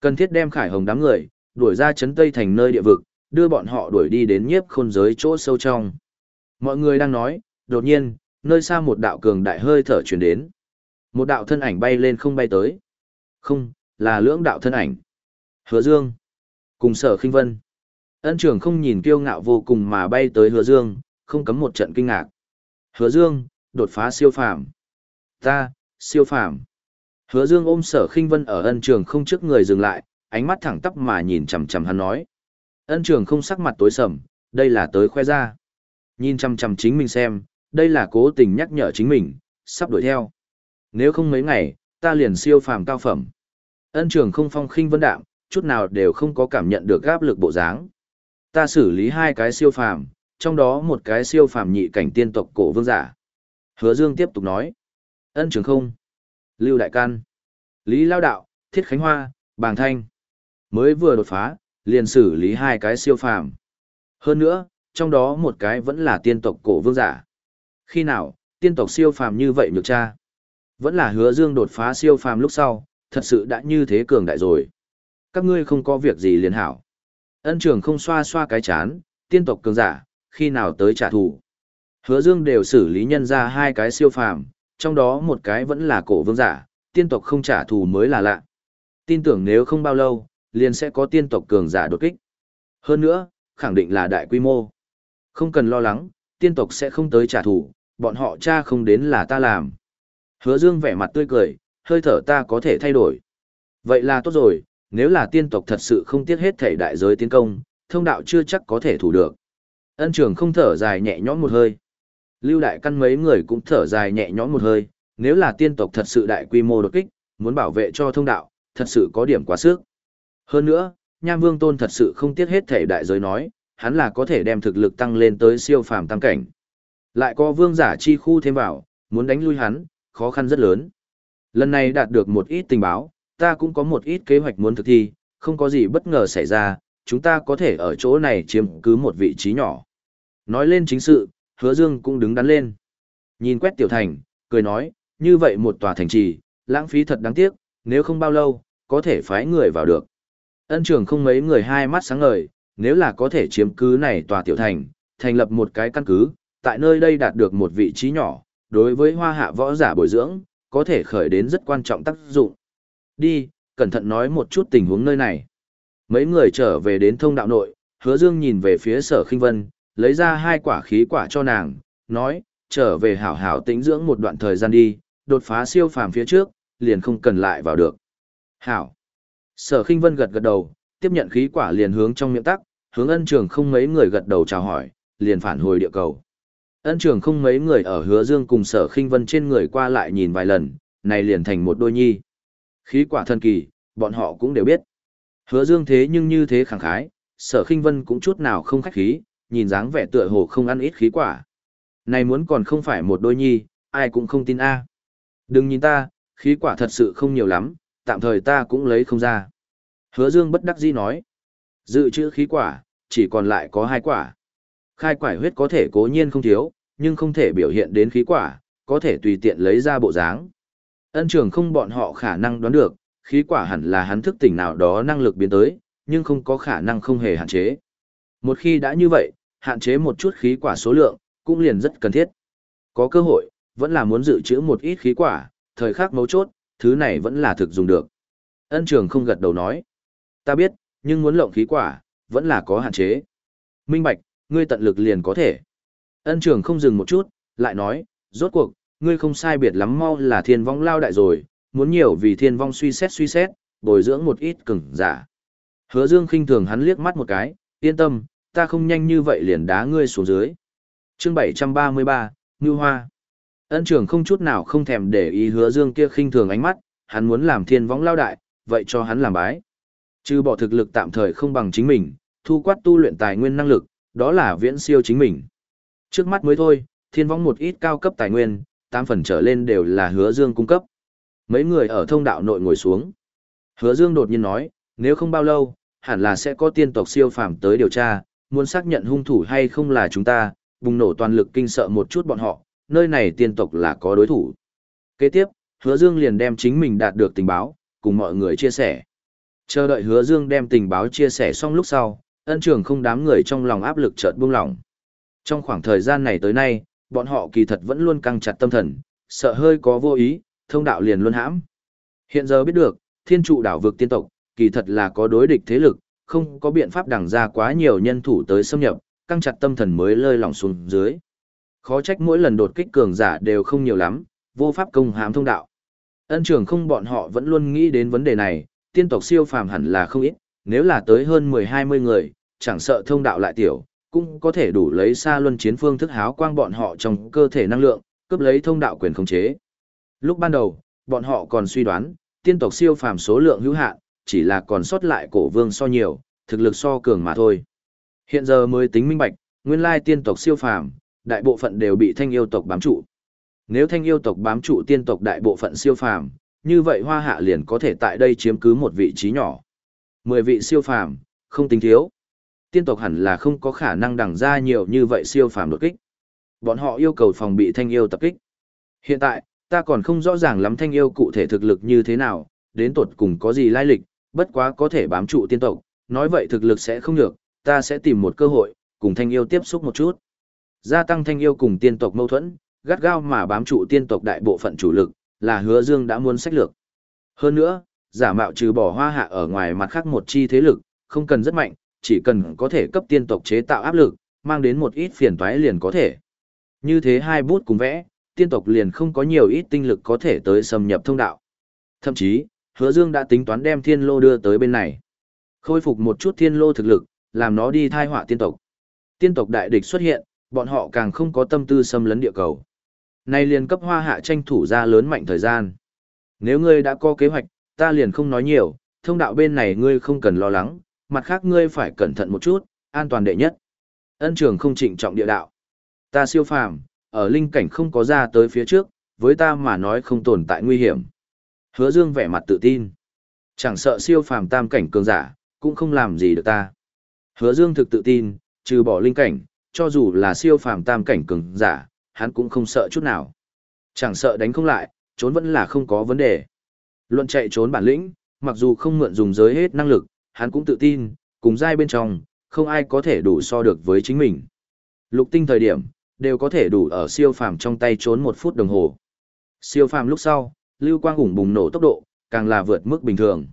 Cần thiết đem khải hồng đám người, đuổi ra chấn Tây thành nơi địa vực, đưa bọn họ đuổi đi đến nhiếp khôn giới chỗ sâu trong. Mọi người đang nói, đột nhiên, nơi xa một đạo cường đại hơi thở chuyển đến. Một đạo thân ảnh bay lên không bay tới. Không, là lưỡng đạo thân ảnh. Hứa Dương. Cùng sở khinh vân. Ân trưởng không nhìn kiêu ngạo vô cùng mà bay tới hứa Dương, không cấm một trận kinh ngạc. Hứa Dương, đột phá siêu phàm. Ta, siêu phàm. Hứa Dương ôm sở khinh vân ở ân trường không trước người dừng lại, ánh mắt thẳng tắp mà nhìn chằm chằm hắn nói. Ân trường không sắc mặt tối sầm, đây là tới khoe ra. Nhìn chằm chằm chính mình xem, đây là cố tình nhắc nhở chính mình, sắp đuổi theo. Nếu không mấy ngày, ta liền siêu phàm cao phẩm. Ân trường không phong khinh vân đạm, chút nào đều không có cảm nhận được áp lực bộ dáng. Ta xử lý hai cái siêu phàm, trong đó một cái siêu phàm nhị cảnh tiên tộc cổ vương giả. Hứa Dương tiếp tục nói. Ân trường không. Lưu Đại Can. Lý Lao Đạo, Thiết Khánh Hoa, Bàng Thanh. Mới vừa đột phá, liền xử lý hai cái siêu phàm. Hơn nữa, trong đó một cái vẫn là tiên tộc cổ vương giả. Khi nào, tiên tộc siêu phàm như vậy nhược cha? Vẫn là hứa dương đột phá siêu phàm lúc sau, thật sự đã như thế cường đại rồi. Các ngươi không có việc gì liền hảo. Ân trưởng không xoa xoa cái chán, tiên tộc cường giả, khi nào tới trả thù. Hứa dương đều xử lý nhân ra hai cái siêu phàm, trong đó một cái vẫn là cổ vương giả, tiên tộc không trả thù mới là lạ. Tin tưởng nếu không bao lâu, liền sẽ có tiên tộc cường giả đột kích. Hơn nữa, khẳng định là đại quy mô. Không cần lo lắng, tiên tộc sẽ không tới trả thù, bọn họ cha không đến là ta làm. Hứa Dương vẻ mặt tươi cười, hơi thở ta có thể thay đổi. Vậy là tốt rồi, nếu là tiên tộc thật sự không tiếc hết thể đại giới tiến công, thông đạo chưa chắc có thể thủ được. Ân trường không thở dài nhẹ nhõm một hơi. Lưu đại căn mấy người cũng thở dài nhẹ nhõm một hơi, nếu là tiên tộc thật sự đại quy mô đột kích, muốn bảo vệ cho thông đạo, thật sự có điểm quá sức. Hơn nữa, Nham Vương Tôn thật sự không tiếc hết thể đại giới nói, hắn là có thể đem thực lực tăng lên tới siêu phàm tăng cảnh. Lại có vương giả chi khu thêm vào, muốn đánh lui hắn, khó khăn rất lớn. Lần này đạt được một ít tình báo, ta cũng có một ít kế hoạch muốn thực thi, không có gì bất ngờ xảy ra, chúng ta có thể ở chỗ này chiếm cứ một vị trí nhỏ. Nói lên chính sự, hứa dương cũng đứng đắn lên. Nhìn quét tiểu thành, cười nói, như vậy một tòa thành trì, lãng phí thật đáng tiếc, nếu không bao lâu, có thể phái người vào được. Ân trưởng không mấy người hai mắt sáng ngời, nếu là có thể chiếm cứ này tòa tiểu thành, thành lập một cái căn cứ, tại nơi đây đạt được một vị trí nhỏ, đối với hoa hạ võ giả bồi dưỡng, có thể khởi đến rất quan trọng tác dụng. Đi, cẩn thận nói một chút tình huống nơi này. Mấy người trở về đến thông đạo nội, hứa dương nhìn về phía sở khinh vân, lấy ra hai quả khí quả cho nàng, nói, trở về hảo hảo tĩnh dưỡng một đoạn thời gian đi, đột phá siêu phàm phía trước, liền không cần lại vào được. Hảo. Sở khinh vân gật gật đầu, tiếp nhận khí quả liền hướng trong miệng tắc, hướng ân trường không mấy người gật đầu chào hỏi, liền phản hồi địa cầu. Ân trường không mấy người ở hứa dương cùng sở khinh vân trên người qua lại nhìn vài lần, này liền thành một đôi nhi. Khí quả thần kỳ, bọn họ cũng đều biết. Hứa dương thế nhưng như thế khẳng khái, sở khinh vân cũng chút nào không khách khí, nhìn dáng vẻ tựa hồ không ăn ít khí quả. Này muốn còn không phải một đôi nhi, ai cũng không tin a. Đừng nhìn ta, khí quả thật sự không nhiều lắm, tạm thời ta cũng lấy không ra. Hứa Dương bất đắc dĩ nói. Dự trữ khí quả, chỉ còn lại có hai quả. Khai quải huyết có thể cố nhiên không thiếu, nhưng không thể biểu hiện đến khí quả, có thể tùy tiện lấy ra bộ dáng. Ân trường không bọn họ khả năng đoán được, khí quả hẳn là hắn thức tỉnh nào đó năng lực biến tới, nhưng không có khả năng không hề hạn chế. Một khi đã như vậy, hạn chế một chút khí quả số lượng, cũng liền rất cần thiết. Có cơ hội, vẫn là muốn dự trữ một ít khí quả, thời khắc mấu chốt, thứ này vẫn là thực dùng được. Ân trường không gật đầu nói. Ta biết, nhưng muốn lộng khí quả, vẫn là có hạn chế. Minh Bạch, ngươi tận lực liền có thể. Ân trường không dừng một chút, lại nói, rốt cuộc, ngươi không sai biệt lắm mau là thiên vong lao đại rồi, muốn nhiều vì thiên vong suy xét suy xét, bồi dưỡng một ít cứng giả. Hứa Dương khinh thường hắn liếc mắt một cái, yên tâm, ta không nhanh như vậy liền đá ngươi xuống dưới. Chương 733, Ngưu Hoa. Ân trưởng không chút nào không thèm để ý hứa dương kia khinh thường ánh mắt, hắn muốn làm thiên võng lao đại, vậy cho hắn làm bái. Trừ bỏ thực lực tạm thời không bằng chính mình, thu quát tu luyện tài nguyên năng lực, đó là viễn siêu chính mình. Trước mắt mới thôi, thiên võng một ít cao cấp tài nguyên, tám phần trở lên đều là hứa dương cung cấp. Mấy người ở thông đạo nội ngồi xuống. Hứa dương đột nhiên nói, nếu không bao lâu, hẳn là sẽ có tiên tộc siêu phàm tới điều tra, muốn xác nhận hung thủ hay không là chúng ta, bùng nổ toàn lực kinh sợ một chút bọn họ, nơi này tiên tộc là có đối thủ. Kế tiếp, hứa dương liền đem chính mình đạt được tình báo, cùng mọi người chia sẻ. Chờ đợi hứa dương đem tình báo chia sẻ xong lúc sau, ân trường không đám người trong lòng áp lực chợt buông lỏng. Trong khoảng thời gian này tới nay, bọn họ kỳ thật vẫn luôn căng chặt tâm thần, sợ hơi có vô ý, thông đạo liền luôn hãm. Hiện giờ biết được, thiên trụ đảo vực tiên tộc, kỳ thật là có đối địch thế lực, không có biện pháp đằng ra quá nhiều nhân thủ tới xâm nhập, căng chặt tâm thần mới lơi lỏng xuống dưới. Khó trách mỗi lần đột kích cường giả đều không nhiều lắm, vô pháp công hàm thông đạo. Ân trưởng không bọn họ vẫn luôn nghĩ đến vấn đề này, tiên tộc siêu phàm hẳn là không ít, nếu là tới hơn 10-20 người, chẳng sợ thông đạo lại tiểu, cũng có thể đủ lấy xa luân chiến phương thức háo quang bọn họ trong cơ thể năng lượng, cướp lấy thông đạo quyền khống chế. Lúc ban đầu, bọn họ còn suy đoán, tiên tộc siêu phàm số lượng hữu hạn, chỉ là còn sót lại cổ vương so nhiều, thực lực so cường mà thôi. Hiện giờ mới tính minh bạch, nguyên lai tiên tộc siêu phàm, đại bộ phận đều bị thanh yêu tộc bám trụ. Nếu thanh yêu tộc bám trụ tiên tộc đại bộ phận siêu phàm, như vậy hoa hạ liền có thể tại đây chiếm cứ một vị trí nhỏ. Mười vị siêu phàm, không tính thiếu. Tiên tộc hẳn là không có khả năng đằng ra nhiều như vậy siêu phàm đột kích. Bọn họ yêu cầu phòng bị thanh yêu tập kích. Hiện tại, ta còn không rõ ràng lắm thanh yêu cụ thể thực lực như thế nào, đến tột cùng có gì lai lịch, bất quá có thể bám trụ tiên tộc, nói vậy thực lực sẽ không được, ta sẽ tìm một cơ hội, cùng thanh yêu tiếp xúc một chút. Gia tăng thanh yêu cùng tiên tộc mâu thuẫn, gắt gao mà bám trụ tiên tộc đại bộ phận chủ lực, là hứa dương đã muốn sách lược. Hơn nữa, giả mạo trừ bỏ hoa hạ ở ngoài mặt khác một chi thế lực, không cần rất mạnh, chỉ cần có thể cấp tiên tộc chế tạo áp lực, mang đến một ít phiền toái liền có thể. Như thế hai bút cùng vẽ, tiên tộc liền không có nhiều ít tinh lực có thể tới xâm nhập thông đạo. Thậm chí, hứa dương đã tính toán đem thiên lô đưa tới bên này. Khôi phục một chút thiên lô thực lực, làm nó đi thai họa tiên tộc. Tiên tộc đại địch xuất hiện, bọn họ càng không có tâm tư xâm lấn địa cầu. Nay liền cấp hoa hạ tranh thủ ra lớn mạnh thời gian. Nếu ngươi đã có kế hoạch, ta liền không nói nhiều, thông đạo bên này ngươi không cần lo lắng, mặt khác ngươi phải cẩn thận một chút, an toàn đệ nhất. Ân trường không trịnh trọng địa đạo. Ta siêu phàm, ở linh cảnh không có ra tới phía trước, với ta mà nói không tồn tại nguy hiểm. Hứa Dương vẻ mặt tự tin. Chẳng sợ siêu phàm tam cảnh cường giả, cũng không làm gì được ta. Hứa Dương thực tự tin, trừ bỏ linh cảnh, cho dù là siêu phàm tam cảnh cường giả, hắn cũng không sợ chút nào. Chẳng sợ đánh không lại, trốn vẫn là không có vấn đề. Luận chạy trốn bản lĩnh, mặc dù không mượn dùng giới hết năng lực, hắn cũng tự tin, cùng giai bên trong, không ai có thể đủ so được với chính mình. Lục tinh thời điểm, đều có thể đủ ở siêu phàm trong tay trốn một phút đồng hồ. Siêu phàm lúc sau, lưu quang ủng bùng nổ tốc độ, càng là vượt mức bình thường.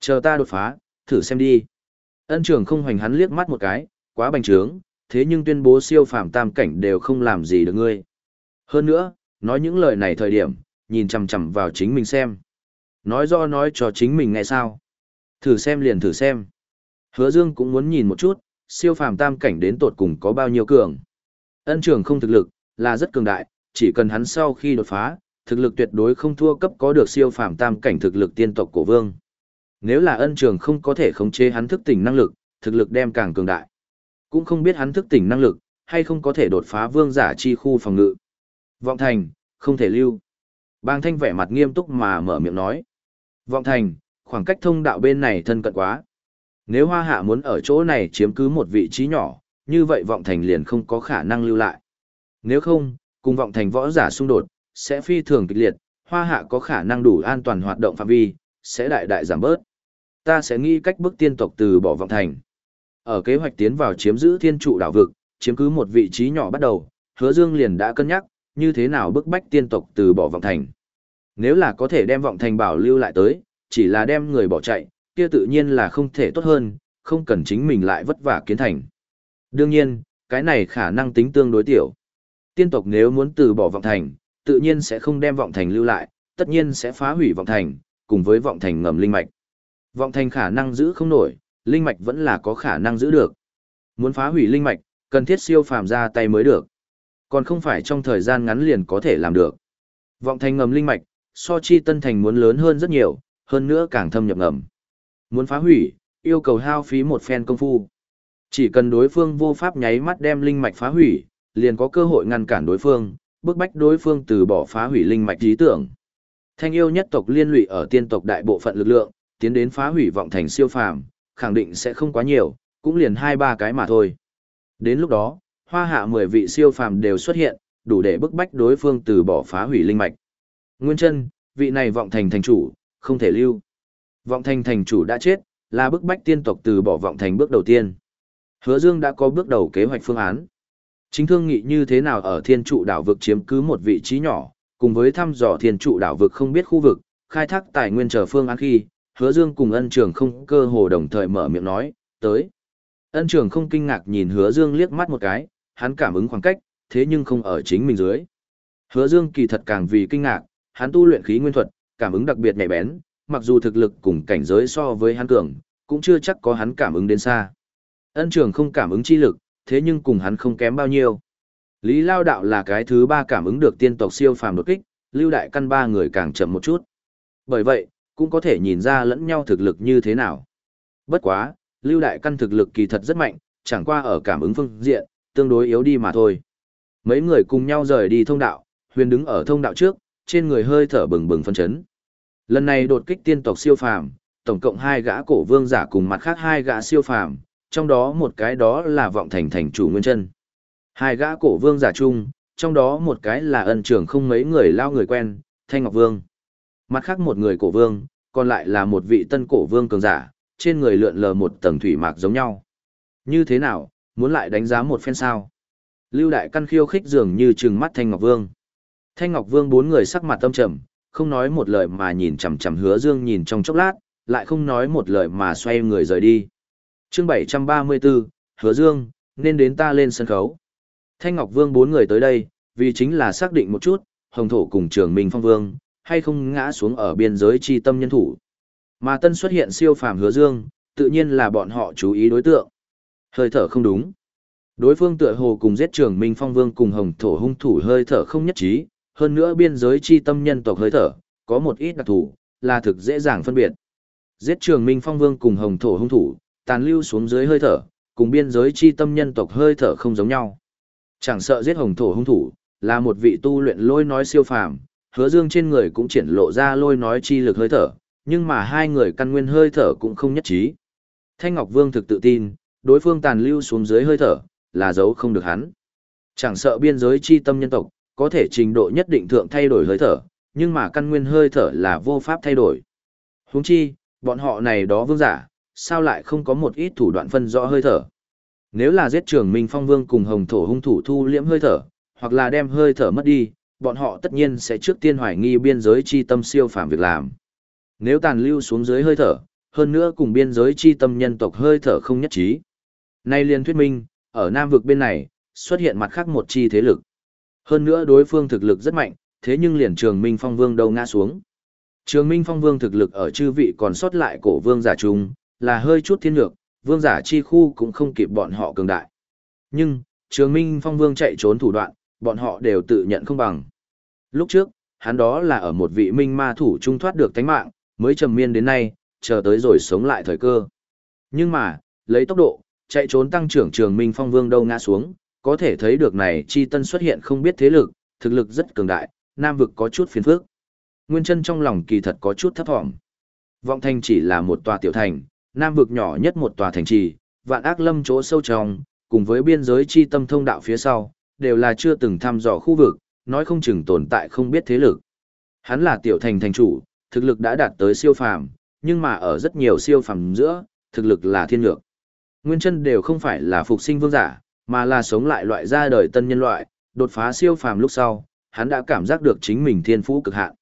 Chờ ta đột phá, thử xem đi. Ân trường không hoành hắn liếc mắt một cái, quá bành trướng, thế nhưng tuyên bố siêu phàm tam cảnh đều không làm gì được ngươi. Hơn nữa, nói những lời này thời điểm, nhìn chằm chằm vào chính mình xem. Nói do nói cho chính mình nghe sao. Thử xem liền thử xem. Hứa Dương cũng muốn nhìn một chút, siêu phàm tam cảnh đến tột cùng có bao nhiêu cường. Ân trường không thực lực, là rất cường đại, chỉ cần hắn sau khi đột phá, thực lực tuyệt đối không thua cấp có được siêu phàm tam cảnh thực lực tiên tộc cổ vương. Nếu là ân trường không có thể khống chế hắn thức tỉnh năng lực, thực lực đem càng cường đại. Cũng không biết hắn thức tỉnh năng lực, hay không có thể đột phá vương giả chi khu phòng ngự. Vọng thành, không thể lưu. Bang thanh vẻ mặt nghiêm túc mà mở miệng nói. Vọng thành, khoảng cách thông đạo bên này thân cận quá. Nếu hoa hạ muốn ở chỗ này chiếm cứ một vị trí nhỏ, như vậy vọng thành liền không có khả năng lưu lại. Nếu không, cùng vọng thành võ giả xung đột, sẽ phi thường kịch liệt, hoa hạ có khả năng đủ an toàn hoạt động phạm vi, sẽ đại đại giảm bớt. Ta sẽ nghĩ cách bước tiên tộc từ bỏ vọng thành. Ở kế hoạch tiến vào chiếm giữ thiên trụ đảo vực, chiếm cứ một vị trí nhỏ bắt đầu, hứa dương liền đã cân nhắc, như thế nào bức bách tiên tộc từ bỏ vọng thành. Nếu là có thể đem vọng thành bảo lưu lại tới, chỉ là đem người bỏ chạy, kia tự nhiên là không thể tốt hơn, không cần chính mình lại vất vả kiến thành. Đương nhiên, cái này khả năng tính tương đối tiểu. Tiên tộc nếu muốn từ bỏ vọng thành, tự nhiên sẽ không đem vọng thành lưu lại, tất nhiên sẽ phá hủy vọng thành, cùng với vọng thành ngầm linh mạch. Vọng thành khả năng giữ không nổi, linh mạch vẫn là có khả năng giữ được. Muốn phá hủy linh mạch, cần thiết siêu phàm ra tay mới được. Còn không phải trong thời gian ngắn liền có thể làm được. Vọng thành ngầm linh mạch, so chi tân thành muốn lớn hơn rất nhiều, hơn nữa càng thâm nhập ngầm. Muốn phá hủy, yêu cầu hao phí một phen công phu. Chỉ cần đối phương vô pháp nháy mắt đem linh mạch phá hủy, liền có cơ hội ngăn cản đối phương, bức bách đối phương từ bỏ phá hủy linh mạch trí tưởng. Thanh yêu nhất tộc liên lụy ở tiên tộc đại bộ phận lực lượng, tiến đến phá hủy vọng thành siêu phàm, khẳng định sẽ không quá nhiều, cũng liền hai ba cái mà thôi. Đến lúc đó, hoa hạ 10 vị siêu phàm đều xuất hiện, đủ để bức bách đối phương từ bỏ phá hủy linh mạch. Nguyên chân, vị này vọng thành thành chủ, không thể lưu. Vọng thành thành chủ đã chết, là bức bách tiên tộc từ bỏ vọng thành bước đầu tiên. Hứa Dương đã có bước đầu kế hoạch phương án. Chính thương nghị như thế nào ở thiên trụ đảo vực chiếm cứ một vị trí nhỏ, cùng với thăm dò thiên trụ đảo vực không biết khu vực, khai thác tài nguyên trở phương án khi, hứa dương cùng ân trường không cơ hồ đồng thời mở miệng nói, tới. Ân trường không kinh ngạc nhìn hứa dương liếc mắt một cái, hắn cảm ứng khoảng cách, thế nhưng không ở chính mình dưới. Hứa dương kỳ thật càng vì kinh ngạc, hắn tu luyện khí nguyên thuật, cảm ứng đặc biệt nhạy bén, mặc dù thực lực cùng cảnh giới so với hắn cường, cũng chưa chắc có hắn cảm ứng đến xa. Ân trường không cảm ứng chi lực, thế nhưng cùng hắn không kém bao nhiêu. Lý Lao Đạo là cái thứ ba cảm ứng được tiên tộc siêu phàm đột kích, lưu đại căn ba người càng chậm một chút. Bởi vậy, cũng có thể nhìn ra lẫn nhau thực lực như thế nào. Bất quá, lưu đại căn thực lực kỳ thật rất mạnh, chẳng qua ở cảm ứng phương diện, tương đối yếu đi mà thôi. Mấy người cùng nhau rời đi thông đạo, huyền đứng ở thông đạo trước, trên người hơi thở bừng bừng phân chấn. Lần này đột kích tiên tộc siêu phàm, tổng cộng hai gã cổ vương giả cùng mặt khác hai gã siêu phàm, trong đó một cái đó là vọng thành thành chủ nguyên chân. Hai gã cổ vương giả chung, trong đó một cái là ân trưởng không mấy người lao người quen, Thanh Ngọc Vương. Mặt khác một người cổ vương, còn lại là một vị tân cổ vương cường giả, trên người lượn lờ một tầng thủy mạc giống nhau. Như thế nào, muốn lại đánh giá một phen sao? Lưu Đại Căn khiêu khích dường như trừng mắt Thanh Ngọc Vương. Thanh Ngọc Vương bốn người sắc mặt tâm trầm, không nói một lời mà nhìn chằm chằm Hứa Dương nhìn trong chốc lát, lại không nói một lời mà xoay người rời đi. Chương 734, Hứa Dương, nên đến ta lên sân khấu. Thanh Ngọc Vương bốn người tới đây, vì chính là xác định một chút, Hồng Thổ cùng Trường Minh Phong Vương, hay không ngã xuống ở biên giới chi tâm nhân thủ. Mà tân xuất hiện siêu phàm hứa dương, tự nhiên là bọn họ chú ý đối tượng. Hơi thở không đúng. Đối phương tựa hồ cùng giết Trường Minh Phong Vương cùng Hồng Thổ hung thủ hơi thở không nhất trí, hơn nữa biên giới chi tâm nhân tộc hơi thở, có một ít đặc thù, là thực dễ dàng phân biệt. Giết Trường Minh Phong Vương cùng Hồng Thổ hung thủ, tàn lưu xuống dưới hơi thở, cùng biên giới chi tâm nhân tộc hơi thở không giống nhau. Chẳng sợ giết hồng thổ hung thủ, là một vị tu luyện lôi nói siêu phàm, hứa dương trên người cũng triển lộ ra lôi nói chi lực hơi thở, nhưng mà hai người căn nguyên hơi thở cũng không nhất trí. Thanh Ngọc Vương thực tự tin, đối phương tàn lưu xuống dưới hơi thở, là dấu không được hắn. Chẳng sợ biên giới chi tâm nhân tộc, có thể trình độ nhất định thượng thay đổi hơi thở, nhưng mà căn nguyên hơi thở là vô pháp thay đổi. Huống chi, bọn họ này đó vương giả, sao lại không có một ít thủ đoạn phân rõ hơi thở. Nếu là giết trường Minh Phong Vương cùng Hồng Thổ hung thủ thu liễm hơi thở, hoặc là đem hơi thở mất đi, bọn họ tất nhiên sẽ trước tiên hoài nghi biên giới chi tâm siêu phàm việc làm. Nếu tàn lưu xuống dưới hơi thở, hơn nữa cùng biên giới chi tâm nhân tộc hơi thở không nhất trí. Nay liền thuyết minh, ở Nam vực bên này, xuất hiện mặt khác một chi thế lực. Hơn nữa đối phương thực lực rất mạnh, thế nhưng liền trường Minh Phong Vương đâu ngã xuống. Trường Minh Phong Vương thực lực ở chư vị còn sót lại cổ vương giả trung, là hơi chút thiên lược, vương giả chi khu cũng không kịp bọn họ cường đại. Nhưng, Trường Minh Phong Vương chạy trốn thủ đoạn, bọn họ đều tự nhận không bằng. Lúc trước, hắn đó là ở một vị minh ma thủ trung thoát được tánh mạng, mới trầm miên đến nay, chờ tới rồi sống lại thời cơ. Nhưng mà, lấy tốc độ, chạy trốn tăng trưởng Trường Minh Phong Vương đâu ngã xuống, có thể thấy được này chi tân xuất hiện không biết thế lực, thực lực rất cường đại, nam vực có chút phiền phức. Nguyên chân trong lòng kỳ thật có chút thấp thỏm. Vọng Thanh chỉ là một tòa tiểu thành, nam vực nhỏ nhất một tòa thành trì, vạn ác lâm chỗ sâu trong, cùng với biên giới chi tâm thông đạo phía sau, đều là chưa từng thăm dò khu vực, nói không chừng tồn tại không biết thế lực. Hắn là tiểu thành thành chủ, thực lực đã đạt tới siêu phàm, nhưng mà ở rất nhiều siêu phàm giữa, thực lực là thiên lược. Nguyên chân đều không phải là phục sinh vương giả, mà là sống lại loại ra đời tân nhân loại, đột phá siêu phàm lúc sau, hắn đã cảm giác được chính mình thiên phú cực hạn.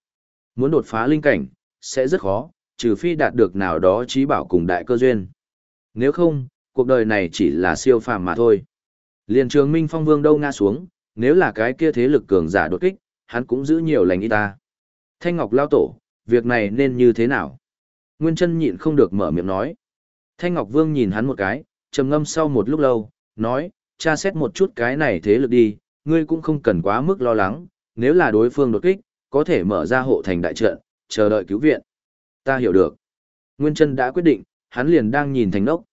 Muốn đột phá linh cảnh, sẽ rất khó, trừ phi đạt được nào đó trí bảo cùng đại cơ duyên. Nếu không, cuộc đời này chỉ là siêu phàm mà thôi. Liên trường Minh Phong Vương đâu ngã xuống, nếu là cái kia thế lực cường giả đột kích, hắn cũng giữ nhiều lành y ta. Thanh Ngọc lao tổ, việc này nên như thế nào? Nguyên chân nhịn không được mở miệng nói. Thanh Ngọc Vương nhìn hắn một cái, trầm ngâm sau một lúc lâu, nói, tra xét một chút cái này thế lực đi, ngươi cũng không cần quá mức lo lắng, nếu là đối phương đột kích, có thể mở ra hộ thành đại trận, chờ đợi cứu viện. Ta hiểu được. Nguyên chân đã quyết định, hắn liền đang nhìn thành nốc.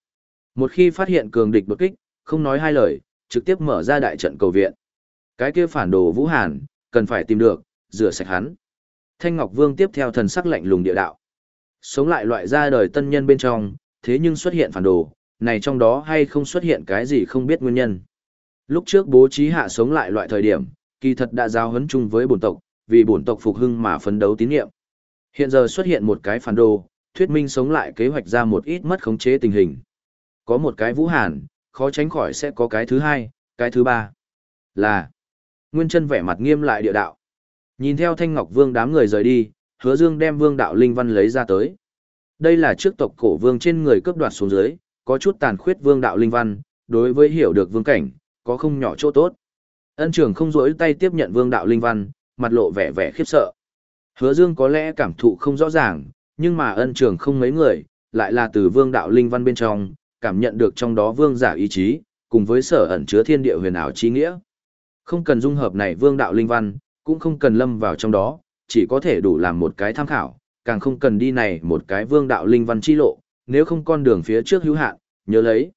Một khi phát hiện cường địch đột kích, không nói hai lời, trực tiếp mở ra đại trận cầu viện. Cái kia phản đồ Vũ Hàn, cần phải tìm được, rửa sạch hắn. Thanh Ngọc Vương tiếp theo thần sắc lạnh lùng địa đạo. Sống lại loại ra đời tân nhân bên trong, thế nhưng xuất hiện phản đồ, này trong đó hay không xuất hiện cái gì không biết nguyên nhân. Lúc trước bố trí hạ sống lại loại thời điểm, kỳ thật đã giao hấn chung với bổn tộc, vì bổn tộc phục hưng mà phấn đấu tín nhiệm. Hiện giờ xuất hiện một cái phản đồ, thuyết minh sống lại kế hoạch ra một ít mất khống chế tình hình. Có một cái vũ hàn, khó tránh khỏi sẽ có cái thứ hai, cái thứ ba. Là, Nguyên chân vẻ mặt nghiêm lại địa đạo. Nhìn theo Thanh Ngọc Vương đám người rời đi, hứa dương đem vương đạo linh văn lấy ra tới. Đây là trước tộc cổ vương trên người cướp đoạt xuống dưới, có chút tàn khuyết vương đạo linh văn, đối với hiểu được vương cảnh, có không nhỏ chỗ tốt. Ân trưởng không rỗi tay tiếp nhận vương đạo linh văn, mặt lộ vẻ vẻ khiếp sợ. Hứa dương có lẽ cảm thụ không rõ ràng, nhưng mà ân Trường không mấy người, lại là từ vương đạo linh văn bên trong, cảm nhận được trong đó vương giả ý chí, cùng với sở ẩn chứa thiên địa huyền ảo chi nghĩa. Không cần dung hợp này vương đạo linh văn, cũng không cần lâm vào trong đó, chỉ có thể đủ làm một cái tham khảo, càng không cần đi này một cái vương đạo linh văn chi lộ, nếu không con đường phía trước hữu hạn, nhớ lấy.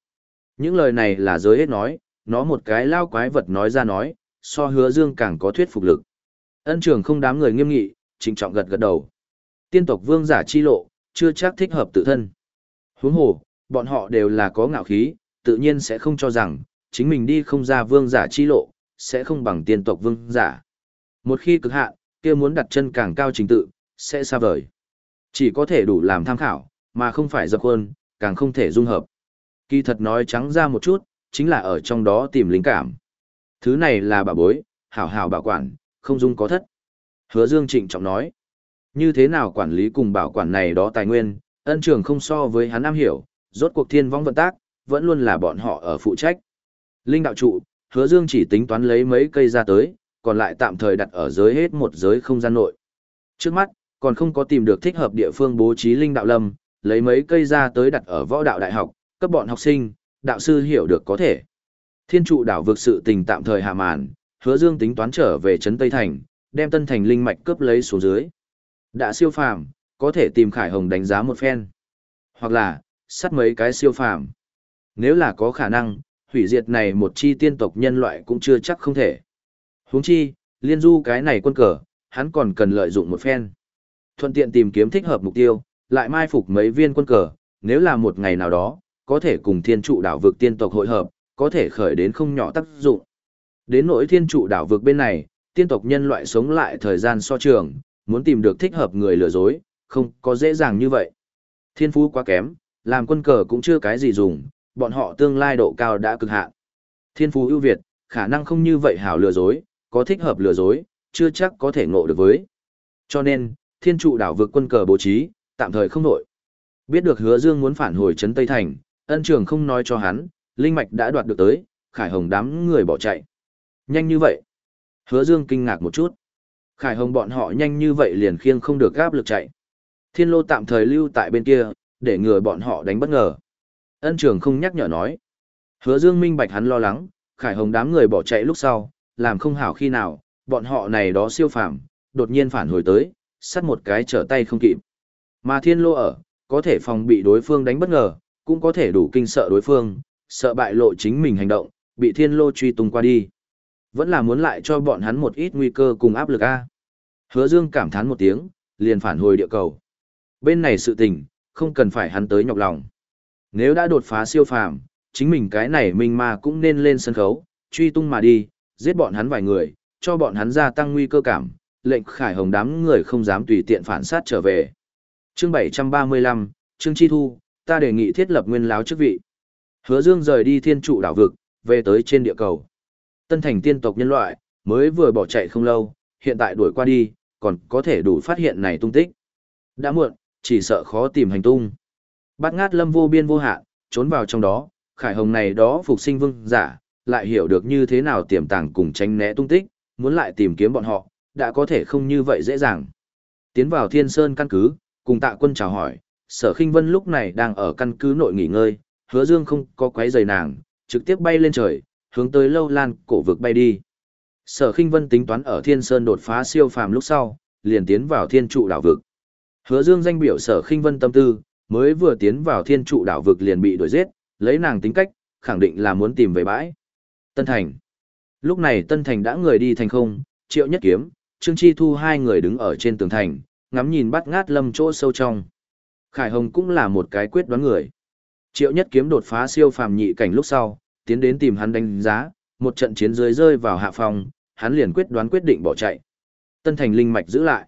Những lời này là giới hết nói, nó một cái lao quái vật nói ra nói, so hứa dương càng có thuyết phục lực. Ân trường không đám người nghiêm nghị, trịnh trọng gật gật đầu. Tiên tộc vương giả chi lộ, chưa chắc thích hợp tự thân. Huống hồ, bọn họ đều là có ngạo khí, tự nhiên sẽ không cho rằng, chính mình đi không ra vương giả chi lộ, sẽ không bằng tiên tộc vương giả. Một khi cực hạn, kia muốn đặt chân càng cao trình tự, sẽ xa vời. Chỉ có thể đủ làm tham khảo, mà không phải dập khuôn, càng không thể dung hợp. Kỳ thật nói trắng ra một chút, chính là ở trong đó tìm linh cảm. Thứ này là bảo bối, hảo hảo bảo quản, không dung có thất. Hứa Dương trịnh trọng nói, như thế nào quản lý cùng bảo quản này đó tài nguyên, ân trường không so với hắn am hiểu, rốt cuộc thiên vong vận tác, vẫn luôn là bọn họ ở phụ trách. Linh đạo trụ, hứa dương chỉ tính toán lấy mấy cây ra tới, còn lại tạm thời đặt ở giới hết một giới không gian nội. Trước mắt, còn không có tìm được thích hợp địa phương bố trí linh đạo lâm, lấy mấy cây ra tới đặt ở võ đạo đại học, cấp bọn học sinh, đạo sư hiểu được có thể. Thiên trụ đảo vực sự tình tạm thời hạ màn, hứa dương tính toán trở về trấn Tây Thành, đem tân thành linh mạch cướp lấy xuống dưới. Đã siêu phàm, có thể tìm Khải Hồng đánh giá một phen. Hoặc là, sát mấy cái siêu phàm. Nếu là có khả năng, hủy diệt này một chi tiên tộc nhân loại cũng chưa chắc không thể. Huống chi, liên du cái này quân cờ, hắn còn cần lợi dụng một phen. Thuận tiện tìm kiếm thích hợp mục tiêu, lại mai phục mấy viên quân cờ, nếu là một ngày nào đó, có thể cùng thiên trụ đảo vực tiên tộc hội hợp, có thể khởi đến không nhỏ tác dụng. Đến nỗi thiên trụ đảo vực bên này, tiên tộc nhân loại sống lại thời gian so trường, muốn tìm được thích hợp người lừa dối, không có dễ dàng như vậy. Thiên phú quá kém, làm quân cờ cũng chưa cái gì dùng, bọn họ tương lai độ cao đã cực hạn. Thiên phú ưu việt, khả năng không như vậy hảo lừa dối, có thích hợp lừa dối, chưa chắc có thể ngộ được với. Cho nên, thiên trụ đảo vực quân cờ bố trí, tạm thời không nổi. Biết được hứa dương muốn phản hồi trấn Tây Thành, ân trường không nói cho hắn, linh mạch đã đoạt được tới, khải hồng đám người bỏ chạy. Nhanh như vậy. Hứa dương kinh ngạc một chút. Khải hồng bọn họ nhanh như vậy liền khiêng không được gáp lực chạy. Thiên lô tạm thời lưu tại bên kia, để ngừa bọn họ đánh bất ngờ. Ân trường không nhắc nhở nói. Hứa dương minh bạch hắn lo lắng, khải hồng đám người bỏ chạy lúc sau, làm không hảo khi nào, bọn họ này đó siêu phàm, đột nhiên phản hồi tới, sắt một cái trở tay không kịp. Mà thiên lô ở, có thể phòng bị đối phương đánh bất ngờ, cũng có thể đủ kinh sợ đối phương, sợ bại lộ chính mình hành động, bị thiên lô truy tung qua đi. Vẫn là muốn lại cho bọn hắn một ít nguy cơ cùng áp lực A. Hứa dương cảm thán một tiếng, liền phản hồi địa cầu. Bên này sự tình, không cần phải hắn tới nhọc lòng. Nếu đã đột phá siêu phàm, chính mình cái này minh ma cũng nên lên sân khấu, truy tung mà đi, giết bọn hắn vài người, cho bọn hắn gia tăng nguy cơ cảm, lệnh khải hồng đám người không dám tùy tiện phản sát trở về. Chương 735, Trương Chi Thu, ta đề nghị thiết lập nguyên láo chức vị. Hứa Dương rời đi thiên trụ đảo vực, về tới trên địa cầu. Tân thành tiên tộc nhân loại, mới vừa bỏ chạy không lâu, hiện tại đuổi qua đi, còn có thể đủ phát hiện này tung tích. Đã muộn, chỉ sợ khó tìm hành tung. Bát ngát lâm vô biên vô hạn, trốn vào trong đó, khải hồng này đó phục sinh vương giả, lại hiểu được như thế nào tiềm tàng cùng tránh né tung tích, muốn lại tìm kiếm bọn họ, đã có thể không như vậy dễ dàng. Tiến vào thiên sơn căn cứ, cùng tạ quân chào hỏi, sở khinh vân lúc này đang ở căn cứ nội nghỉ ngơi, hứa dương không có quấy giày nàng, trực tiếp bay lên trời, hướng tới lâu lan cổ vực bay đi. Sở khinh vân tính toán ở thiên sơn đột phá siêu phàm lúc sau, liền tiến vào thiên trụ đảo vực. Hứa dương danh biểu sở khinh vân tâm tư, mới vừa tiến vào thiên trụ đảo vực liền bị đuổi giết, lấy nàng tính cách, khẳng định là muốn tìm về bãi. Tân Thành. Lúc này Tân Thành đã người đi thành không, Triệu Nhất Kiếm, Trương Chi Thu hai người đứng ở trên tường thành, ngắm nhìn bắt ngát lâm chỗ sâu trong. Khải Hồng cũng là một cái quyết đoán người. Triệu Nhất Kiếm đột phá siêu phàm nhị cảnh lúc sau, tiến đến tìm hắn đánh giá, một trận chiến dưới rơi vào hạ phòng, hắn liền quyết đoán quyết định bỏ chạy. Tân Thành linh mạch giữ lại.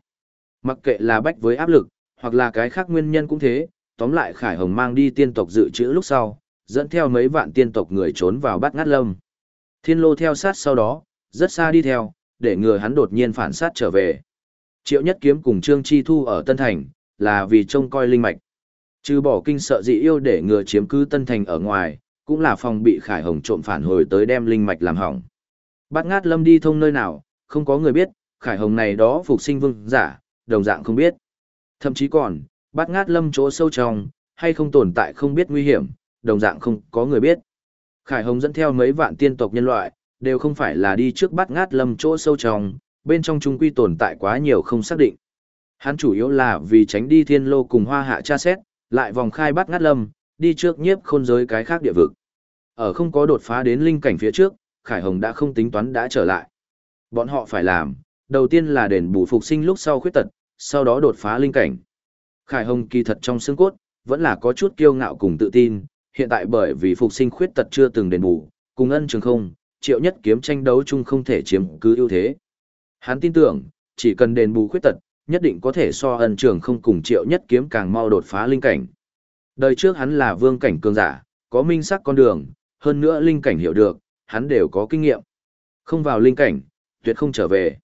Mặc kệ là bách với áp lực, Hoặc là cái khác nguyên nhân cũng thế, tóm lại Khải Hồng mang đi tiên tộc dự trữ lúc sau, dẫn theo mấy vạn tiên tộc người trốn vào bát ngát lâm. Thiên lô theo sát sau đó, rất xa đi theo, để ngừa hắn đột nhiên phản sát trở về. Triệu Nhất Kiếm cùng Trương Chi Thu ở Tân Thành, là vì trông coi linh mạch. Trừ bỏ kinh sợ dị yêu để ngừa chiếm cứ Tân Thành ở ngoài, cũng là phòng bị Khải Hồng trộm phản hồi tới đem linh mạch làm hỏng. Bát ngát lâm đi thông nơi nào, không có người biết, Khải Hồng này đó phục sinh vương giả, đồng dạng không biết. Thậm chí còn, bát ngát lâm chỗ sâu trong, hay không tồn tại không biết nguy hiểm, đồng dạng không có người biết. Khải Hồng dẫn theo mấy vạn tiên tộc nhân loại, đều không phải là đi trước bát ngát lâm chỗ sâu trong, bên trong trung quy tồn tại quá nhiều không xác định. Hắn chủ yếu là vì tránh đi thiên lô cùng hoa hạ tra xét, lại vòng khai bát ngát lâm, đi trước nhiếp khôn giới cái khác địa vực. Ở không có đột phá đến linh cảnh phía trước, Khải Hồng đã không tính toán đã trở lại. Bọn họ phải làm, đầu tiên là đền bù phục sinh lúc sau khuyết tật, sau đó đột phá linh cảnh. Khải Hồng kỳ thật trong xương cốt, vẫn là có chút kiêu ngạo cùng tự tin, hiện tại bởi vì phục sinh khuyết tật chưa từng đền bù, cùng ân trường không, triệu nhất kiếm tranh đấu chung không thể chiếm cứ ưu thế. Hắn tin tưởng, chỉ cần đền bù khuyết tật, nhất định có thể so ân trường không cùng triệu nhất kiếm càng mau đột phá linh cảnh. Đời trước hắn là vương cảnh cường giả, có minh sắc con đường, hơn nữa linh cảnh hiểu được, hắn đều có kinh nghiệm. Không vào linh cảnh, tuyệt không trở về.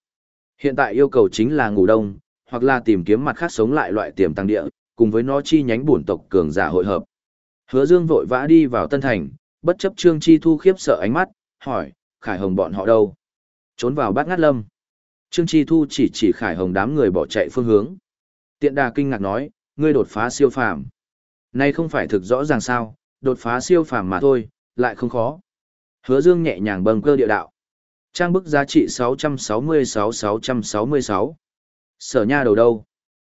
Hiện tại yêu cầu chính là ngủ đông, hoặc là tìm kiếm mặt khác sống lại loại tiềm tăng địa, cùng với nó chi nhánh bổn tộc cường giả hội hợp. Hứa Dương vội vã đi vào Tân Thành, bất chấp Trương Chi Thu khiếp sợ ánh mắt, hỏi, Khải Hồng bọn họ đâu? Trốn vào bát ngát lâm. Trương Chi Thu chỉ chỉ Khải Hồng đám người bỏ chạy phương hướng. Tiện đà kinh ngạc nói, ngươi đột phá siêu phàm. Nay không phải thực rõ ràng sao, đột phá siêu phàm mà thôi, lại không khó. Hứa Dương nhẹ nhàng bâng cơ địa đạo. Trang bức giá trị 666-666. Sở nha đầu đâu?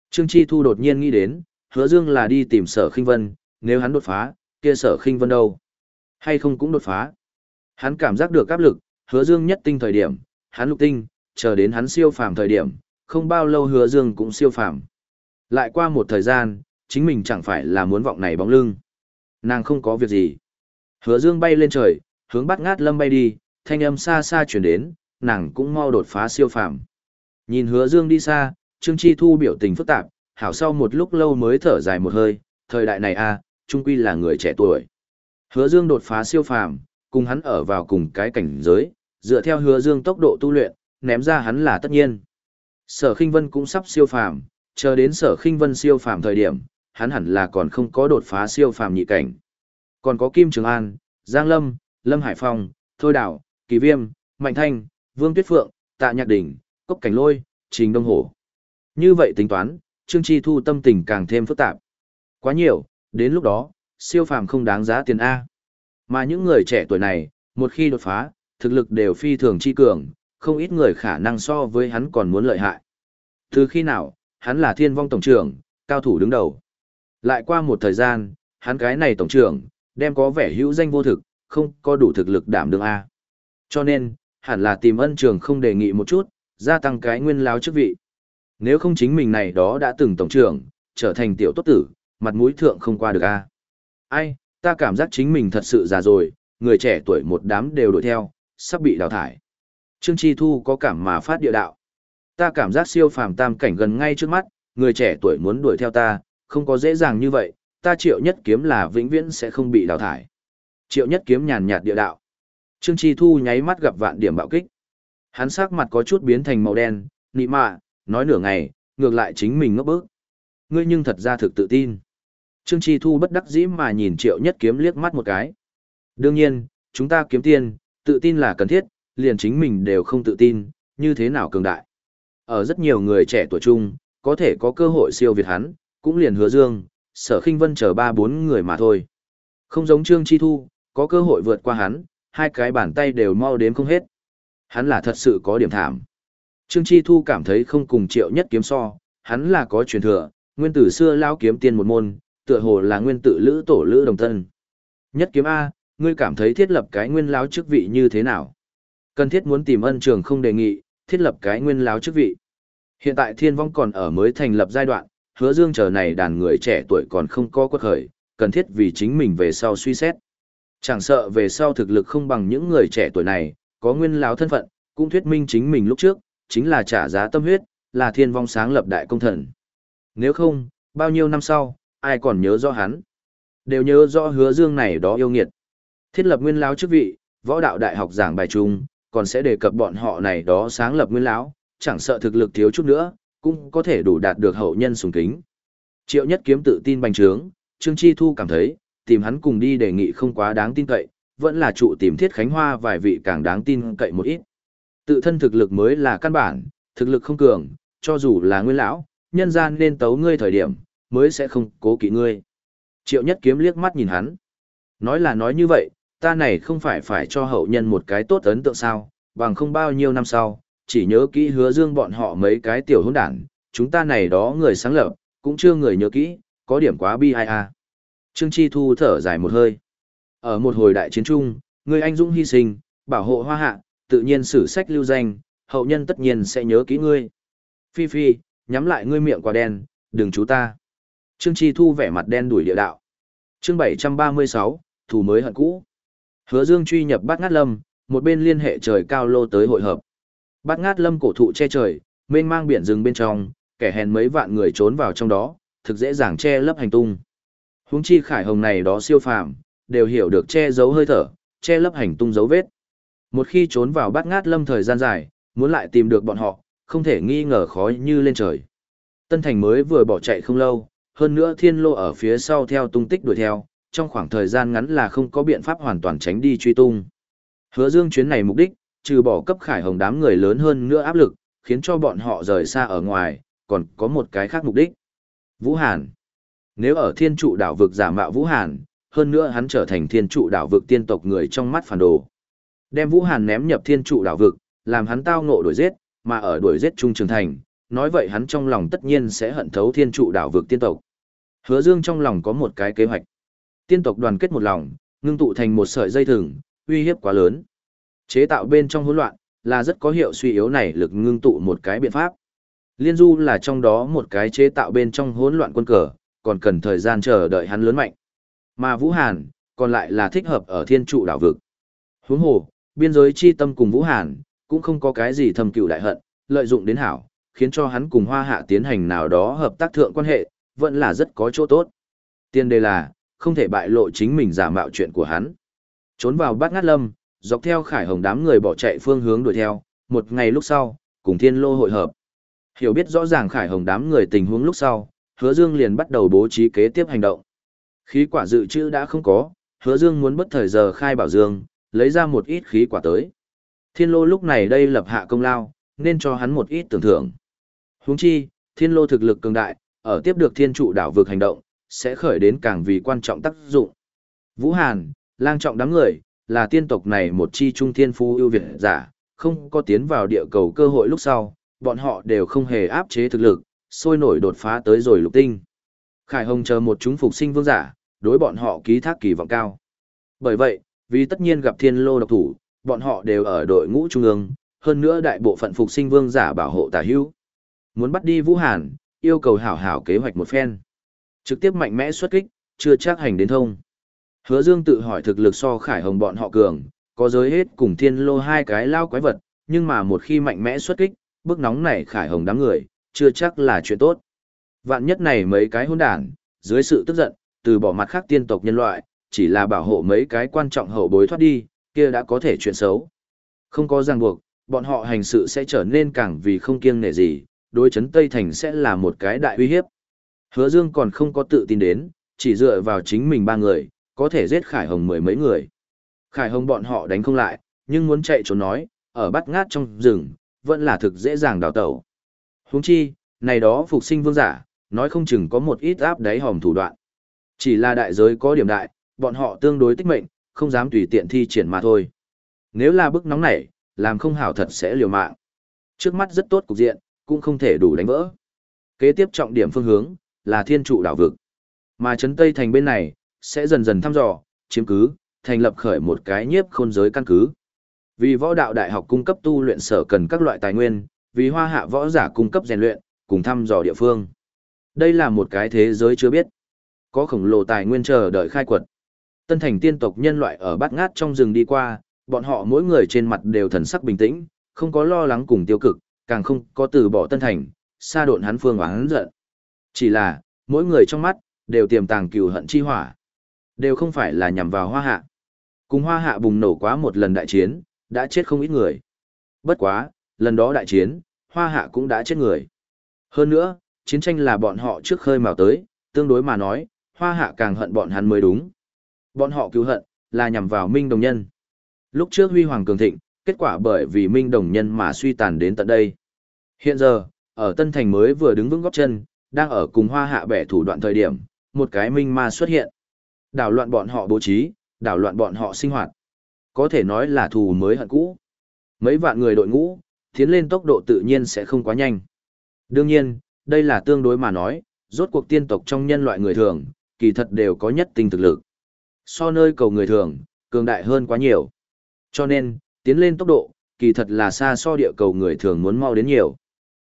Trương Chi Thu đột nhiên nghĩ đến, Hứa Dương là đi tìm Sở Khinh Vân, nếu hắn đột phá, kia Sở Khinh Vân đâu? Hay không cũng đột phá? Hắn cảm giác được áp lực, Hứa Dương nhất tinh thời điểm, hắn lục tinh, chờ đến hắn siêu phàm thời điểm, không bao lâu Hứa Dương cũng siêu phàm. Lại qua một thời gian, chính mình chẳng phải là muốn vọng này bóng lưng. Nàng không có việc gì. Hứa Dương bay lên trời, hướng bắt ngát lâm bay đi, thanh âm xa xa chuyển đến, nàng cũng mau đột phá siêu phàm. Nhìn hứa dương đi xa, Trương Chi Thu biểu tình phức tạp, hảo sau một lúc lâu mới thở dài một hơi, thời đại này a, à, trung quy là người trẻ tuổi. Hứa dương đột phá siêu phàm, cùng hắn ở vào cùng cái cảnh giới, dựa theo hứa dương tốc độ tu luyện, ném ra hắn là tất nhiên. Sở Khinh Vân cũng sắp siêu phàm, chờ đến Sở Khinh Vân siêu phàm thời điểm, hắn hẳn là còn không có đột phá siêu phàm nhị cảnh. Còn có Kim Trường An, Giang Lâm, Lâm Hải Phong, Thôi Đảo, Kỳ Viêm, Mạnh Thanh, Vương Tuyết Phượng, Tạ Nhạc Đình, Cốc Cảnh Lôi, Trình Đông Hổ. Như vậy tính toán, Trương Chi Thu tâm tình càng thêm phức tạp. Quá nhiều, đến lúc đó, siêu phàm không đáng giá tiền A. Mà những người trẻ tuổi này, một khi đột phá, thực lực đều phi thường chi cường, không ít người khả năng so với hắn còn muốn lợi hại. Từ khi nào, hắn là thiên vong tổng trưởng, cao thủ đứng đầu. Lại qua một thời gian, hắn cái này tổng trưởng, đem có vẻ hữu danh vô thực, không có đủ thực lực đảm đương A. Cho nên, hẳn là tìm ân trường không đề nghị một chút, gia tăng cái nguyên láo chức vị. Nếu không chính mình này đó đã từng tổng trưởng, trở thành tiểu tốt tử, mặt mũi thượng không qua được A. Ai, ta cảm giác chính mình thật sự già rồi, người trẻ tuổi một đám đều đuổi theo, sắp bị đào thải. Trương Chi Thu có cảm mà phát địa đạo. Ta cảm giác siêu phàm tam cảnh gần ngay trước mắt, người trẻ tuổi muốn đuổi theo ta, không có dễ dàng như vậy, ta triệu nhất kiếm là vĩnh viễn sẽ không bị đào thải. Triệu nhất kiếm nhàn nhạt địa đạo. Trương Chi Thu nháy mắt gặp vạn điểm bạo kích. Hắn sắc mặt có chút biến thành màu đen, nị mạ, nói nửa ngày, ngược lại chính mình ngốc bước. Ngươi nhưng thật ra thực tự tin. Trương Chi Thu bất đắc dĩ mà nhìn triệu nhất kiếm liếc mắt một cái. Đương nhiên, chúng ta kiếm tiền, tự tin là cần thiết, liền chính mình đều không tự tin, như thế nào cường đại. Ở rất nhiều người trẻ tuổi trung, có thể có cơ hội siêu việt hắn, cũng liền hứa dương, sở khinh vân chờ ba bốn người mà thôi. Không giống Trương Chi Thu, có cơ hội vượt qua hắn, hai cái bàn tay đều mau đến không hết. Hắn là thật sự có điểm thảm. Trương Chi Thu cảm thấy không cùng triệu nhất kiếm so, hắn là có truyền thừa, nguyên tử xưa lao kiếm tiên một môn, tựa hồ là nguyên tử lữ tổ lữ đồng thân. Nhất kiếm A, ngươi cảm thấy thiết lập cái nguyên láo chức vị như thế nào? Cần thiết muốn tìm ân trường không đề nghị, thiết lập cái nguyên láo chức vị. Hiện tại thiên vong còn ở mới thành lập giai đoạn, hứa dương chờ này đàn người trẻ tuổi còn không có quất khởi, cần thiết vì chính mình về sau suy xét. Chẳng sợ về sau thực lực không bằng những người trẻ tuổi này, có nguyên lão thân phận, cũng thuyết minh chính mình lúc trước, chính là trả giá tâm huyết, là thiên vong sáng lập đại công thần. Nếu không, Bao nhiêu năm sau, ai còn nhớ rõ hắn? Đều nhớ rõ hứa dương này đó yêu nghiệt. Thiết lập nguyên lão chức vị, võ đạo đại học giảng bài chung, còn sẽ đề cập bọn họ này đó sáng lập nguyên lão, chẳng sợ thực lực thiếu chút nữa, cũng có thể đủ đạt được hậu nhân sùng kính. Triệu nhất kiếm tự tin bành trướng, Trương Chi Thu cảm thấy, tìm hắn cùng đi đề nghị không quá đáng tin cậy, vẫn là trụ tìm thiết khánh hoa vài vị càng đáng tin cậy một ít. Tự thân thực lực mới là căn bản, thực lực không cường, cho dù là nguyên lão, nhân gian nên tấu ngươi thời điểm, mới sẽ không cố kỵ ngươi. Triệu nhất kiếm liếc mắt nhìn hắn. Nói là nói như vậy, ta này không phải phải cho hậu nhân một cái tốt ấn tượng sao, bằng không bao nhiêu năm sau, chỉ nhớ kỹ hứa dương bọn họ mấy cái tiểu hỗn đảng, chúng ta này đó người sáng lập, cũng chưa người nhớ kỹ, có điểm quá bi ai a. Trương Chi Thu thở dài một hơi. Ở một hồi đại chiến chung người anh dũng hy sinh, bảo hộ hoa hạ, tự nhiên sử sách lưu danh, hậu nhân tất nhiên sẽ nhớ kỹ ngươi. Phi Phi, nhắm lại ngươi miệng quả đen, đừng chú ta. Trương Chi Thu vẻ mặt đen đuổi địa đạo. Chương 736, thủ mới hận cũ. Hứa Dương truy nhập Bát Ngát Lâm, một bên liên hệ trời cao lô tới hội hợp. Bát Ngát Lâm cổ thụ che trời, mênh mang biển rừng bên trong, kẻ hèn mấy vạn người trốn vào trong đó, thực dễ dàng che lấp hành tung. Huống chi Khải Hồng này đó siêu phàm, đều hiểu được che giấu hơi thở, che lấp hành tung dấu vết. Một khi trốn vào Bát Ngát Lâm thời gian dài, muốn lại tìm được bọn họ, không thể nghi ngờ khó như lên trời. Tân Thành mới vừa bỏ chạy không lâu, hơn nữa thiên lô ở phía sau theo tung tích đuổi theo, trong khoảng thời gian ngắn là không có biện pháp hoàn toàn tránh đi truy tung. Hứa Dương chuyến này mục đích, trừ bỏ cấp khải hồng đám người lớn hơn nữa áp lực, khiến cho bọn họ rời xa ở ngoài, còn có một cái khác mục đích. Vũ Hàn. Nếu ở thiên trụ đảo vực giả mạo Vũ Hàn, hơn nữa hắn trở thành thiên trụ đảo vực tiên tộc người trong mắt phản đồ. Đem Vũ Hàn ném nhập thiên trụ đảo vực, làm hắn tao ngộ đuổi giết, mà ở đuổi giết trung trường thành, nói vậy hắn trong lòng tất nhiên sẽ hận thấu thiên trụ đảo vực tiên tộc. Hứa Dương trong lòng có một cái kế hoạch. Tiên tộc đoàn kết một lòng, ngưng tụ thành một sợi dây thừng, uy hiếp quá lớn. Chế tạo bên trong hỗn loạn, là rất có hiệu suy yếu này lực ngưng tụ một cái biện pháp. Liên du là trong đó một cái chế tạo bên trong hỗn loạn quân cờ, còn cần thời gian chờ đợi hắn lớn mạnh. Mà Vũ Hàn, còn lại là thích hợp ở thiên trụ đảo vực. Huống hồ, biên giới chi tâm cùng Vũ Hàn, cũng không có cái gì thầm cựu đại hận, lợi dụng đến hảo, khiến cho hắn cùng hoa hạ tiến hành nào đó hợp tác thượng quan hệ, vẫn là rất có chỗ tốt. Tiên đề là, không thể bại lộ chính mình giả mạo chuyện của hắn. Trốn vào bát ngát lâm, dọc theo khải hồng đám người bỏ chạy phương hướng đuổi theo, một ngày lúc sau, cùng thiên lô hội hợp. Hiểu biết rõ ràng khải hồng đám người tình huống lúc sau, hứa dương liền bắt đầu bố trí kế tiếp hành động. Khí quả dự trữ đã không có, hứa dương muốn bất thời giờ khai bảo dương, lấy ra một ít khí quả tới. Thiên lô lúc này đây lập hạ công lao, nên cho hắn một ít tưởng thưởng. Huống chi, thiên lô thực lực cường đại, ở tiếp được thiên trụ đảo vực hành động, sẽ khởi đến càng vì quan trọng tác dụng. Vũ Hàn, lang trọng đám người, là tiên tộc này một chi trung thiên phú ưu việt giả, không có tiến vào địa cầu cơ hội lúc sau, bọn họ đều không hề áp chế thực lực, sôi nổi đột phá tới rồi lục tinh. Khải Hồng chờ một chúng phục sinh vương giả, đối bọn họ ký thác kỳ vọng cao. Bởi vậy, vì tất nhiên gặp thiên lô độc thủ, bọn họ đều ở đội ngũ trung ương, hơn nữa đại bộ phận phục sinh vương giả bảo hộ tả hữu. Muốn bắt đi Vũ Hàn, yêu cầu hảo hảo kế hoạch một phen. Trực tiếp mạnh mẽ xuất kích, chưa chắc hành đến thông. Hứa Dương tự hỏi thực lực so Khải Hồng bọn họ cường, có giới hết cùng thiên lô hai cái lao quái vật, nhưng mà một khi mạnh mẽ xuất kích, bức nóng này Khải Hồng đám người, chưa chắc là chuyện tốt. Vạn nhất này mấy cái hỗn đản, dưới sự tức giận, từ bỏ mặt khác tiên tộc nhân loại, chỉ là bảo hộ mấy cái quan trọng hậu bối thoát đi, kia đã có thể chuyện xấu. Không có ràng buộc, bọn họ hành sự sẽ trở nên càng vì không kiêng nể gì, đối chấn Tây Thành sẽ là một cái đại uy hiếp. Hứa Dương còn không có tự tin đến, chỉ dựa vào chính mình ba người, có thể giết Khải Hồng mười mấy người. Khải Hồng bọn họ đánh không lại, nhưng muốn chạy trốn nói, ở bắt ngát trong rừng, vẫn là thực dễ dàng đào tẩu. Huống chi, này đó phục sinh vương giả, nói không chừng có một ít áp đáy hòm thủ đoạn. Chỉ là đại giới có điểm đại, bọn họ tương đối tích mệnh, không dám tùy tiện thi triển mà thôi. Nếu là bức nóng này, làm không hảo thật sẽ liều mạng. Trước mắt rất tốt cục diện, cũng không thể đủ đánh vỡ. Kế tiếp trọng điểm phương hướng, là thiên trụ đảo vực. Mà Trấn Tây Thành bên này, sẽ dần dần thăm dò, chiếm cứ, thành lập khởi một cái nhiếp khôn giới căn cứ. Vì võ đạo đại học cung cấp tu luyện sở cần các loại tài nguyên, vì hoa hạ võ giả cung cấp rèn luyện, cùng thăm dò địa phương. Đây là một cái thế giới chưa biết. Có khổng lồ tài nguyên chờ đợi khai quật. Tân thành tiên tộc nhân loại ở bát ngát trong rừng đi qua, bọn họ mỗi người trên mặt đều thần sắc bình tĩnh, không có lo lắng cùng tiêu cực, càng không có từ bỏ tân thành, xa độn hắn phương và hắn giận. Chỉ là, mỗi người trong mắt, đều tiềm tàng cừu hận chi hỏa. Đều không phải là nhằm vào hoa hạ. Cùng hoa hạ bùng nổ quá một lần đại chiến, đã chết không ít người. Bất quá, lần đó đại chiến, hoa hạ cũng đã chết người. Hơn nữa, chiến tranh là bọn họ trước khơi mào tới, tương đối mà nói, hoa hạ càng hận bọn hắn mới đúng. Bọn họ cứu hận, là nhằm vào Minh Đồng Nhân. Lúc trước huy hoàng cường thịnh, kết quả bởi vì Minh Đồng Nhân mà suy tàn đến tận đây. Hiện giờ, ở Tân Thành mới vừa đứng vững góp chân, đang ở cùng hoa hạ bẻ thủ đoạn thời điểm, một cái minh ma xuất hiện. Đảo loạn bọn họ bố trí, đảo loạn bọn họ sinh hoạt. Có thể nói là thù mới hận cũ. Mấy vạn người đội ngũ, tiến lên tốc độ tự nhiên sẽ không quá nhanh. Đương nhiên, đây là tương đối mà nói, rốt cuộc tiên tộc trong nhân loại người thường, kỳ thật đều có nhất tinh thực lực. So nơi cầu người thường, cường đại hơn quá nhiều. Cho nên, tiến lên tốc độ, kỳ thật là xa so địa cầu người thường muốn mau đến nhiều.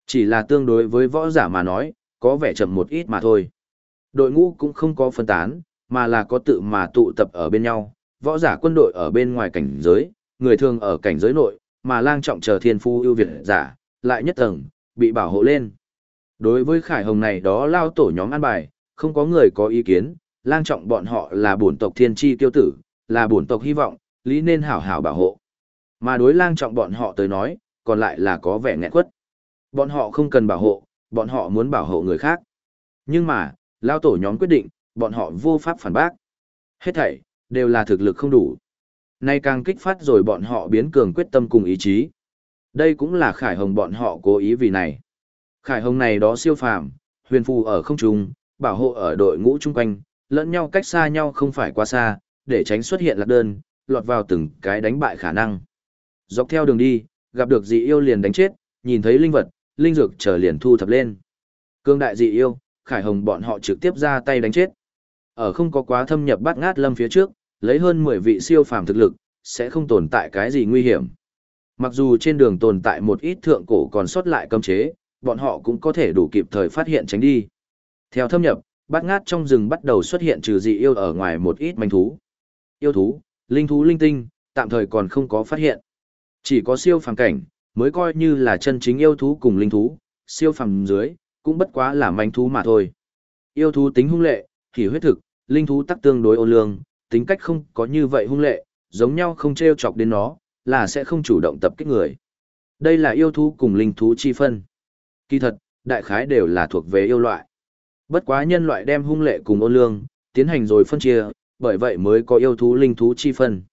Chỉ là tương đối với võ giả mà nói, có vẻ chậm một ít mà thôi. Đội ngũ cũng không có phân tán, mà là có tự mà tụ tập ở bên nhau, võ giả quân đội ở bên ngoài cảnh giới, người thường ở cảnh giới nội, mà lang trọng chờ thiên phu ưu việt giả, lại nhất tầng, bị bảo hộ lên. Đối với Khải Hồng này đó lao tổ nhóm an bài, không có người có ý kiến, lang trọng bọn họ là bổn tộc thiên tri tiêu tử, là bổn tộc hy vọng, lý nên hảo hảo bảo hộ. Mà đối lang trọng bọn họ tới nói, còn lại là có vẻ nghẹn quất. Bọn họ không cần bảo hộ, bọn họ muốn bảo hộ người khác. Nhưng mà, lao tổ nhóm quyết định, bọn họ vô pháp phản bác. Hết thảy, đều là thực lực không đủ. Nay càng kích phát rồi bọn họ biến cường quyết tâm cùng ý chí. Đây cũng là Khải Hồng bọn họ cố ý vì này. Khải Hồng này đó siêu phàm, huyền phù ở không trung, bảo hộ ở đội ngũ chung quanh, lẫn nhau cách xa nhau không phải quá xa, để tránh xuất hiện lạc đơn, lọt vào từng cái đánh bại khả năng. Dọc theo đường đi, gặp được dị yêu liền đánh chết, nhìn thấy linh vật, linh dược trở liền thu thập lên. Cương đại dị yêu, Khải Hồng bọn họ trực tiếp ra tay đánh chết. Ở không có quá thâm nhập bắt ngát lâm phía trước, lấy hơn 10 vị siêu phàm thực lực, sẽ không tồn tại cái gì nguy hiểm. Mặc dù trên đường tồn tại một ít thượng cổ còn sót lại cấm chế, bọn họ cũng có thể đủ kịp thời phát hiện tránh đi. Theo thâm nhập, bát ngát trong rừng bắt đầu xuất hiện trừ dị yêu ở ngoài một ít manh thú. Yêu thú, linh thú linh tinh, tạm thời còn không có phát hiện. Chỉ có siêu phàm cảnh, mới coi như là chân chính yêu thú cùng linh thú, siêu phàm dưới, cũng bất quá là manh thú mà thôi. Yêu thú tính hung lệ, thì huyết thực, linh thú tắc tương đối ô lương, tính cách không có như vậy hung lệ, giống nhau không treo chọc đến nó, là sẽ không chủ động tập kích người. Đây là yêu thú cùng linh thú chi phân. Kỳ thật, đại khái đều là thuộc về yêu loại. Bất quá nhân loại đem hung lệ cùng ôn lương, tiến hành rồi phân chia, bởi vậy mới có yêu thú linh thú chi phân.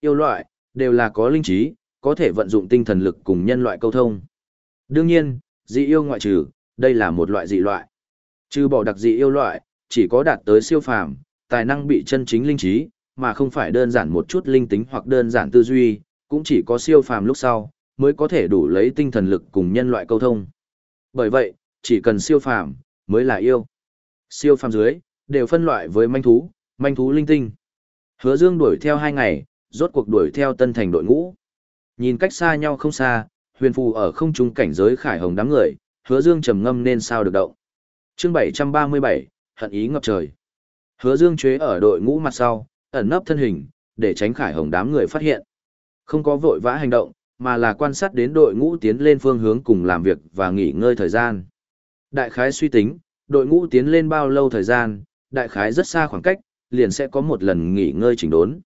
Yêu loại, đều là có linh trí, có thể vận dụng tinh thần lực cùng nhân loại câu thông. Đương nhiên, dị yêu ngoại trừ, đây là một loại dị loại. Trừ bỏ đặc dị yêu loại, chỉ có đạt tới siêu phàm, tài năng bị chân chính linh trí, mà không phải đơn giản một chút linh tính hoặc đơn giản tư duy, cũng chỉ có siêu phàm lúc sau, mới có thể đủ lấy tinh thần lực cùng nhân loại câu thông. Bởi vậy, chỉ cần siêu phàm mới là yêu. Siêu phàm dưới, đều phân loại với manh thú, manh thú linh tinh. Hứa Dương đuổi theo hai ngày, rốt cuộc đuổi theo tân thành đội ngũ. Nhìn cách xa nhau không xa, huyền phù ở không trung cảnh giới khải hồng đám người, hứa Dương trầm ngâm nên sao được động. Chương 737, hận ý ngập trời. Hứa Dương chế ở đội ngũ mặt sau, ẩn nấp thân hình, để tránh khải hồng đám người phát hiện. Không có vội vã hành động, mà là quan sát đến đội ngũ tiến lên phương hướng cùng làm việc và nghỉ ngơi thời gian. Đại khái suy tính, đội ngũ tiến lên bao lâu thời gian, đại khái rất xa khoảng cách, liền sẽ có một lần nghỉ ngơi chỉnh đốn.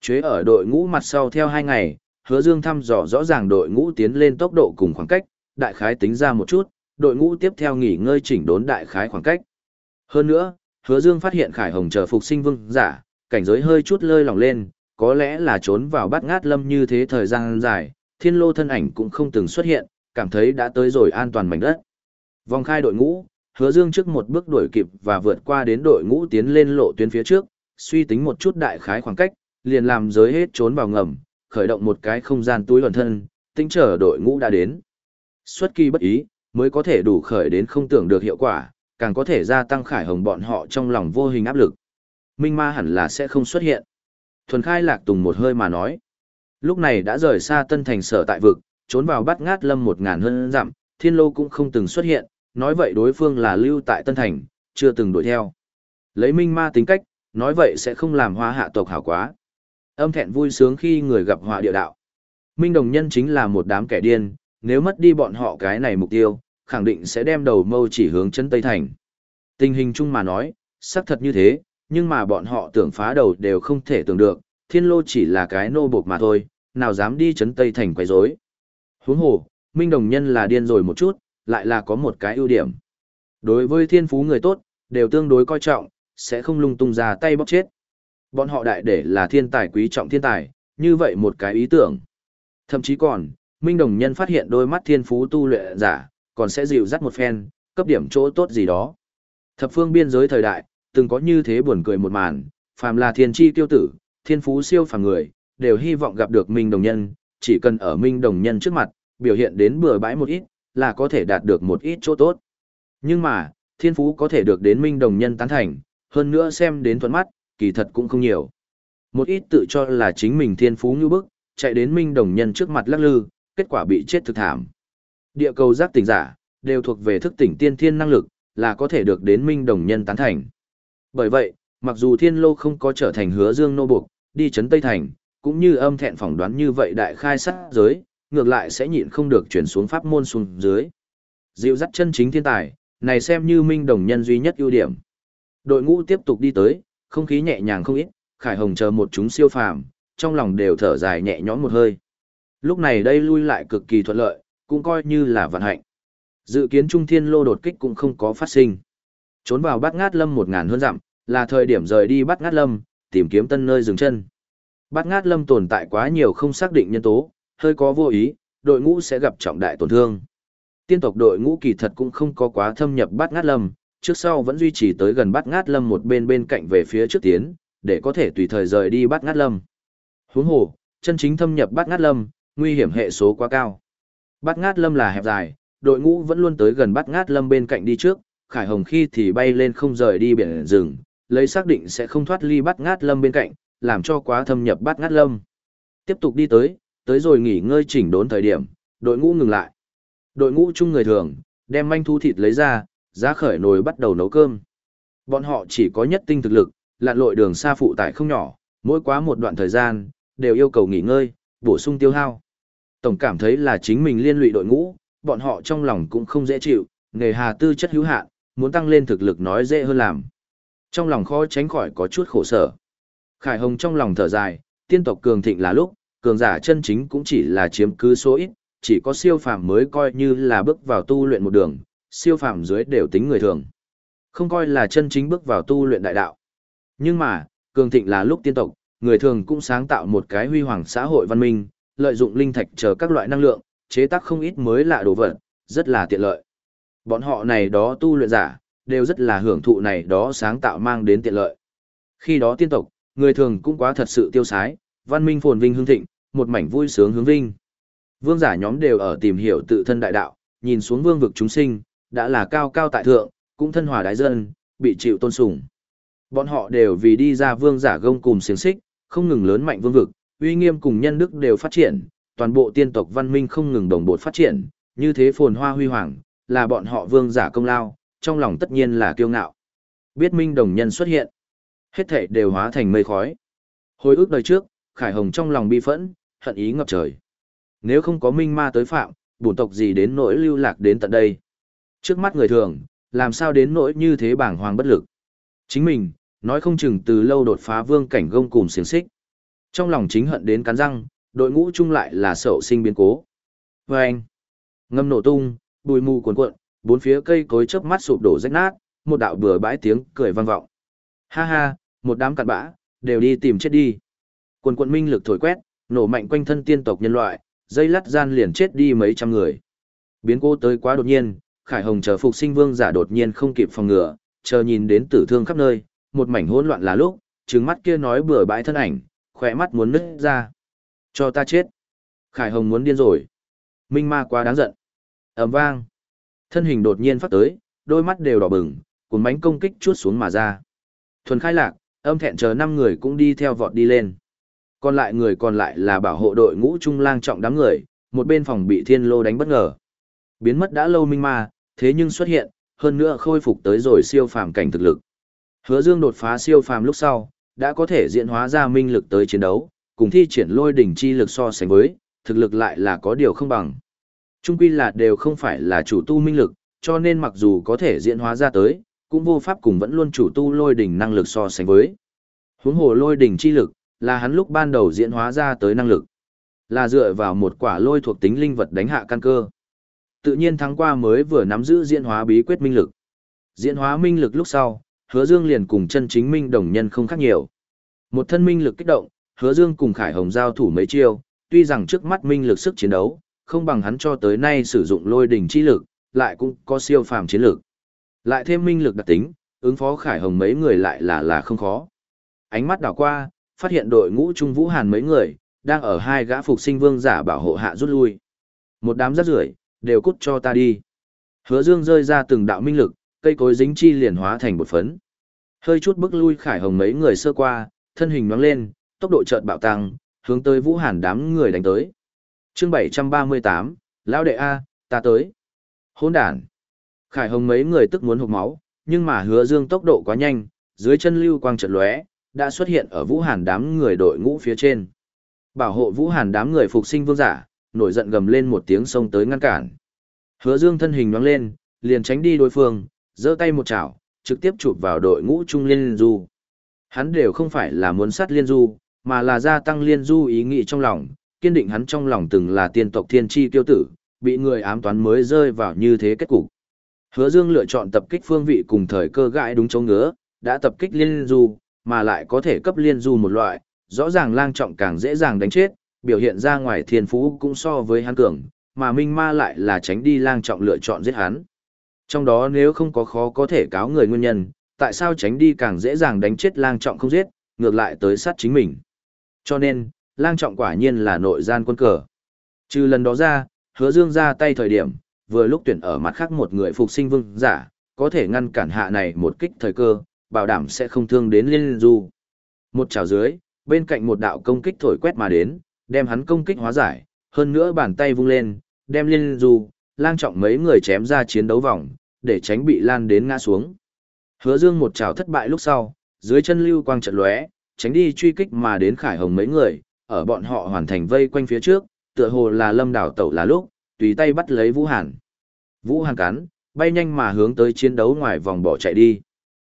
Chế ở đội ngũ mặt sau theo hai ngày, hứa dương thăm dò rõ ràng đội ngũ tiến lên tốc độ cùng khoảng cách, đại khái tính ra một chút, đội ngũ tiếp theo nghỉ ngơi chỉnh đốn đại khái khoảng cách. Hơn nữa, hứa dương phát hiện khải hồng chờ phục sinh vương giả, cảnh giới hơi chút lơi lỏng lên, có lẽ là trốn vào bát ngát lâm như thế thời gian dài, thiên lô thân ảnh cũng không từng xuất hiện, cảm thấy đã tới rồi an toàn mảnh đất. Vòng khai đội ngũ, hứa dương trước một bước đuổi kịp và vượt qua đến đội ngũ tiến lên lộ tuyến phía trước, suy tính một chút đại khái khoảng cách, liền làm giới hết trốn vào ngầm, khởi động một cái không gian túi luận thân, tính chờ đội ngũ đã đến. Xuất kỳ bất ý, mới có thể đủ khởi đến không tưởng được hiệu quả, càng có thể gia tăng khải hồng bọn họ trong lòng vô hình áp lực. Minh ma hẳn là sẽ không xuất hiện. Thuần khai lạc tùng một hơi mà nói. Lúc này đã rời xa tân thành sở tại vực, trốn vào bắt ngát lâm một ngàn hơn dặm, thiên lô cũng không từng xuất hiện, nói vậy đối phương là lưu tại tân thành, chưa từng đuổi theo. Lấy minh ma tính cách, nói vậy sẽ không làm hoa hạ tộc hảo quá. Âm thẹn vui sướng khi người gặp họa địa đạo. Minh đồng nhân chính là một đám kẻ điên, nếu mất đi bọn họ cái này mục tiêu, khẳng định sẽ đem đầu mâu chỉ hướng chân Tây Thành. Tình hình chung mà nói, xác thật như thế, nhưng mà bọn họ tưởng phá đầu đều không thể tưởng được, thiên lô chỉ là cái nô buộc mà thôi, nào dám đi chấn Tây Thành quấy rối. Huống hồ, Minh Đồng Nhân là điên rồi một chút, lại là có một cái ưu điểm. Đối với thiên phú người tốt, đều tương đối coi trọng, sẽ không lung tung ra tay bóc chết. Bọn họ đại để là thiên tài quý trọng thiên tài, như vậy một cái ý tưởng. Thậm chí còn, Minh Đồng Nhân phát hiện đôi mắt thiên phú tu luyện giả, còn sẽ dịu dắt một phen, cấp điểm chỗ tốt gì đó. Thập phương biên giới thời đại, từng có như thế buồn cười một màn, phàm là thiên chi tiêu tử, thiên phú siêu phàm người, đều hy vọng gặp được Minh Đồng Nhân, chỉ cần ở Minh Đồng Nhân trước mặt, biểu hiện đến bừa bãi một ít, là có thể đạt được một ít chỗ tốt. Nhưng mà, thiên phú có thể được đến Minh Đồng Nhân tán thành, hơn nữa xem đến thuận mắt, kỳ thật cũng không nhiều. Một ít tự cho là chính mình thiên phú như bức, chạy đến Minh Đồng Nhân trước mặt lắc lư, kết quả bị chết thực thảm. Địa cầu giác tỉnh giả, đều thuộc về thức tỉnh tiên thiên năng lực, là có thể được đến Minh Đồng Nhân tán thành. Bởi vậy, mặc dù thiên lô không có trở thành hứa dương nô buộc, đi chấn Tây Thành, cũng như âm thẹn phỏng đoán như vậy đại khai sát giới, ngược lại sẽ nhịn không được chuyển xuống pháp môn xuống dưới. Dịu dắt chân chính thiên tài, này xem như minh đồng nhân duy nhất ưu điểm. Đội ngũ tiếp tục đi tới, không khí nhẹ nhàng không ít, Khải Hồng chờ một chúng siêu phàm, trong lòng đều thở dài nhẹ nhõm một hơi. Lúc này đây lui lại cực kỳ thuận lợi, cũng coi như là vận hạnh. Dự kiến Trung Thiên Lô đột kích cũng không có phát sinh. Trốn vào Bát Ngát Lâm một ngàn hơn dặm, là thời điểm rời đi Bát Ngát Lâm, tìm kiếm tân nơi dừng chân. Bát Ngát Lâm tồn tại quá nhiều không xác định nhân tố, hơi có vô ý, đội ngũ sẽ gặp trọng đại tổn thương. Tiên tộc đội ngũ kỳ thật cũng không có quá thâm nhập Bát Ngát Lâm, trước sau vẫn duy trì tới gần Bát Ngát Lâm một bên bên cạnh về phía trước tiến, để có thể tùy thời rời đi Bát Ngát Lâm. Huống hồ, chân chính thâm nhập Bát Ngát Lâm, nguy hiểm hệ số quá cao. Bát Ngát Lâm là hẹp dài, đội ngũ vẫn luôn tới gần Bát Ngát Lâm bên cạnh đi trước, Khải Hồng khi thì bay lên không rời đi biển rừng, lấy xác định sẽ không thoát ly Bát Ngát Lâm bên cạnh, làm cho quá thâm nhập Bát Ngát Lâm. Tiếp tục đi tới, tới rồi nghỉ ngơi chỉnh đốn thời điểm, đội ngũ ngừng lại. Đội ngũ chung người thường, đem manh thu thịt lấy ra, ra khởi nồi bắt đầu nấu cơm. Bọn họ chỉ có nhất tinh thực lực, lặn lội đường xa phụ tải không nhỏ, mỗi quá một đoạn thời gian, đều yêu cầu nghỉ ngơi, bổ sung tiêu hao. Tổng cảm thấy là chính mình liên lụy đội ngũ, bọn họ trong lòng cũng không dễ chịu, nghề hà tư chất hữu hạn, muốn tăng lên thực lực nói dễ hơn làm. Trong lòng khó tránh khỏi có chút khổ sở. Khải Hồng trong lòng thở dài, tiên tộc cường thịnh là lúc, cường giả chân chính cũng chỉ là chiếm cứ số ít, chỉ có siêu phàm mới coi như là bước vào tu luyện một đường, siêu phàm dưới đều tính người thường. Không coi là chân chính bước vào tu luyện đại đạo. Nhưng mà, cường thịnh là lúc tiên tộc, người thường cũng sáng tạo một cái huy hoàng xã hội văn minh, lợi dụng linh thạch chờ các loại năng lượng, chế tác không ít mới lạ đồ vật, rất là tiện lợi. Bọn họ này đó tu luyện giả, đều rất là hưởng thụ này đó sáng tạo mang đến tiện lợi. Khi đó tiên tộc, người thường cũng quá thật sự tiêu sái, văn minh phồn vinh hương thịnh, một mảnh vui sướng hướng vinh. Vương giả nhóm đều ở tìm hiểu tự thân đại đạo, nhìn xuống vương vực chúng sinh, đã là cao cao tại thượng, cũng thân hòa đại dân, bị chịu tôn sùng. Bọn họ đều vì đi ra vương giả gông cùng xiềng xích, không ngừng lớn mạnh vương vực, uy nghiêm cùng nhân đức đều phát triển, toàn bộ tiên tộc văn minh không ngừng đồng bộ phát triển, như thế phồn hoa huy hoàng, là bọn họ vương giả công lao, trong lòng tất nhiên là kiêu ngạo. Biết minh đồng nhân xuất hiện, hết thảy đều hóa thành mây khói. Hồi ức đời trước, Khải Hồng trong lòng bi phẫn, hận ý ngập trời. Nếu không có minh ma tới phạm, bổn tộc gì đến nỗi lưu lạc đến tận đây. Trước mắt người thường, làm sao đến nỗi như thế bảng hoàng bất lực. Chính mình, nói không chừng từ lâu đột phá vương cảnh gông cùng xiềng xích. Trong lòng chính hận đến cắn răng, đội ngũ chung lại là sậu sinh biến cố. Và anh, ngâm nổ tung, bụi mù cuồn cuộn, bốn phía cây cối chớp mắt sụp đổ rách nát, một đạo bừa bãi tiếng cười vang vọng. Ha ha, một đám cặn bã, đều đi tìm chết đi. Quần quận minh lực thổi quét, nổ mạnh quanh thân tiên tộc nhân loại, dây lắt gian liền chết đi mấy trăm người. Biến cô tới quá đột nhiên, Khải Hồng chờ phục sinh vương giả đột nhiên không kịp phòng ngừa, chờ nhìn đến tử thương khắp nơi, một mảnh hỗn loạn là lúc, trừng mắt kia nói bừa bãi thân ảnh, khỏe mắt muốn nứt ra. Cho ta chết. Khải Hồng muốn điên rồi. Minh ma quá đáng giận. ầm vang. Thân hình đột nhiên phát tới, đôi mắt đều đỏ bừng, cuốn bánh công kích chuốt xuống mà ra. Thuần khai lạc, âm thẹn chờ năm người cũng đi theo vọt đi lên. Còn lại người còn lại là bảo hộ đội ngũ trung lang trọng đám người, một bên phòng bị thiên lô đánh bất ngờ. Biến mất đã lâu minh ma, thế nhưng xuất hiện, hơn nữa khôi phục tới rồi siêu phàm cảnh thực lực. Hứa Dương đột phá siêu phàm lúc sau, đã có thể diễn hóa ra minh lực tới chiến đấu, cùng thi triển lôi đỉnh chi lực so sánh với, thực lực lại là có điều không bằng. Trung quy là đều không phải là chủ tu minh lực, cho nên mặc dù có thể diễn hóa ra tới, cũng vô pháp cùng vẫn luôn chủ tu lôi đỉnh năng lực so sánh với. Huống hồ lôi đỉnh chi lực, là hắn lúc ban đầu diễn hóa ra tới năng lực. Là dựa vào một quả lôi thuộc tính linh vật đánh hạ căn cơ. Tự nhiên tháng qua mới vừa nắm giữ diễn hóa bí quyết minh lực. Diễn hóa minh lực lúc sau, hứa dương liền cùng chân chính minh đồng nhân không khác nhiều. Một thân minh lực kích động, hứa dương cùng Khải Hồng giao thủ mấy chiêu, tuy rằng trước mắt minh lực sức chiến đấu, không bằng hắn cho tới nay sử dụng lôi đỉnh chi lực, lại cũng có siêu phàm chiến lực. Lại thêm minh lực đặc tính, ứng phó Khải Hồng mấy người lại là là không khó. Ánh mắt đảo qua, phát hiện đội ngũ Trung Vũ Hàn mấy người, đang ở hai gã phục sinh vương giả bảo hộ hạ rút lui. Một đám rác rưởi đều cút cho ta đi. Hứa Dương rơi ra từng đạo minh lực, cây cối dính chi liền hóa thành bột phấn. Hơi chút bước lui Khải Hồng mấy người sơ qua, thân hình nhoáng lên, tốc độ chợt bạo tăng, hướng tới Vũ Hàn đám người đánh tới. Chương 738, lão đệ a, ta tới. Hỗn đản. Khải Hồng mấy người tức muốn hộc máu, nhưng mà Hứa Dương tốc độ quá nhanh, dưới chân lưu quang chợt lóe, đã xuất hiện ở Vũ Hàn đám người đội ngũ phía trên. Bảo hộ Vũ Hàn đám người phục sinh vương giả, nổi giận gầm lên một tiếng xông tới ngăn cản. Hứa Dương thân hình nhoáng lên, liền tránh đi đối phương, giơ tay một chảo, trực tiếp chụp vào đội ngũ Trung Liên Du. Hắn đều không phải là muốn sát Liên Du, mà là gia tăng Liên Du ý nghĩ trong lòng, kiên định hắn trong lòng từng là tiên tộc thiên chi tiêu tử, bị người ám toán mới rơi vào như thế kết cục. Hứa Dương lựa chọn tập kích phương vị cùng thời cơ gãi đúng chỗ ngứa, đã tập kích Liên Du, mà lại có thể cấp Liên Du một loại, rõ ràng lang trọng càng dễ dàng đánh chết, biểu hiện ra ngoài thiên phú cũng so với hắn cường, mà Minh Ma lại là tránh đi lang trọng lựa chọn giết hắn. Trong đó nếu không có khó có thể cáo người nguyên nhân, tại sao tránh đi càng dễ dàng đánh chết lang trọng không giết, ngược lại tới sát chính mình. Cho nên, lang trọng quả nhiên là nội gian quân cờ. Trừ lần đó ra, hứa dương ra tay thời điểm, vừa lúc tuyển ở mặt khác một người phục sinh vương giả, có thể ngăn cản hạ này một kích thời cơ, bảo đảm sẽ không thương đến liên du. Một chảo dưới, bên cạnh một đạo công kích thổi quét mà đến, đem hắn công kích hóa giải, hơn nữa bàn tay vung lên, đem liên du, lang trọng mấy người chém ra chiến đấu vòng, để tránh bị lan đến ngã xuống. Hứa Dương một trảo thất bại lúc sau, dưới chân lưu quang trận lóe, tránh đi truy kích mà đến Khải Hồng mấy người, ở bọn họ hoàn thành vây quanh phía trước, tựa hồ là Lâm Đảo tẩu là lúc, tùy tay bắt lấy Vũ Hàn. Vũ Hàn cắn, bay nhanh mà hướng tới chiến đấu ngoài vòng bỏ chạy đi.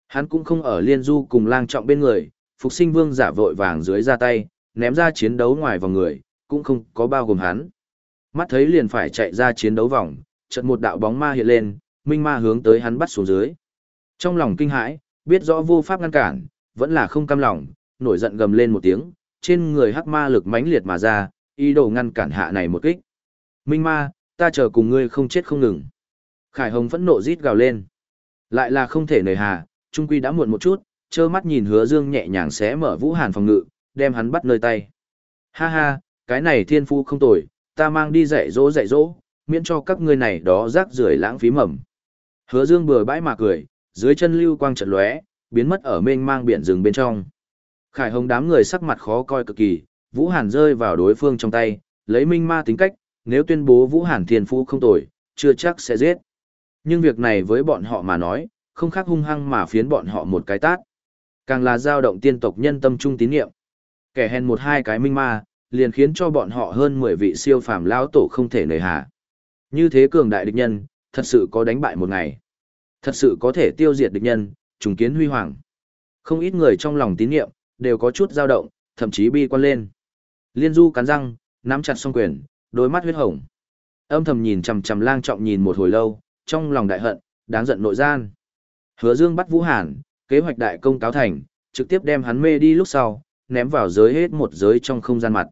Hắn cũng không ở liên du cùng lang trọng bên người, phục sinh vương giả vội vàng dưới ra tay, ném ra chiến đấu ngoài vòng người, cũng không có bao gồm hắn. Mắt thấy liền phải chạy ra chiến đấu vòng, chợt một đạo bóng ma hiện lên, minh ma hướng tới hắn bắt xuống dưới. Trong lòng kinh hãi, biết rõ vô pháp ngăn cản, vẫn là không cam lòng, nổi giận gầm lên một tiếng, trên người hắc ma lực mãnh liệt mà ra, ý đồ ngăn cản hạ này một kích. Minh ma, ta chờ cùng ngươi không chết không ngừng. Khải Hồng phẫn nộ rít gào lên. Lại là không thể nời hà, trung quy đã muộn một chút, trơ mắt nhìn hứa dương nhẹ nhàng xé mở vũ hàn phòng ngự, đem hắn bắt nơi tay. Ha ha, cái này thiên phu không tồi, ta mang đi dạy dỗ dạy dỗ, miễn cho các ngươi này đó rác rưởi lãng phí mầm. Hứa Dương bừa bãi mà cười, dưới chân lưu quang trận lóe, biến mất ở mênh mang biển rừng bên trong. Khải Hồng đám người sắc mặt khó coi cực kỳ, Vũ Hàn rơi vào đối phương trong tay, lấy minh ma tính cách, nếu tuyên bố Vũ Hàn thiên phú không tồi, chưa chắc sẽ giết. Nhưng việc này với bọn họ mà nói, không khác hung hăng mà phiến bọn họ một cái tát. Càng là dao động tiên tộc nhân tâm trung tín niệm. Kẻ hèn một hai cái minh ma, liền khiến cho bọn họ hơn 10 vị siêu phàm lão tổ không thể nề hà. Như thế cường đại địch nhân, thật sự có đánh bại một ngày. Thật sự có thể tiêu diệt địch nhân, trùng kiến huy hoàng. Không ít người trong lòng tín nhiệm, đều có chút dao động, thậm chí bi quan lên. Liên Du cắn răng, nắm chặt song quyền, đôi mắt huyết hồng. Âm thầm nhìn chằm chằm lang trọng nhìn một hồi lâu, trong lòng đại hận, đáng giận nội gian. Hứa Dương bắt Vũ Hàn, kế hoạch đại công cáo thành, trực tiếp đem hắn mê đi lúc sau, ném vào giới hết một giới trong không gian mặt.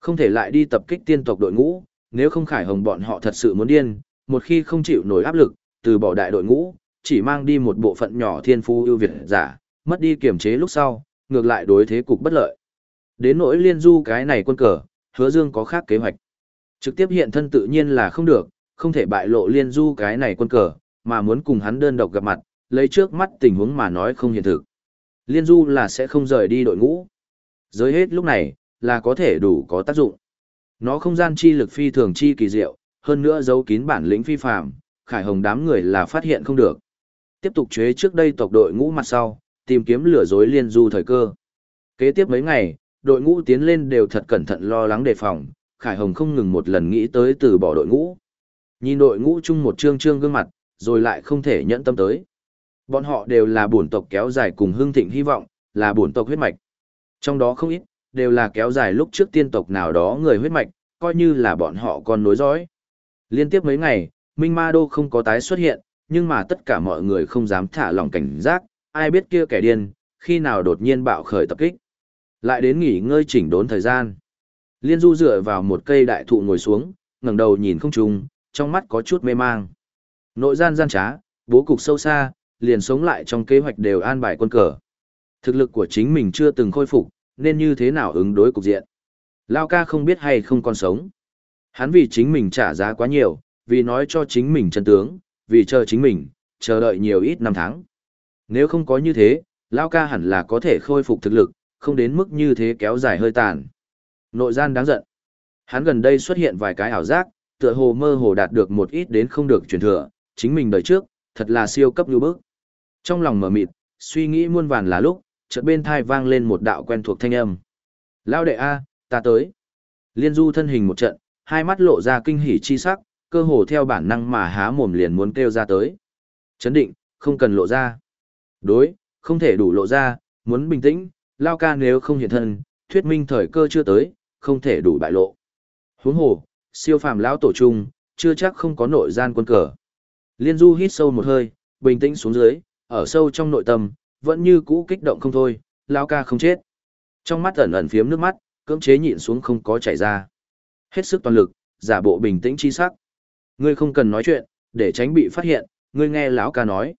Không thể lại đi tập kích tiên tộc đội ngũ, nếu không khải hồng bọn họ thật sự muốn điên, một khi không chịu nổi áp lực, từ bỏ đại đội ngũ, chỉ mang đi một bộ phận nhỏ thiên phú ưu việt giả, mất đi kiểm chế lúc sau, ngược lại đối thế cục bất lợi. Đến nỗi liên du cái này quân cờ, hứa dương có khác kế hoạch. Trực tiếp hiện thân tự nhiên là không được, không thể bại lộ liên du cái này quân cờ, mà muốn cùng hắn đơn độc gặp mặt, lấy trước mắt tình huống mà nói không hiện thực. Liên du là sẽ không rời đi đội ngũ. Giới hết lúc này, là có thể đủ có tác dụng. Nó không gian chi lực phi thường chi kỳ diệu, hơn nữa giấu kín bản lĩnh phi phạm, Khải Hồng đám người là phát hiện không được. Tiếp tục chế trước đây tộc đội ngũ mặt sau, tìm kiếm lừa dối liên du thời cơ. Kế tiếp mấy ngày, đội ngũ tiến lên đều thật cẩn thận lo lắng đề phòng, Khải Hồng không ngừng một lần nghĩ tới từ bỏ đội ngũ. Nhìn đội ngũ chung một trương trương gương mặt, rồi lại không thể nhẫn tâm tới. Bọn họ đều là bổn tộc kéo dài cùng hương thịnh hy vọng, là bổn tộc huyết mạch. Trong đó không ít, đều là kéo dài lúc trước tiên tộc nào đó người huyết mạch, coi như là bọn họ còn nối dõi. Liên tiếp mấy ngày, Minh Ma Đô không có tái xuất hiện, nhưng mà tất cả mọi người không dám thả lòng cảnh giác, ai biết kia kẻ điên, khi nào đột nhiên bạo khởi tập kích. Lại đến nghỉ ngơi chỉnh đốn thời gian. Liên Du dựa vào một cây đại thụ ngồi xuống, ngẩng đầu nhìn không trùng, trong mắt có chút mê mang. Nội gian gian trá, bố cục sâu xa, liền sống lại trong kế hoạch đều an bài quân cờ. Thực lực của chính mình chưa từng khôi phục, nên như thế nào ứng đối cục diện. Lao ca không biết hay không còn sống. Hắn vì chính mình trả giá quá nhiều, vì nói cho chính mình chân tướng, vì chờ chính mình, chờ đợi nhiều ít năm tháng. Nếu không có như thế, Lao ca hẳn là có thể khôi phục thực lực, không đến mức như thế kéo dài hơi tàn. Nội gian đáng giận. Hắn gần đây xuất hiện vài cái ảo giác, tựa hồ mơ hồ đạt được một ít đến không được truyền thừa, chính mình đời trước, thật là siêu cấp như bức. Trong lòng mở mịt, suy nghĩ muôn vàn là lúc, chợt bên thai vang lên một đạo quen thuộc thanh âm. Lao đệ A, ta tới. Liên du thân hình một trận, hai mắt lộ ra kinh hỉ chi sắc, cơ hồ theo bản năng mà há mồm liền muốn kêu ra tới. Chấn định, không cần lộ ra. Đối, không thể đủ lộ ra, muốn bình tĩnh, lao ca nếu không hiện thân, thuyết minh thời cơ chưa tới, không thể đủ bại lộ. Huống hồ, siêu phàm lão tổ trung, chưa chắc không có nội gian quân cờ. Liên Du hít sâu một hơi, bình tĩnh xuống dưới, ở sâu trong nội tâm, vẫn như cũ kích động không thôi, lao ca không chết. Trong mắt ẩn ẩn phiếm nước mắt, cưỡng chế nhịn xuống không có chảy ra. Hết sức toàn lực, giả bộ bình tĩnh chi sắc. Ngươi không cần nói chuyện, để tránh bị phát hiện, ngươi nghe lão ca nói.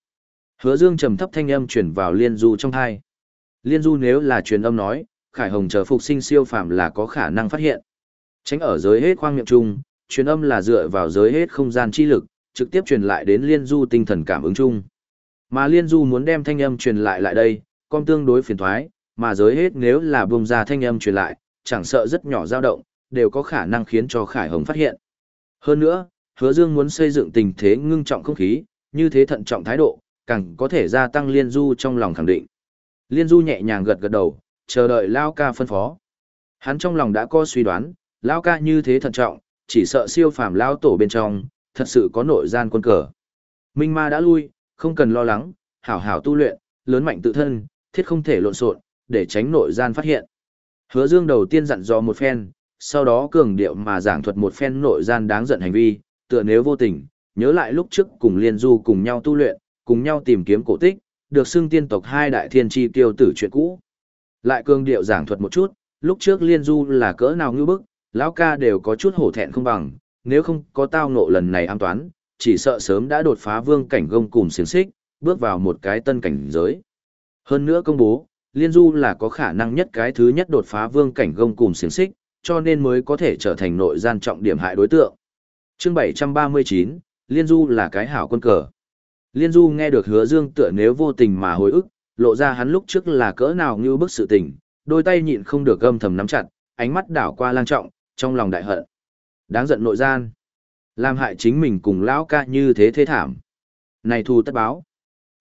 Hứa Dương trầm thấp thanh âm truyền vào Liên Du trong tai. Liên Du nếu là truyền âm nói, Khải Hồng chờ phục sinh siêu phàm là có khả năng phát hiện. Tránh ở giới hết khoang miệng chung, truyền âm là dựa vào giới hết không gian chi lực, trực tiếp truyền lại đến Liên Du tinh thần cảm ứng chung. Mà Liên Du muốn đem thanh âm truyền lại lại đây, con tương đối phiền thoái, mà giới hết nếu là bùng ra thanh âm truyền lại, chẳng sợ rất nhỏ dao động, đều có khả năng khiến cho Khải Hồng phát hiện. Hơn nữa, Hứa Dương muốn xây dựng tình thế ngưng trọng không khí, như thế thận trọng thái độ, càng có thể gia tăng Liên Du trong lòng khẳng định. Liên Du nhẹ nhàng gật gật đầu, chờ đợi Lao ca phân phó. Hắn trong lòng đã có suy đoán, Lao ca như thế thận trọng, chỉ sợ siêu phàm Lao tổ bên trong, thật sự có nội gian quân cờ. Minh ma đã lui, không cần lo lắng, hảo hảo tu luyện, lớn mạnh tự thân, thiết không thể lộn xộn, để tránh nội gian phát hiện. Hứa Dương đầu tiên dặn dò một phen, sau đó cường điệu mà giảng thuật một phen nội gian đáng giận hành vi, tựa nếu vô tình, nhớ lại lúc trước cùng Liên Du cùng nhau tu luyện, cùng nhau tìm kiếm cổ tích, được xưng tiên tộc hai đại thiên chi tiêu tử chuyện cũ. Lại cường điệu giảng thuật một chút, lúc trước Liên Du là cỡ nào ngư bức, lão ca đều có chút hổ thẹn không bằng, nếu không có tao ngộ lần này an toán, chỉ sợ sớm đã đột phá vương cảnh gông cùng xiềng xích, bước vào một cái tân cảnh giới. Hơn nữa công bố, Liên Du là có khả năng nhất cái thứ nhất đột phá vương cảnh gông cùng xiềng xích, cho nên mới có thể trở thành nội gian trọng điểm hại đối tượng. Chương 739, Liên Du là cái hảo quân cờ. Liên Du nghe được hứa dương tựa nếu vô tình mà hồi ức, lộ ra hắn lúc trước là cỡ nào như bức sự tình, đôi tay nhịn không được gâm thầm nắm chặt, ánh mắt đảo qua lang trọng, trong lòng đại hận. Đáng giận nội gian. Làm hại chính mình cùng lão ca như thế thế thảm. Này thu tất báo.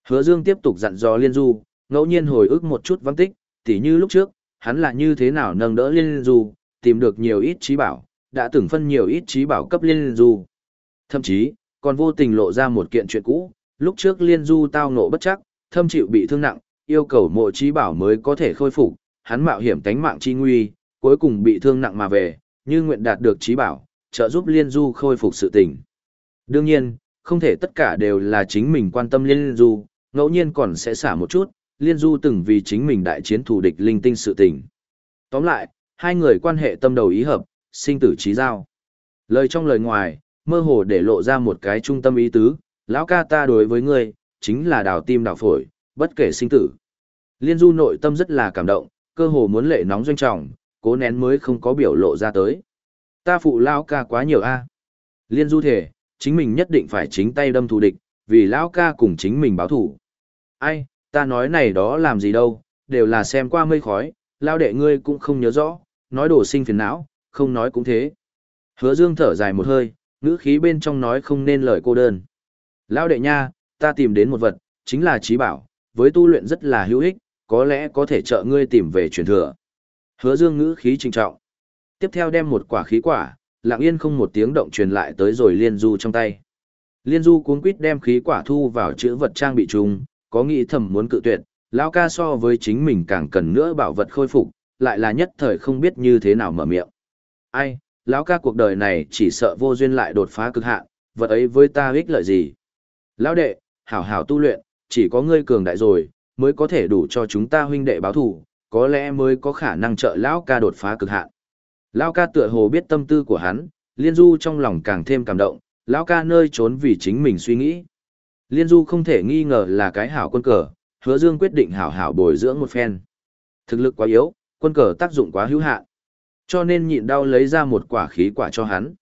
Hứa Dương tiếp tục dặn dò Liên Du, ngẫu nhiên hồi ức một chút vắng tích, tỉ như lúc trước, hắn là như thế nào nâng đỡ Liên Du, tìm được nhiều ít trí bảo, đã từng phân nhiều ít trí bảo cấp Liên Du. Thậm chí, còn vô tình lộ ra một kiện chuyện cũ, lúc trước Liên Du tao ngộ bất chắc, thâm chịu bị thương nặng, yêu cầu mộ trí bảo mới có thể khôi phục, hắn mạo hiểm tánh mạng chi nguy, cuối cùng bị thương nặng mà về, như nguyện đạt được trí bảo, trợ giúp Liên Du khôi phục sự tình. Đương nhiên, không thể tất cả đều là chính mình quan tâm Liên Du, ngẫu nhiên còn sẽ xả một chút, Liên Du từng vì chính mình đại chiến thù địch linh tinh sự tình. Tóm lại, hai người quan hệ tâm đầu ý hợp, sinh tử trí giao. Lời trong lời ngoài, mơ hồ để lộ ra một cái trung tâm ý tứ, lão ca ta đối với ngươi, chính là đào tim đào phổi, bất kể sinh tử. Liên Du nội tâm rất là cảm động, cơ hồ muốn lệ nóng doanh trọng, cố nén mới không có biểu lộ ra tới. Ta phụ lão ca quá nhiều a. Liên Du thể, chính mình nhất định phải chính tay đâm thù địch, vì lão ca cùng chính mình báo thủ. Ai, ta nói này đó làm gì đâu, đều là xem qua mây khói, lao đệ ngươi cũng không nhớ rõ, nói đồ sinh phiền não, không nói cũng thế. Hứa Dương thở dài một hơi, ngữ khí bên trong nói không nên lời cô đơn. Lão đệ nha, ta tìm đến một vật, chính là trí bảo, với tu luyện rất là hữu ích, có lẽ có thể trợ ngươi tìm về truyền thừa. Hứa Dương ngữ khí trinh trọng. Tiếp theo đem một quả khí quả, lặng yên không một tiếng động truyền lại tới rồi Liên Du trong tay. Liên Du cuống quýt đem khí quả thu vào chữ vật trang bị trùng, có nghĩ thầm muốn cự tuyệt, lão ca so với chính mình càng cần nữa bảo vật khôi phục, lại là nhất thời không biết như thế nào mở miệng. Ai, lão ca cuộc đời này chỉ sợ vô duyên lại đột phá cực hạn, vật ấy với ta ích lợi gì? Lão đệ, hảo hảo tu luyện, chỉ có ngươi cường đại rồi, mới có thể đủ cho chúng ta huynh đệ báo thù, có lẽ mới có khả năng trợ lão ca đột phá cực hạn. Lão ca tựa hồ biết tâm tư của hắn, Liên Du trong lòng càng thêm cảm động, lão ca nơi trốn vì chính mình suy nghĩ. Liên Du không thể nghi ngờ là cái hảo quân cờ, hứa dương quyết định hảo hảo bồi dưỡng một phen. Thực lực quá yếu, quân cờ tác dụng quá hữu hạn. Cho nên nhịn đau lấy ra một quả khí quả cho hắn.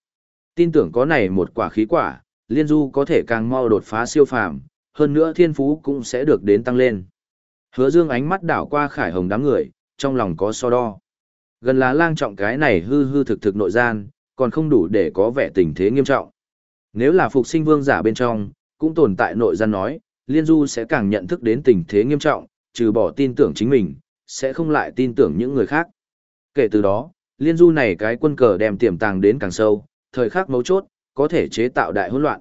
Tin tưởng có này một quả khí quả, Liên Du có thể càng mau đột phá siêu phàm, hơn nữa thiên phú cũng sẽ được đến tăng lên. Hứa Dương ánh mắt đảo qua Khải Hồng đám người, trong lòng có so đo. Gần là lang trọng cái này hư hư thực thực nội gian, còn không đủ để có vẻ tình thế nghiêm trọng. Nếu là phục sinh vương giả bên trong, cũng tồn tại nội gian nói, Liên Du sẽ càng nhận thức đến tình thế nghiêm trọng, trừ bỏ tin tưởng chính mình, sẽ không lại tin tưởng những người khác. Kể từ đó, Liên Du này cái quân cờ đem tiềm tàng đến càng sâu, thời khắc mấu chốt, có thể chế tạo đại hỗn loạn.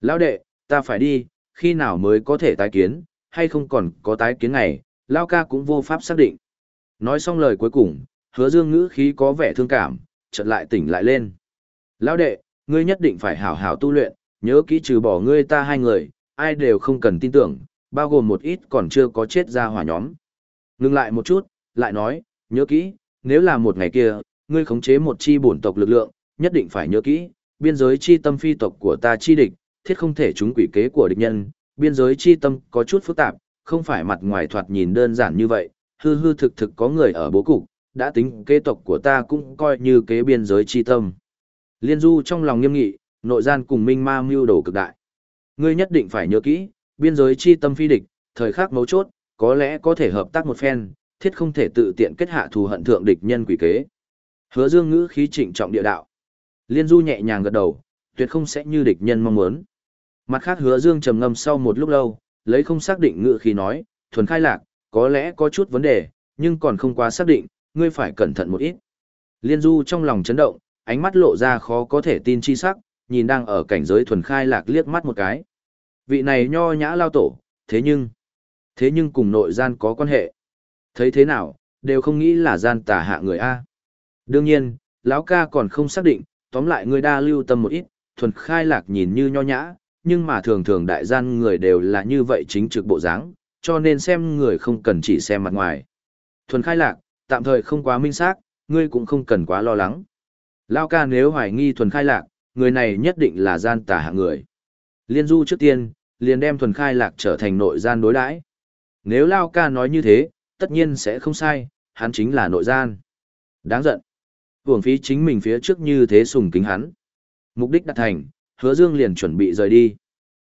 Lão đệ, ta phải đi, khi nào mới có thể tái kiến, hay không còn có tái kiến ngày, Lao ca cũng vô pháp xác định. Nói xong lời cuối cùng, hứa dương ngữ khí có vẻ thương cảm, chợt lại tỉnh lại lên. Lão đệ, ngươi nhất định phải hảo hảo tu luyện, nhớ kỹ trừ bỏ ngươi ta hai người, ai đều không cần tin tưởng, bao gồm một ít còn chưa có chết ra hỏa nhóm. Ngừng lại một chút, lại nói, nhớ kỹ, nếu là một ngày kia, ngươi khống chế một chi bổn tộc lực lượng, nhất định phải nhớ kỹ, biên giới chi tâm phi tộc của ta chi địch, thiết không thể trúng quỷ kế của địch nhân, biên giới chi tâm có chút phức tạp, không phải mặt ngoài thoạt nhìn đơn giản như vậy, hư hư thực thực có người ở bố cục, đã tính kế tộc của ta cũng coi như kế biên giới chi tâm. Liên Du trong lòng nghiêm nghị, nội gian cùng minh ma mưu đồ cực đại. Ngươi nhất định phải nhớ kỹ, biên giới chi tâm phi địch, thời khắc mấu chốt, có lẽ có thể hợp tác một phen, thiết không thể tự tiện kết hạ thù hận thượng địch nhân quỷ kế. Hứa Dương ngữ khí trịnh trọng địa đạo. Liên Du nhẹ nhàng gật đầu, tuyệt không sẽ như địch nhân mong muốn. Mặt khác Hứa Dương trầm ngâm sau một lúc lâu, lấy không xác định ngữ khí nói, thuần khai lạc, có lẽ có chút vấn đề, nhưng còn không quá xác định, ngươi phải cẩn thận một ít. Liên Du trong lòng chấn động, ánh mắt lộ ra khó có thể tin chi sắc, nhìn đang ở cảnh giới thuần khai lạc liếc mắt một cái. Vị này nho nhã lao tổ, thế nhưng, thế nhưng cùng nội gian có quan hệ. Thấy thế nào, đều không nghĩ là gian tà hạ người A. Đương nhiên, lão ca còn không xác định, tóm lại ngươi đa lưu tâm một ít, thuần khai lạc nhìn như nho nhã, nhưng mà thường thường đại gian người đều là như vậy chính trực bộ dáng, cho nên xem người không cần chỉ xem mặt ngoài. Thuần khai lạc, tạm thời không quá minh xác, ngươi cũng không cần quá lo lắng. Lao ca nếu hoài nghi thuần khai lạc, người này nhất định là gian tà hạng người. Liên du trước tiên, liền đem thuần khai lạc trở thành nội gian đối đãi. Nếu Lao ca nói như thế, tất nhiên sẽ không sai, hắn chính là nội gian. Đáng giận. Hưởng phí chính mình phía trước như thế sùng kính hắn. Mục đích đạt thành, hứa dương liền chuẩn bị rời đi.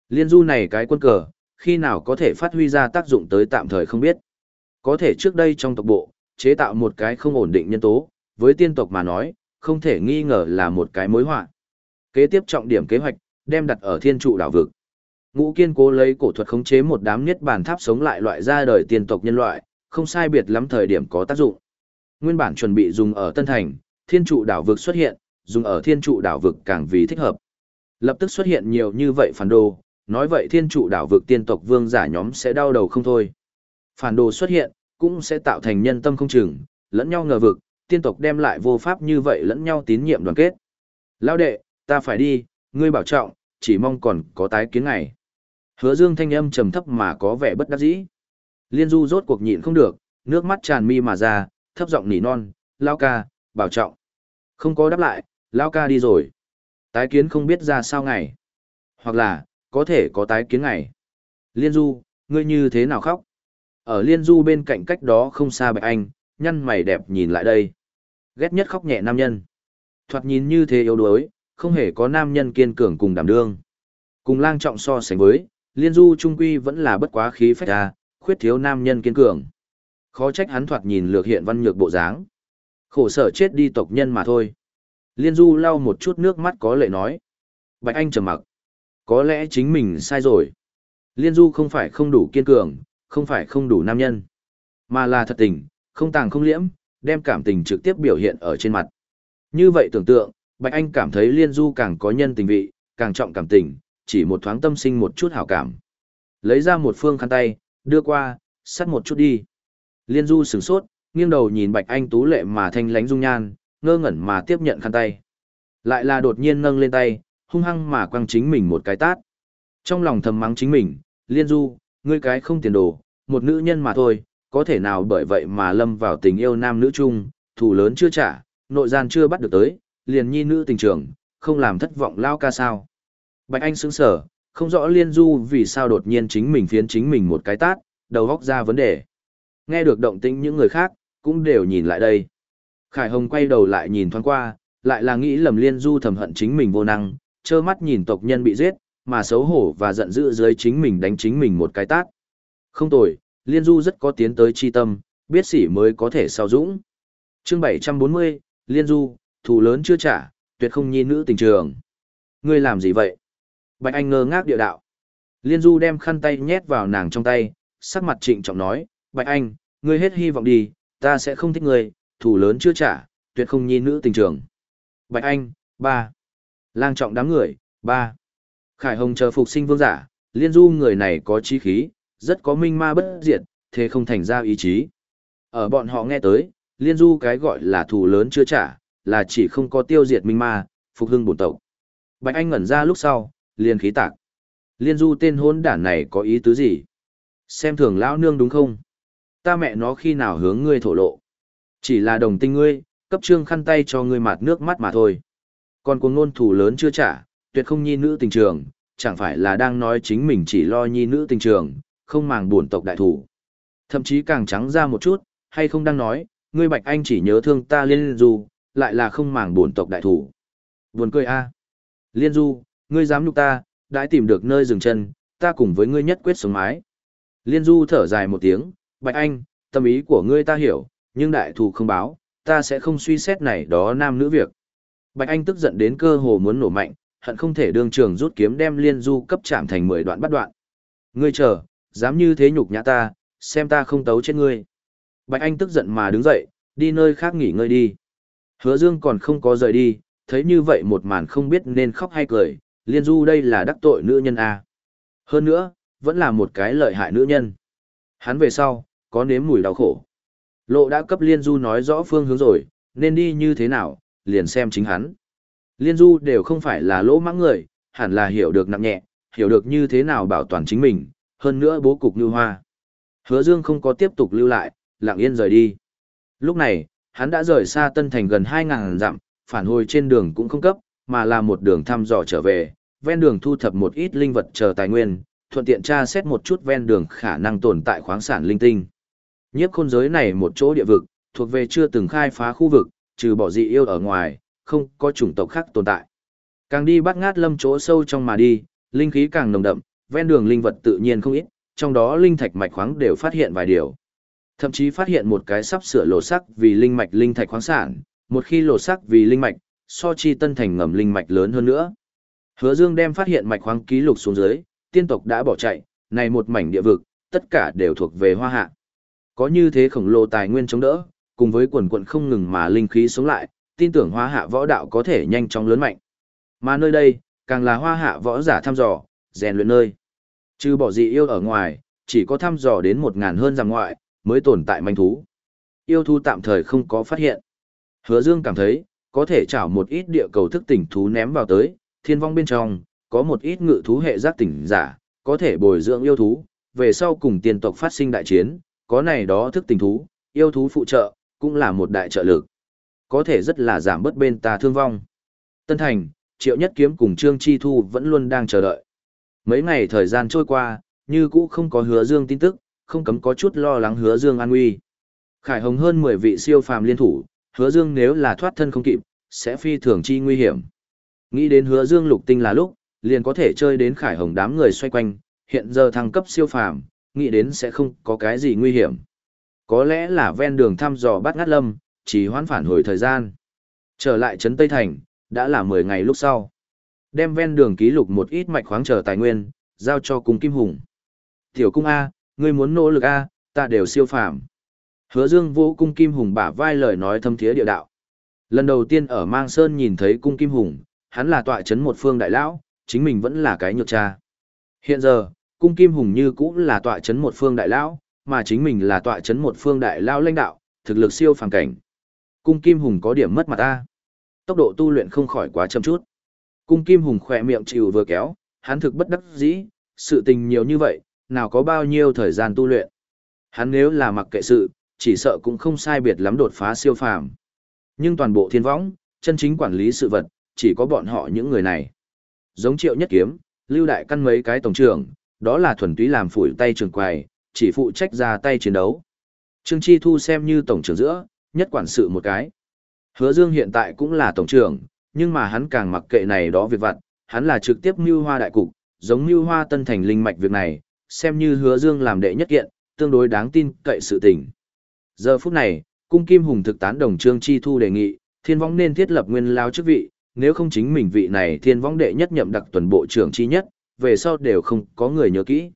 Liên du này cái quân cờ, khi nào có thể phát huy ra tác dụng tới tạm thời không biết. Có thể trước đây trong tộc bộ, chế tạo một cái không ổn định nhân tố, với tiên tộc mà nói, không thể nghi ngờ là một cái mối họa. Kế tiếp trọng điểm kế hoạch, đem đặt ở thiên trụ đảo vực. Ngũ kiên cố lấy cổ thuật khống chế một đám niết bàn tháp sống lại loại ra đời tiên tộc nhân loại, không sai biệt lắm thời điểm có tác dụng. Nguyên bản chuẩn bị dùng ở Tân Thành, thiên trụ đảo vực xuất hiện, dùng ở thiên trụ đảo vực càng vì thích hợp. Lập tức xuất hiện nhiều như vậy phản đồ, nói vậy thiên trụ đảo vực tiên tộc vương giả nhóm sẽ đau đầu không thôi. Phản đồ xuất hiện, cũng sẽ tạo thành nhân tâm không chừng, lẫn nhau ngờ vực, tiên tộc đem lại vô pháp như vậy lẫn nhau tín nhiệm đoàn kết. Lao đệ, ta phải đi, ngươi bảo trọng, chỉ mong còn có tái kiến ngày. Hứa dương thanh âm trầm thấp mà có vẻ bất đắc dĩ. Liên du rốt cuộc nhịn không được, nước mắt tràn mi mà ra, thấp giọng nỉ non, Lão ca, bảo trọng. Không có đáp lại, Lão ca đi rồi. Tái kiến không biết ra sao ngày. Hoặc là, có thể có tái kiến ngày. Liên du, ngươi như thế nào khóc? Ở liên du bên cạnh cách đó không xa bạch anh, nhăn mày đẹp nhìn lại đây. Ghét nhất khóc nhẹ nam nhân. Thoạt nhìn như thế yếu đuối, không hề có nam nhân kiên cường cùng đảm đương. Cùng lang trọng so sánh với, liên du trung quy vẫn là bất quá khí phách ra, khuyết thiếu nam nhân kiên cường. Khó trách hắn thoạt nhìn lược hiện văn nhược bộ dáng. Khổ sở chết đi tộc nhân mà thôi. Liên du lau một chút nước mắt có lệ nói. Bạch Anh trầm mặc. Có lẽ chính mình sai rồi. Liên du không phải không đủ kiên cường, không phải không đủ nam nhân. Mà là thật tình, không tàng không liễm, đem cảm tình trực tiếp biểu hiện ở trên mặt. Như vậy tưởng tượng, Bạch Anh cảm thấy Liên Du càng có nhân tình vị, càng trọng cảm tình, chỉ một thoáng tâm sinh một chút hảo cảm. Lấy ra một phương khăn tay, Đưa qua, sắt một chút đi. Liên Du sửng sốt, nghiêng đầu nhìn Bạch Anh tú lệ mà thanh lánh dung nhan, ngơ ngẩn mà tiếp nhận khăn tay. Lại là đột nhiên nâng lên tay, hung hăng mà quăng chính mình một cái tát. Trong lòng thầm mắng chính mình, Liên Du, ngươi cái không tiền đồ, một nữ nhân mà thôi, có thể nào bởi vậy mà lâm vào tình yêu nam nữ chung, thủ lớn chưa trả, nội gian chưa bắt được tới, liền nhi nữ tình trường, không làm thất vọng lao ca sao. Bạch Anh sững sờ, không rõ Liên Du vì sao đột nhiên chính mình phiến chính mình một cái tát, đầu góc ra vấn đề. Nghe được động tĩnh những người khác, cũng đều nhìn lại đây. Khải Hồng quay đầu lại nhìn thoáng qua, lại là nghĩ lầm Liên Du thầm hận chính mình vô năng, trơ mắt nhìn tộc nhân bị giết, mà xấu hổ và giận dữ dưới chính mình đánh chính mình một cái tát. Không tồi, Liên Du rất có tiến tới chi tâm, biết sỉ mới có thể sao dũng. Chương 740, Liên Du, thù lớn chưa trả, tuyệt không nhi nữ tình trường. Ngươi làm gì vậy? Bạch Anh ngơ ngác địa đạo. Liên Du đem khăn tay nhét vào nàng trong tay, sắc mặt trịnh trọng nói, Bạch Anh, ngươi hết hy vọng đi, ta sẽ không thích ngươi, thù lớn chưa trả, tuyệt không nhi nữ tình trường. Bạch Anh, ba. Lang trọng đám người, ba. Khải Hồng chờ phục sinh vương giả, liên du người này có chí khí, rất có minh ma bất diệt, thế không thành ra ý chí. Ở bọn họ nghe tới, liên du cái gọi là thù lớn chưa trả, là chỉ không có tiêu diệt minh ma, phục hưng bổn tộc. Bạch Anh ngẩn ra lúc sau, liền khí tạc. Liên du tên hôn đản này có ý tứ gì? Xem thường lão nương đúng không? Ta mẹ nó khi nào hướng ngươi thổ lộ? Chỉ là đồng tình ngươi, cấp trương khăn tay cho ngươi mạt nước mắt mà thôi. Còn cuồng ngôn thủ lớn chưa trả, tuyệt không nhi nữ tình trường, chẳng phải là đang nói chính mình chỉ lo nhi nữ tình trường, không màng buồn tộc đại thủ. Thậm chí càng trắng ra một chút, hay không đang nói, ngươi Bạch Anh chỉ nhớ thương ta liên du, lại là không màng buồn tộc đại thủ. Buồn cười a. Liên du, ngươi dám nhục ta, đã tìm được nơi dừng chân, ta cùng với ngươi nhất quyết sống mái. Liên du thở dài một tiếng, Bạch Anh, tâm ý của ngươi ta hiểu, nhưng đại thù không báo, ta sẽ không suy xét này đó nam nữ việc. Bạch Anh tức giận đến cơ hồ muốn nổ mạnh, hận không thể đương trường rút kiếm đem liên du cấp chạm thành 10 đoạn bắt đoạn. Ngươi chờ, dám như thế nhục nhã ta, xem ta không tấu chết ngươi. Bạch Anh tức giận mà đứng dậy, đi nơi khác nghỉ ngơi đi. Hứa Dương còn không có rời đi, thấy như vậy một màn không biết nên khóc hay cười, liên du đây là đắc tội nữ nhân A. Hơn nữa, vẫn là một cái lợi hại nữ nhân. Hắn về sau, có nếm mùi đau khổ. Lộ đã cấp liên du nói rõ phương hướng rồi, nên đi như thế nào, liền xem chính hắn. Liên du đều không phải là lỗ mãng người, hẳn là hiểu được nặng nhẹ, hiểu được như thế nào bảo toàn chính mình, hơn nữa bố cục như hoa. Hứa Dương không có tiếp tục lưu lại, lặng yên rời đi. Lúc này, hắn đã rời xa Tân Thành gần 2.000 dặm, phản hồi trên đường cũng không cấp, mà là một đường thăm dò trở về, ven đường thu thập một ít linh vật chờ tài nguyên, thuận tiện tra xét một chút ven đường khả năng tồn tại khoáng sản linh tinh. Nhiếp khôn giới này một chỗ địa vực, thuộc về chưa từng khai phá khu vực, trừ bỏ dị yêu ở ngoài, không có chủng tộc khác tồn tại. Càng đi bắt ngát lâm chỗ sâu trong mà đi, linh khí càng nồng đậm, ven đường linh vật tự nhiên không ít, trong đó linh thạch mạch khoáng đều phát hiện vài điều. Thậm chí phát hiện một cái sắp sửa lộ sắc vì linh mạch linh thạch khoáng sản, một khi lộ sắc vì linh mạch, so chi tân thành ngầm linh mạch lớn hơn nữa. Hứa Dương đem phát hiện mạch khoáng ký lục xuống dưới, tiên tộc đã bỏ chạy, này một mảnh địa vực, tất cả đều thuộc về hoa hạ. Có như thế khổng lồ tài nguyên chống đỡ, cùng với quần quận không ngừng mà linh khí sống lại, tin tưởng hoa hạ võ đạo có thể nhanh chóng lớn mạnh. Mà nơi đây, càng là hoa hạ võ giả thăm dò, rèn luyện nơi. Trừ bỏ dị yêu ở ngoài, chỉ có thăm dò đến một ngàn hơn rằng ngoại, mới tồn tại manh thú. Yêu thú tạm thời không có phát hiện. Hứa Dương cảm thấy, có thể chảo một ít địa cầu thức tỉnh thú ném vào tới, thiên vong bên trong, có một ít ngự thú hệ giác tỉnh giả, có thể bồi dưỡng yêu thú, về sau cùng tiên tộc phát sinh đại chiến, có này đó thức tỉnh thú, yêu thú phụ trợ, cũng là một đại trợ lực. Có thể rất là giảm bớt bên ta thương vong. Tân Thành, Triệu Nhất Kiếm cùng Trương Chi Thu vẫn luôn đang chờ đợi. Mấy ngày thời gian trôi qua, như cũ không có hứa dương tin tức, không cấm có chút lo lắng hứa dương an nguy. Khải Hồng hơn 10 vị siêu phàm liên thủ, hứa dương nếu là thoát thân không kịp, sẽ phi thường chi nguy hiểm. Nghĩ đến hứa dương lục tinh là lúc, liền có thể chơi đến Khải Hồng đám người xoay quanh, hiện giờ thăng cấp siêu phàm, nghĩ đến sẽ không có cái gì nguy hiểm. Có lẽ là ven đường thăm dò bắt ngắt lâm, chỉ hoãn phản hồi thời gian. Trở lại trấn Tây Thành, đã là 10 ngày lúc sau. Đem ven đường ký lục một ít mạch khoáng trở tài nguyên, giao cho cung Kim Hùng. Tiểu cung A, ngươi muốn nỗ lực A, ta đều siêu phàm. Hứa Dương vô cung Kim Hùng bả vai lời nói thâm thiế địa đạo. Lần đầu tiên ở Mang Sơn nhìn thấy cung Kim Hùng, hắn là tọa chấn một phương đại lão, chính mình vẫn là cái nhược cha. Hiện giờ, cung kim hùng như cũng là tọa chấn một phương đại lão, mà chính mình là tọa chấn một phương đại lão lãnh đạo, thực lực siêu phàm cảnh. Cung kim hùng có điểm mất mặt ta. Tốc độ tu luyện không khỏi quá chậm chút. Cung kim hùng khỏe miệng chịu vừa kéo, hắn thực bất đắc dĩ, sự tình nhiều như vậy, nào có bao nhiêu thời gian tu luyện. Hắn nếu là mặc kệ sự, chỉ sợ cũng không sai biệt lắm đột phá siêu phàm. Nhưng toàn bộ thiên võng, chân chính quản lý sự vật, chỉ có bọn họ những người này. Giống triệu nhất kiếm, lưu đại căn mấy cái tổng trưởng, đó là thuần túy làm phủi tay trường quài, chỉ phụ trách ra tay chiến đấu. Trương Chi Thu xem như tổng trưởng giữa, nhất quản sự một cái. Hứa Dương hiện tại cũng là tổng trưởng, nhưng mà hắn càng mặc kệ này đó việc vặt, hắn là trực tiếp mưu hoa đại cục, giống mưu hoa tân thành linh mạch việc này, xem như Hứa Dương làm đệ nhất kiện, tương đối đáng tin cậy sự tình. Giờ phút này, cung kim hùng thực tán đồng Trương Chi Thu đề nghị, thiên võng nên thiết lập nguyên lao chức vị, nếu không chính mình vị này thiên võng đệ nhất nhậm đặc tuần bộ trưởng chi nhất, về sau đều không có người nhớ kỹ.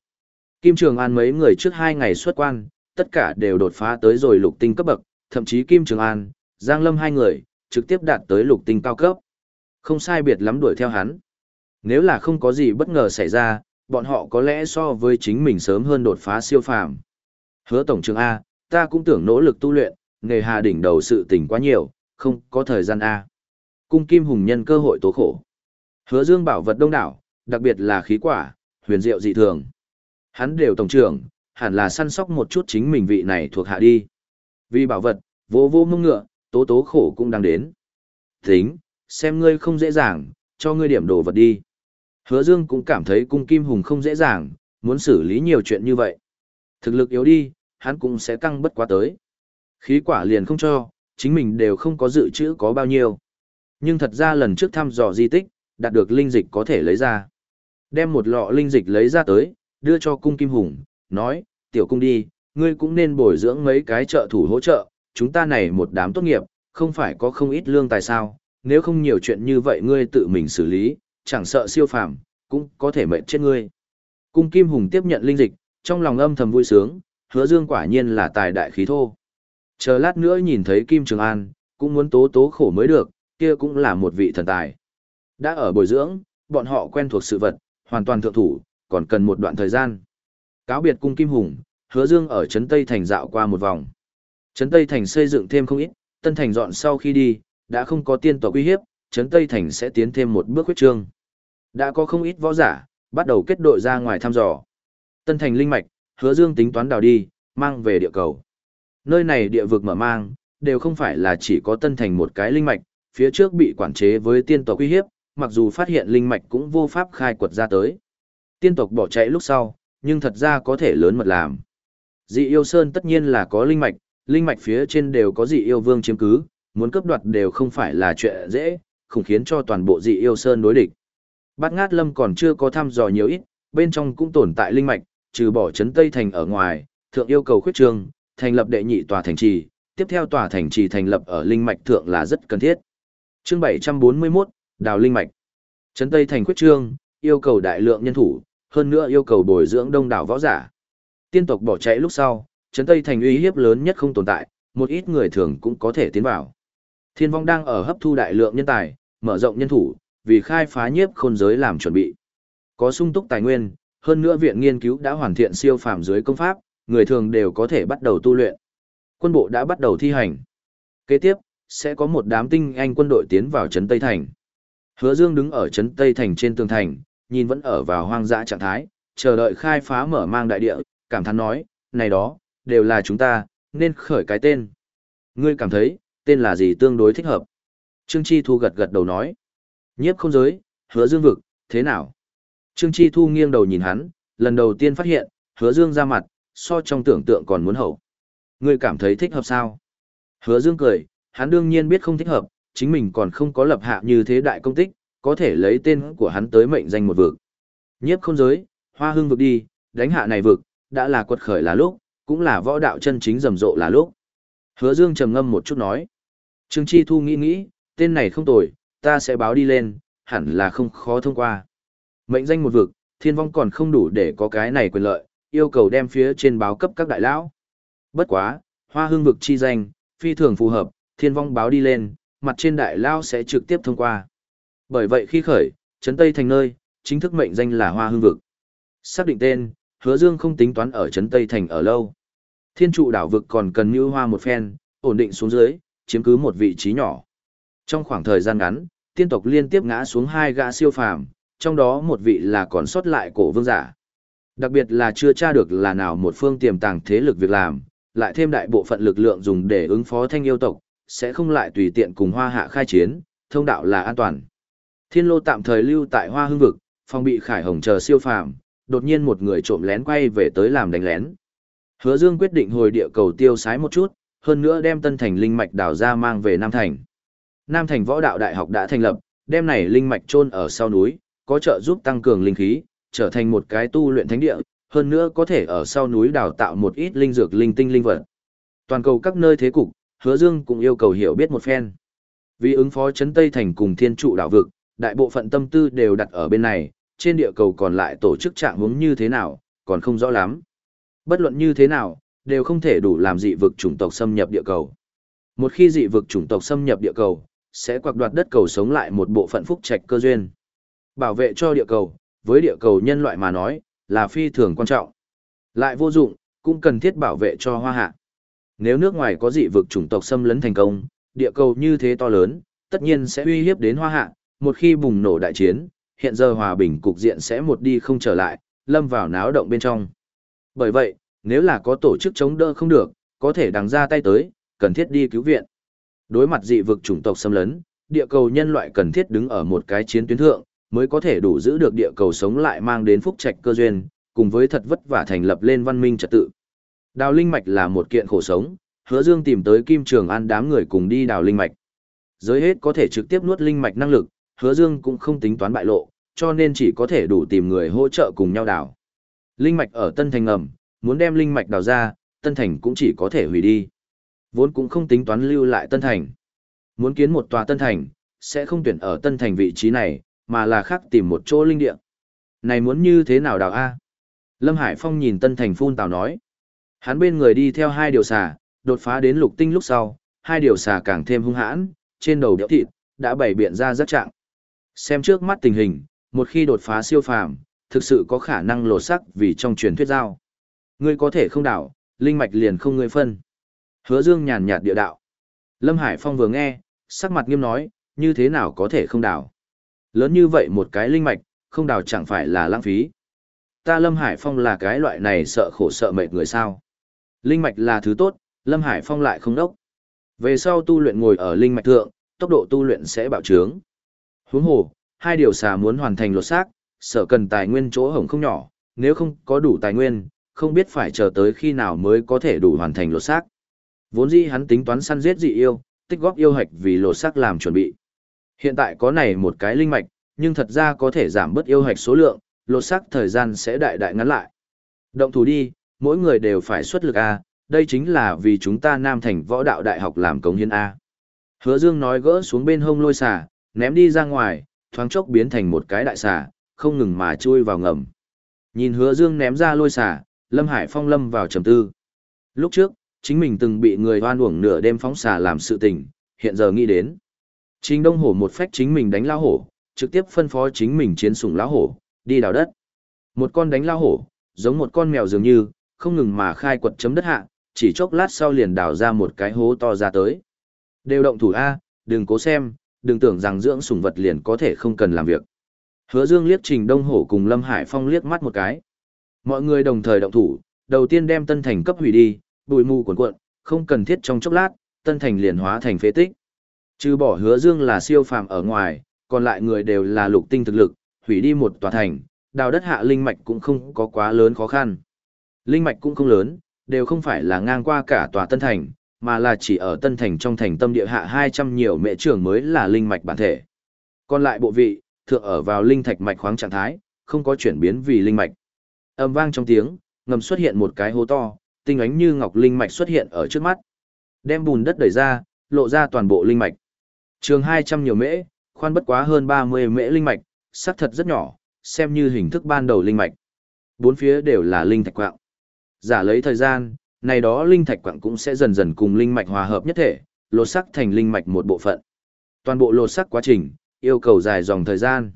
Kim Trường An mấy người trước hai ngày xuất quan, tất cả đều đột phá tới rồi lục tinh cấp bậc, thậm chí Kim Trường An, Giang Lâm hai người, trực tiếp đạt tới lục tinh cao cấp. Không sai biệt lắm đuổi theo hắn. Nếu là không có gì bất ngờ xảy ra, bọn họ có lẽ so với chính mình sớm hơn đột phá siêu phàm. Hứa Tổng trưởng A, ta cũng tưởng nỗ lực tu luyện, nghề hà đỉnh đầu sự tình quá nhiều, không có thời gian A. Cung Kim Hùng nhân cơ hội tố khổ. Hứa Dương bảo vật đông đảo, đặc biệt là khí quả, huyền diệu dị thường. Hắn đều tổng trưởng, hẳn là săn sóc một chút chính mình vị này thuộc hạ đi. Vì bảo vật, vô vô mông ngựa, tố tố khổ cũng đang đến. Tính, xem ngươi không dễ dàng, cho ngươi điểm đồ vật đi. Hứa Dương cũng cảm thấy cung kim hùng không dễ dàng, muốn xử lý nhiều chuyện như vậy. Thực lực yếu đi, hắn cũng sẽ căng bất quá tới. Khí quả liền không cho, chính mình đều không có dự trữ có bao nhiêu. Nhưng thật ra lần trước thăm dò di tích, đạt được linh dịch có thể lấy ra. Đem một lọ linh dịch lấy ra tới, đưa cho cung kim hùng, nói, tiểu cung đi, ngươi cũng nên bồi dưỡng mấy cái trợ thủ hỗ trợ, chúng ta này một đám tốt nghiệp, không phải có không ít lương tài sao, nếu không nhiều chuyện như vậy ngươi tự mình xử lý, chẳng sợ siêu phàm, cũng có thể mệnh chết ngươi. Cung kim hùng tiếp nhận linh dịch, trong lòng âm thầm vui sướng, hứa dương quả nhiên là tài đại khí thô. Chờ lát nữa nhìn thấy Kim Trường An, cũng muốn tố tố khổ mới được, kia cũng là một vị thần tài. Đã ở bồi dưỡng, bọn họ quen thuộc sự vật, hoàn toàn thượng thủ, còn cần một đoạn thời gian. Cáo biệt cung Kim Hùng, hứa dương ở Trấn Tây Thành dạo qua một vòng. Trấn Tây Thành xây dựng thêm không ít, Tân Thành dọn sau khi đi, đã không có tiên tộc uy hiếp, Trấn Tây Thành sẽ tiến thêm một bước huyết trương. Đã có không ít võ giả, bắt đầu kết đội ra ngoài thăm dò. Tân Thành linh mạch, hứa dương tính toán đào đi, mang về địa cầu. Nơi này địa vực mở mang, đều không phải là chỉ có Tân Thành một cái linh mạch, phía trước bị quản chế với tiên tộc uy hiếp, mặc dù phát hiện linh mạch cũng vô pháp khai quật ra tới. Tiên tộc bỏ chạy lúc sau, nhưng thật ra có thể lớn mật làm. Dị yêu sơn tất nhiên là có linh mạch, linh mạch phía trên đều có dị yêu vương chiếm cứ, muốn cướp đoạt đều không phải là chuyện dễ, khủng khiến cho toàn bộ dị yêu sơn đối địch. Bát ngát lâm còn chưa có thăm dò nhiều ít, bên trong cũng tồn tại linh mạch, trừ bỏ Trấn Tây Thành ở ngoài, thượng yêu cầu khuyết trương, thành lập đệ nhị tòa thành trì, tiếp theo tòa thành trì thành lập ở linh mạch thượng là rất cần thiết. Chương 741, Đào linh mạch. Trấn Tây thành khuyết trương, yêu cầu đại lượng nhân thủ, hơn nữa yêu cầu bồi dưỡng đông đảo võ giả. Tiên tộc bỏ chạy lúc sau, Trấn Tây thành uy hiếp lớn nhất không tồn tại, một ít người thường cũng có thể tiến vào. Thiên vong đang ở hấp thu đại lượng nhân tài, mở rộng nhân thủ, vì khai phá nhiếp khôn giới làm chuẩn bị. Có sung túc tài nguyên, hơn nữa viện nghiên cứu đã hoàn thiện siêu phàm dưới công pháp, người thường đều có thể bắt đầu tu luyện. Quân bộ đã bắt đầu thi hành. Kế tiếp, sẽ có một đám tinh anh quân đội tiến vào trấn Tây Thành. Hứa Dương đứng ở trấn Tây Thành trên tường thành, nhìn vẫn ở vào hoang dã trạng thái, chờ đợi khai phá mở mang đại địa, cảm thán nói, này đó, đều là chúng ta, nên khởi cái tên. Ngươi cảm thấy, tên là gì tương đối thích hợp? Trương Chi Thu gật gật đầu nói. Nhiếp không giới, hứa dương vực, thế nào? Trương Chi Thu nghiêng đầu nhìn hắn, lần đầu tiên phát hiện, hứa dương ra mặt, so trong tưởng tượng còn muốn hậu. Ngươi cảm thấy thích hợp sao? Hứa dương cười, hắn đương nhiên biết không thích hợp, chính mình còn không có lập hạ như thế đại công tích, có thể lấy tên của hắn tới mệnh danh một vực. Nhiếp không giới, hoa hương vực đi, đánh hạ này vực, đã là quật khởi là lúc, cũng là võ đạo chân chính rầm rộ là lúc. Hứa Dương trầm ngâm một chút nói. Trương Chi Thu nghĩ nghĩ, tên này không tồi, ta sẽ báo đi lên, hẳn là không khó thông qua. Mệnh danh một vực, thiên vong còn không đủ để có cái này quyền lợi, yêu cầu đem phía trên báo cấp các đại lão. Bất quá, hoa hương vực chi danh, phi thường phù hợp, thiên vong báo đi lên, mặt trên đại lão sẽ trực tiếp thông qua. Bởi vậy khi khởi, Trấn Tây thành nơi, chính thức mệnh danh là hoa hương vực. Xác định tên, hứa dương không tính toán ở Trấn Tây Thành ở lâu. Thiên trụ đảo vực còn cần như hoa một phen, ổn định xuống dưới, chiếm cứ một vị trí nhỏ. Trong khoảng thời gian ngắn, tiên tộc liên tiếp ngã xuống hai gã siêu phàm, trong đó một vị là còn sót lại cổ vương giả. Đặc biệt là chưa tra được là nào một phương tiềm tàng thế lực việc làm, lại thêm đại bộ phận lực lượng dùng để ứng phó thanh yêu tộc, sẽ không lại tùy tiện cùng hoa hạ khai chiến, thông đạo là an toàn. Thiên lô tạm thời lưu tại hoa hương vực, phòng bị khải hồng chờ siêu phàm, đột nhiên một người trộm lén quay về tới làm đánh lén. Hứa Dương quyết định hồi địa cầu tiêu sái một chút, hơn nữa đem tân thành linh mạch đào ra mang về Nam Thành. Nam Thành võ đạo đại học đã thành lập, đem này linh mạch chôn ở sau núi, có trợ giúp tăng cường linh khí, trở thành một cái tu luyện thánh địa, hơn nữa có thể ở sau núi đào tạo một ít linh dược linh tinh linh vật. Toàn cầu các nơi thế cục, Hứa Dương cũng yêu cầu hiểu biết một phen. Vì ứng phó chấn Tây Thành cùng thiên trụ đảo vực, đại bộ phận tâm tư đều đặt ở bên này, trên địa cầu còn lại tổ chức trạng hướng như thế nào, còn không rõ lắm. Bất luận như thế nào, đều không thể đủ làm dị vực chủng tộc xâm nhập địa cầu. Một khi dị vực chủng tộc xâm nhập địa cầu, sẽ quặc đoạt đất cầu sống lại một bộ phận phúc trạch cơ duyên. Bảo vệ cho địa cầu, với địa cầu nhân loại mà nói, là phi thường quan trọng. Lại vô dụng, cũng cần thiết bảo vệ cho hoa hạ. Nếu nước ngoài có dị vực chủng tộc xâm lấn thành công, địa cầu như thế to lớn, tất nhiên sẽ uy hiếp đến hoa hạ, một khi bùng nổ đại chiến, hiện giờ hòa bình cục diện sẽ một đi không trở lại, lâm vào náo động bên trong. Bởi vậy, nếu là có tổ chức chống đỡ không được, có thể đằng ra tay tới, cần thiết đi cứu viện. Đối mặt dị vực chủng tộc xâm lấn, địa cầu nhân loại cần thiết đứng ở một cái chiến tuyến thượng, mới có thể đủ giữ được địa cầu sống lại mang đến phúc trạch cơ duyên, cùng với thật vất vả thành lập lên văn minh trật tự. Đào linh mạch là một kiện khổ sống, hứa dương tìm tới Kim Trường An đám người cùng đi đào linh mạch. Giới hết có thể trực tiếp nuốt linh mạch năng lực, hứa dương cũng không tính toán bại lộ, cho nên chỉ có thể đủ tìm người hỗ trợ cùng nhau đào. Linh mạch ở Tân Thành ngầm, muốn đem linh mạch đào ra, Tân Thành cũng chỉ có thể hủy đi. Vốn cũng không tính toán lưu lại Tân Thành. Muốn kiến một tòa Tân Thành, sẽ không tuyển ở Tân Thành vị trí này, mà là khác tìm một chỗ linh địa. Này muốn như thế nào đào A? Lâm Hải Phong nhìn Tân Thành phun tào nói. Hắn bên người đi theo hai điều xà, đột phá đến lục tinh lúc sau, hai điều xà càng thêm hung hãn, trên đầu đẽo thịt, đã bày biện ra rất trạng. Xem trước mắt tình hình, một khi đột phá siêu phàm, thực sự có khả năng lột sắc vì trong truyền thuyết giao. Ngươi có thể không đảo, linh mạch liền không ngươi phân. Hứa Dương nhàn nhạt địa đạo. Lâm Hải Phong vừa nghe, sắc mặt nghiêm nói, như thế nào có thể không đảo. Lớn như vậy một cái linh mạch, không đào chẳng phải là lãng phí. Ta Lâm Hải Phong là cái loại này sợ khổ sợ mệt người sao. Linh mạch là thứ tốt, Lâm Hải Phong lại không đốc. Về sau tu luyện ngồi ở linh mạch thượng, tốc độ tu luyện sẽ bạo trướng. Huống hồ, hai điều xà muốn hoàn thành lột xác, sợ cần tài nguyên chỗ hổng không nhỏ, nếu không có đủ tài nguyên, không biết phải chờ tới khi nào mới có thể đủ hoàn thành lột xác. Vốn dĩ hắn tính toán săn giết dị yêu, tích góp yêu hạch vì lột xác làm chuẩn bị. Hiện tại có này một cái linh mạch, nhưng thật ra có thể giảm bớt yêu hạch số lượng, lột xác thời gian sẽ đại đại ngắn lại. Động thủ đi, mỗi người đều phải xuất lực A, đây chính là vì chúng ta Nam Thành võ đạo đại học làm cống hiến A. Hứa Dương nói gỡ xuống bên hông lôi xà, ném đi ra ngoài, thoáng chốc biến thành một cái đại xà, không ngừng mà chui vào ngầm. Nhìn Hứa Dương ném ra lôi xà, Lâm Hải Phong lâm vào trầm tư. Lúc trước, chính mình từng bị người hoan uổng nửa đêm phóng xà làm sự tình, hiện giờ nghĩ đến. Trình Đông Hổ một phách chính mình đánh lao hổ, trực tiếp phân phó chính mình chiến sủng lão hổ, đi đào đất. Một con đánh lao hổ, giống một con mèo dường như, không ngừng mà khai quật chấm đất hạ, chỉ chốc lát sau liền đào ra một cái hố to ra tới. Đều động thủ A, đừng cố xem, đừng tưởng rằng dưỡng sủng vật liền có thể không cần làm việc. Hứa Dương liếc Trình Đông Hổ cùng Lâm Hải Phong liếc mắt một cái. Mọi người đồng thời động thủ, đầu tiên đem Tân Thành cấp hủy đi, bụi mù cuồn cuộn, không cần thiết trong chốc lát, Tân Thành liền hóa thành phế tích. Trừ bỏ Hứa Dương là siêu phàm ở ngoài, còn lại người đều là lục tinh thực lực, hủy đi một tòa thành, đào đất hạ linh mạch cũng không có quá lớn khó khăn. Linh mạch cũng không lớn, đều không phải là ngang qua cả tòa Tân Thành, mà là chỉ ở Tân Thành trong thành tâm địa hạ 200 nhiều mệ trưởng mới là linh mạch bản thể. Còn lại bộ vị, thượng ở vào linh thạch mạch khoáng trạng thái, không có chuyển biến vì linh mạch. Âm vang trong tiếng, ngầm xuất hiện một cái hố to, tinh ánh như ngọc linh mạch xuất hiện ở trước mắt. Đem bùn đất đẩy ra, lộ ra toàn bộ linh mạch. Trường 200 nhiều mễ, khoan bất quá hơn 30 mễ linh mạch, sắc thật rất nhỏ, xem như hình thức ban đầu linh mạch. Bốn phía đều là linh thạch quạng. Giả lấy thời gian, này đó linh thạch quạng cũng sẽ dần dần cùng linh mạch hòa hợp nhất thể, lột sắc thành linh mạch một bộ phận. Toàn bộ lột sắc quá trình, yêu cầu dài dòng thời gian.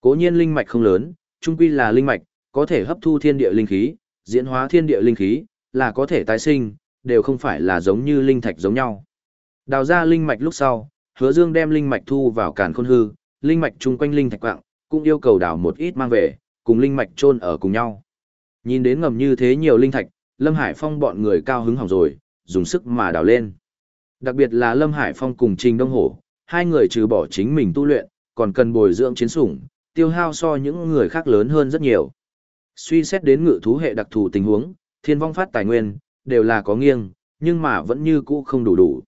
Cố nhiên linh mạch không lớn, trung quy là linh mạch, có thể hấp thu thiên địa linh khí, diễn hóa thiên địa linh khí, là có thể tái sinh, đều không phải là giống như linh thạch giống nhau. Đào ra linh mạch lúc sau, Hứa Dương đem linh mạch thu vào càn khôn hư, linh mạch chung quanh linh thạch quạng, cũng yêu cầu đào một ít mang về, cùng linh mạch chôn ở cùng nhau. Nhìn đến ngầm như thế nhiều linh thạch, Lâm Hải Phong bọn người cao hứng hỏng rồi, dùng sức mà đào lên. Đặc biệt là Lâm Hải Phong cùng Trình Đông Hổ, hai người trừ bỏ chính mình tu luyện, còn cần bồi dưỡng chiến sủng, tiêu hao so những người khác lớn hơn rất nhiều. Suy xét đến ngự thú hệ đặc thù tình huống, thiên vong phát tài nguyên, đều là có nghiêng, nhưng mà vẫn như cũ không đủ đủ.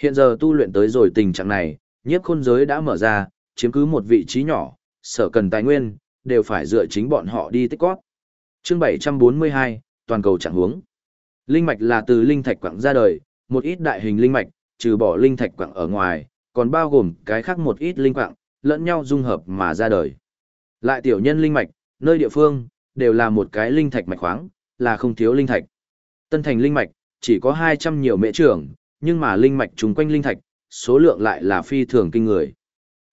Hiện giờ tu luyện tới rồi tình trạng này, nhiếp khôn giới đã mở ra, chiếm cứ một vị trí nhỏ, sở cần tài nguyên, đều phải dựa chính bọn họ đi tích góp. Chương 742, toàn cầu trạng hướng. Linh mạch là từ linh thạch quặng ra đời, một ít đại hình linh mạch, trừ bỏ linh thạch quặng ở ngoài, còn bao gồm cái khác một ít linh quặng, lẫn nhau dung hợp mà ra đời. Lại tiểu nhân linh mạch, nơi địa phương, đều là một cái linh thạch mạch khoáng, là không thiếu linh thạch. Tân thành linh mạch, chỉ có 200 nhiều mệ trưởng, nhưng mà linh mạch chung quanh linh thạch, số lượng lại là phi thường kinh người.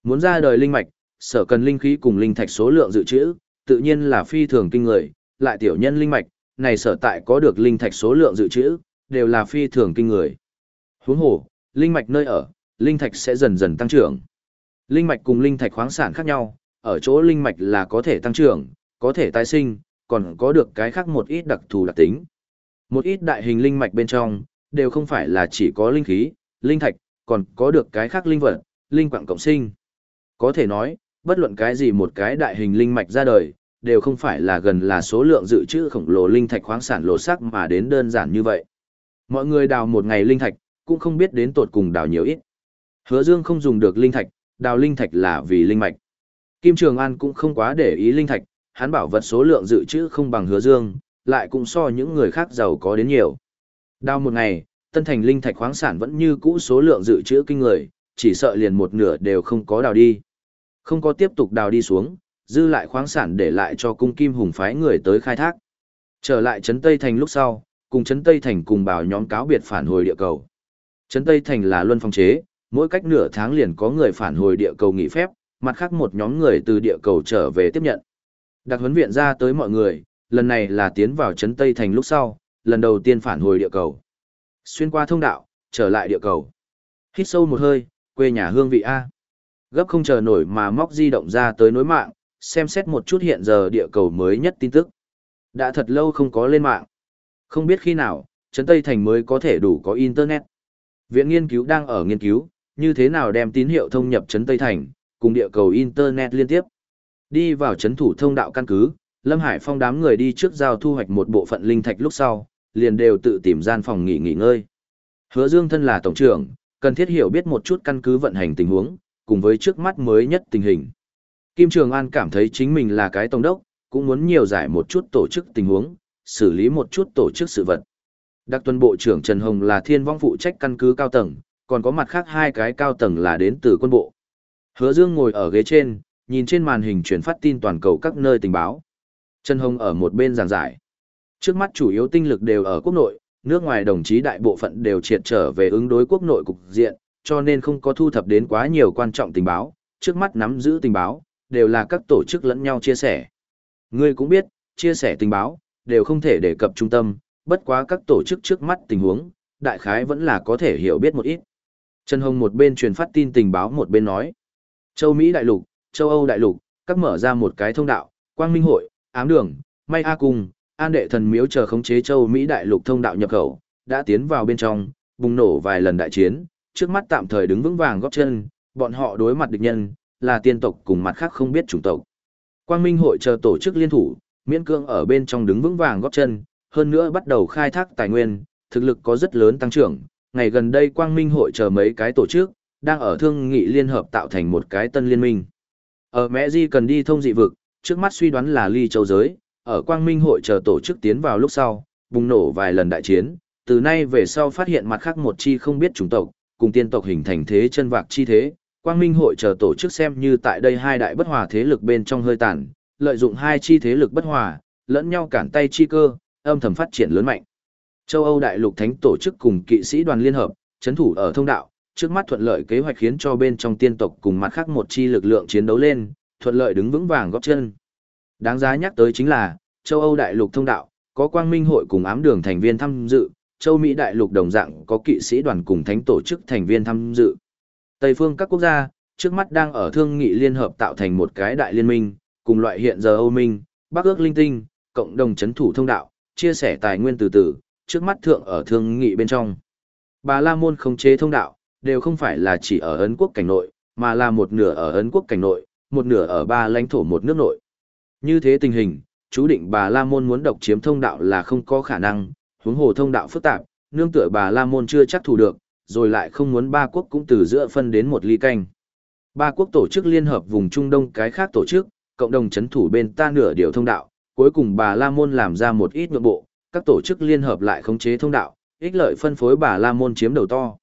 Muốn ra đời linh mạch, sở cần linh khí cùng linh thạch số lượng dự trữ, tự nhiên là phi thường kinh người, lại tiểu nhân linh mạch, này sở tại có được linh thạch số lượng dự trữ, đều là phi thường kinh người. Huống hồ, linh mạch nơi ở, linh thạch sẽ dần dần tăng trưởng. Linh mạch cùng linh thạch khoáng sản khác nhau, ở chỗ linh mạch là có thể tăng trưởng, có thể tái sinh, còn có được cái khác một ít đặc thù đặc tính. Một ít đại hình linh mạch bên trong, đều không phải là chỉ có linh khí, linh thạch, còn có được cái khác linh vật, linh quạng cộng sinh. Có thể nói, bất luận cái gì một cái đại hình linh mạch ra đời, đều không phải là gần là số lượng dự trữ khổng lồ linh thạch khoáng sản lộ sắc mà đến đơn giản như vậy. Mọi người đào một ngày linh thạch, cũng không biết đến tột cùng đào nhiều ít. Hứa Dương không dùng được linh thạch, đào linh thạch là vì linh mạch. Kim Trường An cũng không quá để ý linh thạch, hắn bảo vật số lượng dự trữ không bằng Hứa Dương, lại cũng so những người khác giàu có đến nhiều. Đào một ngày, tân thành linh thạch khoáng sản vẫn như cũ số lượng dự trữ kinh người, chỉ sợ liền một nửa đều không có đào đi. Không có tiếp tục đào đi xuống, dư lại khoáng sản để lại cho cung kim hùng phái người tới khai thác. Trở lại Trấn Tây Thành lúc sau, cùng Trấn Tây Thành cùng bảo nhóm cáo biệt phản hồi địa cầu. Trấn Tây Thành là luân phong chế, mỗi cách nửa tháng liền có người phản hồi địa cầu nghỉ phép, mặt khác một nhóm người từ địa cầu trở về tiếp nhận. Đặc huấn viện ra tới mọi người, lần này là tiến vào Trấn Tây Thành lúc sau, lần đầu tiên phản hồi địa cầu. Xuyên qua thông đạo, trở lại địa cầu. Hít sâu một hơi, quê nhà hương vị A. Gấp không chờ nổi mà móc di động ra tới nối mạng, xem xét một chút hiện giờ địa cầu mới nhất tin tức. Đã thật lâu không có lên mạng. Không biết khi nào, Trấn Tây Thành mới có thể đủ có Internet. Viện nghiên cứu đang ở nghiên cứu, như thế nào đem tín hiệu thông nhập Trấn Tây Thành, cùng địa cầu Internet liên tiếp. Đi vào Trấn Thủ thông đạo căn cứ, Lâm Hải Phong đám người đi trước giao thu hoạch một bộ phận linh thạch lúc sau, liền đều tự tìm gian phòng nghỉ nghỉ ngơi. Hứa Dương thân là tổng trưởng, cần thiết hiểu biết một chút căn cứ vận hành tình huống, cùng với trước mắt mới nhất tình hình. Kim Trường An cảm thấy chính mình là cái tổng đốc, cũng muốn nhiều giải một chút tổ chức tình huống, xử lý một chút tổ chức sự vật. Đặc tuần bộ trưởng Trần Hồng là thiên vong phụ trách căn cứ cao tầng, còn có mặt khác hai cái cao tầng là đến từ quân bộ. Hứa Dương ngồi ở ghế trên, nhìn trên màn hình truyền phát tin toàn cầu các nơi tình báo. Trần Hồng ở một bên giảng giải. Trước mắt chủ yếu tinh lực đều ở quốc nội, nước ngoài đồng chí đại bộ phận đều triệt trở về ứng đối quốc nội cục diện, cho nên không có thu thập đến quá nhiều quan trọng tình báo, trước mắt nắm giữ tình báo, đều là các tổ chức lẫn nhau chia sẻ. Ngươi cũng biết, chia sẻ tình báo, đều không thể đề cập trung tâm, bất quá các tổ chức trước mắt tình huống, đại khái vẫn là có thể hiểu biết một ít. Trần Hồng một bên truyền phát tin tình báo một bên nói. Châu Mỹ đại lục, châu Âu đại lục, các mở ra một cái thông đạo, quang minh hội, ám đường, may A cung, an đệ thần miếu chờ khống chế châu Mỹ đại lục thông đạo nhập khẩu, đã tiến vào bên trong, bùng nổ vài lần đại chiến, trước mắt tạm thời đứng vững vàng góp chân, bọn họ đối mặt địch nhân, là tiên tộc cùng mặt khác không biết chủng tộc. Quang Minh hội chờ tổ chức liên thủ, miễn cương ở bên trong đứng vững vàng góp chân, hơn nữa bắt đầu khai thác tài nguyên, thực lực có rất lớn tăng trưởng. Ngày gần đây Quang Minh hội chờ mấy cái tổ chức, đang ở thương nghị liên hợp tạo thành một cái tân liên minh. Ở Mẹ Di cần đi thông dị vực, trước mắt suy đoán là ly châu giới, ở Quang Minh hội chờ tổ chức tiến vào lúc sau, bùng nổ vài lần đại chiến, từ nay về sau phát hiện mặt khác một chi không biết chủng tộc, cùng tiên tộc hình thành thế chân vạc chi thế, Quang Minh hội chờ tổ chức xem như tại đây hai đại bất hòa thế lực bên trong hơi tàn, lợi dụng hai chi thế lực bất hòa, lẫn nhau cản tay chi cơ, âm thầm phát triển lớn mạnh. Châu Âu đại lục thánh tổ chức cùng kỵ sĩ đoàn liên hợp, chấn thủ ở thông đạo, trước mắt thuận lợi kế hoạch khiến cho bên trong tiên tộc cùng mặt khác một chi lực lượng chiến đấu lên, thuận lợi đứng vững vàng góp chân. Đáng giá nhắc tới chính là, châu Âu đại lục thông đạo, có quang minh hội cùng ám đường thành viên tham dự, châu Mỹ đại lục đồng dạng có kỵ sĩ đoàn cùng thánh tổ chức thành viên tham dự. Tây phương các quốc gia, trước mắt đang ở thương nghị liên hợp tạo thành một cái đại liên minh, cùng loại hiện giờ Âu Minh, Bắc ước linh tinh, cộng đồng chấn thủ thông đạo, chia sẻ tài nguyên từ từ, trước mắt thượng ở thương nghị bên trong. Bà La Môn không chế thông đạo, đều không phải là chỉ ở Ấn quốc cảnh nội, mà là một nửa ở Ấn quốc cảnh nội, một nửa ở ba lãnh thổ một nước nội. Như thế tình hình, chú định bà La Môn muốn độc chiếm thông đạo là không có khả năng, huống hồ thông đạo phức tạp, nương tựa bà La Môn chưa chắc thủ được, rồi lại không muốn ba quốc cũng từ giữa phân đến một ly canh. Ba quốc tổ chức liên hợp vùng Trung Đông cái khác tổ chức, cộng đồng chấn thủ bên ta nửa điều thông đạo, cuối cùng bà La Môn làm ra một ít nhượng bộ, các tổ chức liên hợp lại khống chế thông đạo, ích lợi phân phối bà La Môn chiếm đầu to.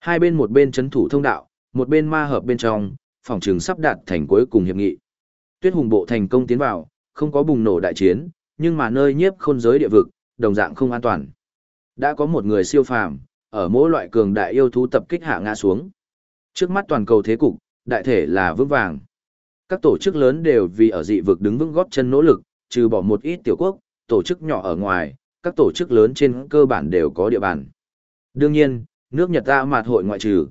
Hai bên một bên chấn thủ thông đạo, một bên ma hợp bên trong, phòng trường sắp đạt thành cuối cùng hiệp nghị. Tuyết hùng bộ thành công tiến vào, không có bùng nổ đại chiến, nhưng mà nơi nhiếp khôn giới địa vực, đồng dạng không an toàn. Đã có một người siêu phàm, ở mỗi loại cường đại yêu thú tập kích hạ ngã xuống. Trước mắt toàn cầu thế cục, đại thể là vững vàng. Các tổ chức lớn đều vì ở dị vực đứng vững góp chân nỗ lực, trừ bỏ một ít tiểu quốc, tổ chức nhỏ ở ngoài, các tổ chức lớn trên cơ bản đều có địa bàn. Đương nhiên, nước Nhật ta mạt hội ngoại trừ.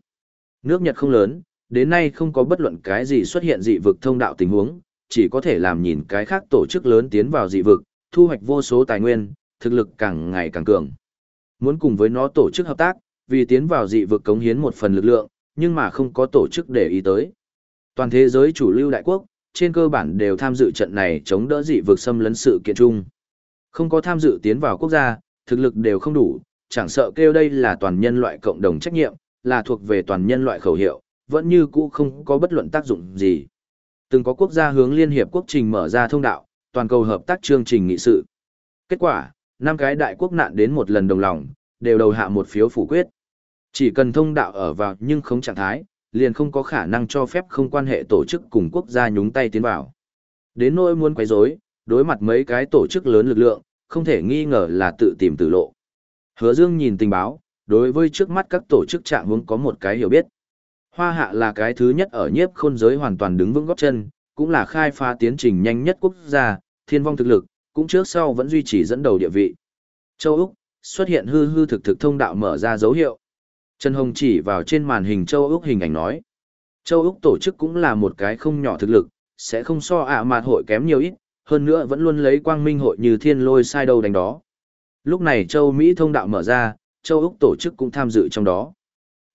Nước Nhật không lớn, đến nay không có bất luận cái gì xuất hiện dị vực thông đạo tình huống, chỉ có thể làm nhìn cái khác tổ chức lớn tiến vào dị vực, thu hoạch vô số tài nguyên, thực lực càng ngày càng cường. Muốn cùng với nó tổ chức hợp tác, vì tiến vào dị vực cống hiến một phần lực lượng, nhưng mà không có tổ chức để ý tới. Toàn thế giới chủ lưu đại quốc, trên cơ bản đều tham dự trận này chống đỡ dị vực xâm lấn sự kiện chung. Không có tham dự tiến vào quốc gia, thực lực đều không đủ, chẳng sợ kêu đây là toàn nhân loại cộng đồng trách nhiệm, là thuộc về toàn nhân loại khẩu hiệu, vẫn như cũ không có bất luận tác dụng gì. Từng có quốc gia hướng Liên Hiệp Quốc trình mở ra thông đạo, toàn cầu hợp tác chương trình nghị sự. Kết quả, năm cái đại quốc nạn đến một lần đồng lòng, đều đầu hạ một phiếu phủ quyết. Chỉ cần thông đạo ở vào nhưng không trạng thái, liền không có khả năng cho phép không quan hệ tổ chức cùng quốc gia nhúng tay tiến vào. Đến nỗi muốn quấy rối, đối mặt mấy cái tổ chức lớn lực lượng, không thể nghi ngờ là tự tìm tử lộ. Hứa Dương nhìn tình báo, đối với trước mắt các tổ chức trạng hướng có một cái hiểu biết. Hoa hạ là cái thứ nhất ở nhiếp khôn giới hoàn toàn đứng vững góp chân, cũng là khai phá tiến trình nhanh nhất quốc gia, thiên vong thực lực, cũng trước sau vẫn duy trì dẫn đầu địa vị. Châu Úc, xuất hiện hư hư thực thực thông đạo mở ra dấu hiệu. Trần Hồng chỉ vào trên màn hình Châu Úc hình ảnh nói. Châu Úc tổ chức cũng là một cái không nhỏ thực lực, sẽ không so ạ à mạt hội kém nhiều ít, hơn nữa vẫn luôn lấy quang minh hội như thiên lôi sai đầu đánh đó. Lúc này Châu Mỹ thông đạo mở ra, Châu Úc tổ chức cũng tham dự trong đó.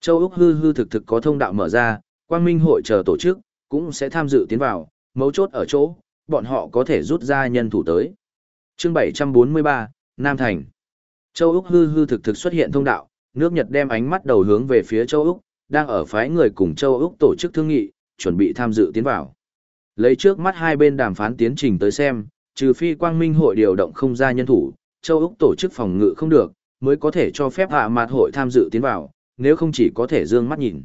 Châu Úc hư hư thực thực có thông đạo mở ra, quang minh hội chờ tổ chức, cũng sẽ tham dự tiến vào, mấu chốt ở chỗ, bọn họ có thể rút ra nhân thủ tới. chương 743, Nam Thành. Châu Úc hư hư thực thực xuất hiện thông đạo, nước Nhật đem ánh mắt đầu hướng về phía châu Úc, đang ở phái người cùng châu Úc tổ chức thương nghị, chuẩn bị tham dự tiến vào. Lấy trước mắt hai bên đàm phán tiến trình tới xem, trừ phi quang minh hội điều động không ra nhân thủ, châu Úc tổ chức phòng ngự không được, mới có thể cho phép hạ mạt hội tham dự tiến vào, nếu không chỉ có thể dương mắt nhìn.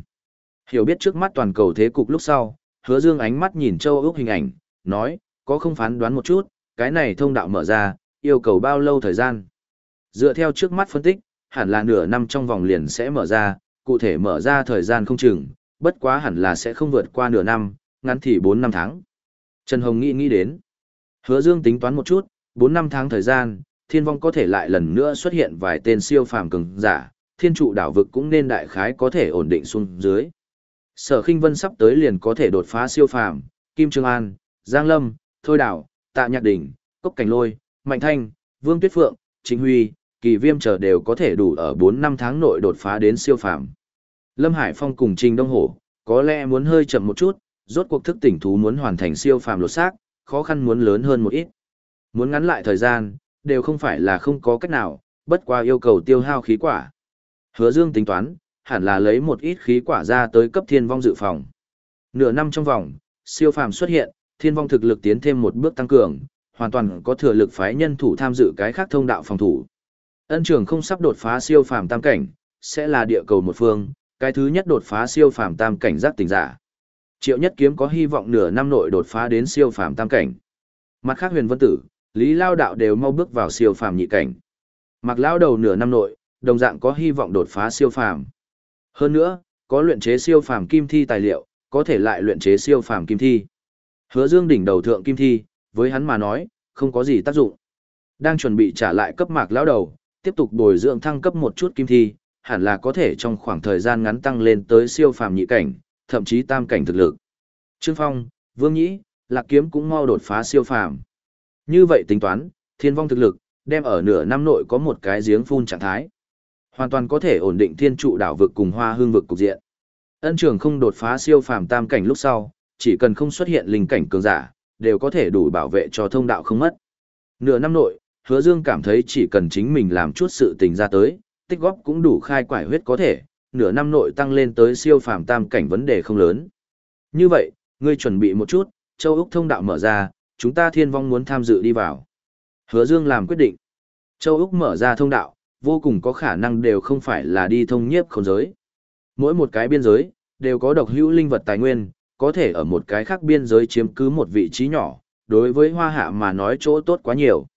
Hiểu biết trước mắt toàn cầu thế cục lúc sau, hứa dương ánh mắt nhìn châu Úc hình ảnh, nói, có không phán đoán một chút, cái này thông đạo mở ra, yêu cầu bao lâu thời gian. Dựa theo trước mắt phân tích, hẳn là nửa năm trong vòng liền sẽ mở ra, cụ thể mở ra thời gian không chừng, bất quá hẳn là sẽ không vượt qua nửa năm, ngắn thì 4 năm tháng. Trần Hồng nghĩ nghĩ đến. Hứa Dương tính toán một chút, 4 năm tháng thời gian, thiên vong có thể lại lần nữa xuất hiện vài tên siêu phàm cường giả, thiên trụ đảo vực cũng nên đại khái có thể ổn định xuống dưới. Sở Kinh Vân sắp tới liền có thể đột phá siêu phàm, Kim Trương An, Giang Lâm, Thôi Đảo, Tạ Nhạc Đỉnh, Cốc Cảnh Lôi, Mạnh Thanh, Vương Tuyết Phượng, Chính Huy, Kỳ Viêm chờ đều có thể đủ ở 4 năm tháng nội đột phá đến siêu phàm. Lâm Hải Phong cùng Trình Đông Hổ, có lẽ muốn hơi chậm một chút, rốt cuộc thức tỉnh thú muốn hoàn thành siêu phàm lột xác, khó khăn muốn lớn hơn một ít. Muốn ngắn lại thời gian, đều không phải là không có cách nào, bất qua yêu cầu tiêu hao khí quả. Hứa Dương tính toán, hẳn là lấy một ít khí quả ra tới cấp thiên vong dự phòng. Nửa năm trong vòng, siêu phàm xuất hiện, thiên vong thực lực tiến thêm một bước tăng cường, hoàn toàn có thừa lực phái nhân thủ tham dự cái khác thông đạo phòng thủ. Ân trường không sắp đột phá siêu phàm tam cảnh, sẽ là địa cầu một phương, cái thứ nhất đột phá siêu phàm tam cảnh giác tình giả. Triệu Nhất Kiếm có hy vọng nửa năm nội đột phá đến siêu phàm tam cảnh. Mặt khác Huyền Vân Tử, Lý Lao Đạo đều mau bước vào siêu phàm nhị cảnh. Mặc Lao đầu nửa năm nội, đồng dạng có hy vọng đột phá siêu phàm. Hơn nữa, có luyện chế siêu phàm kim thi tài liệu, có thể lại luyện chế siêu phàm kim thi. Hứa Dương đỉnh đầu thượng kim thi, với hắn mà nói, không có gì tác dụng. Đang chuẩn bị trả lại cấp mạc lão đầu, tiếp tục bồi dưỡng thăng cấp một chút kim thi, hẳn là có thể trong khoảng thời gian ngắn tăng lên tới siêu phàm nhị cảnh, thậm chí tam cảnh thực lực. Trương Phong, Vương Nhĩ, Lạc Kiếm cũng mau đột phá siêu phàm. Như vậy tính toán, thiên vong thực lực, đem ở nửa năm nội có một cái giếng phun trạng thái. Hoàn toàn có thể ổn định thiên trụ đảo vực cùng hoa hương vực cục diện. Ân trường không đột phá siêu phàm tam cảnh lúc sau, chỉ cần không xuất hiện linh cảnh cường giả, đều có thể đủ bảo vệ cho thông đạo không mất. Nửa năm nội, hứa dương cảm thấy chỉ cần chính mình làm chút sự tình ra tới, tích góp cũng đủ khai quải huyết có thể, nửa năm nội tăng lên tới siêu phàm tam cảnh vấn đề không lớn. Như vậy, ngươi chuẩn bị một chút, châu Úc thông đạo mở ra, chúng ta thiên vong muốn tham dự đi vào. Hứa Dương làm quyết định. Châu Úc mở ra thông đạo, vô cùng có khả năng đều không phải là đi thông nhiếp không giới. Mỗi một cái biên giới, đều có độc hữu linh vật tài nguyên, có thể ở một cái khác biên giới chiếm cứ một vị trí nhỏ, đối với hoa hạ mà nói chỗ tốt quá nhiều.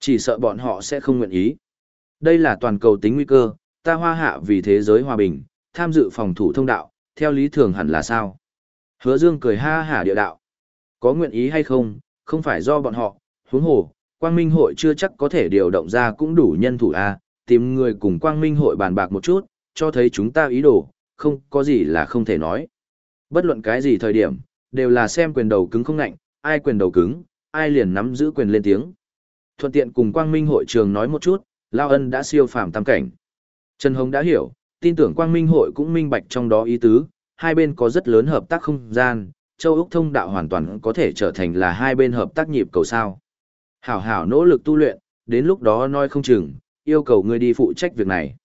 Chỉ sợ bọn họ sẽ không nguyện ý. Đây là toàn cầu tính nguy cơ, ta hoa hạ vì thế giới hòa bình, tham dự phòng thủ thông đạo, theo lý thường hẳn là sao? Hứa Dương cười ha hả địa đạo. Có nguyện ý hay không, không phải do bọn họ, huống hồ, Quang Minh hội chưa chắc có thể điều động ra cũng đủ nhân thủ a, tìm người cùng Quang Minh hội bàn bạc một chút, cho thấy chúng ta ý đồ, không có gì là không thể nói. Bất luận cái gì thời điểm, đều là xem quyền đầu cứng không ngạnh, ai quyền đầu cứng, ai liền nắm giữ quyền lên tiếng. Thuận tiện cùng Quang Minh hội trường nói một chút, Lao Ân đã siêu phàm tam cảnh. Trần Hồng đã hiểu, tin tưởng Quang Minh hội cũng minh bạch trong đó ý tứ, hai bên có rất lớn hợp tác không gian, châu Úc thông đạo hoàn toàn có thể trở thành là hai bên hợp tác nhịp cầu sao. Hảo hảo nỗ lực tu luyện, đến lúc đó nói không chừng, yêu cầu ngươi đi phụ trách việc này.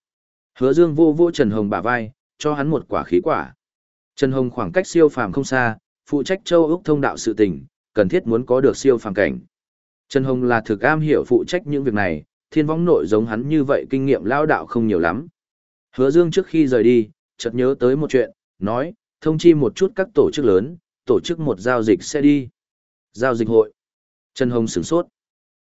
Hứa Dương vô vô Trần Hồng bả vai, cho hắn một quả khí quả. Trần Hồng khoảng cách siêu phàm không xa, phụ trách châu Úc thông đạo sự tình, cần thiết muốn có được siêu phàm cảnh. Trần Hồng là thực am hiểu phụ trách những việc này, thiên võng nội giống hắn như vậy kinh nghiệm lao đạo không nhiều lắm. Hứa Dương trước khi rời đi, chợt nhớ tới một chuyện, nói, thông chi một chút các tổ chức lớn, tổ chức một giao dịch sẽ đi. Giao dịch hội. Trần Hồng sửng sốt.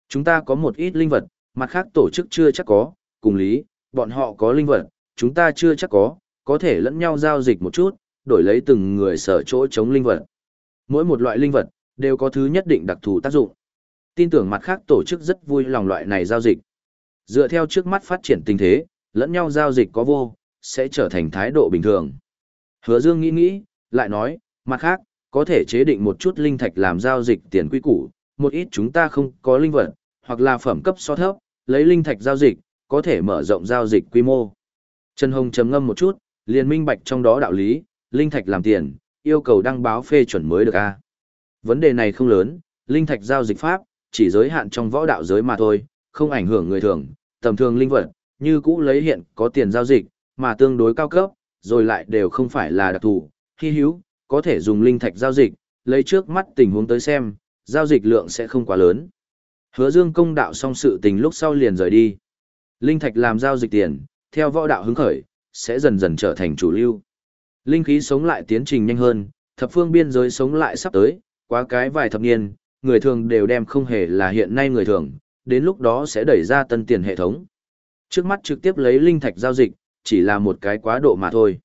Chúng ta có một ít linh vật, mặt khác tổ chức chưa chắc có, cùng lý, bọn họ có linh vật, chúng ta chưa chắc có, có thể lẫn nhau giao dịch một chút, đổi lấy từng người sở chỗ chống linh vật. Mỗi một loại linh vật, đều có thứ nhất định đặc thù tác dụng. Tin tưởng mặt khác tổ chức rất vui lòng loại này giao dịch. Dựa theo trước mắt phát triển tình thế, lẫn nhau giao dịch có vô, sẽ trở thành thái độ bình thường. Hứa Dương nghĩ nghĩ, lại nói, mặt khác, có thể chế định một chút linh thạch làm giao dịch tiền quy củ, một ít chúng ta không có linh vật, hoặc là phẩm cấp so thấp, lấy linh thạch giao dịch, có thể mở rộng giao dịch quy mô. Trần Hồng trầm ngâm một chút, liền minh bạch trong đó đạo lý, linh thạch làm tiền, yêu cầu đăng báo phê chuẩn mới được a. Vấn đề này không lớn, linh thạch giao dịch pháp, chỉ giới hạn trong võ đạo giới mà thôi, không ảnh hưởng người thường, tầm thường linh vật, như cũ lấy hiện có tiền giao dịch, mà tương đối cao cấp, rồi lại đều không phải là đặc thù, khi hữu, có thể dùng linh thạch giao dịch, lấy trước mắt tình huống tới xem, giao dịch lượng sẽ không quá lớn. Hứa Dương công đạo xong sự tình lúc sau liền rời đi. Linh thạch làm giao dịch tiền, theo võ đạo hứng khởi, sẽ dần dần trở thành chủ lưu. Linh khí sống lại tiến trình nhanh hơn, thập phương biên giới sống lại sắp tới, quá cái vài thập niên, người thường đều đem không hề là hiện nay người thường, đến lúc đó sẽ đẩy ra tân tiền hệ thống. Trước mắt trực tiếp lấy linh thạch giao dịch, chỉ là một cái quá độ mà thôi.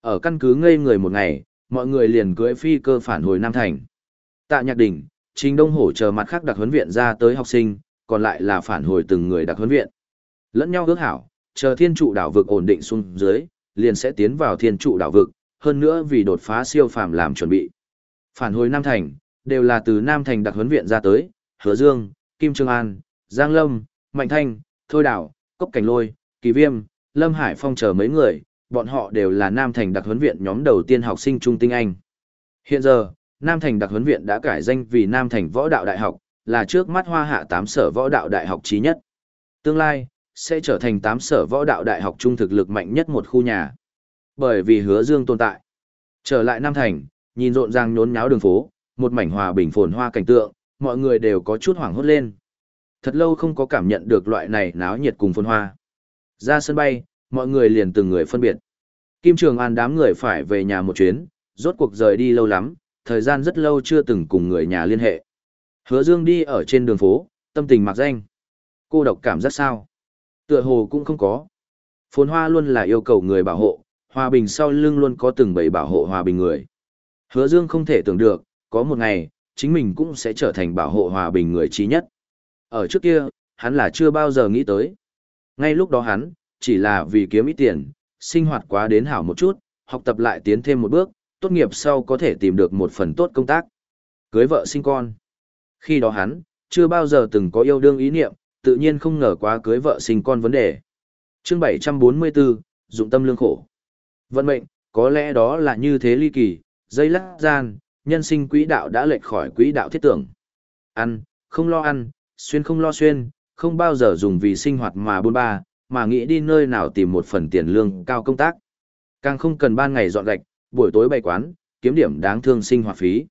Ở căn cứ ngây người một ngày, mọi người liền cưỡi phi cơ phản hồi Nam Thành. Tạ Nhạc Đỉnh, Trình Đông Hổ chờ mặt khác đặc huấn viện ra tới học sinh, còn lại là phản hồi từng người đặc huấn viện. Lẫn nhau ước hảo, chờ thiên trụ đảo vực ổn định xuống dưới, liền sẽ tiến vào thiên trụ đảo vực, hơn nữa vì đột phá siêu phàm làm chuẩn bị. Phản hồi Nam Thành, đều là từ Nam Thành đặc huấn viện ra tới, Hứa Dương, Kim Trương An, Giang Lâm, Mạnh Thanh, Thôi Đảo, Cốc Cảnh Lôi, Kỳ Viêm, Lâm Hải Phong chờ mấy người, bọn họ đều là Nam Thành đặc huấn viện nhóm đầu tiên học sinh trung tinh Anh. Hiện giờ, Nam Thành đặc huấn viện đã cải danh vì Nam Thành Võ Đạo Đại học, là trước mắt hoa hạ tám sở võ đạo đại học trí nhất. Tương lai, sẽ trở thành tám sở võ đạo đại học trung thực lực mạnh nhất một khu nhà. Bởi vì hứa dương tồn tại. Trở lại Nam Thành, nhìn rộn ràng nhốn nháo đường phố, một mảnh hòa bình phồn hoa cảnh tượng, mọi người đều có chút hoảng hốt lên. Thật lâu không có cảm nhận được loại này náo nhiệt cùng phồn hoa. Ra sân bay, mọi người liền từng người phân biệt. Kim Trường An đám người phải về nhà một chuyến, rốt cuộc rời đi lâu lắm, thời gian rất lâu chưa từng cùng người nhà liên hệ. Hứa Dương đi ở trên đường phố, tâm tình mặc danh. Cô độc cảm giác sao? Tựa hồ cũng không có. Phồn hoa luôn là yêu cầu người bảo hộ, hòa bình sau lưng luôn có từng bầy bảo hộ hòa bình người. Hứa Dương không thể tưởng được, có một ngày, chính mình cũng sẽ trở thành bảo hộ hòa bình người trí nhất. Ở trước kia, hắn là chưa bao giờ nghĩ tới. Ngay lúc đó hắn, chỉ là vì kiếm ít tiền, sinh hoạt quá đến hảo một chút, học tập lại tiến thêm một bước, tốt nghiệp sau có thể tìm được một phần tốt công tác. Cưới vợ sinh con. Khi đó hắn, chưa bao giờ từng có yêu đương ý niệm, tự nhiên không ngờ quá cưới vợ sinh con vấn đề. Chương 744, dụng tâm lương khổ. Vận mệnh, có lẽ đó là như thế ly kỳ, dây lắc gian, nhân sinh quỹ đạo đã lệch khỏi quỹ đạo thiết tưởng. Ăn, không lo ăn, xuyên không lo xuyên, không bao giờ dùng vì sinh hoạt mà buôn ba, mà nghĩ đi nơi nào tìm một phần tiền lương cao công tác. Càng không cần ban ngày dọn gạch, buổi tối bày quán, kiếm điểm đáng thương sinh hoạt phí.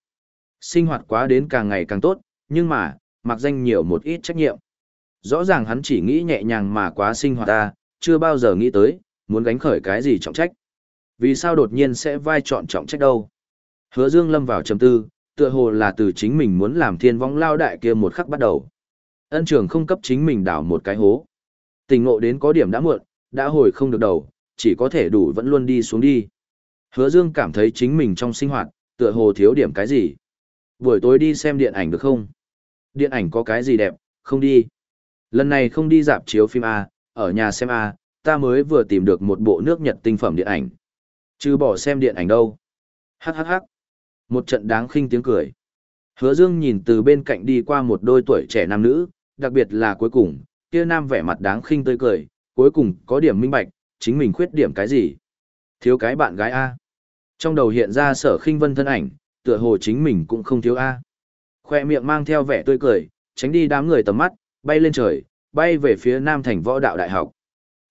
Sinh hoạt quá đến càng ngày càng tốt, nhưng mà, mặc danh nhiều một ít trách nhiệm. Rõ ràng hắn chỉ nghĩ nhẹ nhàng mà quá sinh hoạt ta, chưa bao giờ nghĩ tới, muốn gánh khởi cái gì trọng trách. Vì sao đột nhiên sẽ vai chọn trọng trách đâu? Hứa Dương lâm vào trầm tư, tựa hồ là từ chính mình muốn làm thiên vong lao đại kia một khắc bắt đầu. Ân trường không cấp chính mình đảo một cái hố. Tình ngộ đến có điểm đã muộn, đã hồi không được đầu, chỉ có thể đủ vẫn luôn đi xuống đi. Hứa Dương cảm thấy chính mình trong sinh hoạt, tựa hồ thiếu điểm cái gì. Buổi tối đi xem điện ảnh được không? Điện ảnh có cái gì đẹp, không đi. Lần này không đi dạp chiếu phim A, ở nhà xem A, ta mới vừa tìm được một bộ nước Nhật tinh phẩm điện ảnh. Chứ bỏ xem điện ảnh đâu. Hắc hắc hắc. Một trận đáng khinh tiếng cười. Hứa Dương nhìn từ bên cạnh đi qua một đôi tuổi trẻ nam nữ, đặc biệt là cuối cùng, kia nam vẻ mặt đáng khinh tươi cười, cuối cùng có điểm minh bạch, chính mình khuyết điểm cái gì? Thiếu cái bạn gái A. Trong đầu hiện ra sở khinh vân thân ảnh, tựa hồ chính mình cũng không thiếu A. Khoe miệng mang theo vẻ tươi cười, tránh đi đám người tầm mắt, bay lên trời, bay về phía Nam Thành Võ Đạo Đại học.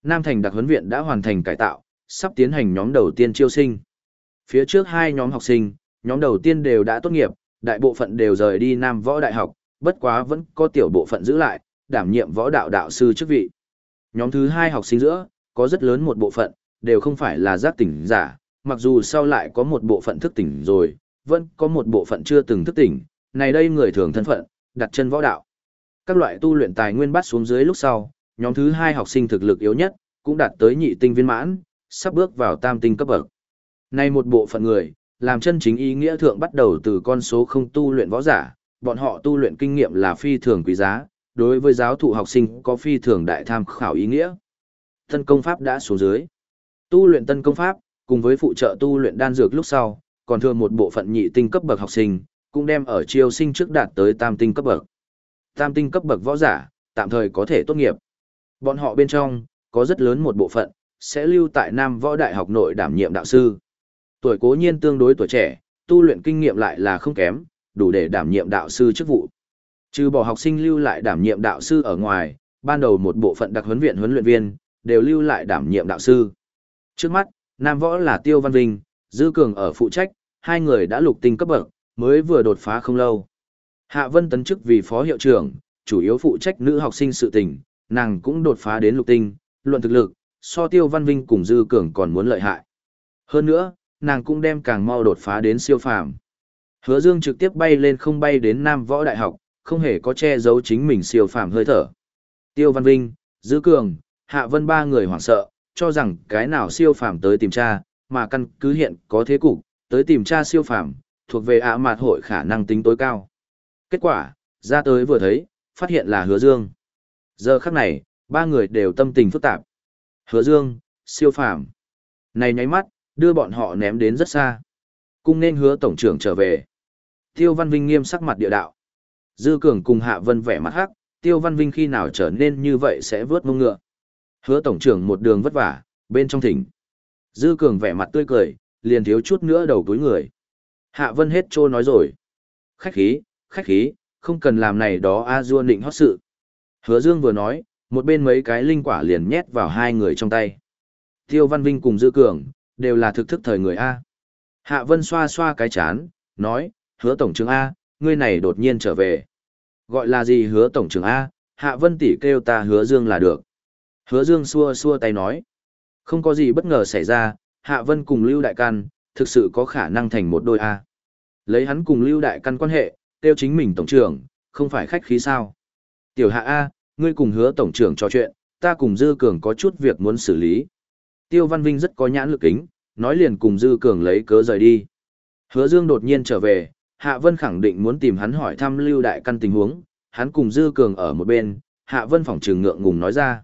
Nam Thành đặc huấn viện đã hoàn thành cải tạo, sắp tiến hành nhóm đầu tiên chiêu sinh. Phía trước hai nhóm học sinh, nhóm đầu tiên đều đã tốt nghiệp, đại bộ phận đều rời đi Nam Võ Đại học, bất quá vẫn có tiểu bộ phận giữ lại, đảm nhiệm võ đạo đạo sư chức vị. Nhóm thứ hai học sinh giữa, có rất lớn một bộ phận, đều không phải là giác tỉnh giả, mặc dù sau lại có một bộ phận thức tỉnh rồi, vẫn có một bộ phận chưa từng thức tỉnh, này đây người thường thân phận, đặt chân võ đạo. Các loại tu luyện tài nguyên bắt xuống dưới lúc sau, nhóm thứ hai học sinh thực lực yếu nhất, cũng đạt tới nhị tinh viên mãn, sắp bước vào tam tinh cấp bậc. Này một bộ phận người, làm chân chính ý nghĩa thượng bắt đầu từ con số không tu luyện võ giả, bọn họ tu luyện kinh nghiệm là phi thường quý giá, đối với giáo thụ học sinh có phi thường đại tham khảo ý nghĩa. Tân công pháp đã xuống dưới. Tu luyện tân công pháp, cùng với phụ trợ tu luyện đan dược lúc sau, còn thừa một bộ phận nhị tinh cấp bậc học sinh, cũng đem ở chiêu sinh trước đạt tới tam tinh cấp bậc. Tam tinh cấp bậc võ giả, tạm thời có thể tốt nghiệp. Bọn họ bên trong, có rất lớn một bộ phận, sẽ lưu tại Nam Võ Đại học nội đảm nhiệm đạo sư. Tuổi cố nhiên tương đối tuổi trẻ, tu luyện kinh nghiệm lại là không kém, đủ để đảm nhiệm đạo sư chức vụ. Trừ bỏ học sinh lưu lại đảm nhiệm đạo sư ở ngoài, ban đầu một bộ phận đặc huấn viện huấn luyện viên, đều lưu lại đảm nhiệm đạo sư. Trước mắt, Nam Võ là Tiêu Văn Vinh, Dư Cường ở phụ trách, hai người đã lục tinh cấp bậc, mới vừa đột phá không lâu. Hạ Vân tấn chức vì phó hiệu trưởng, chủ yếu phụ trách nữ học sinh sự tình, nàng cũng đột phá đến lục tinh, luận thực lực, so Tiêu Văn Vinh cùng Dư Cường còn muốn lợi hại. Hơn nữa, nàng cũng đem càng mau đột phá đến siêu phàm. Hứa Dương trực tiếp bay lên không bay đến Nam Võ Đại học, không hề có che giấu chính mình siêu phàm hơi thở. Tiêu Văn Vinh, Dư Cường, Hạ Vân ba người hoảng sợ, cho rằng cái nào siêu phàm tới tìm tra, mà căn cứ hiện có thế cục, tới tìm tra siêu phàm, thuộc về ạ mạt hội khả năng tính tối cao. Kết quả, ra tới vừa thấy, phát hiện là Hứa Dương. Giờ khắc này, ba người đều tâm tình phức tạp. Hứa Dương, siêu phàm. Này nháy mắt, đưa bọn họ ném đến rất xa. Cung nên hứa tổng trưởng trở về. Tiêu Văn Vinh nghiêm sắc mặt địa đạo. Dư Cường cùng Hạ Vân vẻ mặt hắc, Tiêu Văn Vinh khi nào trở nên như vậy sẽ vớt mông ngựa. Hứa tổng trưởng một đường vất vả, bên trong thỉnh. Dư Cường vẻ mặt tươi cười, liền thiếu chút nữa đầu túi người. Hạ Vân hết trô nói rồi. Khách khí, khách khí, không cần làm này đó a du định hót sự. Hứa Dương vừa nói, một bên mấy cái linh quả liền nhét vào hai người trong tay. Tiêu Văn Vinh cùng Dư Cường, đều là thực thức thời người A. Hạ Vân xoa xoa cái chán, nói, hứa tổng trưởng A, ngươi này đột nhiên trở về. Gọi là gì hứa tổng trưởng A, Hạ Vân tỷ kêu ta hứa Dương là được. Hứa Dương xua xua tay nói, không có gì bất ngờ xảy ra, Hạ Vân cùng Lưu Đại Căn, thực sự có khả năng thành một đôi A. Lấy hắn cùng Lưu Đại Căn quan hệ, Tiêu chính mình tổng trưởng, không phải khách khí sao. Tiểu Hạ A, ngươi cùng hứa tổng trưởng trò chuyện, ta cùng Dư Cường có chút việc muốn xử lý. Tiêu Văn Vinh rất có nhãn lực kính, nói liền cùng Dư Cường lấy cớ rời đi. Hứa Dương đột nhiên trở về, Hạ Vân khẳng định muốn tìm hắn hỏi thăm Lưu Đại Căn tình huống, hắn cùng Dư Cường ở một bên, Hạ Vân phỏng trường ngượng ngùng nói ra.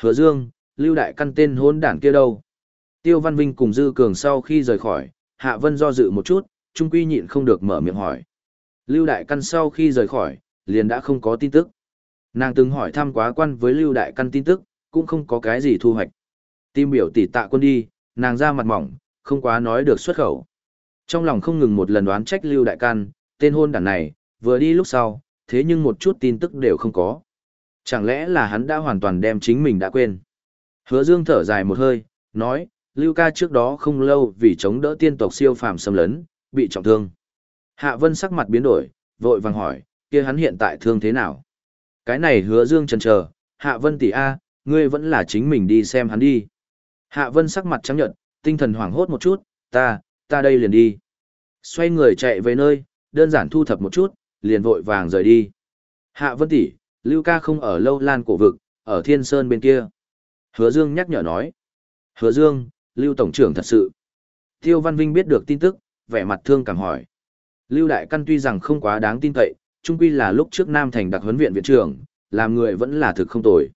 Hứa Dương, lưu đại căn tên hôn đản kia đâu? Tiêu Văn Vinh cùng Dư Cường sau khi rời khỏi, Hạ Vân do dự một chút, trung quy nhịn không được mở miệng hỏi. Lưu đại căn sau khi rời khỏi, liền đã không có tin tức. Nàng từng hỏi thăm quá quan với Lưu đại căn tin tức, cũng không có cái gì thu hoạch. Tim biểu tỷ tạ quân đi, nàng ra mặt mỏng, không quá nói được xuất khẩu. Trong lòng không ngừng một lần đoán trách Lưu đại căn, tên hôn đản này, vừa đi lúc sau, thế nhưng một chút tin tức đều không có. Chẳng lẽ là hắn đã hoàn toàn đem chính mình đã quên? Hứa Dương thở dài một hơi, nói, Lưu ca trước đó không lâu vì chống đỡ tiên tộc siêu phàm xâm lấn, bị trọng thương. Hạ Vân sắc mặt biến đổi, vội vàng hỏi, kia hắn hiện tại thương thế nào? Cái này hứa Dương chần chờ, Hạ Vân tỷ A, ngươi vẫn là chính mình đi xem hắn đi. Hạ Vân sắc mặt trắng nhợt, tinh thần hoảng hốt một chút, ta, ta đây liền đi. Xoay người chạy về nơi, đơn giản thu thập một chút, liền vội vàng rời đi. Hạ Vân tỷ, Lưu ca không ở lâu lan cổ vực, ở Thiên Sơn bên kia. Hứa Dương nhắc nhở nói. Hứa Dương, Lưu Tổng trưởng thật sự. Tiêu Văn Vinh biết được tin tức, vẻ mặt thương cảm hỏi. Lưu Đại Căn tuy rằng không quá đáng tin cậy, chung quy là lúc trước Nam Thành đặc huấn viện viện trưởng, làm người vẫn là thực không tồi.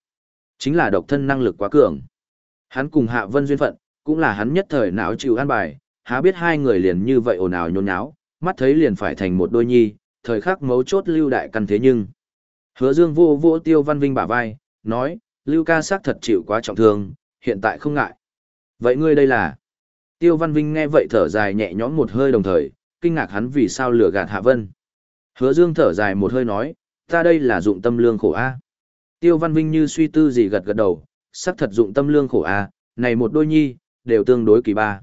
Chính là độc thân năng lực quá cường. Hắn cùng Hạ Vân duyên phận, cũng là hắn nhất thời não chịu an bài, há biết hai người liền như vậy ồn ào nhôn nháo, mắt thấy liền phải thành một đôi nhi, thời khắc mấu chốt Lưu Đại Căn thế nhưng. Hứa Dương vô vô Tiêu Văn Vinh bả vai, nói, Lưu ca xác thật chịu quá trọng thương, hiện tại không ngại. Vậy ngươi đây là? Tiêu Văn Vinh nghe vậy thở dài nhẹ nhõm một hơi đồng thời, kinh ngạc hắn vì sao lừa gạt Hạ Vân. Hứa Dương thở dài một hơi nói, ta đây là dụng tâm lương khổ A. Tiêu Văn Vinh như suy tư gì gật gật đầu, xác thật dụng tâm lương khổ A, này một đôi nhi, đều tương đối kỳ ba.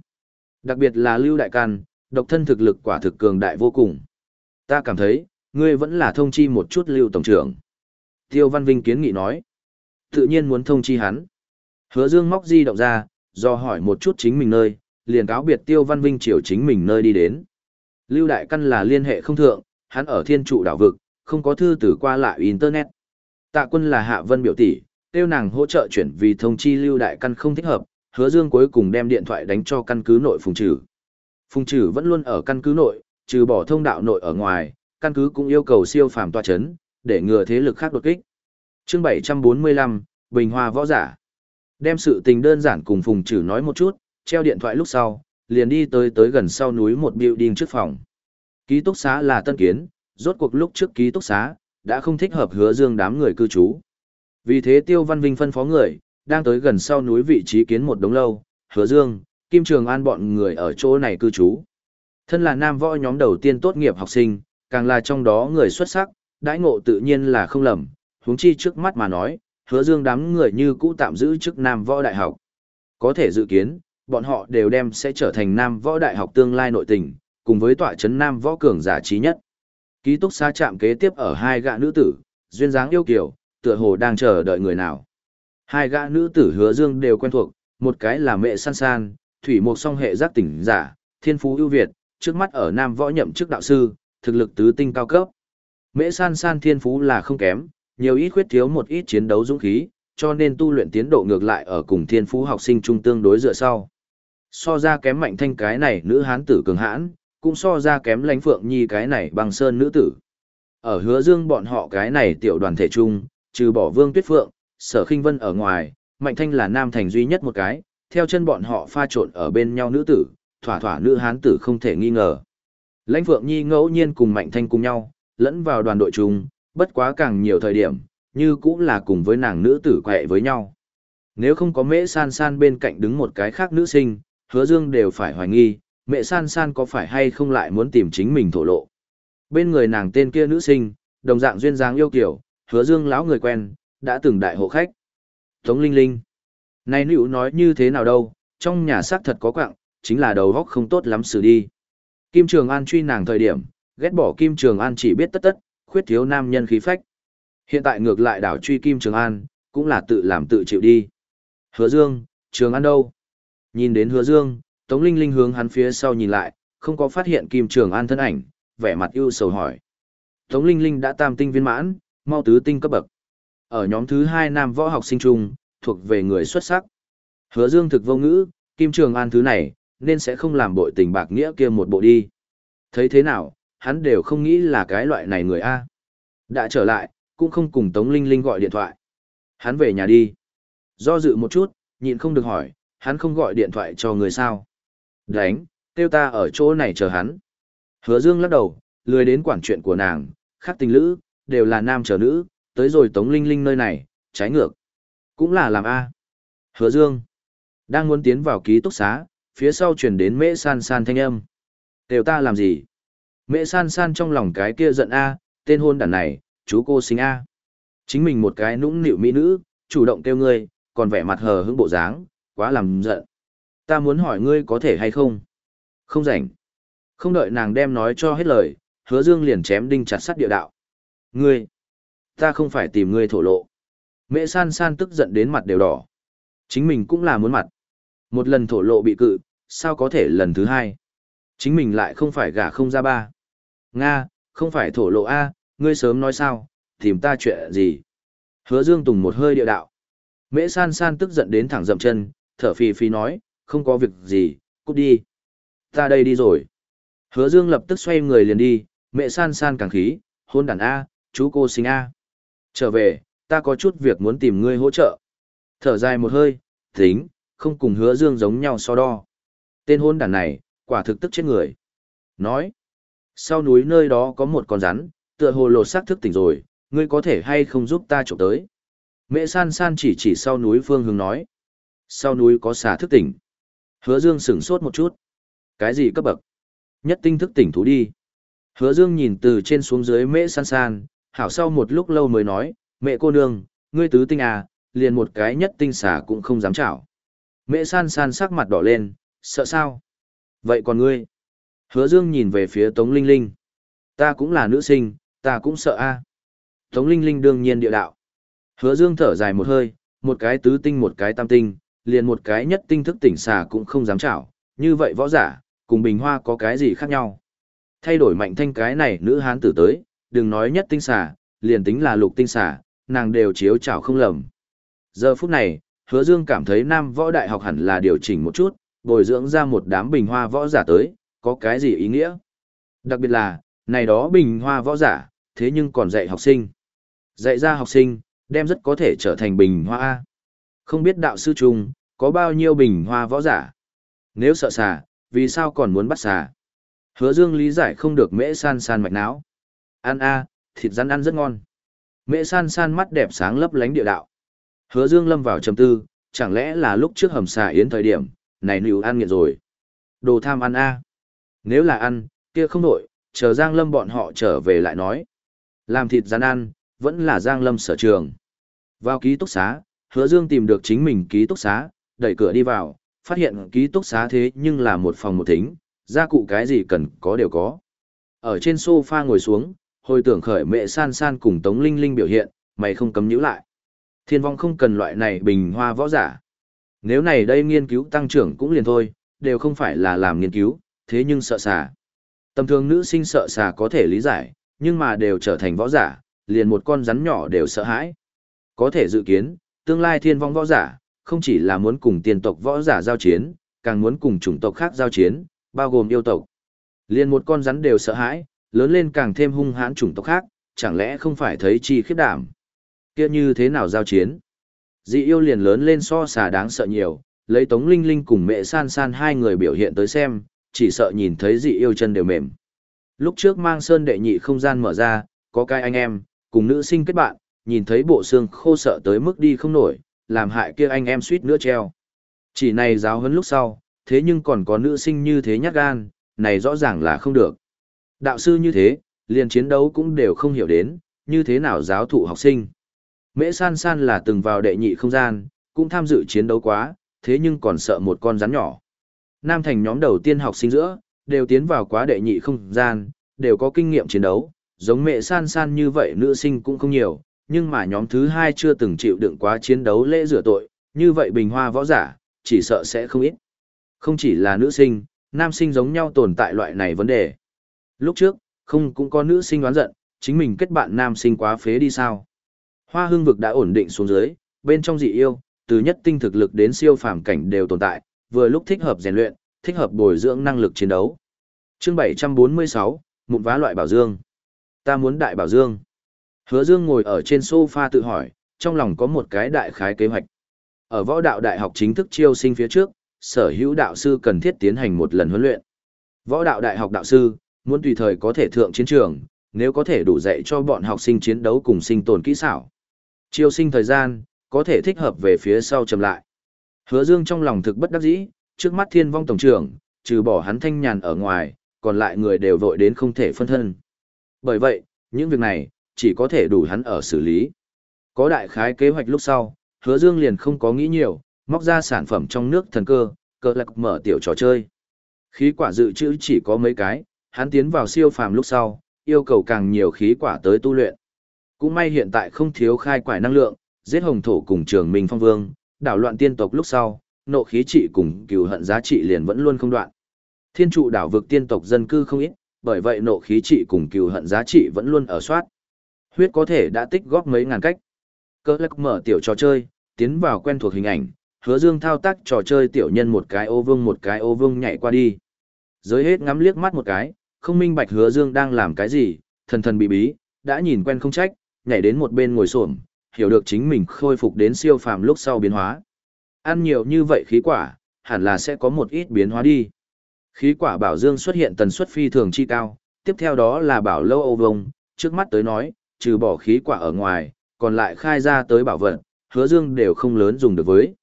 Đặc biệt là Lưu Đại Can, độc thân thực lực quả thực cường đại vô cùng. Ta cảm thấy, ngươi vẫn là thông chi một chút Lưu Tổng trưởng. Tiêu Văn Vinh kiến nghị nói. Tự nhiên muốn thông chi hắn. Hứa Dương móc di động ra, do hỏi một chút chính mình nơi, liền cáo biệt Tiêu Văn Vinh chiều chính mình nơi đi đến. Lưu Đại Căn là liên hệ không thượng, hắn ở thiên trụ đảo vực, không có thư từ qua lại Internet. Tạ quân là Hạ Vân biểu tỷ, tiêu nàng hỗ trợ chuyển vì thông chi Lưu Đại Căn không thích hợp, hứa dương cuối cùng đem điện thoại đánh cho căn cứ nội phùng trừ. Phùng trừ vẫn luôn ở căn cứ nội, trừ bỏ thông đạo nội ở ngoài, căn cứ cũng yêu cầu siêu phàm tòa chấn, để ngừa thế lực khác đột kích. Chương 745, Bình Hoa võ giả. Đem sự tình đơn giản cùng Phùng Trử nói một chút, treo điện thoại lúc sau, liền đi tới tới gần sau núi một building trước phòng. Ký túc xá là tân kiến, rốt cuộc lúc trước ký túc xá, đã không thích hợp hứa dương đám người cư trú. Vì thế Tiêu Văn Vinh phân phó người, đang tới gần sau núi vị trí kiến một đống lâu, hứa dương, Kim Trường An bọn người ở chỗ này cư trú. Thân là nam võ nhóm đầu tiên tốt nghiệp học sinh, càng là trong đó người xuất sắc, đãi ngộ tự nhiên là không lầm, huống chi trước mắt mà nói, hứa dương đám người như cũ tạm giữ chức nam võ đại học. Có thể dự kiến, bọn họ đều đem sẽ trở thành nam võ đại học tương lai nội tình, cùng với tọa chấn nam võ cường giả trí nhất. Ký túc xá chạm kế tiếp ở hai gã nữ tử, duyên dáng yêu kiều, tựa hồ đang chờ đợi người nào. Hai gã nữ tử hứa dương đều quen thuộc, một cái là mẹ san san, thủy mục song hệ giác tỉnh giả, thiên phú ưu việt, trước mắt ở nam võ nhậm chức đạo sư, thực lực tứ tinh cao cấp. Mễ san san thiên phú là không kém, nhiều ít khuyết thiếu một ít chiến đấu dũng khí, cho nên tu luyện tiến độ ngược lại ở cùng thiên phú học sinh trung tương đối dựa sau. So ra kém mạnh thanh cái này nữ hán tử cường hãn, cũng so ra kém lãnh phượng nhi cái này bằng sơn nữ tử. Ở hứa dương bọn họ cái này tiểu đoàn thể chung, trừ bỏ vương tuyết phượng, sở khinh vân ở ngoài, mạnh thanh là nam thành duy nhất một cái, theo chân bọn họ pha trộn ở bên nhau nữ tử, thỏa thỏa nữ hán tử không thể nghi ngờ. Lãnh phượng nhi ngẫu nhiên cùng mạnh thanh cùng nhau, lẫn vào đoàn đội chung, bất quá càng nhiều thời điểm, như cũng là cùng với nàng nữ tử quẹ với nhau. Nếu không có mễ san san bên cạnh đứng một cái khác nữ sinh, hứa dương đều phải hoài nghi, mẹ san san có phải hay không lại muốn tìm chính mình thổ lộ. Bên người nàng tên kia nữ sinh, đồng dạng duyên dáng yêu kiểu, hứa dương lão người quen, đã từng đại hộ khách. Tống Linh Linh. Này nữ nói như thế nào đâu, trong nhà xác thật có quạng, chính là đầu góc không tốt lắm xử đi. Kim Trường An truy nàng thời điểm, ghét bỏ Kim Trường An chỉ biết tất tất, khuyết thiếu nam nhân khí phách. Hiện tại ngược lại đảo truy Kim Trường An, cũng là tự làm tự chịu đi. Hứa Dương, Trường An đâu? Nhìn đến Hứa Dương, Tống Linh Linh hướng hắn phía sau nhìn lại, không có phát hiện Kim Trường An thân ảnh, vẻ mặt ưu sầu hỏi. Tống Linh Linh đã tam tinh viên mãn, mau tứ tinh cấp bậc. Ở nhóm thứ hai nam võ học sinh trung, thuộc về người xuất sắc. Hứa Dương thực vô ngữ, Kim Trường An thứ này, nên sẽ không làm bội tình bạc nghĩa kia một bộ đi. Thấy thế nào, hắn đều không nghĩ là cái loại này người A. Đã trở lại, cũng không cùng Tống Linh Linh gọi điện thoại. Hắn về nhà đi. Do dự một chút, nhịn không được hỏi, hắn không gọi điện thoại cho người sao. Đánh, kêu ta ở chỗ này chờ hắn. Hứa Dương lắc đầu, lười đến quản chuyện của nàng, khác tình lữ, đều là nam chờ nữ, tới rồi Tống Linh Linh nơi này, trái ngược. Cũng là làm A. Hứa Dương, đang muốn tiến vào ký túc xá, phía sau truyền đến mễ san san thanh âm. Đều ta làm gì? Mẹ san san trong lòng cái kia giận A, tên hôn đàn này, chú cô sinh A. Chính mình một cái nũng nịu mỹ nữ, chủ động kêu ngươi, còn vẻ mặt hờ hững bộ dáng, quá làm giận. Ta muốn hỏi ngươi có thể hay không? Không rảnh. Không đợi nàng đem nói cho hết lời, hứa dương liền chém đinh chặt sắt địa đạo. Ngươi! Ta không phải tìm ngươi thổ lộ. Mẹ san san tức giận đến mặt đều đỏ. Chính mình cũng là muốn mặt. Một lần thổ lộ bị cự, sao có thể lần thứ hai? Chính mình lại không phải gả không ra ba. Nga, không phải thổ lộ A, ngươi sớm nói sao, tìm ta chuyện gì? Hứa Dương Tùng một hơi địa đạo. Mễ san san tức giận đến thẳng dậm chân, thở phì phì nói, không có việc gì, cút đi. Ta đây đi rồi. Hứa Dương lập tức xoay người liền đi, mẹ san san càng khí, hôn đàn A, chú cô sinh A. Trở về, ta có chút việc muốn tìm ngươi hỗ trợ. Thở dài một hơi, tính, không cùng hứa Dương giống nhau so đo. Tên hôn đàn này, quả thực tức chết người. Nói, sau núi nơi đó có một con rắn, tựa hồ lột xác thức tỉnh rồi, ngươi có thể hay không giúp ta trộm tới. Mẹ san san chỉ chỉ sau núi phương hướng nói. Sau núi có xà thức tỉnh. Hứa Dương sửng sốt một chút. Cái gì cấp bậc? Nhất tinh thức tỉnh thú đi. Hứa Dương nhìn từ trên xuống dưới mẹ san san, hảo sau một lúc lâu mới nói, mẹ cô nương, ngươi tứ tinh à, liền một cái nhất tinh xà cũng không dám chảo. Mẹ san san sắc mặt đỏ lên, sợ sao? Vậy còn ngươi? Hứa Dương nhìn về phía Tống Linh Linh. Ta cũng là nữ sinh, ta cũng sợ a. Tống Linh Linh đương nhiên địa đạo. Hứa Dương thở dài một hơi, một cái tứ tinh một cái tam tinh, liền một cái nhất tinh thức tỉnh xà cũng không dám chảo, như vậy võ giả, cùng bình hoa có cái gì khác nhau. Thay đổi mạnh thanh cái này nữ hán tử tới, đừng nói nhất tinh xà, liền tính là lục tinh xà, nàng đều chiếu chảo không lầm. Giờ phút này, hứa dương cảm thấy nam võ đại học hẳn là điều chỉnh một chút, bồi dưỡng ra một đám bình hoa võ giả tới, có cái gì ý nghĩa. Đặc biệt là, này đó bình hoa võ giả, thế nhưng còn dạy học sinh. Dạy ra học sinh, đem rất có thể trở thành bình hoa A. Không biết đạo sư trung, có bao nhiêu bình hoa võ giả. Nếu sợ xà, vì sao còn muốn bắt xà? Hứa dương lý giải không được mễ san san mạch não. Ăn A, thịt rắn ăn rất ngon. Mễ san san mắt đẹp sáng lấp lánh địa đạo. Hứa dương lâm vào trầm tư, chẳng lẽ là lúc trước hầm xà yến thời điểm, này nữ ăn nghiện rồi. Đồ tham ăn A. Nếu là ăn, kia không nổi, chờ Giang Lâm bọn họ trở về lại nói. Làm thịt rắn ăn, vẫn là Giang Lâm sở trường. Vào ký túc xá, hứa dương tìm được chính mình ký túc xá, đẩy cửa đi vào, phát hiện ký túc xá thế nhưng là một phòng một thính, gia cụ cái gì cần có đều có. Ở trên sofa ngồi xuống, hồi tưởng khởi mẹ san san cùng Tống Linh Linh biểu hiện, mày không cấm nhíu lại. Thiên vong không cần loại này bình hoa võ giả. Nếu này đây nghiên cứu tăng trưởng cũng liền thôi, đều không phải là làm nghiên cứu, thế nhưng sợ xà. Tầm thường nữ sinh sợ xà có thể lý giải, nhưng mà đều trở thành võ giả, liền một con rắn nhỏ đều sợ hãi. Có thể dự kiến, tương lai thiên vong võ giả, không chỉ là muốn cùng tiền tộc võ giả giao chiến, càng muốn cùng chủng tộc khác giao chiến, bao gồm yêu tộc. Liền một con rắn đều sợ hãi, lớn lên càng thêm hung hãn chủng tộc khác, chẳng lẽ không phải thấy chi khiếp đảm. Kia như thế nào giao chiến? Dị yêu liền lớn lên so xà đáng sợ nhiều, lấy Tống Linh Linh cùng mẹ san san hai người biểu hiện tới xem, chỉ sợ nhìn thấy dị yêu chân đều mềm. Lúc trước mang sơn đệ nhị không gian mở ra, có cái anh em, cùng nữ sinh kết bạn, nhìn thấy bộ xương khô sợ tới mức đi không nổi, làm hại kia anh em suýt nữa treo. Chỉ này giáo huấn lúc sau, thế nhưng còn có nữ sinh như thế nhát gan, này rõ ràng là không được. Đạo sư như thế, liền chiến đấu cũng đều không hiểu đến, như thế nào giáo thụ học sinh. Mễ san san là từng vào đệ nhị không gian, cũng tham dự chiến đấu quá, thế nhưng còn sợ một con rắn nhỏ. Nam thành nhóm đầu tiên học sinh giữa, đều tiến vào quá đệ nhị không gian, đều có kinh nghiệm chiến đấu, giống mẹ san san như vậy nữ sinh cũng không nhiều, nhưng mà nhóm thứ hai chưa từng chịu đựng quá chiến đấu lễ rửa tội, như vậy bình hoa võ giả, chỉ sợ sẽ không ít. Không chỉ là nữ sinh, nam sinh giống nhau tồn tại loại này vấn đề. Lúc trước, không cũng có nữ sinh đoán giận, chính mình kết bạn nam sinh quá phế đi sao. Hoa hương vực đã ổn định xuống dưới, bên trong dị yêu, từ nhất tinh thực lực đến siêu phàm cảnh đều tồn tại, vừa lúc thích hợp rèn luyện, thích hợp bồi dưỡng năng lực chiến đấu. Chương 746, mụn vá loại bảo dương. Ta muốn đại bảo dương. Hứa Dương ngồi ở trên sofa tự hỏi, trong lòng có một cái đại khái kế hoạch. Ở võ đạo đại học chính thức chiêu sinh phía trước, sở hữu đạo sư cần thiết tiến hành một lần huấn luyện. Võ đạo đại học đạo sư, muốn tùy thời có thể thượng chiến trường, nếu có thể đủ dạy cho bọn học sinh chiến đấu cùng sinh tồn kỹ xảo. Chiêu sinh thời gian, có thể thích hợp về phía sau chậm lại. Hứa Dương trong lòng thực bất đắc dĩ, trước mắt thiên vong tổng trưởng, trừ bỏ hắn thanh nhàn ở ngoài, còn lại người đều vội đến không thể phân thân. Bởi vậy, những việc này, chỉ có thể đủ hắn ở xử lý. Có đại khái kế hoạch lúc sau, hứa dương liền không có nghĩ nhiều, móc ra sản phẩm trong nước thần cơ, cơ lạc mở tiểu trò chơi. Khí quả dự trữ chỉ có mấy cái, hắn tiến vào siêu phàm lúc sau, yêu cầu càng nhiều khí quả tới tu luyện. Cũng may hiện tại không thiếu khai quải năng lượng, giết hồng thổ cùng trường minh phong vương, đảo loạn tiên tộc lúc sau, nộ khí trị cùng cừu hận giá trị liền vẫn luôn không đoạn. Thiên trụ đảo vực tiên tộc dân cư không ít, bởi vậy nộ khí trị cùng cừu hận giá trị vẫn luôn ở soát. Huyết có thể đã tích góp mấy ngàn cách. Cơ lắc mở tiểu trò chơi, tiến vào quen thuộc hình ảnh, hứa dương thao tác trò chơi tiểu nhân một cái ô vương một cái ô vương nhảy qua đi. Giới hết ngắm liếc mắt một cái, không minh bạch hứa dương đang làm cái gì, thần thần bí bí, đã nhìn quen không trách, nhảy đến một bên ngồi xổm, hiểu được chính mình khôi phục đến siêu phàm lúc sau biến hóa. Ăn nhiều như vậy khí quả, hẳn là sẽ có một ít biến hóa đi. Khí quả bảo dương xuất hiện tần suất phi thường chi cao, tiếp theo đó là bảo lâu âu vông, trước mắt tới nói, trừ bỏ khí quả ở ngoài, còn lại khai ra tới bảo vật, hứa dương đều không lớn dùng được với.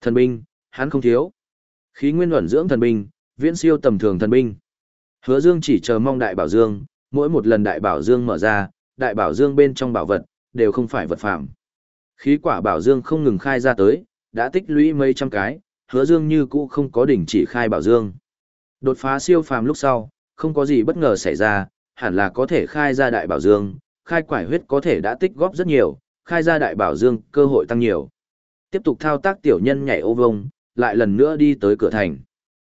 Thần binh, hắn không thiếu. Khí nguyên ẩn dưỡng thần binh, viễn siêu tầm thường thần binh. Hứa dương chỉ chờ mong đại bảo dương, mỗi một lần đại bảo dương mở ra, đại bảo dương bên trong bảo vật, đều không phải vật phạm. Khí quả bảo dương không ngừng khai ra tới, đã tích lũy mấy trăm cái, hứa dương như cũ không có đỉnh chỉ khai bảo dương. Đột phá siêu phàm lúc sau, không có gì bất ngờ xảy ra, hẳn là có thể khai ra đại bảo dương, khai quải huyết có thể đã tích góp rất nhiều, khai ra đại bảo dương, cơ hội tăng nhiều. Tiếp tục thao tác tiểu nhân nhảy ô vông, lại lần nữa đi tới cửa thành.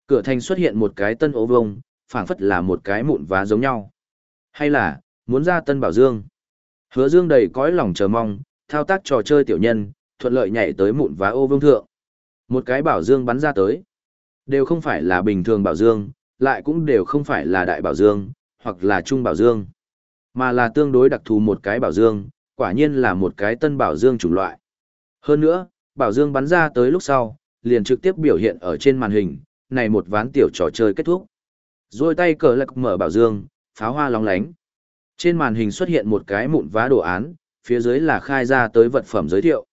Cửa thành xuất hiện một cái tân ô vông, phảng phất là một cái mụn vá giống nhau. Hay là, muốn ra tân bảo dương. Hứa dương đầy cõi lòng chờ mong, thao tác trò chơi tiểu nhân, thuận lợi nhảy tới mụn và ô vương thượng. Một cái bảo dương bắn ra tới. Đều không phải là bình thường bảo dương, lại cũng đều không phải là đại bảo dương, hoặc là trung bảo dương. Mà là tương đối đặc thù một cái bảo dương, quả nhiên là một cái tân bảo dương chủng loại. Hơn nữa, bảo dương bắn ra tới lúc sau, liền trực tiếp biểu hiện ở trên màn hình, này một ván tiểu trò chơi kết thúc. Rồi tay cờ lạc mở bảo dương, pháo hoa lóng lánh. Trên màn hình xuất hiện một cái mụn vá đồ án, phía dưới là khai ra tới vật phẩm giới thiệu.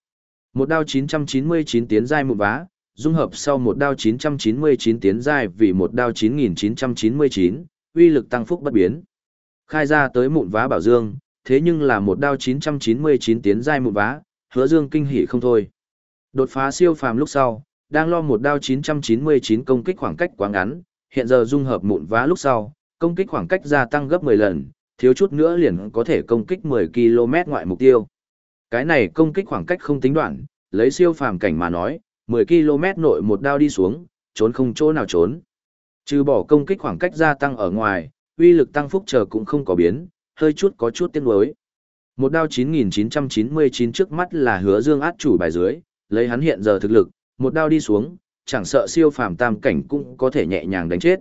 Một đao 999 tiến giai mụn vá, dung hợp sau một đao 999 tiến giai vì một đao 9999, uy lực tăng phúc bất biến. Khai ra tới mụn vá bảo dương, thế nhưng là một đao 999 tiến giai mụn vá, hứa dương kinh hỉ không thôi. Đột phá siêu phàm lúc sau, đang lo một đao 999 công kích khoảng cách quá ngắn, hiện giờ dung hợp mụn vá lúc sau, công kích khoảng cách gia tăng gấp 10 lần, thiếu chút nữa liền có thể công kích 10 km ngoại mục tiêu. Cái này công kích khoảng cách không tính đoạn, lấy siêu phàm cảnh mà nói, 10 km nội một đao đi xuống, trốn không chỗ nào trốn. Trừ bỏ công kích khoảng cách gia tăng ở ngoài, uy lực tăng phúc chờ cũng không có biến, hơi chút có chút tiếng đối. Một đao 9999 trước mắt là hứa dương át chủ bài dưới, lấy hắn hiện giờ thực lực, một đao đi xuống, chẳng sợ siêu phàm tam cảnh cũng có thể nhẹ nhàng đánh chết.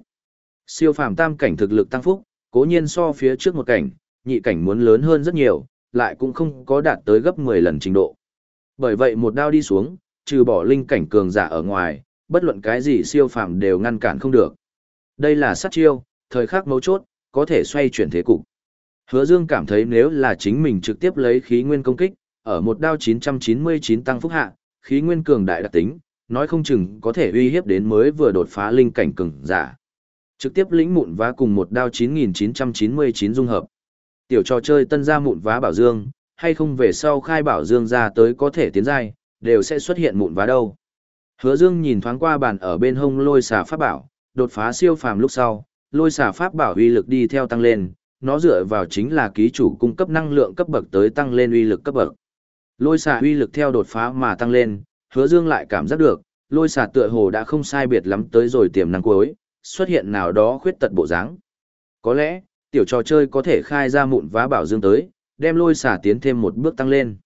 Siêu phàm tam cảnh thực lực tăng phúc, cố nhiên so phía trước một cảnh, nhị cảnh muốn lớn hơn rất nhiều, lại cũng không có đạt tới gấp 10 lần trình độ. Bởi vậy một đao đi xuống, trừ bỏ linh cảnh cường giả ở ngoài, bất luận cái gì siêu phàm đều ngăn cản không được. Đây là sát chiêu, thời khắc mấu chốt, có thể xoay chuyển thế cục. Hứa Dương cảm thấy nếu là chính mình trực tiếp lấy khí nguyên công kích, ở một đao 999 tăng phúc hạ, khí nguyên cường đại đặc tính, nói không chừng có thể uy hiếp đến mới vừa đột phá linh cảnh cường giả. Trực tiếp lĩnh mụn vá cùng một đao 9999 dung hợp. Tiểu trò chơi tân gia mụn vá bảo dương, hay không về sau khai bảo dương ra tới có thể tiến giai, đều sẽ xuất hiện mụn vá đâu. Hứa Dương nhìn thoáng qua bàn ở bên hông lôi xà pháp bảo, đột phá siêu phàm lúc sau, lôi xà pháp bảo uy lực đi theo tăng lên, nó dựa vào chính là ký chủ cung cấp năng lượng cấp bậc tới tăng lên uy lực cấp bậc. Lôi xà uy lực theo đột phá mà tăng lên, Hứa Dương lại cảm giác được, lôi xà tựa hồ đã không sai biệt lắm tới rồi tiềm năng cuối, xuất hiện nào đó khuyết tật bộ dáng. Có lẽ, tiểu trò chơi có thể khai ra mụn vá bảo dương tới, đem lôi xả tiến thêm một bước tăng lên.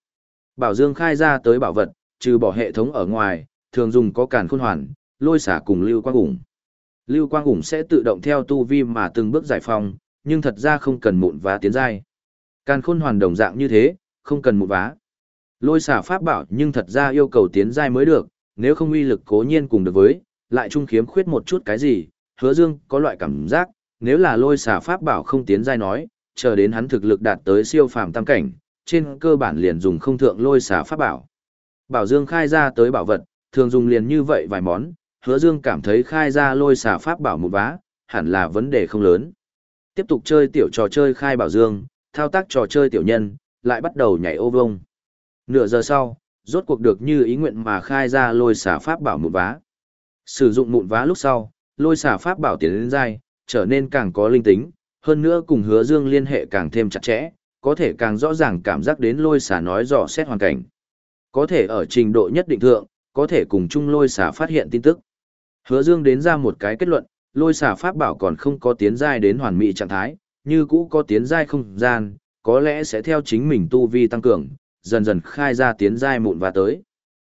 Bảo dương khai ra tới bảo vật, trừ bỏ hệ thống ở ngoài, thường dùng có càn khôn hoàn, lôi xả cùng lưu quang ủng. Lưu quang ủng sẽ tự động theo tu vi mà từng bước giải phóng, nhưng thật ra không cần mụn vá tiến giai. Càn khôn hoàn đồng dạng như thế, không cần mụn vá. Lôi xả pháp bảo nhưng thật ra yêu cầu tiến giai mới được, nếu không uy lực cố nhiên cùng được với, lại trung khiếm khuyết một chút cái gì, hứa dương có loại cảm giác, nếu là lôi xả pháp bảo không tiến giai nói, chờ đến hắn thực lực đạt tới siêu phàm tam cảnh, trên cơ bản liền dùng không thượng lôi xả pháp bảo. Bảo Dương khai ra tới bảo vật, thường dùng liền như vậy vài món, hứa Dương cảm thấy khai ra lôi xả pháp bảo một vá, hẳn là vấn đề không lớn. Tiếp tục chơi tiểu trò chơi khai Bảo Dương, thao tác trò chơi tiểu nhân, lại bắt đầu nhảy ô vông. Nửa giờ sau, rốt cuộc được như ý nguyện mà khai ra lôi xả pháp bảo một vá. Sử dụng mụn vá lúc sau, lôi xả pháp bảo tiến lên dai, trở nên càng có linh tính, hơn nữa cùng hứa dương liên hệ càng thêm chặt chẽ, có thể càng rõ ràng cảm giác đến lôi xả nói rõ xét hoàn cảnh. Có thể ở trình độ nhất định thượng, có thể cùng chung lôi xả phát hiện tin tức. Hứa dương đến ra một cái kết luận, lôi xả pháp bảo còn không có tiến giai đến hoàn mỹ trạng thái, như cũ có tiến giai không gian, có lẽ sẽ theo chính mình tu vi tăng cường, dần dần khai ra tiến giai mụn và tới.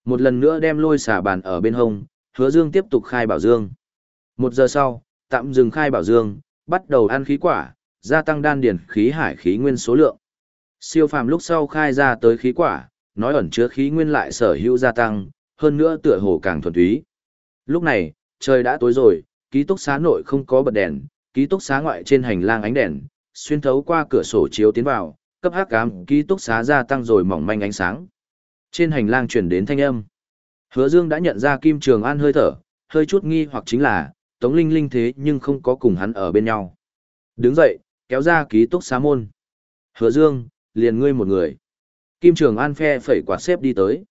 Một lần nữa đem lôi xả bàn ở bên hông, hứa dương tiếp tục khai bảo dương. Một giờ sau, tạm dừng khai bảo dương, bắt đầu ăn khí quả, gia tăng đan điển khí hải khí nguyên số lượng. Siêu phàm lúc sau khai ra tới khí quả, nói ẩn chứa khí nguyên lại sở hữu gia tăng, hơn nữa tựa hồ càng thuần túy. Lúc này, trời đã tối rồi, ký túc xá nội không có bật đèn, ký túc xá ngoại trên hành lang ánh đèn, xuyên thấu qua cửa sổ chiếu tiến vào, cấp hắc ám ký túc xá gia tăng rồi mỏng manh ánh sáng. Trên hành lang truyền đến thanh âm. Hứa Dương đã nhận ra Kim Trường An hơi thở, hơi chút nghi hoặc chính là, Tống Linh Linh thế nhưng không có cùng hắn ở bên nhau. Đứng dậy, kéo ra ký túc xá môn. Hứa Dương, liền ngươi một người. Kim Trường An phe phẩy quạt xếp đi tới.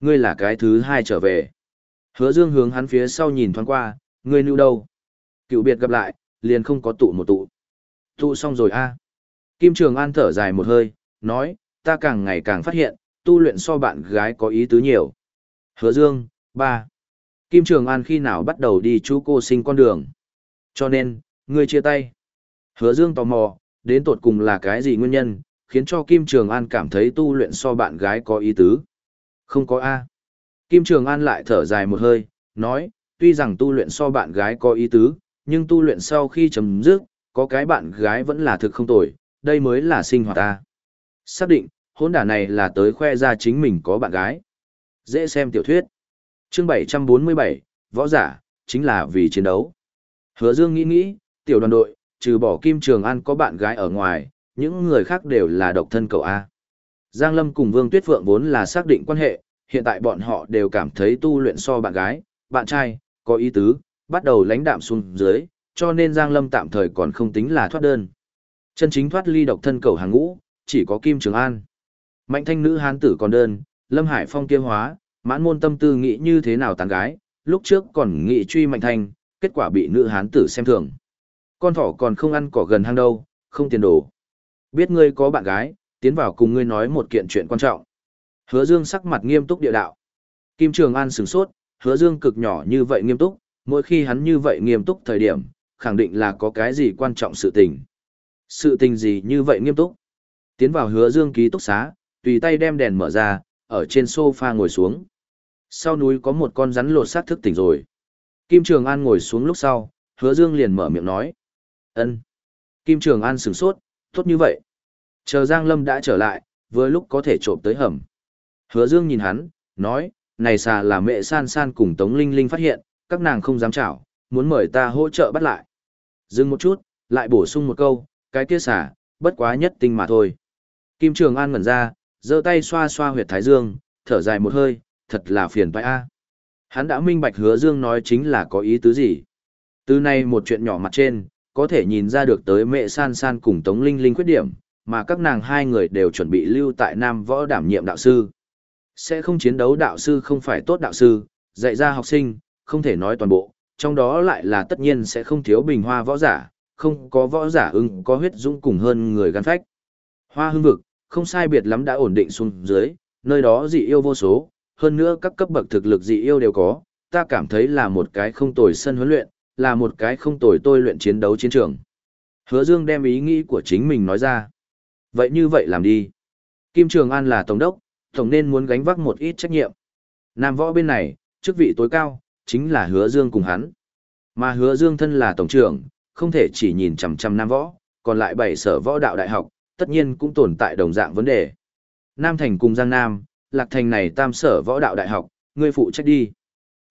Ngươi là cái thứ hai trở về. Hứa Dương hướng hắn phía sau nhìn thoáng qua, ngươi lưu đâu? Cựu biệt gặp lại, liền không có tụ một tụ. Tụ xong rồi a. À. Kim Trường An thở dài một hơi, nói, ta càng ngày càng phát hiện, tu luyện so bạn gái có ý tứ nhiều. Hứa Dương, ba. Kim Trường An khi nào bắt đầu đi chú cô sinh con đường. Cho nên, ngươi chia tay. Hứa Dương tò mò, đến tột cùng là cái gì nguyên nhân, khiến cho Kim Trường An cảm thấy tu luyện so bạn gái có ý tứ. Không có A. Kim Trường An lại thở dài một hơi, nói, tuy rằng tu luyện so bạn gái có ý tứ, nhưng tu luyện sau khi chấm dứt, có cái bạn gái vẫn là thực không tồi, đây mới là sinh hoạt ta. Xác định, hôn đả này là tới khoe ra chính mình có bạn gái. Dễ xem tiểu thuyết. Chương 747, võ giả, chính là vì chiến đấu. Hứa Dương nghĩ nghĩ, tiểu đoàn đội, trừ bỏ Kim Trường An có bạn gái ở ngoài, những người khác đều là độc thân cậu A. Giang Lâm cùng Vương Tuyết Phượng vốn là xác định quan hệ, hiện tại bọn họ đều cảm thấy tu luyện so bạn gái, bạn trai, có ý tứ, bắt đầu lãnh đạm xuống dưới, cho nên Giang Lâm tạm thời còn không tính là thoát đơn. Chân chính thoát ly độc thân cầu hàng ngũ, chỉ có Kim Trường An. Mạnh thanh nữ hán tử còn đơn, Lâm Hải Phong kia hóa, mãn môn tâm tư nghĩ như thế nào tán gái, lúc trước còn nghĩ truy Mạnh thanh, kết quả bị nữ hán tử xem thường. Con thỏ còn không ăn cỏ gần hang đâu, không tiền đồ. Biết ngươi có bạn gái, tiến vào cùng ngươi nói một kiện chuyện quan trọng. Hứa Dương sắc mặt nghiêm túc địa đạo. Kim Trường An sửng sốt, Hứa Dương cực nhỏ như vậy nghiêm túc, mỗi khi hắn như vậy nghiêm túc thời điểm, khẳng định là có cái gì quan trọng sự tình. Sự tình gì như vậy nghiêm túc? Tiến vào Hứa Dương ký túc xá, tùy tay đem đèn mở ra, ở trên sofa ngồi xuống. Sau núi có một con rắn lột xác thức tỉnh rồi. Kim Trường An ngồi xuống lúc sau, Hứa Dương liền mở miệng nói. Ân. Kim Trường An sửng sốt, tốt như vậy. Chờ Giang Lâm đã trở lại, vừa lúc có thể trộm tới hầm. Hứa Dương nhìn hắn, nói, này xà là mẹ san san cùng Tống Linh Linh phát hiện, các nàng không dám chảo, muốn mời ta hỗ trợ bắt lại. Dừng một chút, lại bổ sung một câu, cái kia xà, bất quá nhất tinh mà thôi. Kim Trường An ngẩn ra, giơ tay xoa xoa huyệt thái dương, thở dài một hơi, thật là phiền phải a. Hắn đã minh bạch hứa dương nói chính là có ý tứ gì. Từ nay một chuyện nhỏ mặt trên, có thể nhìn ra được tới mẹ san san cùng Tống Linh Linh khuyết điểm, mà các nàng hai người đều chuẩn bị lưu tại Nam Võ đảm nhiệm đạo sư. Sẽ không chiến đấu đạo sư không phải tốt đạo sư, dạy ra học sinh, không thể nói toàn bộ, trong đó lại là tất nhiên sẽ không thiếu bình hoa võ giả, không có võ giả ưng có huyết dũng cùng hơn người gan phách. Hoa hương vực, không sai biệt lắm đã ổn định xuống dưới, nơi đó dị yêu vô số, hơn nữa các cấp bậc thực lực dị yêu đều có, ta cảm thấy là một cái không tồi sân huấn luyện, là một cái không tồi tôi luyện chiến đấu chiến trường. Hứa Dương đem ý nghĩ của chính mình nói ra. Vậy như vậy làm đi. Kim Trường An là tổng đốc, tổng nên muốn gánh vác một ít trách nhiệm. Nam võ bên này, chức vị tối cao, chính là Hứa Dương cùng hắn. Mà Hứa Dương thân là tổng trưởng, không thể chỉ nhìn chằm chằm Nam võ, còn lại bảy sở võ đạo đại học, tất nhiên cũng tồn tại đồng dạng vấn đề. Nam Thành cùng Giang Nam, Lạc Thành này tam sở võ đạo đại học, ngươi phụ trách đi.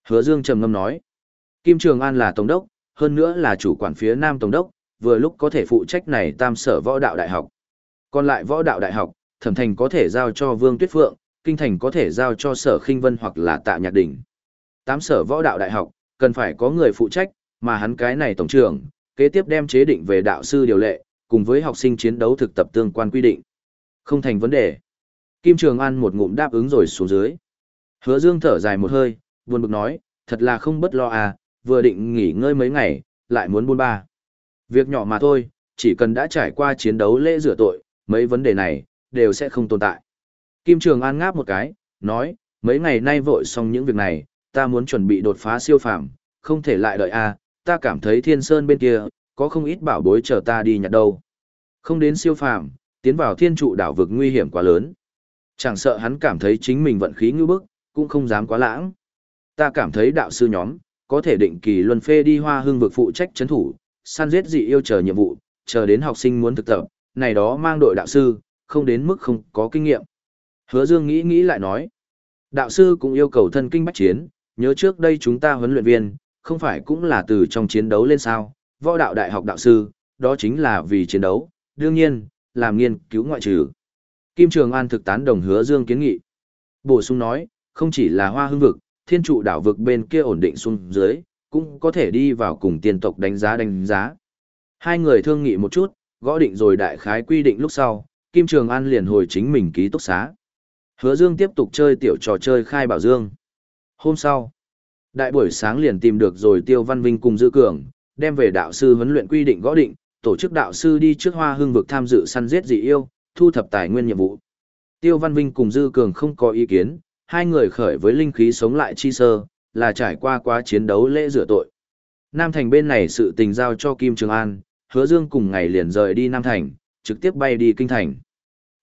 Hứa Dương trầm ngâm nói, Kim Trường An là tổng đốc, hơn nữa là chủ quản phía Nam tổng đốc, vừa lúc có thể phụ trách này tam sở võ đạo đại học. Còn lại võ đạo đại học, thẩm thành có thể giao cho Vương Tuyết Phượng, kinh thành có thể giao cho sở khinh vân hoặc là tạ nhạc đỉnh. Tám sở võ đạo đại học, cần phải có người phụ trách, mà hắn cái này tổng trưởng, kế tiếp đem chế định về đạo sư điều lệ, cùng với học sinh chiến đấu thực tập tương quan quy định. Không thành vấn đề. Kim Trường An một ngụm đáp ứng rồi xuống dưới. Hứa Dương thở dài một hơi, buồn bực nói, thật là không bất lo à, vừa định nghỉ ngơi mấy ngày, lại muốn buôn ba. Việc nhỏ mà thôi, chỉ cần đã trải qua chiến đấu lễ rửa tội, mấy vấn đề này, đều sẽ không tồn tại. Kim Trường An ngáp một cái, nói, mấy ngày nay vội xong những việc này, ta muốn chuẩn bị đột phá siêu phàm, không thể lại đợi à, ta cảm thấy Thiên Sơn bên kia có không ít bảo bối chờ ta đi nhặt đâu. Không đến siêu phàm, tiến vào thiên trụ đảo vực nguy hiểm quá lớn. Chẳng sợ hắn cảm thấy chính mình vận khí ngư bức, cũng không dám quá lãng. Ta cảm thấy đạo sư nhóm, có thể định kỳ luân phê đi hoa hương vực phụ trách chấn thủ, săn giết dị yêu chờ nhiệm vụ, chờ đến học sinh muốn thực tập, này đó mang đội đạo sư, không đến mức không có kinh nghiệm. Hứa Dương nghĩ nghĩ lại nói, đạo sư cũng yêu cầu thân kinh bách chiến, nhớ trước đây chúng ta huấn luyện viên, không phải cũng là từ trong chiến đấu lên sao, võ đạo đại học đạo sư, đó chính là vì chiến đấu, đương nhiên, làm nghiên cứu ngoại trừ. Kim Trường An thực tán đồng hứa Dương kiến nghị. Bổ sung nói, không chỉ là hoa hương vực, thiên trụ đảo vực bên kia ổn định xuống dưới, cũng có thể đi vào cùng tiên tộc đánh giá đánh giá. Hai người thương nghị một chút, gõ định rồi đại khái quy định lúc sau, Kim Trường An liền hồi chính mình ký túc xá. Hứa Dương tiếp tục chơi tiểu trò chơi khai bảo Dương. Hôm sau, đại buổi sáng liền tìm được rồi Tiêu Văn Vinh cùng Dư Cường, đem về đạo sư huấn luyện quy định gõ định, tổ chức đạo sư đi trước hoa hương vực tham dự săn giết dị yêu, thu thập tài nguyên nhiệm vụ. Tiêu Văn Vinh cùng Dư Cường không có ý kiến, hai người khởi với linh khí sống lại chi sơ, là trải qua quá chiến đấu lễ rửa tội. Nam Thành bên này sự tình giao cho Kim Trường An, hứa dương cùng ngày liền rời đi Nam Thành, trực tiếp bay đi Kinh Thành.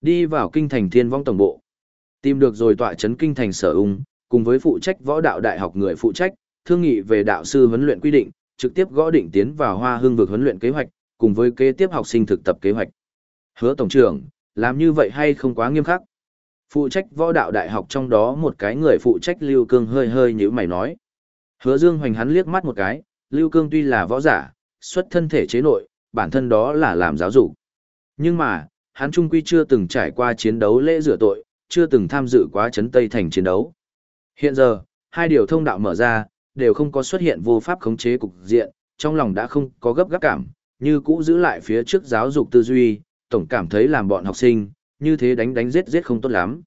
Đi vào Kinh Thành Thiên Vong Tổng Bộ. Tìm được rồi tọa chấn Kinh Thành Sở Ung, cùng với phụ trách võ đạo đại học người phụ trách, thương nghị về đạo sư huấn luyện quy định, trực tiếp gõ định tiến vào hoa hương vực huấn luyện kế hoạch, cùng với kế tiếp học sinh thực tập kế hoạch. Hứa Tổng trưởng, làm như vậy hay không quá nghiêm khắc? Phụ trách võ đạo đại học trong đó một cái người phụ trách Lưu Cương hơi hơi như mày nói. Hứa Dương hoành hắn liếc mắt một cái, Lưu Cương tuy là võ giả, xuất thân thể chế nội, bản thân đó là làm giáo dục. Nhưng mà, hắn trung quy chưa từng trải qua chiến đấu lễ rửa tội, chưa từng tham dự quá chấn Tây thành chiến đấu. Hiện giờ, hai điều thông đạo mở ra, đều không có xuất hiện vô pháp khống chế cục diện, trong lòng đã không có gấp gáp cảm, như cũ giữ lại phía trước giáo dục tư duy, tổng cảm thấy làm bọn học sinh, như thế đánh đánh giết giết không tốt lắm.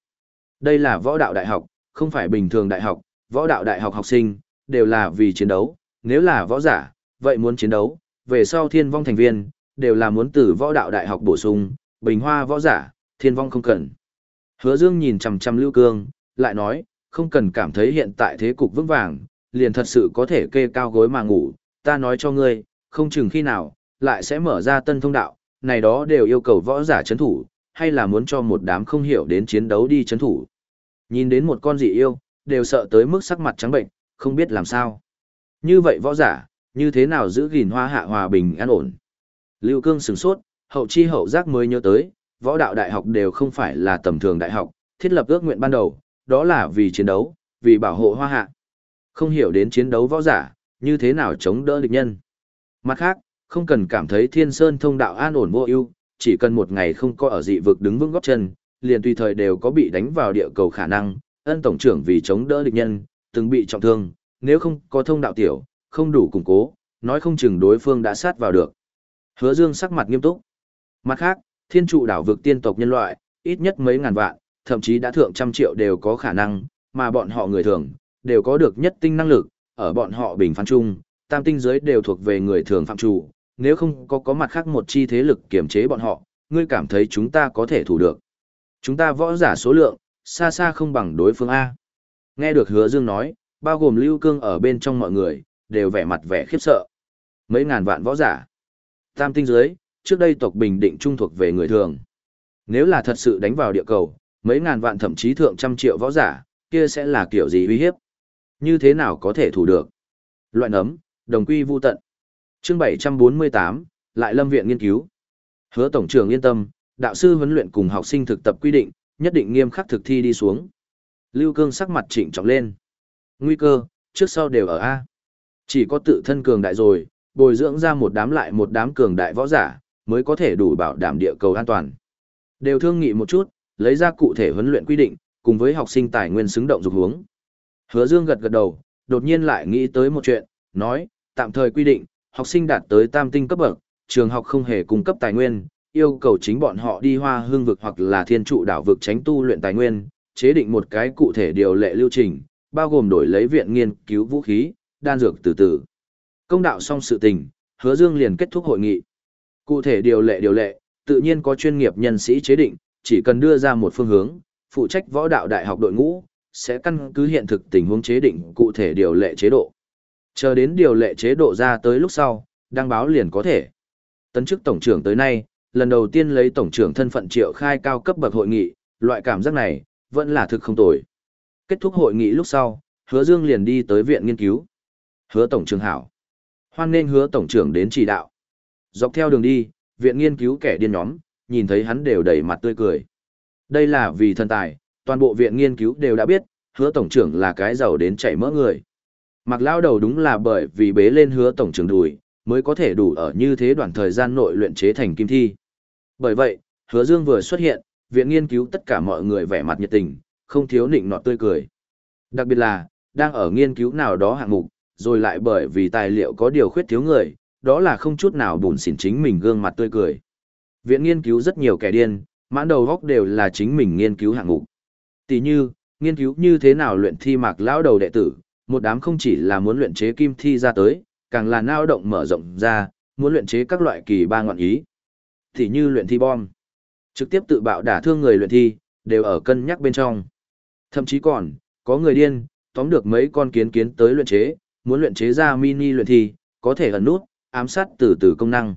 Đây là võ đạo đại học, không phải bình thường đại học, võ đạo đại học học sinh, đều là vì chiến đấu, nếu là võ giả, vậy muốn chiến đấu, về sau thiên vong thành viên, đều là muốn từ võ đạo đại học bổ sung, bình hoa võ giả, thiên vong không cần. Hứa Dương nhìn chằm chằm Lưu Cương, lại nói, không cần cảm thấy hiện tại thế cục vững vàng, liền thật sự có thể kê cao gối mà ngủ, ta nói cho ngươi, không chừng khi nào, lại sẽ mở ra tân thông đạo, này đó đều yêu cầu võ giả chấn thủ, hay là muốn cho một đám không hiểu đến chiến đấu đi chấn thủ. Nhìn đến một con dị yêu, đều sợ tới mức sắc mặt trắng bệnh, không biết làm sao. Như vậy võ giả, như thế nào giữ gìn hoa hạ hòa bình an ổn. Lưu Cương sửng sốt, hậu chi hậu giác mới nhớ tới, võ đạo đại học đều không phải là tầm thường đại học, thiết lập ước nguyện ban đầu, đó là vì chiến đấu, vì bảo hộ hoa hạ. Không hiểu đến chiến đấu võ giả, như thế nào chống đỡ địch nhân. Mặt khác, không cần cảm thấy thiên sơn thông đạo an ổn vô ưu, chỉ cần một ngày không có ở dị vực đứng vững góp chân, liền tùy thời đều có bị đánh vào địa cầu khả năng, ân tổng trưởng vì chống đỡ địch nhân, từng bị trọng thương, nếu không có thông đạo tiểu, không đủ củng cố, nói không chừng đối phương đã sát vào được. Hứa Dương sắc mặt nghiêm túc. Mặt khác, thiên trụ đảo vực tiên tộc nhân loại, ít nhất mấy ngàn vạn, thậm chí đã thượng trăm triệu đều có khả năng, mà bọn họ người thường, đều có được nhất tinh năng lực, ở bọn họ bình phán chung, tam tinh giới đều thuộc về người thường phạm chủ, nếu không có có mặt khác một chi thế lực kiểm chế bọn họ, ngươi cảm thấy chúng ta có thể thủ được. Chúng ta võ giả số lượng, xa xa không bằng đối phương A. Nghe được hứa dương nói, bao gồm lưu cương ở bên trong mọi người, đều vẻ mặt vẻ khiếp sợ. Mấy ngàn vạn võ giả. Tam tinh dưới, trước đây tộc bình định trung thuộc về người thường. Nếu là thật sự đánh vào địa cầu, mấy ngàn vạn thậm chí thượng trăm triệu võ giả, kia sẽ là kiểu gì uy hiếp? Như thế nào có thể thủ được? Loại nấm, đồng quy vu tận. Chương 748, lại lâm viện nghiên cứu. Hứa tổng trưởng yên tâm, đạo sư huấn luyện cùng học sinh thực tập quy định, nhất định nghiêm khắc thực thi đi xuống. Lưu Cương sắc mặt chỉnh trọng lên. Nguy cơ, trước sau đều ở A. Chỉ có tự thân cường đại rồi, bồi dưỡng ra một đám lại một đám cường đại võ giả, mới có thể đủ bảo đảm địa cầu an toàn. Đều thương nghị một chút, lấy ra cụ thể huấn luyện quy định, cùng với học sinh tài nguyên xứng động dục hướng. Hứa Dương gật gật đầu, đột nhiên lại nghĩ tới một chuyện, nói, tạm thời quy định, học sinh đạt tới tam tinh cấp bậc, trường học không hề cung cấp tài nguyên, yêu cầu chính bọn họ đi hoa hương vực hoặc là thiên trụ đảo vực tránh tu luyện tài nguyên, chế định một cái cụ thể điều lệ lưu trình, bao gồm đổi lấy viện nghiên cứu vũ khí, đan dược từ từ. Công đạo xong sự tình, hứa dương liền kết thúc hội nghị. Cụ thể điều lệ điều lệ, tự nhiên có chuyên nghiệp nhân sĩ chế định, chỉ cần đưa ra một phương hướng, phụ trách võ đạo đại học đội ngũ, sẽ căn cứ hiện thực tình huống chế định cụ thể điều lệ chế độ. Chờ đến điều lệ chế độ ra tới lúc sau, đăng báo liền có thể. Tấn chức tổng trưởng tới nay, lần đầu tiên lấy tổng trưởng thân phận triệu khai cao cấp bậc hội nghị, loại cảm giác này, vẫn là thực không tồi. Kết thúc hội nghị lúc sau, hứa dương liền đi tới viện nghiên cứu. Hứa tổng trưởng hảo. Hoan nên hứa tổng trưởng đến chỉ đạo. Dọc theo đường đi, viện nghiên cứu kẻ điên nhóm, nhìn thấy hắn đều đầy mặt tươi cười. Đây là vì thần tài, toàn bộ viện nghiên cứu đều đã biết, hứa tổng trưởng là cái giàu đến chảy mỡ người. Mặc lao đầu đúng là bởi vì bế lên hứa tổng trưởng đùi, mới có thể đủ ở như thế đoạn thời gian nội luyện chế thành kim thi. Bởi vậy, hứa dương vừa xuất hiện, viện nghiên cứu tất cả mọi người vẻ mặt nhiệt tình, không thiếu nịnh nọt tươi cười. Đặc biệt là, đang ở nghiên cứu nào đó hạng mục, rồi lại bởi vì tài liệu có điều khuyết thiếu người, đó là không chút nào bùn xỉn chính mình gương mặt tươi cười. Viện nghiên cứu rất nhiều kẻ điên, mãn đầu góc đều là chính mình nghiên cứu hạng mục. Tỷ như, nghiên cứu như thế nào luyện thi mạc lão đầu đệ tử, một đám không chỉ là muốn luyện chế kim thi ra tới, càng là nao động mở rộng ra, muốn luyện chế các loại kỳ ba ngọn ý. Thì như luyện thi bom, trực tiếp tự bạo đả thương người luyện thi, đều ở cân nhắc bên trong. Thậm chí còn, có người điên, tóm được mấy con kiến kiến tới luyện chế, muốn luyện chế ra mini luyện thi, có thể ẩn nút, ám sát từ từ công năng.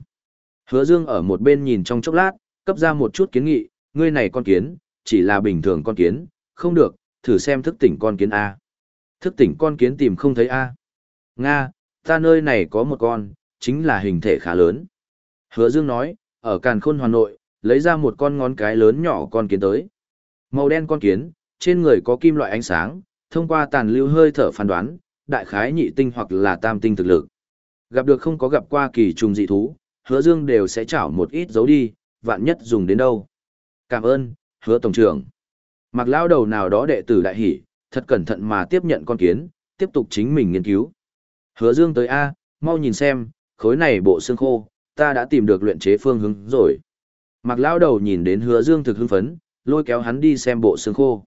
Hứa Dương ở một bên nhìn trong chốc lát, cấp ra một chút kiến nghị, ngươi này con kiến, chỉ là bình thường con kiến, không được, thử xem thức tỉnh con kiến A. Thức tỉnh con kiến tìm không thấy A. Nga, ta nơi này có một con, chính là hình thể khá lớn. Hứa Dương nói, ở Càn Khôn Hà Nội, lấy ra một con ngón cái lớn nhỏ con kiến tới. Màu đen con kiến, trên người có kim loại ánh sáng, thông qua tàn lưu hơi thở phán đoán, đại khái nhị tinh hoặc là tam tinh thực lực. Gặp được không có gặp qua kỳ trùng dị thú, hứa dương đều sẽ chảo một ít giấu đi, vạn nhất dùng đến đâu. Cảm ơn, hứa tổng trưởng. Mặc lão đầu nào đó đệ tử đại hỉ thật cẩn thận mà tiếp nhận con kiến, tiếp tục chính mình nghiên cứu. Hứa dương tới A, mau nhìn xem, khối này bộ xương khô, ta đã tìm được luyện chế phương hướng rồi. Mặc Lão đầu nhìn đến hứa dương thực hưng phấn, lôi kéo hắn đi xem bộ xương khô.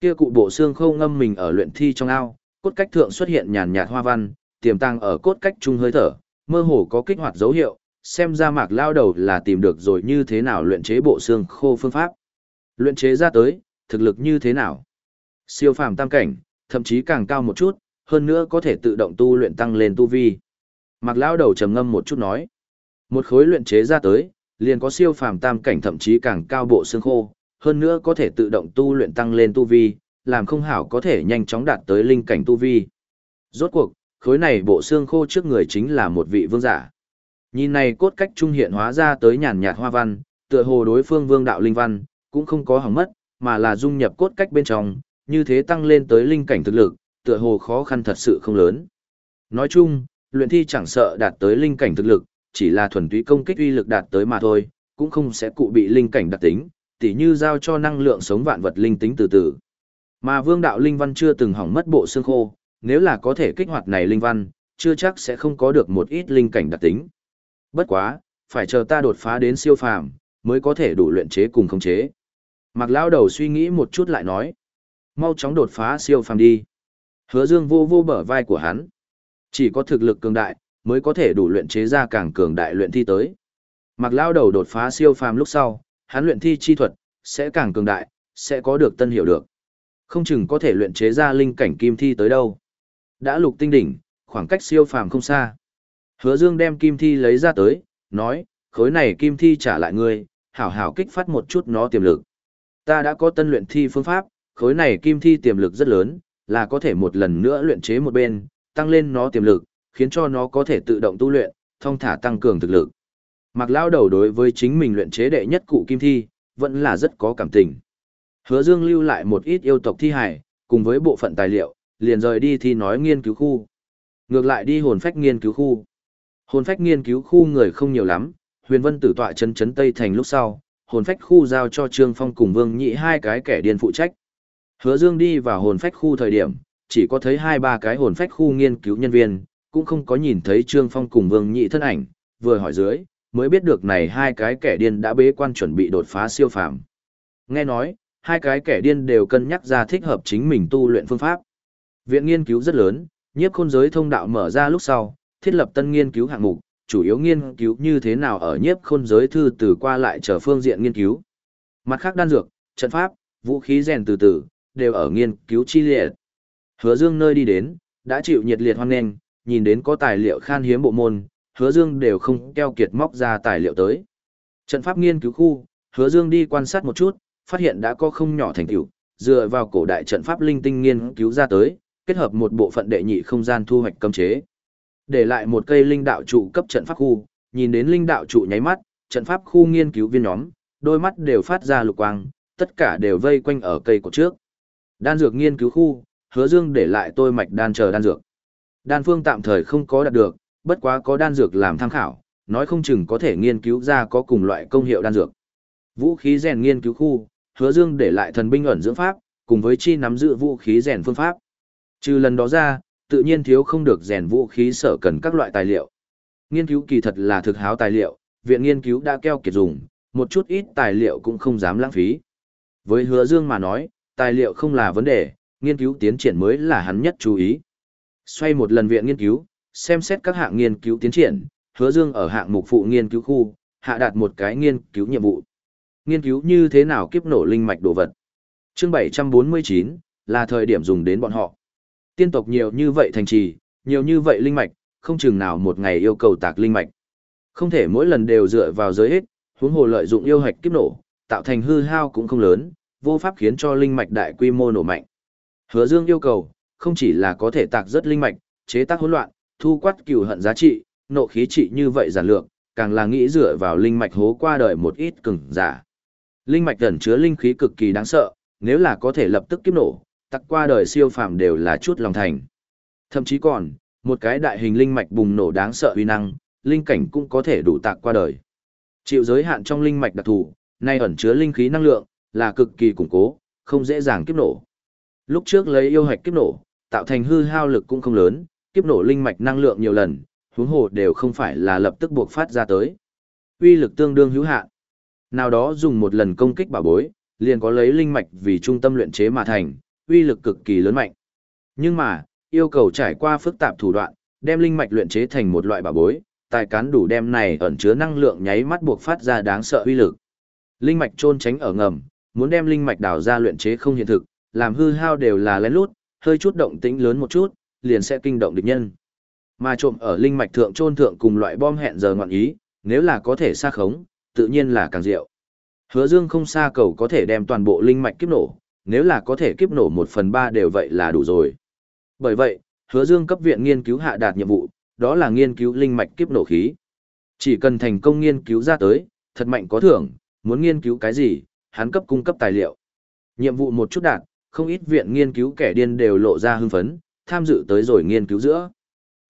Kia cụ bộ xương khô ngâm mình ở luyện thi trong ao, cốt cách thượng xuất hiện nhàn nhạt hoa văn, tiềm tàng ở cốt cách trung hơi thở, mơ hồ có kích hoạt dấu hiệu, xem ra mạc Lão đầu là tìm được rồi như thế nào luyện chế bộ xương khô phương pháp. Luyện chế ra tới, thực lực như thế nào? Siêu phàm tam cảnh, thậm chí càng cao một chút, hơn nữa có thể tự động tu luyện tăng lên tu vi. Mạc lão đầu trầm ngâm một chút nói, một khối luyện chế ra tới, liền có siêu phàm tam cảnh thậm chí càng cao bộ xương khô, hơn nữa có thể tự động tu luyện tăng lên tu vi, làm không hảo có thể nhanh chóng đạt tới linh cảnh tu vi. Rốt cuộc, khối này bộ xương khô trước người chính là một vị vương giả. Nhìn này cốt cách trung hiện hóa ra tới nhàn nhạt hoa văn, tựa hồ đối phương vương đạo linh văn, cũng không có hỏng mất, mà là dung nhập cốt cách bên trong, như thế tăng lên tới linh cảnh thực lực, tựa hồ khó khăn thật sự không lớn. Nói chung, luyện thi chẳng sợ đạt tới linh cảnh thực lực, chỉ là thuần túy công kích uy lực đạt tới mà thôi, cũng không sẽ cụ bị linh cảnh đặc tính, tỉ như giao cho năng lượng sống vạn vật linh tính từ từ. Mà vương đạo linh văn chưa từng hỏng mất bộ xương khô, nếu là có thể kích hoạt này linh văn, chưa chắc sẽ không có được một ít linh cảnh đặc tính. Bất quá, phải chờ ta đột phá đến siêu phàm, mới có thể đủ luyện chế cùng khống chế. Mạc lão đầu suy nghĩ một chút lại nói, mau chóng đột phá siêu phàm đi. Hứa Dương vô vô bở vai của hắn. Chỉ có thực lực cường đại, mới có thể đủ luyện chế ra càng cường đại luyện thi tới. Mặc lão đầu đột phá siêu phàm lúc sau, hắn luyện thi chi thuật sẽ càng cường đại, sẽ có được tân hiểu được. Không chừng có thể luyện chế ra linh cảnh kim thi tới đâu. Đã lục tinh đỉnh, khoảng cách siêu phàm không xa. Hứa Dương đem kim thi lấy ra tới, nói, khối này kim thi trả lại ngươi, hảo hảo kích phát một chút nó tiềm lực. Ta đã có tân luyện thi phương pháp, khối này kim thi tiềm lực rất lớn, là có thể một lần nữa luyện chế một bên, tăng lên nó tiềm lực, khiến cho nó có thể tự động tu luyện, thông thả tăng cường thực lực. Mạc Lao đầu đối với chính mình luyện chế đệ nhất cụ kim thi, vẫn là rất có cảm tình. Hứa Dương lưu lại một ít yêu tộc thi hải, cùng với bộ phận tài liệu, liền rời đi thi nói nghiên cứu khu. Ngược lại đi hồn phách nghiên cứu khu. Hồn phách nghiên cứu khu người không nhiều lắm, huyền vân tử tọa chân chấn Tây Thành lúc sau, hồn phách khu giao cho Trương Phong cùng Vương Nhị hai cái kẻ điên phụ trách. Hứa Dương đi vào hồn phách khu thời điểm, chỉ có thấy hai ba cái hồn phách khu nghiên cứu nhân viên, cũng không có nhìn thấy Trương Phong cùng Vương Nhị thân ảnh, vừa hỏi dưới, mới biết được này hai cái kẻ điên đã bế quan chuẩn bị đột phá siêu phàm. Nghe nói, hai cái kẻ điên đều cân nhắc ra thích hợp chính mình tu luyện phương pháp. Viện nghiên cứu rất lớn, nhiếp khôn giới thông đạo mở ra lúc sau, thiết lập tân nghiên cứu hạng mục, chủ yếu nghiên cứu như thế nào ở nhiếp khôn giới thư từ qua lại trở phương diện nghiên cứu. Mặt khác đan dược, trận pháp, vũ khí rèn từ từ, đều ở nghiên cứu chi liệt. Hứa Dương nơi đi đến, đã chịu nhiệt liệt hoan nghênh, nhìn đến có tài liệu khan hiếm bộ môn, Hứa Dương đều không keo kiệt móc ra tài liệu tới. Trận pháp nghiên cứu khu, Hứa Dương đi quan sát một chút, phát hiện đã có không nhỏ thành tựu, dựa vào cổ đại trận pháp linh tinh nghiên cứu ra tới, kết hợp một bộ phận đệ nhị không gian thu hoạch cấm chế. Để lại một cây linh đạo trụ cấp trận pháp khu, nhìn đến linh đạo trụ nháy mắt, trận pháp khu nghiên cứu viên nhóm, đôi mắt đều phát ra lục quang, tất cả đều vây quanh ở cây cột trước. Đan dược nghiên cứu khu, Hứa Dương để lại tôi mạch đan chờ đan dược. Đan phương tạm thời không có đạt được, bất quá có đan dược làm tham khảo, nói không chừng có thể nghiên cứu ra có cùng loại công hiệu đan dược. Vũ khí rèn nghiên cứu khu, Hứa Dương để lại thần binh ẩn dưỡng pháp, cùng với chi nắm giữ vũ khí rèn phương pháp. Trừ lần đó ra, tự nhiên thiếu không được rèn vũ khí sở cần các loại tài liệu. Nghiên cứu kỳ thật là thực háo tài liệu, viện nghiên cứu đã keo kiệt dùng, một chút ít tài liệu cũng không dám lãng phí. Với Hứa Dương mà nói, tài liệu không là vấn đề, nghiên cứu tiến triển mới là hắn nhất chú ý. Xoay một lần viện nghiên cứu, xem xét các hạng nghiên cứu tiến triển, Hứa Dương ở hạng mục phụ nghiên cứu khu, hạ đạt một cái nghiên cứu nhiệm vụ. Nghiên cứu như thế nào kiếp nổ linh mạch đồ vật. Chương 749 là thời điểm dùng đến bọn họ. Tiên tộc nhiều như vậy thành trì, nhiều như vậy linh mạch, không chừng nào một ngày yêu cầu tạc linh mạch. Không thể mỗi lần đều dựa vào giới hết, huống hồ lợi dụng yêu hạch kiếp nổ, tạo thành hư hao cũng không lớn, vô pháp khiến cho linh mạch đại quy mô nổ mạnh. Hứa Dương yêu cầu, không chỉ là có thể tạc rất linh mạch, chế tác hỗn loạn, thu quát cừu hận giá trị, nộ khí trị như vậy giản lược, càng là nghĩ dựa vào linh mạch hố qua đời một ít cường giả. Linh mạch ẩn chứa linh khí cực kỳ đáng sợ, nếu là có thể lập tức kiếp nổ, tắc qua đời siêu phàm đều là chút lòng thành. Thậm chí còn, một cái đại hình linh mạch bùng nổ đáng sợ uy năng, linh cảnh cũng có thể đủ tạc qua đời. Chịu giới hạn trong linh mạch đặc thù, nay ẩn chứa linh khí năng lượng, là cực kỳ củng cố, không dễ dàng kiếp nổ. Lúc trước lấy yêu hạch kiếp nổ, tạo thành hư hao lực cũng không lớn, kiếp nổ linh mạch năng lượng nhiều lần, huống hồ đều không phải là lập tức buộc phát ra tới. Uy lực tương đương hữu hạn. Nào đó dùng một lần công kích bảo bối, liền có lấy linh mạch vì trung tâm luyện chế mà thành, uy lực cực kỳ lớn mạnh. Nhưng mà, yêu cầu trải qua phức tạp thủ đoạn, đem linh mạch luyện chế thành một loại bảo bối, tài cán đủ đem này ẩn chứa năng lượng nháy mắt buộc phát ra đáng sợ uy lực. Linh mạch trôn tránh ở ngầm, muốn đem linh mạch đào ra luyện chế không hiện thực, làm hư hao đều là lén lút, hơi chút động tĩnh lớn một chút, liền sẽ kinh động địch nhân. Mà trộm ở linh mạch thượng trôn thượng cùng loại bom hẹn giờ ngoạn ý, nếu là có thể xa khống, tự nhiên là càng diệu. Hứa Dương không xa cầu có thể đem toàn bộ linh mạch kiếp nổ, nếu là có thể kiếp nổ một phần ba đều vậy là đủ rồi. Bởi vậy, Hứa Dương cấp viện nghiên cứu hạ đạt nhiệm vụ, đó là nghiên cứu linh mạch kiếp nổ khí. Chỉ cần thành công nghiên cứu ra tới, thật mạnh có thưởng, muốn nghiên cứu cái gì, hắn cấp cung cấp tài liệu. Nhiệm vụ một chút đạt, không ít viện nghiên cứu kẻ điên đều lộ ra hưng phấn, tham dự tới rồi nghiên cứu giữa.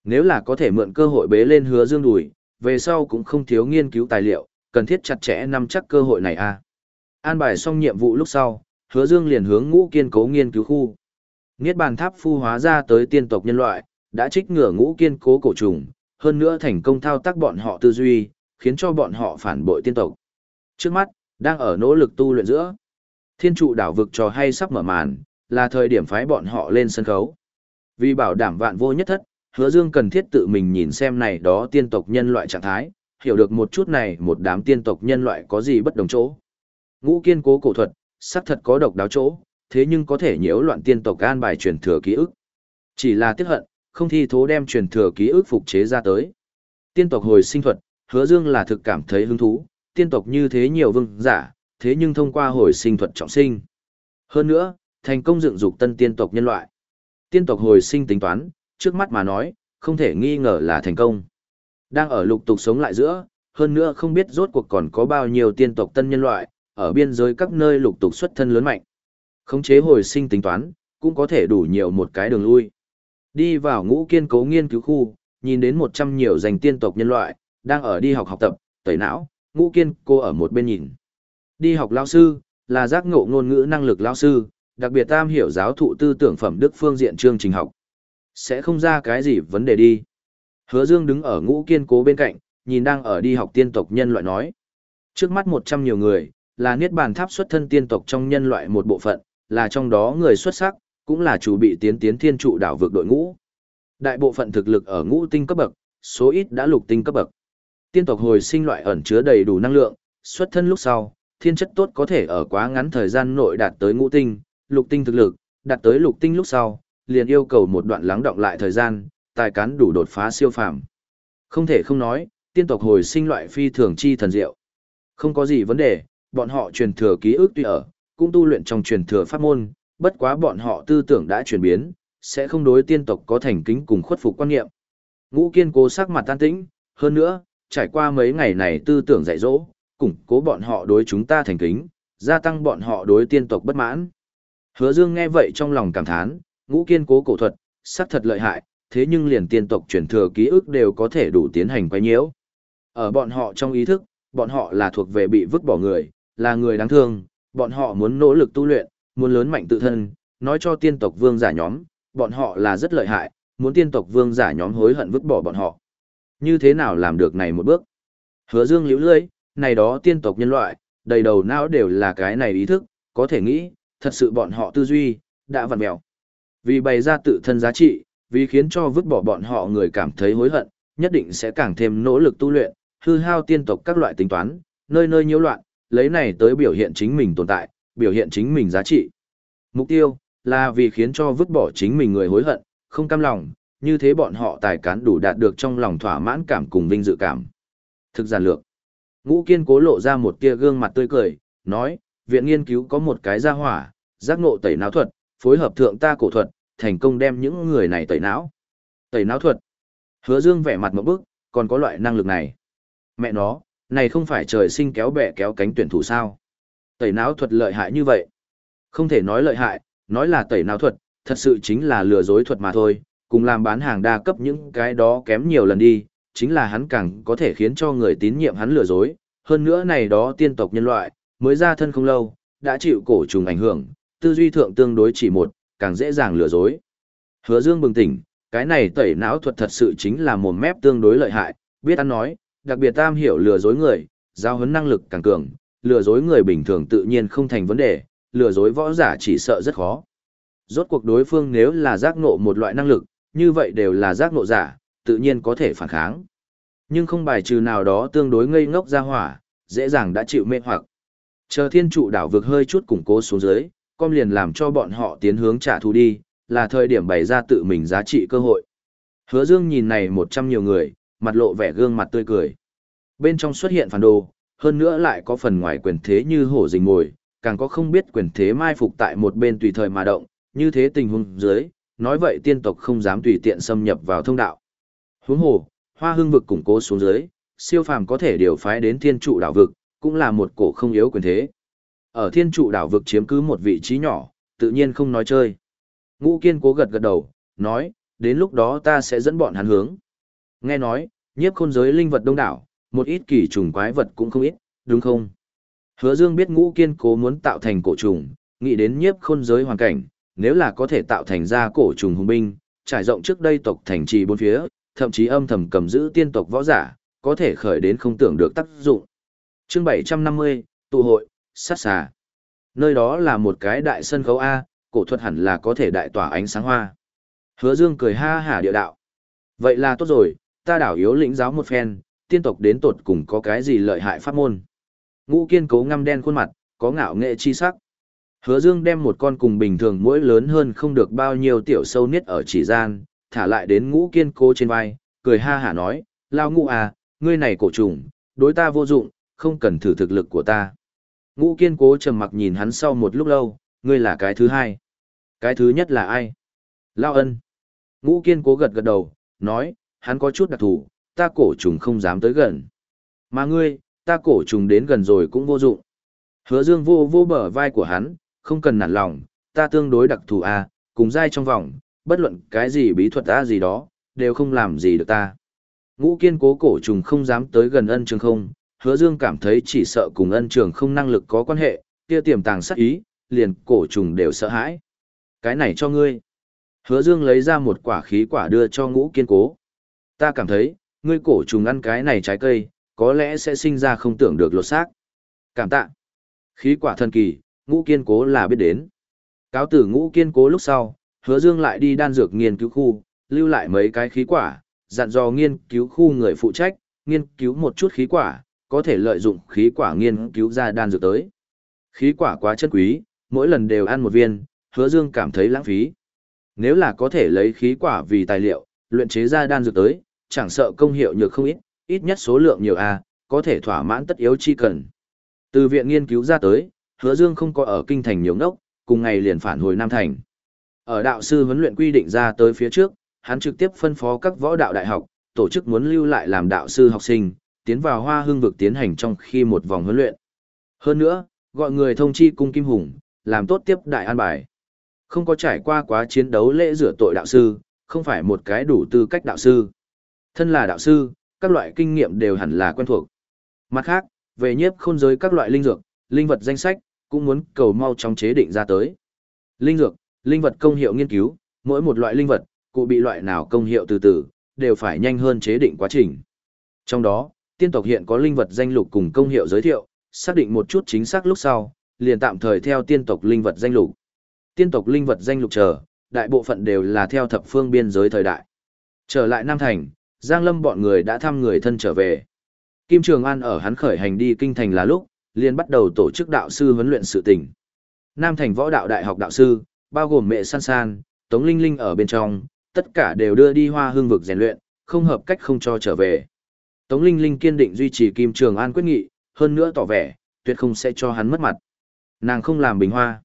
Nếu là có thể mượn cơ hội bế lên hứa dương đùi, về sau cũng không thiếu nghiên cứu tài liệu, cần thiết chặt chẽ nắm chắc cơ hội này a. À. An bài xong nhiệm vụ lúc sau, hứa dương liền hướng ngũ kiên cố nghiên cứu khu. Niết bàn tháp phu hóa ra tới tiên tộc nhân loại, đã trích ngửa ngũ kiên cố cổ trùng, hơn nữa thành công thao tác bọn họ tư duy, khiến cho bọn họ phản bội tiên tộc. Trước mắt, đang ở nỗ lực tu luyện giữa. Thiên trụ đảo vực trò hay sắp mở màn, là thời điểm phái bọn họ lên sân khấu. Vì bảo đảm vạn vô nhất thất, hứa dương cần thiết tự mình nhìn xem này đó tiên tộc nhân loại trạng thái, hiểu được một chút này một đám tiên tộc nhân loại có gì bất đồng chỗ. Ngũ kiên cố cổ thuật, sắc thật có độc đáo chỗ, thế nhưng có thể nhiễu loạn tiên tộc an bài truyền thừa ký ức. Chỉ là tiếc hận, không thi thố đem truyền thừa ký ức phục chế ra tới. Tiên tộc hồi sinh thuật, hứa dương là thực cảm thấy hứng thú, tiên tộc như thế nhiều vương giả, thế nhưng thông qua hồi sinh thuật trọng sinh. Hơn nữa, thành công dựng dục tân tiên tộc nhân loại. Tiên tộc hồi sinh tính toán, trước mắt mà nói, không thể nghi ngờ là thành công. Đang ở lục tục sống lại giữa, hơn nữa không biết rốt cuộc còn có bao nhiêu tiên tộc tân nhân loại, ở biên giới các nơi lục tục xuất thân lớn mạnh. Khống chế hồi sinh tính toán, cũng có thể đủ nhiều một cái đường lui. Đi vào ngũ kiên cố nghiên cứu khu, nhìn đến 100 nhiều dành tiên tộc nhân loại, đang ở đi học học tập, tẩy não, ngũ kiên cô ở một bên nhìn. Đi học lao sư, là giác ngộ ngôn ngữ năng lực lao sư, đặc biệt tam hiểu giáo thụ tư tưởng phẩm đức phương diện chương trình học. Sẽ không ra cái gì vấn đề đi. Hứa Dương đứng ở ngũ kiên cố bên cạnh, nhìn đang ở đi học tiên tộc nhân loại nói. Trước mắt 100 nhiều người, là niết bàn tháp xuất thân tiên tộc trong nhân loại một bộ phận, là trong đó người xuất sắc, cũng là chủ bị tiến tiến thiên trụ đảo vượt đội ngũ. Đại bộ phận thực lực ở ngũ tinh cấp bậc, số ít đã lục tinh cấp bậc. Tiên tộc hồi sinh loại ẩn chứa đầy đủ năng lượng, xuất thân lúc sau, thiên chất tốt có thể ở quá ngắn thời gian nội đạt tới ngũ tinh, lục tinh thực lực, đạt tới lục tinh lúc sau, liền yêu cầu một đoạn lắng động lại thời gian, tài cán đủ đột phá siêu phàm. Không thể không nói, tiên tộc hồi sinh loại phi thường chi thần diệu. Không có gì vấn đề, bọn họ truyền thừa ký ức tuy ở, cũng tu luyện trong truyền thừa pháp môn, bất quá bọn họ tư tưởng đã chuyển biến, sẽ không đối tiên tộc có thành kính cùng khuất phục quan niệm. Ngũ kiên cố sắc mặt tan tĩnh, hơn nữa, trải qua mấy ngày này tư tưởng dạy dỗ, củng cố bọn họ đối chúng ta thành kính, gia tăng bọn họ đối tiên tộc bất mãn. Hứa Dương nghe vậy trong lòng cảm thán, ngũ kiên cố cổ thuật, sắc thật lợi hại, thế nhưng liền tiên tộc truyền thừa ký ức đều có thể đủ tiến hành quay nhiễu. Ở bọn họ trong ý thức, bọn họ là thuộc về bị vứt bỏ người, là người đáng thương, bọn họ muốn nỗ lực tu luyện, muốn lớn mạnh tự thân, nói cho tiên tộc vương giả nhóm, bọn họ là rất lợi hại, muốn tiên tộc vương giả nhóm hối hận vứt bỏ bọn họ. Như thế nào làm được này một bước? Hứa Dương liễu lưỡi, này đó tiên tộc nhân loại, đầy đầu não đều là cái này ý thức, có thể nghĩ, thật sự bọn họ tư duy, đã vặn mèo. Vì bày ra tự thân giá trị, vì khiến cho vứt bỏ bọn họ người cảm thấy hối hận, nhất định sẽ càng thêm nỗ lực tu luyện, hư hao tiên tộc các loại tính toán, nơi nơi nhiễu loạn, lấy này tới biểu hiện chính mình tồn tại, biểu hiện chính mình giá trị. Mục tiêu là vì khiến cho vứt bỏ chính mình người hối hận, không cam lòng, như thế bọn họ tài cán đủ đạt được trong lòng thỏa mãn cảm cùng vinh dự cảm. Thực giản lược. Ngũ Kiên cố lộ ra một tia gương mặt tươi cười, nói, viện nghiên cứu có một cái gia hỏa, giác ngộ tẩy não thuật, phối hợp thượng ta cổ thuật, thành công đem những người này tẩy não. Tẩy não thuật. Hứa Dương vẻ mặt một bức, còn có loại năng lực này. Mẹ nó, này không phải trời sinh kéo bè kéo cánh tuyển thủ sao? Tẩy não thuật lợi hại như vậy. Không thể nói lợi hại, nói là tẩy não thuật, thật sự chính là lừa dối thuật mà thôi, cùng làm bán hàng đa cấp những cái đó kém nhiều lần đi, chính là hắn càng có thể khiến cho người tín nhiệm hắn lừa dối, hơn nữa này đó tiên tộc nhân loại, mới ra thân không lâu, đã chịu cổ trùng ảnh hưởng, tư duy thượng tương đối chỉ một, càng dễ dàng lừa dối. Hứa Dương bừng tỉnh, cái này tẩy não thuật thật sự chính là mồm mép tương đối lợi hại, biết ăn nói, đặc biệt tam hiểu lừa dối người, giao huấn năng lực càng cường, lừa dối người bình thường tự nhiên không thành vấn đề, lừa dối võ giả chỉ sợ rất khó. Rốt cuộc đối phương nếu là giác ngộ một loại năng lực, như vậy đều là giác ngộ giả, tự nhiên có thể phản kháng. Nhưng không bài trừ nào đó tương đối ngây ngốc ra hỏa, dễ dàng đã chịu mê hoặc. Chờ thiên trụ đảo vực hơi chút củng cố xuống dưới, con liền làm cho bọn họ tiến hướng trả thù đi, là thời điểm bày ra tự mình giá trị cơ hội. Hứa Dương nhìn này một trăm nhiều người, mặt lộ vẻ gương mặt tươi cười. Bên trong xuất hiện phản đồ, hơn nữa lại có phần ngoài quyền thế như hổ rình ngồi, càng có không biết quyền thế mai phục tại một bên tùy thời mà động, như thế tình huống dưới, nói vậy tiên tộc không dám tùy tiện xâm nhập vào thông đạo. Huống hồ, hoa hương vực củng cố xuống dưới, siêu phàm có thể điều phái đến thiên trụ đảo vực, cũng là một cổ không yếu quyền thế. Ở thiên trụ đảo vực chiếm cứ một vị trí nhỏ, tự nhiên không nói chơi. Ngũ kiên cố gật gật đầu, nói, đến lúc đó ta sẽ dẫn bọn hắn hướng. Nghe nói, nhiếp khôn giới linh vật đông đảo, một ít kỳ trùng quái vật cũng không ít, đúng không? Hứa Dương biết ngũ kiên cố muốn tạo thành cổ trùng, nghĩ đến nhiếp khôn giới hoàn cảnh, nếu là có thể tạo thành ra cổ trùng hùng binh, trải rộng trước đây tộc thành trì bốn phía, thậm chí âm thầm cầm giữ tiên tộc võ giả, có thể khởi đến không tưởng được tác dụng. Chương 750, tụ hội, sát xà. Nơi đó là một cái đại sân khấu A, cổ thuật hẳn là có thể đại tỏa ánh sáng hoa. Hứa Dương cười ha hả địa đạo. Vậy là tốt rồi, ta đảo yếu lĩnh giáo một phen, tiên tộc đến tột cùng có cái gì lợi hại pháp môn. Ngũ kiên cố ngăm đen khuôn mặt, có ngạo nghệ chi sắc. Hứa Dương đem một con cùng bình thường mũi lớn hơn không được bao nhiêu tiểu sâu niết ở chỉ gian, thả lại đến ngũ kiên cố trên vai, cười ha hả nói, lao ngũ à, ngươi này cổ trùng, đối ta vô dụng, không cần thử thực lực của ta. Ngũ kiên cố trầm mặc nhìn hắn sau một lúc lâu, ngươi là cái thứ hai. Cái thứ nhất là ai? Lao ân. Ngũ kiên cố gật gật đầu, nói, hắn có chút đặc thù, ta cổ trùng không dám tới gần. Mà ngươi, ta cổ trùng đến gần rồi cũng vô dụng. Hứa dương vô vô bờ vai của hắn, không cần nản lòng, ta tương đối đặc thù a, cùng giai trong vòng, bất luận cái gì bí thuật a gì đó, đều không làm gì được ta. Ngũ kiên cố cổ trùng không dám tới gần ân trường không, hứa dương cảm thấy chỉ sợ cùng ân trường không năng lực có quan hệ, kia tiềm tàng sát ý, liền cổ trùng đều sợ hãi. Cái này cho ngươi. Hứa dương lấy ra một quả khí quả đưa cho ngũ kiên cố. Ta cảm thấy, ngươi cổ trùng ăn cái này trái cây, có lẽ sẽ sinh ra không tưởng được lột xác. Cảm tạ. Khí quả thần kỳ, ngũ kiên cố là biết đến. Cáo tử ngũ kiên cố lúc sau, hứa dương lại đi đan dược nghiên cứu khu, lưu lại mấy cái khí quả, dặn dò nghiên cứu khu người phụ trách, nghiên cứu một chút khí quả, có thể lợi dụng khí quả nghiên cứu ra đan dược tới. Khí quả quá chất quý, mỗi lần đều ăn một viên, hứa dương cảm thấy lãng phí. Nếu là có thể lấy khí quả vì tài liệu, luyện chế ra đan dược tới, chẳng sợ công hiệu nhược không ít, ít nhất số lượng nhiều a, có thể thỏa mãn tất yếu chi cần. Từ viện nghiên cứu ra tới, Hứa Dương không có ở kinh thành nhiều ngốc, cùng ngày liền phản hồi Nam Thành. Ở đạo sư huấn luyện quy định ra tới phía trước, hắn trực tiếp phân phó các võ đạo đại học, tổ chức muốn lưu lại làm đạo sư học sinh, tiến vào hoa hương vực tiến hành trong khi một vòng huấn luyện. Hơn nữa, gọi người thông chi cung Kim Hùng, làm tốt tiếp đại an bài. Không có trải qua quá chiến đấu lễ rửa tội đạo sư, không phải một cái đủ tư cách đạo sư. Thân là đạo sư, các loại kinh nghiệm đều hẳn là quen thuộc. Mặt khác, về nhiếp khôn giới các loại linh dược, linh vật danh sách, cũng muốn cầu mau trong chế định ra tới. Linh dược, linh vật công hiệu nghiên cứu, mỗi một loại linh vật, cụ bị loại nào công hiệu từ từ, đều phải nhanh hơn chế định quá trình. Trong đó, tiên tộc hiện có linh vật danh lục cùng công hiệu giới thiệu, xác định một chút chính xác lúc sau, liền tạm thời theo tiên tộc linh vật danh lục. Tiên tộc linh vật danh lục chờ, đại bộ phận đều là theo thập phương biên giới thời đại. Trở lại Nam Thành, Giang Lâm bọn người đã thăm người thân trở về. Kim Trường An ở hắn khởi hành đi kinh thành là lúc, liền bắt đầu tổ chức đạo sư huấn luyện sự tình. Nam Thành Võ Đạo Đại học đạo sư, bao gồm mẹ San San, Tống Linh Linh ở bên trong, tất cả đều đưa đi hoa hương vực rèn luyện, không hợp cách không cho trở về. Tống Linh Linh kiên định duy trì Kim Trường An quyết nghị, hơn nữa tỏ vẻ, tuyệt không sẽ cho hắn mất mặt. Nàng không làm bình hoa.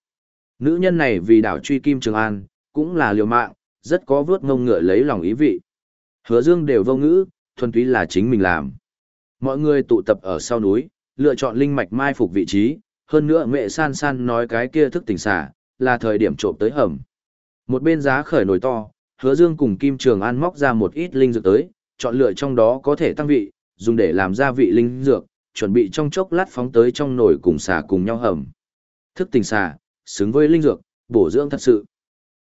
Nữ nhân này vì đảo truy Kim Trường An, cũng là liều mạng, rất có vướt ngông ngựa lấy lòng ý vị. Hứa Dương đều vô ngữ, thuần túy là chính mình làm. Mọi người tụ tập ở sau núi, lựa chọn linh mạch mai phục vị trí, hơn nữa mẹ san san nói cái kia thức tỉnh xả, là thời điểm trộm tới hầm. Một bên giá khởi nổi to, hứa dương cùng Kim Trường An móc ra một ít linh dược tới, chọn lựa trong đó có thể tăng vị, dùng để làm gia vị linh dược, chuẩn bị trong chốc lát phóng tới trong nồi cùng xả cùng nhau hầm. Thức tỉnh xả, xứng với linh dược, bổ dưỡng thật sự.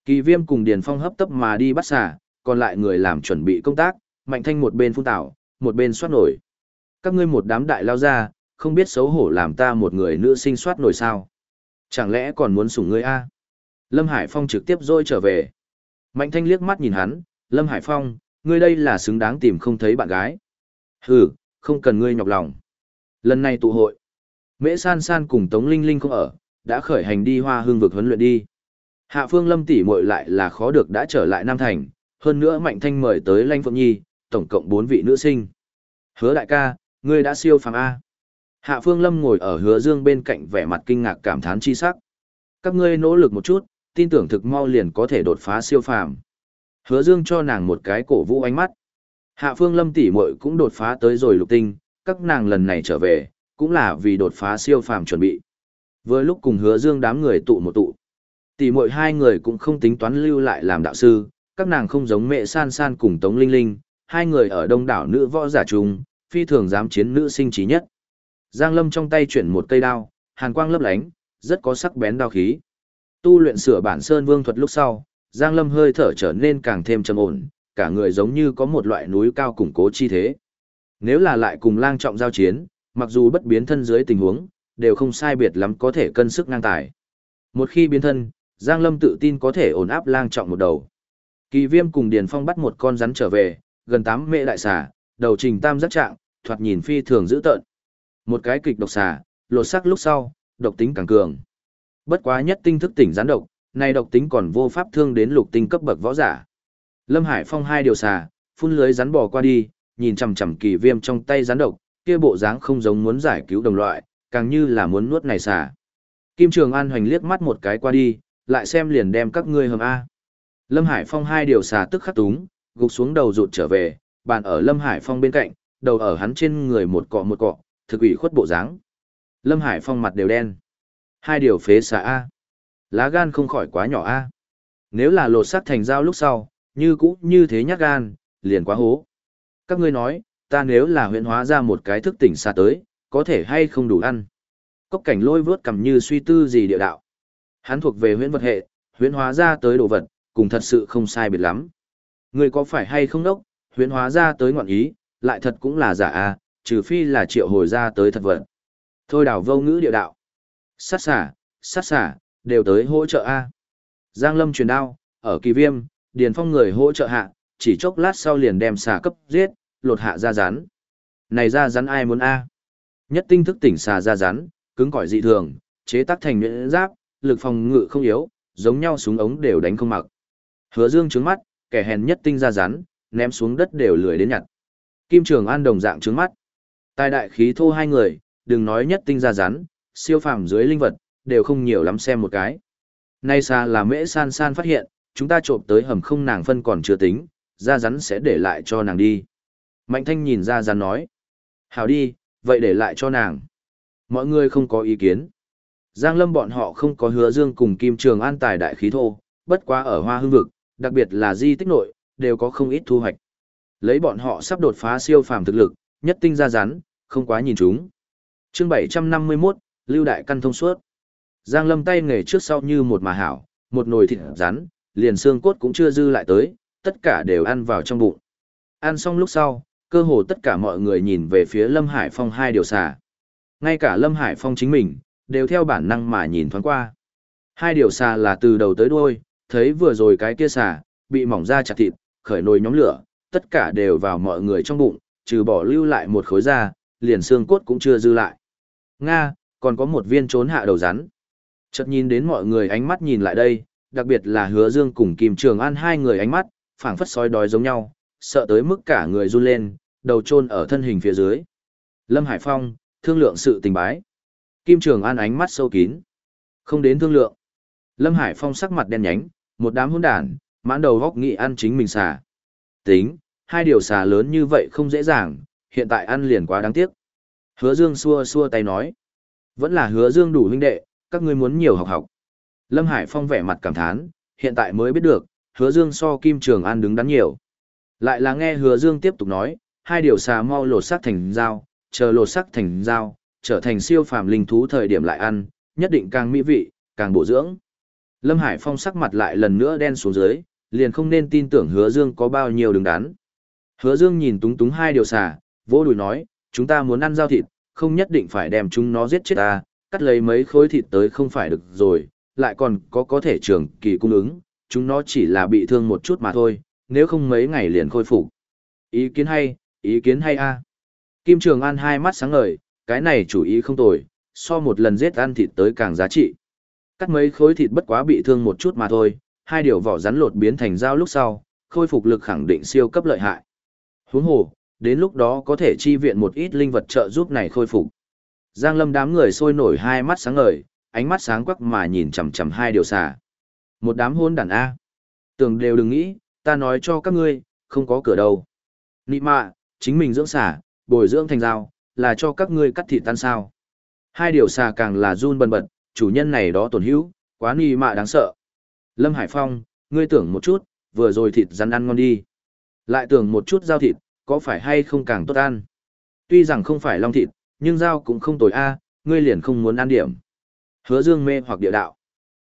Kỳ viêm cùng Điền Phong hấp tấp mà đi bắt xả, còn lại người làm chuẩn bị công tác, mạnh thanh một bên phun tảo, một bên soát nổi. Các ngươi một đám đại lao ra, không biết xấu hổ làm ta một người nữ sinh soát nổi sao. Chẳng lẽ còn muốn sủng ngươi a? Lâm Hải Phong trực tiếp rôi trở về. Mạnh thanh liếc mắt nhìn hắn, Lâm Hải Phong, ngươi đây là xứng đáng tìm không thấy bạn gái. Hừ, không cần ngươi nhọc lòng. Lần này tụ hội, Mễ San San cùng Tống Linh Linh không ở, đã khởi hành đi hoa hương vực huấn luyện đi. Hạ Phương Lâm tỷ muội lại là khó được đã trở lại Nam Thành, hơn nữa Mạnh Thanh mời tới Lanh Phượng Nhi, tổng cộng 4 vị nữ sinh. Hứa đại ca, ngươi đã siêu phàm A. Hạ Phương Lâm ngồi ở hứa dương bên cạnh vẻ mặt kinh ngạc cảm thán chi sắc. Các ngươi nỗ lực một chút, tin tưởng thực mau liền có thể đột phá siêu phàm. Hứa dương cho nàng một cái cổ vũ ánh mắt. Hạ Phương Lâm tỷ muội cũng đột phá tới rồi lục tinh, các nàng lần này trở về, cũng là vì đột phá siêu phàm chuẩn bị. Vừa lúc cùng hứa dương đám người tụ một tụ. Tỷ muội hai người cũng không tính toán lưu lại làm đạo sư, các nàng không giống mẹ san san cùng Tống Linh Linh, hai người ở đông đảo nữ võ giả trùng, phi thường dám chiến nữ sinh trí nhất. Giang Lâm trong tay chuyển một cây đao, hàn quang lấp lánh, rất có sắc bén đao khí. Tu luyện sửa bản sơn vương thuật lúc sau, Giang Lâm hơi thở trở nên càng thêm trầm ổn, cả người giống như có một loại núi cao củng cố chi thế. Nếu là lại cùng lang trọng giao chiến, mặc dù bất biến thân dưới tình huống, đều không sai biệt lắm có thể cân sức ngang tài. Một khi biến thân, Giang Lâm tự tin có thể ổn áp lang trọng một đầu. Kỳ viêm cùng Điền Phong bắt một con rắn trở về, gần tám mệ đại xà, đầu trình tam giác trạng, thoạt nhìn phi thường dữ tợn. Một cái kịch độc xà, lột sắc lúc sau, độc tính càng cường. Bất quá nhất tinh thức tỉnh gián độc, này độc tính còn vô pháp thương đến lục tinh cấp bậc võ giả. Lâm Hải Phong hai điều xà, phun lưới rắn bò qua đi, nhìn chằm chằm kỳ viêm trong tay rắn độc, kia bộ dáng không giống muốn giải cứu đồng loại, càng như là muốn nuốt này xà. Kim Trường An hoành liếc mắt một cái qua đi, lại xem liền đem các ngươi hầm A. Lâm Hải Phong hai điều xà tức khắc túng, gục xuống đầu rụt trở về, bàn ở Lâm Hải Phong bên cạnh, đầu ở hắn trên người một cọ một cọ, thực ủy khuất bộ dáng. Lâm Hải Phong mặt đều đen. Hai điều phế xà A. Lá gan không khỏi quá nhỏ A. Nếu là lột sắt thành dao lúc sau, như cũ như thế nhát gan, liền quá hố. Các ngươi nói, ta nếu là huyện hóa ra một cái thức tỉnh xa tới, có thể hay không đủ ăn. Cốc cảnh lôi vớt cầm như suy tư gì địa đạo. Hắn thuộc về huyễn vật hệ, huyễn hóa ra tới đồ vật, cùng thật sự không sai biệt lắm. Người có phải hay không đốc, huyễn hóa ra tới ngọn ý, lại thật cũng là giả a, trừ phi là triệu hồi ra tới thật vật. Thôi đảo vô ngữ địa đạo. Sát xả, sát xả, đều tới hỗ trợ a. Giang Lâm truyền đao, ở kỳ viêm, Điền Phong người hỗ trợ hạ, chỉ chốc lát sau liền đem xà cấp giết, lột hạ ra rắn. Này ra rắn ai muốn a? Nhất tinh thức tỉnh xà ra rắn, cứng cỏi dị thường, chế tác thành nhuyễn giáp, lực phòng ngự không yếu, giống nhau súng ống đều đánh không mặc. Hứa Dương trướng mắt, kẻ hèn nhất tinh ra rắn, ném xuống đất đều lười đến nhặt. Kim Trường An đồng dạng trướng mắt. Tài đại khí thô hai người, đừng nói nhất tinh ra rắn, siêu phàm dưới linh vật, đều không nhiều lắm xem một cái. Nay xa là mễ san san phát hiện, chúng ta trộm tới hầm không nàng phân còn chưa tính, ra rắn sẽ để lại cho nàng đi. Mạnh thanh nhìn ra rắn nói. Hảo đi, vậy để lại cho nàng. Mọi người không có ý kiến. Giang lâm bọn họ không có hứa dương cùng Kim Trường An tài đại khí thô, bất quá ở hoa hương vực, đặc biệt là di tích nội, đều có không ít thu hoạch. Lấy bọn họ sắp đột phá siêu phàm thực lực, nhất tinh ra rắn, không quá nhìn chúng. Chương 751, Lưu Đại Căn thông suốt. Giang Lâm tay nghề trước sau như một mà hảo, một nồi thịt rắn, liền xương cốt cũng chưa dư lại tới, tất cả đều ăn vào trong bụng. Ăn xong lúc sau, cơ hồ tất cả mọi người nhìn về phía Lâm Hải Phong hai điều xà. Ngay cả Lâm Hải Phong chính mình, đều theo bản năng mà nhìn thoáng qua. Hai điều xà là từ đầu tới đuôi, thấy vừa rồi cái kia xà, bị mỏng ra chặt thịt, khởi nồi nhóm lửa, tất cả đều vào mọi người trong bụng, trừ bỏ lưu lại một khối da, liền xương cốt cũng chưa dư lại. Nga, còn có một viên trốn hạ đầu rắn. Chợt nhìn đến mọi người ánh mắt nhìn lại đây, đặc biệt là hứa dương cùng Kim Trường An hai người ánh mắt, phảng phất sói đói giống nhau, sợ tới mức cả người run lên, đầu chôn ở thân hình phía dưới. Lâm Hải Phong, thương lượng sự tình bái. Kim Trường An ánh mắt sâu kín. Không đến thương lượng. Lâm Hải Phong sắc mặt đen nhánh, một đám hỗn đản, mãn đầu góc nghị ăn chính mình xà. Tính, hai điều xà lớn như vậy không dễ dàng, hiện tại ăn liền quá đáng tiếc. Hứa Dương xua xua tay nói. Vẫn là hứa Dương đủ huynh đệ, các ngươi muốn nhiều học học. Lâm Hải Phong vẻ mặt cảm thán, hiện tại mới biết được, hứa Dương so Kim Trường An đứng đắn nhiều. Lại là nghe hứa Dương tiếp tục nói, hai điều xà mau lột sắc thành dao, chờ lột sắc thành dao, trở thành siêu phàm linh thú thời điểm lại ăn, nhất định càng mỹ vị, càng bổ dưỡng. Lâm Hải Phong sắc mặt lại lần nữa đen xuống dưới, liền không nên tin tưởng hứa Dương có bao nhiêu đứng đắn. Hứa Dương nhìn túng túng hai điều xà, vỗ đùi nói, chúng ta muốn ăn dao thịt, không nhất định phải đem chúng nó giết chết ta, cắt lấy mấy khối thịt tới không phải được rồi, lại còn có có thể trường kỳ cung ứng, chúng nó chỉ là bị thương một chút mà thôi, nếu không mấy ngày liền khôi phục. Ý kiến hay, ý kiến hay a. Kim Trường An hai mắt sáng ngời, cái này chủ ý không tồi, so một lần giết ăn thịt tới càng giá trị. Cắt mấy khối thịt bất quá bị thương một chút mà thôi, hai điều vỏ rắn lột biến thành dao lúc sau, khôi phục lực khẳng định siêu cấp lợi hại. Huống hồ, đến lúc đó có thể chi viện một ít linh vật trợ giúp này khôi phục. Giang Lâm đám người sôi nổi hai mắt sáng ngời, ánh mắt sáng quắc mà nhìn chằm chằm hai điều xà. Một đám hôn đàn A. Tưởng đều đừng nghĩ, ta nói cho các ngươi, không có cửa đâu. Nị mạ, chính mình dưỡng xà, bồi dưỡng thành dao, là cho các ngươi cắt thịt tan sao. Hai điều xà càng là run bần bật, chủ nhân này đó tổn hữu, quá nị mạ đáng sợ. Lâm Hải Phong, ngươi tưởng một chút, vừa rồi thịt rắn ăn ngon đi. Lại tưởng một chút dao thịt, có phải hay không càng tốt ăn. Tuy rằng không phải long thịt, nhưng dao cũng không tồi a, ngươi liền không muốn ăn điểm. Hứa Dương mê hoặc địa đạo.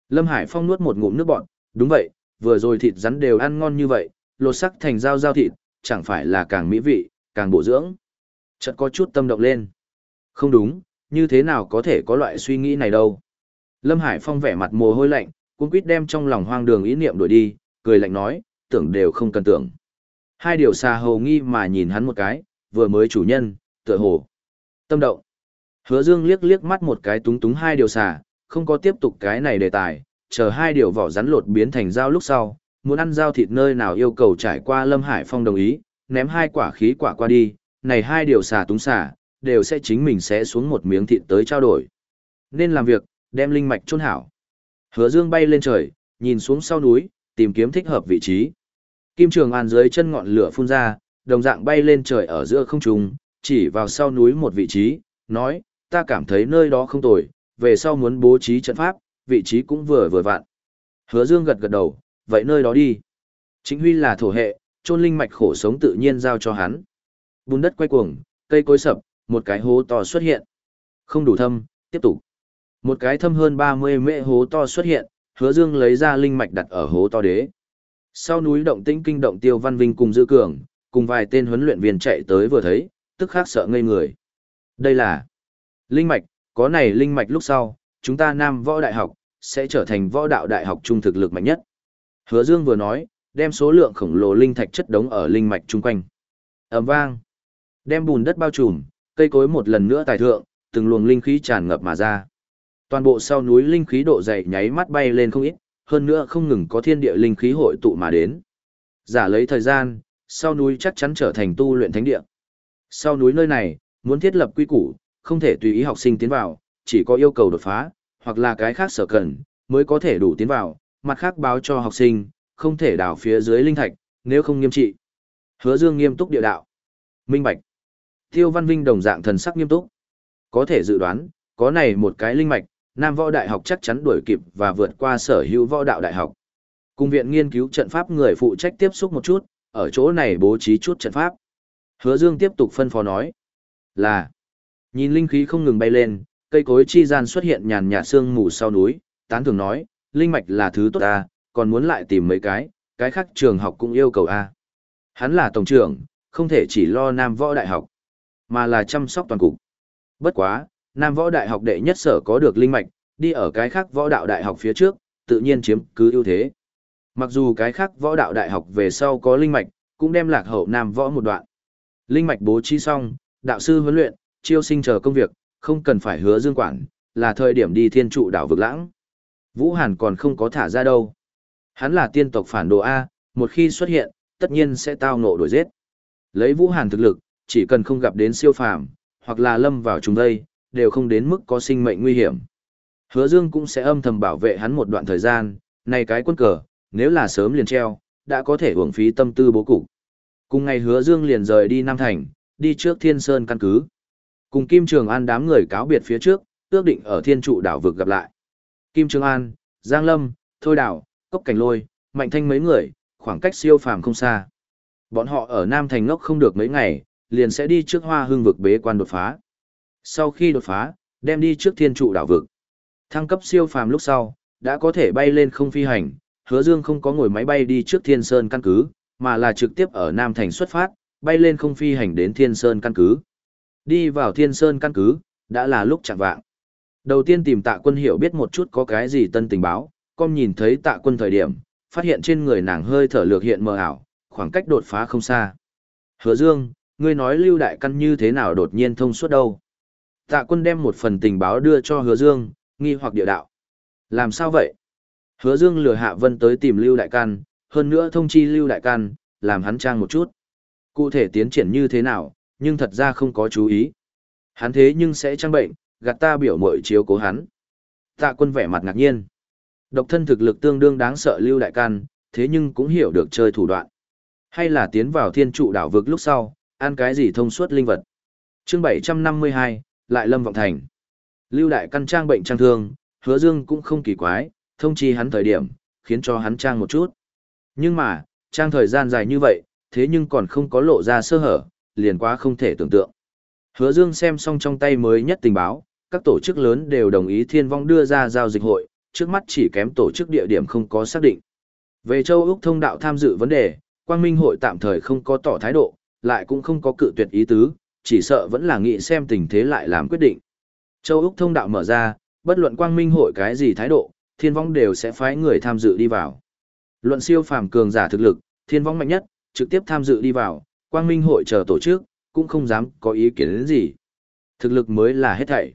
Lâm Hải Phong nuốt một ngụm nước bọt, đúng vậy, vừa rồi thịt rắn đều ăn ngon như vậy, lột sắc thành dao dao thịt, chẳng phải là càng mỹ vị, càng bổ dưỡng. Chợt có chút tâm động lên. Không đúng, như thế nào có thể có loại suy nghĩ này đâu. Lâm Hải Phong vẻ mặt mồ hôi lạnh, cuống quýt đem trong lòng hoang đường ý niệm đổi đi, cười lạnh nói, tưởng đều không cần tưởng. Hai điều xà hầu nghi mà nhìn hắn một cái, vừa mới chủ nhân, tựa hồ. Tâm động. Hứa Dương liếc liếc mắt một cái túng túng hai điều xà, không có tiếp tục cái này đề tài, chờ hai điều vỏ rắn lột biến thành dao lúc sau, muốn ăn dao thịt nơi nào yêu cầu trải qua Lâm Hải Phong đồng ý, ném hai quả khí quả qua đi, này hai điều xà túng xà, đều sẽ chính mình sẽ xuống một miếng thịt tới trao đổi. Nên làm việc, đem linh mạch chôn hảo. Hứa Dương bay lên trời, nhìn xuống sau núi, tìm kiếm thích hợp vị trí. Kim Trường An dưới chân ngọn lửa phun ra, đồng dạng bay lên trời ở giữa không trung, chỉ vào sau núi một vị trí, nói, ta cảm thấy nơi đó không tồi, về sau muốn bố trí trận pháp, vị trí cũng vừa vừa vặn. Hứa Dương gật gật đầu, vậy nơi đó đi. Chính Huy là thổ hệ, trôn linh mạch khổ sống tự nhiên giao cho hắn. Bùn đất quay cuồng, cây cối sập, một cái hố to xuất hiện. Không đủ thâm, tiếp tục. Một cái thâm hơn 30 mễ hố to xuất hiện, Hứa Dương lấy ra linh mạch đặt ở hố to đế. Sau núi động tĩnh kinh động Tiêu Văn Vinh cùng Dư Cường, cùng vài tên huấn luyện viên chạy tới vừa thấy, tức khắc sợ ngây người. Đây là linh mạch, có này linh mạch lúc sau, chúng ta Nam Võ Đại học sẽ trở thành võ đạo đại học trung thực lực mạnh nhất. Hứa Dương vừa nói, đem số lượng khổng lồ linh thạch chất đống ở linh mạch chung quanh. Ầm vang, đem bùn đất bao trùm, cây cối một lần nữa tài thượng, từng luồng linh khí tràn ngập mà ra. Toàn bộ sau núi linh khí độ dày nháy mắt bay lên không ít, hơn nữa không ngừng có thiên địa linh khí hội tụ mà đến. Giả lấy thời gian, sau núi chắc chắn trở thành tu luyện thánh địa. Sau núi nơi này, muốn thiết lập quy củ, không thể tùy ý học sinh tiến vào, chỉ có yêu cầu đột phá, hoặc là cái khác sở cần, mới có thể đủ tiến vào, mặt khác báo cho học sinh, không thể đào phía dưới linh thạch, nếu không nghiêm trị. Hứa Dương nghiêm túc địa đạo. Minh Bạch. Tiêu Văn Vinh đồng dạng thần sắc nghiêm túc. Có thể dự đoán, có này một cái linh mạch, Nam Võ Đại học chắc chắn đuổi kịp và vượt qua sở hữu võ đạo đại học. Cùng viện nghiên cứu trận pháp người phụ trách tiếp xúc một chút, ở chỗ này bố trí chút trận pháp. Hứa Dương tiếp tục phân phó nói. Là. Nhìn linh khí không ngừng bay lên, cây cối chi gian xuất hiện nhàn nhạt sương mù sau núi, tán thường nói, linh mạch là thứ tốt ta, còn muốn lại tìm mấy cái, cái khác trường học cũng yêu cầu a. Hắn là tổng trưởng, không thể chỉ lo Nam Võ Đại học, mà là chăm sóc toàn cục. Bất quá, Nam Võ Đại học đệ nhất sở có được linh mạch, đi ở cái khác võ đạo đại học phía trước, tự nhiên chiếm cứ ưu thế. Mặc dù cái khác võ đạo đại học về sau có linh mạch, cũng đem lạc hậu Nam Võ một đoạn. Linh mạch bố trí xong, đạo sư huấn luyện, chiêu sinh chờ công việc, không cần phải hứa dương quản, là thời điểm đi thiên trụ đảo vực lãng. Vũ Hàn còn không có thả ra đâu. Hắn là tiên tộc phản đồ A, một khi xuất hiện, tất nhiên sẽ tao nộ đổi giết. Lấy Vũ Hàn thực lực, chỉ cần không gặp đến siêu phàm, hoặc là lâm vào trùng đây, đều không đến mức có sinh mệnh nguy hiểm. Hứa Dương cũng sẽ âm thầm bảo vệ hắn một đoạn thời gian, này cái quân cờ, nếu là sớm liền treo, đã có thể uổng phí tâm tư bố cục. Cùng ngày Hứa Dương liền rời đi Nam Thành, đi trước Thiên Sơn căn cứ. Cùng Kim Trường An đám người cáo biệt phía trước, ước định ở Thiên Trụ đảo vực gặp lại. Kim Trường An, Giang Lâm, Thôi Đảo, Cốc Cảnh Lôi, Mạnh Thanh mấy người, khoảng cách siêu phàm không xa. Bọn họ ở Nam Thành ngốc không được mấy ngày, liền sẽ đi trước Hoa Hương vực bế quan đột phá. Sau khi đột phá, đem đi trước Thiên Trụ đảo vực. Thăng cấp siêu phàm lúc sau, đã có thể bay lên không phi hành, Hứa Dương không có ngồi máy bay đi trước Thiên Sơn căn cứ, mà là trực tiếp ở Nam Thành xuất phát, bay lên không phi hành đến Thiên Sơn căn cứ. Đi vào Thiên Sơn căn cứ, đã là lúc chẳng vạng. Đầu tiên tìm tạ quân hiểu biết một chút có cái gì tân tình báo, con nhìn thấy tạ quân thời điểm, phát hiện trên người nàng hơi thở lược hiện mờ ảo, khoảng cách đột phá không xa. Hứa Dương, ngươi nói lưu đại căn như thế nào đột nhiên thông suốt đâu? Tạ quân đem một phần tình báo đưa cho hứa Dương, nghi hoặc địa đạo. Làm sao vậy? Hứa Dương lừa Hạ Vân tới tìm lưu đại căn, hơn nữa thông chi lưu đại căn, làm hắn trang một chút. Cụ thể tiến triển như thế nào, nhưng thật ra không có chú ý. Hắn thế nhưng sẽ trang bệnh, gạt ta biểu mội chiếu cố hắn. Tạ quân vẻ mặt ngạc nhiên. Độc thân thực lực tương đương đáng sợ lưu đại can, thế nhưng cũng hiểu được chơi thủ đoạn. Hay là tiến vào thiên trụ đảo vực lúc sau, ăn cái gì thông suốt linh vật. chương 752, lại lâm vọng thành. Lưu đại căn trang bệnh trang thương, hứa dương cũng không kỳ quái, thông chi hắn thời điểm, khiến cho hắn trang một chút. Nhưng mà, trang thời gian dài như vậy, thế nhưng còn không có lộ ra sơ hở, liền quá không thể tưởng tượng. Hứa Dương xem xong trong tay mới nhất tình báo, các tổ chức lớn đều đồng ý thiên vong đưa ra giao dịch hội, trước mắt chỉ kém tổ chức địa điểm không có xác định. Về châu Úc thông đạo tham dự vấn đề, Quang Minh hội tạm thời không có tỏ thái độ, lại cũng không có cự tuyệt ý tứ, chỉ sợ vẫn là nghĩ xem tình thế lại làm quyết định. Châu Úc thông đạo mở ra, bất luận Quang Minh hội cái gì thái độ, thiên vong đều sẽ phái người tham dự đi vào. Luận siêu phàm cường giả thực lực, thiên vong mạnh nhất, trực tiếp tham dự đi vào, Quang Minh hội chờ tổ chức, cũng không dám có ý kiến đến gì. Thực lực mới là hết thảy.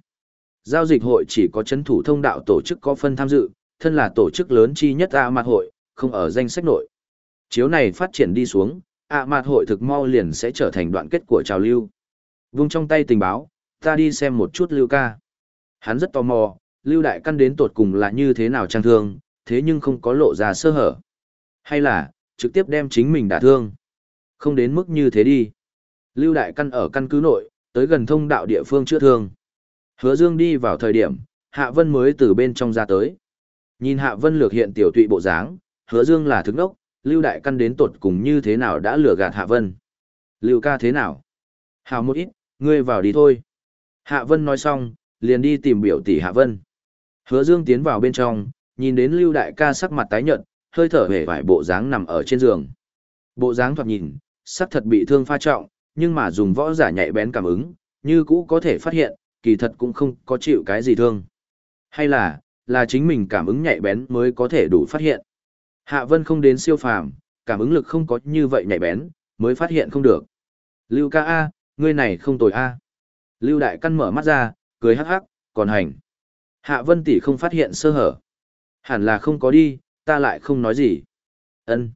Giao dịch hội chỉ có chấn thủ thông đạo tổ chức có phân tham dự, thân là tổ chức lớn chi nhất A Mạt hội, không ở danh sách nội. Chiếu này phát triển đi xuống, A Mạt hội thực mau liền sẽ trở thành đoạn kết của trào lưu. Vung trong tay tình báo, ta đi xem một chút Lưu ca. Hắn rất tò mò, Lưu đại căn đến tột cùng là như thế nào trang thương, thế nhưng không có lộ ra sơ hở. Hay là, trực tiếp đem chính mình đả thương. Không đến mức như thế đi. Lưu đại căn ở căn cứ nội, tới gần thông đạo địa phương chữa thương. Hứa Dương đi vào thời điểm, Hạ Vân mới từ bên trong ra tới. Nhìn Hạ Vân lược hiện tiểu tụy bộ dáng, Hứa Dương là thức đốc, Lưu Đại Căn đến tột cùng như thế nào đã lừa gạt Hạ Vân. Lưu ca thế nào? Hào một ít, ngươi vào đi thôi. Hạ Vân nói xong, liền đi tìm biểu tỷ Hạ Vân. Hứa Dương tiến vào bên trong, nhìn đến Lưu Đại ca sắc mặt tái nhợt, hơi thở hề vải bộ dáng nằm ở trên giường. Bộ dáng thoạt nhìn, sắc thật bị thương pha trọng, nhưng mà dùng võ giả nhạy bén cảm ứng, như cũ có thể phát hiện, kỳ thật cũng không có chịu cái gì thương. Hay là, là chính mình cảm ứng nhạy bén mới có thể đủ phát hiện. Hạ Vân không đến siêu phàm, cảm ứng lực không có như vậy nhạy bén, mới phát hiện không được. Lưu ca A, ngươi này không tồi A. Lưu Đại Căn mở mắt ra, cười hắc hắc, còn hành. Hạ Vân tỷ không phát hiện sơ hở. Hẳn là không có đi, ta lại không nói gì. Ân.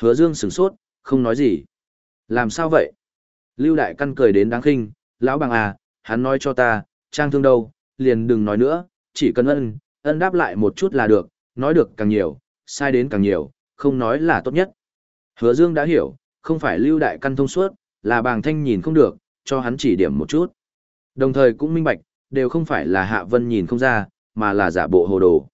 Hứa Dương sửng sốt, không nói gì. Làm sao vậy? Lưu Đại Căn cười đến đáng khinh, lão bằng à, hắn nói cho ta, trang thương đâu, liền đừng nói nữa, chỉ cần ân, ân đáp lại một chút là được, nói được càng nhiều, sai đến càng nhiều, không nói là tốt nhất. Hứa Dương đã hiểu, không phải Lưu Đại Căn thông suốt, là bàng thanh nhìn không được, cho hắn chỉ điểm một chút. Đồng thời cũng minh bạch, đều không phải là Hạ Vân nhìn không ra, mà là giả bộ hồ đồ.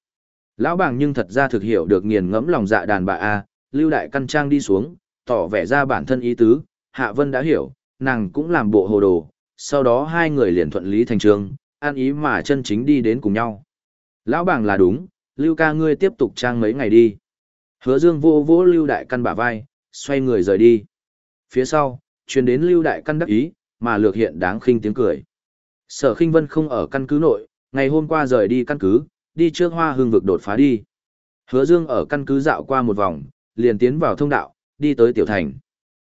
Lão bàng nhưng thật ra thực hiểu được nghiền ngẫm lòng dạ đàn bà A, Lưu Đại Căn Trang đi xuống, tỏ vẻ ra bản thân ý tứ, Hạ Vân đã hiểu, nàng cũng làm bộ hồ đồ, sau đó hai người liền thuận lý thành trường, an ý mà chân chính đi đến cùng nhau. Lão bàng là đúng, Lưu ca ngươi tiếp tục trang mấy ngày đi. Hứa Dương vô vỗ Lưu Đại Căn bả vai, xoay người rời đi. Phía sau, truyền đến Lưu Đại Căn đắc ý, mà lược hiện đáng khinh tiếng cười. Sở Khinh Vân không ở căn cứ nội, ngày hôm qua rời đi căn cứ, đi trước Hoa Hương vực đột phá đi. Hứa Dương ở căn cứ dạo qua một vòng, liền tiến vào thông đạo, đi tới tiểu thành.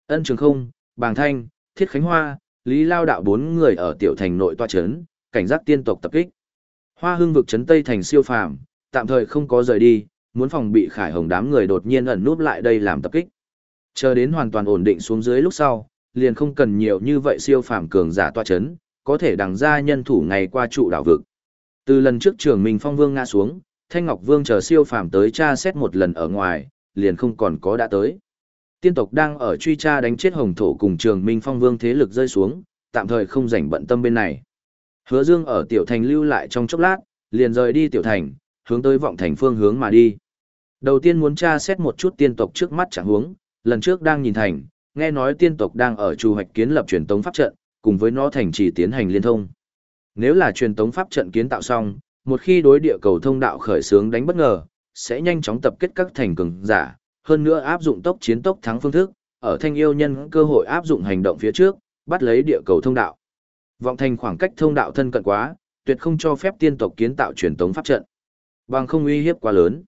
Ân Trường Không, Bàng Thanh, Thiết Khánh Hoa, Lý Lao đạo bốn người ở tiểu thành nội toa chấn, cảnh giác tiên tộc tập kích. Hoa Hương vực chấn Tây thành siêu phàm, tạm thời không có rời đi, muốn phòng bị Khải Hồng đám người đột nhiên ẩn núp lại đây làm tập kích. Chờ đến hoàn toàn ổn định xuống dưới lúc sau, liền không cần nhiều như vậy siêu phàm cường giả toa chấn, có thể đằng ra nhân thủ ngày qua trụ đảo vực. Từ lần trước trường Minh Phong Vương ngã xuống, Thanh Ngọc Vương chờ siêu phàm tới tra xét một lần ở ngoài, liền không còn có đã tới. Tiên tộc đang ở truy tra đánh chết Hồng Thổ cùng trường Minh Phong Vương thế lực rơi xuống, tạm thời không rảnh bận tâm bên này. Hứa Dương ở tiểu thành lưu lại trong chốc lát, liền rời đi tiểu thành, hướng tới vọng thành phương hướng mà đi. Đầu tiên muốn tra xét một chút tiên tộc trước mắt chẳng huống, lần trước đang nhìn thành, nghe nói tiên tộc đang ở chu hoạch kiến lập truyền tống pháp trận, cùng với nó thành trì tiến hành liên thông. Nếu là truyền tống pháp trận kiến tạo xong, một khi đối địa cầu thông đạo khởi xướng đánh bất ngờ, sẽ nhanh chóng tập kết các thành cường giả, hơn nữa áp dụng tốc chiến tốc thắng phương thức, ở thanh yêu nhân cơ hội áp dụng hành động phía trước, bắt lấy địa cầu thông đạo. Vọng thành khoảng cách thông đạo thân cận quá, tuyệt không cho phép tiên tộc kiến tạo truyền tống pháp trận. Bằng không uy hiếp quá lớn.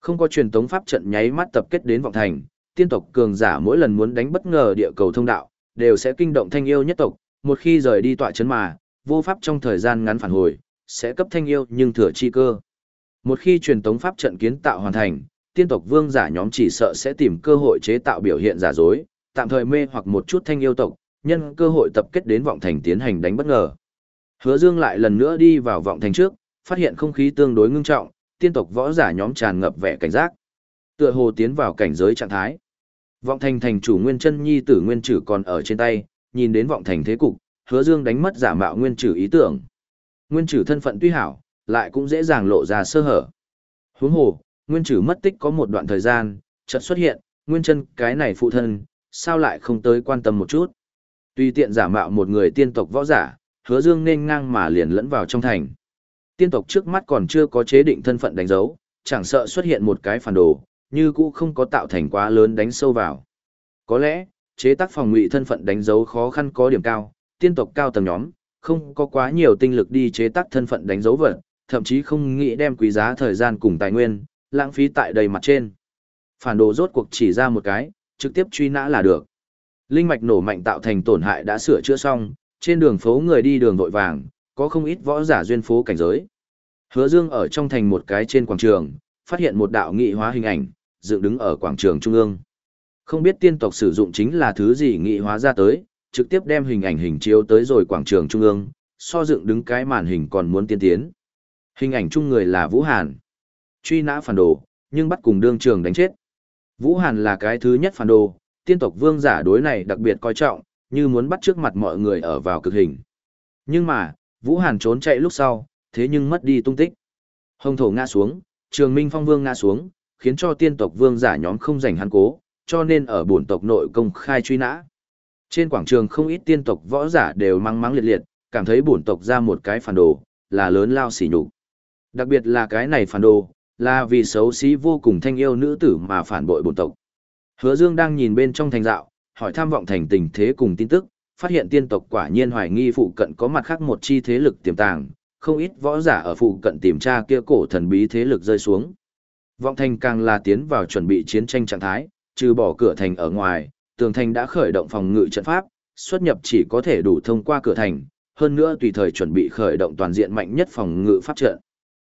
Không có truyền tống pháp trận nháy mắt tập kết đến vọng thành, tiên tộc cường giả mỗi lần muốn đánh bất ngờ địa cầu thông đạo, đều sẽ kinh động thanh yêu nhất tộc, một khi rời đi tọa chấn mà, vô pháp trong thời gian ngắn phản hồi, sẽ cấp thanh yêu nhưng thừa chi cơ. Một khi truyền tống pháp trận kiến tạo hoàn thành, tiên tộc vương giả nhóm chỉ sợ sẽ tìm cơ hội chế tạo biểu hiện giả dối, tạm thời mê hoặc một chút thanh yêu tộc, nhân cơ hội tập kết đến vọng thành tiến hành đánh bất ngờ. Hứa Dương lại lần nữa đi vào vọng thành trước, phát hiện không khí tương đối ngưng trọng, tiên tộc võ giả nhóm tràn ngập vẻ cảnh giác. Tựa hồ tiến vào cảnh giới trạng thái. Vọng thành thành chủ Nguyên Chân Nhi tử Nguyên Trử còn ở trên tay, nhìn đến vọng thành thế cục, Hứa Dương đánh mất giả mạo Nguyên Trử ý tưởng. Nguyên Trử thân phận tuy hảo, lại cũng dễ dàng lộ ra sơ hở. Huống hồ, Nguyên Trử mất tích có một đoạn thời gian, chợt xuất hiện, Nguyên Chân cái này phụ thân, sao lại không tới quan tâm một chút. Tùy tiện giả mạo một người tiên tộc võ giả, Hứa Dương nên ngang mà liền lẫn vào trong thành. Tiên tộc trước mắt còn chưa có chế định thân phận đánh dấu, chẳng sợ xuất hiện một cái phản đồ, như cũ không có tạo thành quá lớn đánh sâu vào. Có lẽ, chế tác phòng ngụy thân phận đánh dấu khó khăn có điểm cao, tiên tộc cao tầng nhóm, không có quá nhiều tinh lực đi chế tác thân phận đánh dấu vật, thậm chí không nghĩ đem quý giá thời gian cùng tài nguyên, lãng phí tại đầy mặt trên. Phản đồ rốt cuộc chỉ ra một cái, trực tiếp truy nã là được. Linh mạch nổ mạnh tạo thành tổn hại đã sửa chữa xong, trên đường phố người đi đường vội vàng, có không ít võ giả duyên phố cảnh giới. Hứa Dương ở trong thành một cái trên quảng trường, phát hiện một đạo nghị hóa hình ảnh, dựng đứng ở quảng trường trung ương. Không biết tiên tộc sử dụng chính là thứ gì nghị hóa ra tới, trực tiếp đem hình ảnh hình chiếu tới rồi quảng trường trung ương, so dựng đứng cái màn hình còn muốn tiên tiến. Hình ảnh chung người là Vũ Hàn. Truy nã phản đồ, nhưng bắt cùng đương trường đánh chết. Vũ Hàn là cái thứ nhất phản đồ, tiên tộc vương giả đối này đặc biệt coi trọng, như muốn bắt trước mặt mọi người ở vào cực hình. Nhưng mà, Vũ Hàn trốn chạy lúc sau, thế nhưng mất đi tung tích. Hồng thổ ngã xuống, Trường Minh Phong Vương ngã xuống, khiến cho tiên tộc vương giả nhóm không giành hắn cố, cho nên ở bổn tộc nội công khai truy nã. Trên quảng trường không ít tiên tộc võ giả đều mắng mắng liệt liệt, cảm thấy bổn tộc ra một cái phản đồ, là lớn lao xỉ nhục. Đặc biệt là cái này phản đồ, là vì xấu xí vô cùng thanh yêu nữ tử mà phản bội bổn tộc. Hứa Dương đang nhìn bên trong thành dạo, hỏi tham vọng thành tình thế cùng tin tức, phát hiện tiên tộc quả nhiên hoài nghi phụ cận có mặt khác một chi thế lực tiềm tàng, không ít võ giả ở phụ cận tìm tra kia cổ thần bí thế lực rơi xuống. Vọng thành càng là tiến vào chuẩn bị chiến tranh trạng thái, trừ bỏ cửa thành ở ngoài, tường thành đã khởi động phòng ngự trận pháp, xuất nhập chỉ có thể đủ thông qua cửa thành, hơn nữa tùy thời chuẩn bị khởi động toàn diện mạnh nhất phòng ngự pháp trận.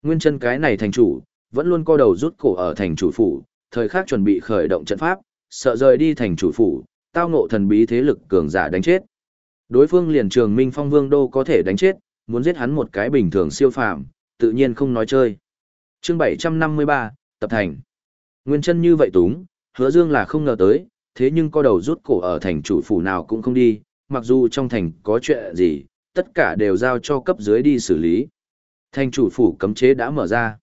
Nguyên chân cái này thành chủ, vẫn luôn co đầu rút cổ ở thành chủ phủ, thời khắc chuẩn bị khởi động trận pháp, sợ rời đi thành chủ phủ, tao ngộ thần bí thế lực cường giả đánh chết. Đối phương liền trường Minh Phong Vương Đô có thể đánh chết, muốn giết hắn một cái bình thường siêu phàm, tự nhiên không nói chơi. Chương 753, Tập Thành. Nguyên chân như vậy túng, hứa dương là không ngờ tới, thế nhưng co đầu rút cổ ở thành chủ phủ nào cũng không đi, mặc dù trong thành có chuyện gì, tất cả đều giao cho cấp dưới đi xử lý. Thành chủ phủ cấm chế đã mở ra.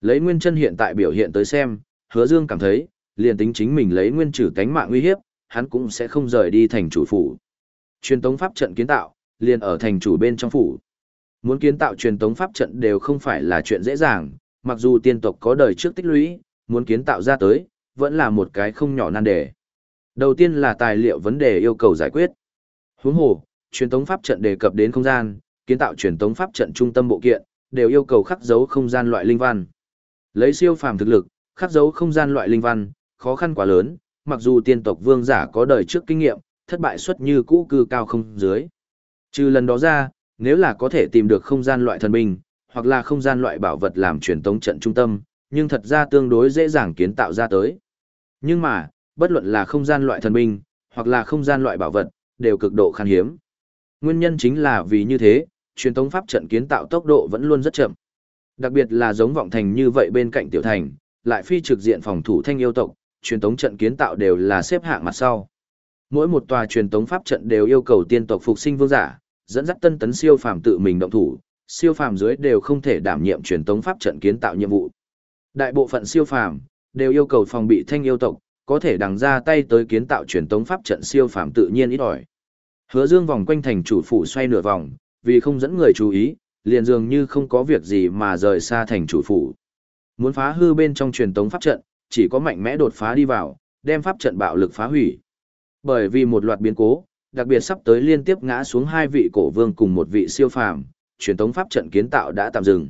Lấy nguyên chân hiện tại biểu hiện tới xem, hứa dương cảm thấy, liền tính chính mình lấy nguyên trừ cánh mạng nguy hiếp, hắn cũng sẽ không rời đi thành chủ phủ. Truyền tống pháp trận kiến tạo, liền ở thành chủ bên trong phủ. Muốn kiến tạo truyền tống pháp trận đều không phải là chuyện dễ dàng, mặc dù tiên tộc có đời trước tích lũy, muốn kiến tạo ra tới, vẫn là một cái không nhỏ nan đề. Đầu tiên là tài liệu vấn đề yêu cầu giải quyết. Huống hồ, truyền tống pháp trận đề cập đến không gian, kiến tạo truyền tống pháp trận trung tâm bộ kiện, đều yêu cầu khắc dấu không gian loại linh văn. Lấy siêu phàm thực lực, khắc dấu không gian loại linh văn, khó khăn quá lớn, mặc dù tiên tộc vương giả có đời trước kinh nghiệm, thất bại suất như cũ cư cao không dưới. Trừ lần đó ra, nếu là có thể tìm được không gian loại thần binh, hoặc là không gian loại bảo vật làm truyền tống trận trung tâm, nhưng thật ra tương đối dễ dàng kiến tạo ra tới. Nhưng mà, bất luận là không gian loại thần binh, hoặc là không gian loại bảo vật, đều cực độ khan hiếm. Nguyên nhân chính là vì như thế, truyền tống pháp trận kiến tạo tốc độ vẫn luôn rất chậm. Đặc biệt là giống vọng thành như vậy bên cạnh tiểu thành, lại phi trực diện phòng thủ thanh yêu tộc, truyền tống trận kiến tạo đều là xếp hạng mặt sau. Mỗi một tòa truyền tống pháp trận đều yêu cầu tiên tộc phục sinh vương giả, dẫn dắt tân tấn siêu phàm tự mình động thủ, siêu phàm dưới đều không thể đảm nhiệm truyền tống pháp trận kiến tạo nhiệm vụ. Đại bộ phận siêu phàm đều yêu cầu phòng bị thanh yêu tộc, có thể đằng ra tay tới kiến tạo truyền tống pháp trận siêu phàm tự nhiên ít ỏi. Hứa Dương vòng quanh thành chủ phủ xoay nửa vòng, vì không dẫn người chú ý, liền dường như không có việc gì mà rời xa thành chủ phủ. Muốn phá hư bên trong truyền tống pháp trận, chỉ có mạnh mẽ đột phá đi vào, đem pháp trận bạo lực phá hủy. Bởi vì một loạt biến cố, đặc biệt sắp tới liên tiếp ngã xuống hai vị cổ vương cùng một vị siêu phàm, truyền tống pháp trận kiến tạo đã tạm dừng.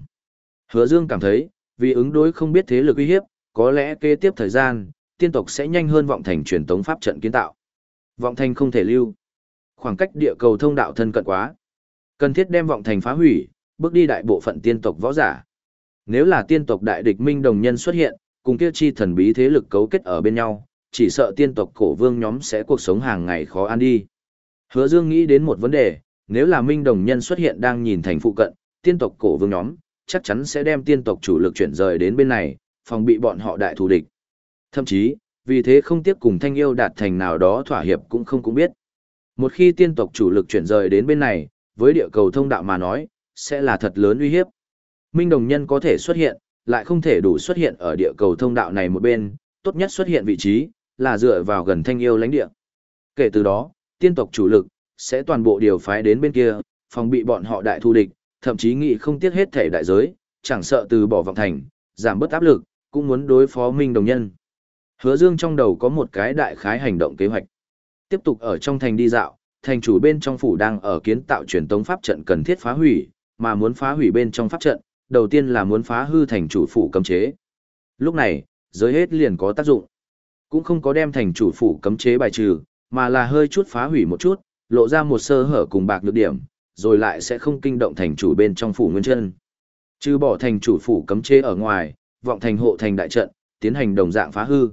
Hứa Dương cảm thấy, vì ứng đối không biết thế lực uy hiếp, có lẽ kế tiếp thời gian, tiên tộc sẽ nhanh hơn vọng thành truyền tống pháp trận kiến tạo. Vọng thành không thể lưu. Khoảng cách địa cầu thông đạo thân cận quá. Cần thiết đem vọng thành phá hủy, bước đi đại bộ phận tiên tộc võ giả. Nếu là tiên tộc đại địch minh đồng nhân xuất hiện, cùng kia chi thần bí thế lực cấu kết ở bên nhau, chỉ sợ tiên tộc cổ vương nhóm sẽ cuộc sống hàng ngày khó ăn đi. Hứa Dương nghĩ đến một vấn đề, nếu là minh đồng nhân xuất hiện đang nhìn thành phụ cận, tiên tộc cổ vương nhóm, chắc chắn sẽ đem tiên tộc chủ lực chuyển rời đến bên này, phòng bị bọn họ đại thù địch. Thậm chí, vì thế không tiếc cùng thanh yêu đạt thành nào đó thỏa hiệp cũng không cũng biết. Một khi tiên tộc chủ lực chuyển rời đến bên này, với địa cầu thông đạo mà nói, sẽ là thật lớn uy hiếp. Minh đồng nhân có thể xuất hiện, lại không thể đủ xuất hiện ở địa cầu thông đạo này một bên, tốt nhất xuất hiện vị trí, là dựa vào gần thanh yêu lãnh địa. Kể từ đó, tiên tộc chủ lực, sẽ toàn bộ điều phái đến bên kia, phòng bị bọn họ đại thu địch, thậm chí nghĩ không tiếc hết thể đại giới, chẳng sợ từ bỏ vọng thành, giảm bớt áp lực, cũng muốn đối phó Minh đồng nhân. Hứa Dương trong đầu có một cái đại khái hành động kế hoạch. Tiếp tục ở trong thành đi dạo, thành chủ bên trong phủ đang ở kiến tạo truyền tống pháp trận cần thiết phá hủy, mà muốn phá hủy bên trong pháp trận, đầu tiên là muốn phá hư thành chủ phủ cấm chế. Lúc này, giới hết liền có tác dụng. Cũng không có đem thành chủ phủ cấm chế bài trừ, mà là hơi chút phá hủy một chút, lộ ra một sơ hở cùng bạc nhược điểm, rồi lại sẽ không kinh động thành chủ bên trong phủ nguyên chân. Trừ bỏ thành chủ phủ cấm chế ở ngoài, vọng thành hộ thành đại trận, tiến hành đồng dạng phá hư.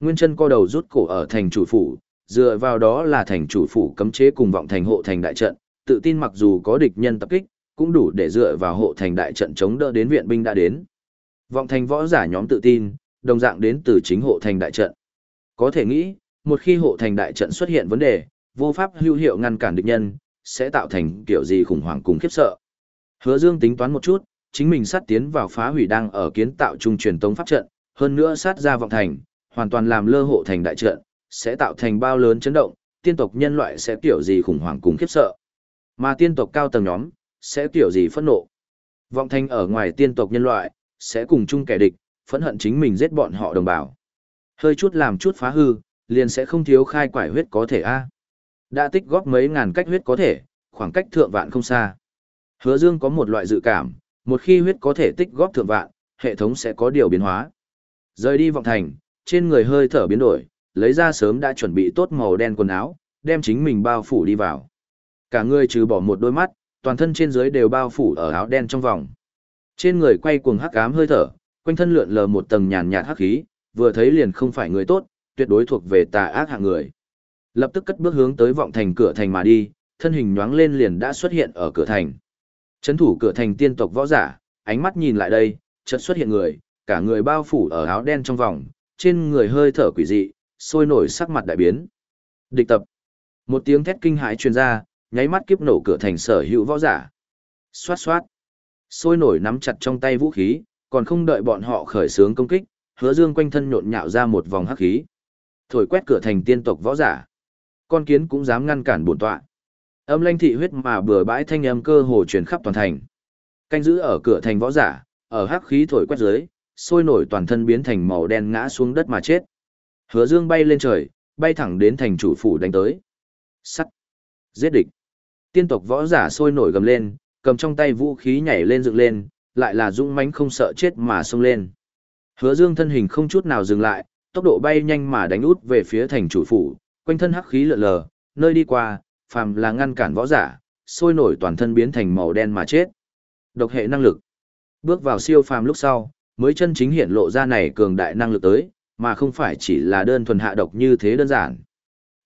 Nguyên chân co đầu rút cổ ở thành chủ phủ, dựa vào đó là thành chủ phủ cấm chế cùng vọng thành hộ thành đại trận, tự tin mặc dù có địch nhân tập kích, cũng đủ để dựa vào hộ thành đại trận chống đỡ đến viện binh đã đến. Vọng thành võ giả nhóm tự tin, đồng dạng đến từ chính hộ thành đại trận. Có thể nghĩ, một khi hộ thành đại trận xuất hiện vấn đề, vô pháp hữu hiệu ngăn cản địch nhân, sẽ tạo thành kiểu gì khủng hoảng cùng khiếp sợ. Hứa Dương tính toán một chút, chính mình sát tiến vào phá hủy đang ở kiến tạo trung truyền tống pháp trận, hơn nữa sát ra vọng thành, hoàn toàn làm lơ hộ thành đại trận, sẽ tạo thành bao lớn chấn động, tiên tộc nhân loại sẽ kiểu gì khủng hoảng cùng khiếp sợ. Mà tiên tộc cao tầng nhóm, sẽ kiểu gì phẫn nộ. Vọng thành ở ngoài tiên tộc nhân loại, sẽ cùng chung kẻ địch, phẫn hận chính mình giết bọn họ đồng bào. Hơi chút làm chút phá hư, liền sẽ không thiếu khai quải huyết có thể a. Đã tích góp mấy ngàn cách huyết có thể, khoảng cách thượng vạn không xa. Hứa Dương có một loại dự cảm, một khi huyết có thể tích góp thượng vạn, hệ thống sẽ có điều biến hóa. Rời đi vọng thành, trên người hơi thở biến đổi, lấy ra sớm đã chuẩn bị tốt màu đen quần áo, đem chính mình bao phủ đi vào. Cả người trừ bỏ một đôi mắt, toàn thân trên dưới đều bao phủ ở áo đen trong vòng. Trên người quay cuồng hắc ám hơi thở, quanh thân lượn lờ một tầng nhàn nhạt hắc khí, vừa thấy liền không phải người tốt, tuyệt đối thuộc về tà ác hạng người. Lập tức cất bước hướng tới vọng thành cửa thành mà đi, thân hình nhoáng lên liền đã xuất hiện ở cửa thành. Chấn thủ cửa thành tiên tộc võ giả, ánh mắt nhìn lại đây, chợt xuất hiện người, cả người bao phủ ở áo đen trong vòng, trên người hơi thở quỷ dị, sôi nổi sắc mặt đại biến. Địch tập. Một tiếng thét kinh hãi truyền ra, nháy mắt kiếp nổ cửa thành sở hữu võ giả. Xoát xoát. Sôi nổi nắm chặt trong tay vũ khí, còn không đợi bọn họ khởi xướng công kích, hứa dương quanh thân nhộn nhạo ra một vòng hắc khí. Thổi quét cửa thành tiên tộc võ giả. Con kiến cũng dám ngăn cản bổn tọa. Âm lanh thị huyết mà bừa bãi thanh âm cơ hồ truyền khắp toàn thành. Canh giữ ở cửa thành võ giả, ở hắc khí thổi quét dưới, sôi nổi toàn thân biến thành màu đen ngã xuống đất mà chết. Hứa Dương bay lên trời, bay thẳng đến thành chủ phủ đánh tới. Sắt. Giết địch. Tiên tộc võ giả sôi nổi gầm lên, cầm trong tay vũ khí nhảy lên dựng lên, lại là dũng mãnh không sợ chết mà xông lên. Hứa Dương thân hình không chút nào dừng lại, tốc độ bay nhanh mà đánh út về phía thành chủ phủ, quanh thân hắc khí lượn lờ, nơi đi qua, phàm là ngăn cản võ giả, sôi nổi toàn thân biến thành màu đen mà chết. Độc hệ năng lực. Bước vào siêu phàm lúc sau, mới chân chính hiện lộ ra này cường đại năng lực tới, mà không phải chỉ là đơn thuần hạ độc như thế đơn giản.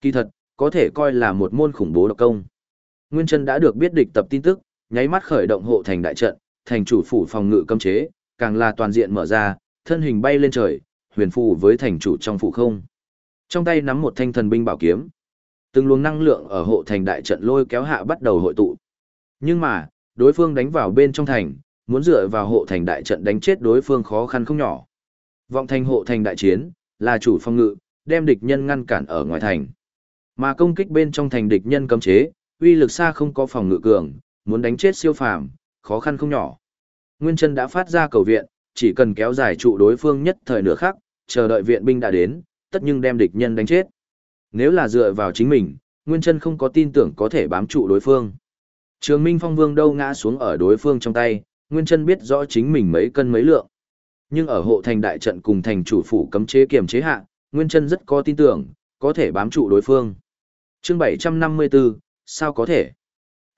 Kỳ thật, có thể coi là một môn khủng bố độc công. Nguyên chân đã được biết địch tập tin tức, nháy mắt khởi động hộ thành đại trận, thành chủ phủ phòng ngự cấm chế, càng là toàn diện mở ra, thân hình bay lên trời, huyền phù với thành chủ trong phủ không. Trong tay nắm một thanh thần binh bảo kiếm. Từng luồng năng lượng ở hộ thành đại trận lôi kéo hạ bắt đầu hội tụ. Nhưng mà, đối phương đánh vào bên trong thành, muốn dựa vào hộ thành đại trận đánh chết đối phương khó khăn không nhỏ. Vọng thành hộ thành đại chiến, là chủ phòng ngự, đem địch nhân ngăn cản ở ngoài thành. Mà công kích bên trong thành địch nhân cấm chế, uy lực xa không có phòng ngự cường, muốn đánh chết siêu phàm, khó khăn không nhỏ. Nguyên chân đã phát ra cầu viện, chỉ cần kéo dài trụ đối phương nhất thời nửa khắc, chờ đợi viện binh đã đến, tất nhưng đem địch nhân đánh chết. Nếu là dựa vào chính mình, Nguyên chân không có tin tưởng có thể bám trụ đối phương. Trường Minh Phong Vương đâu ngã xuống ở đối phương trong tay, Nguyên chân biết rõ chính mình mấy cân mấy lượng. Nhưng ở hộ thành đại trận cùng thành chủ phủ cấm chế kiềm chế hạ, Nguyên chân rất có tin tưởng, có thể bám trụ đối phương. Chương 754, sao có thể?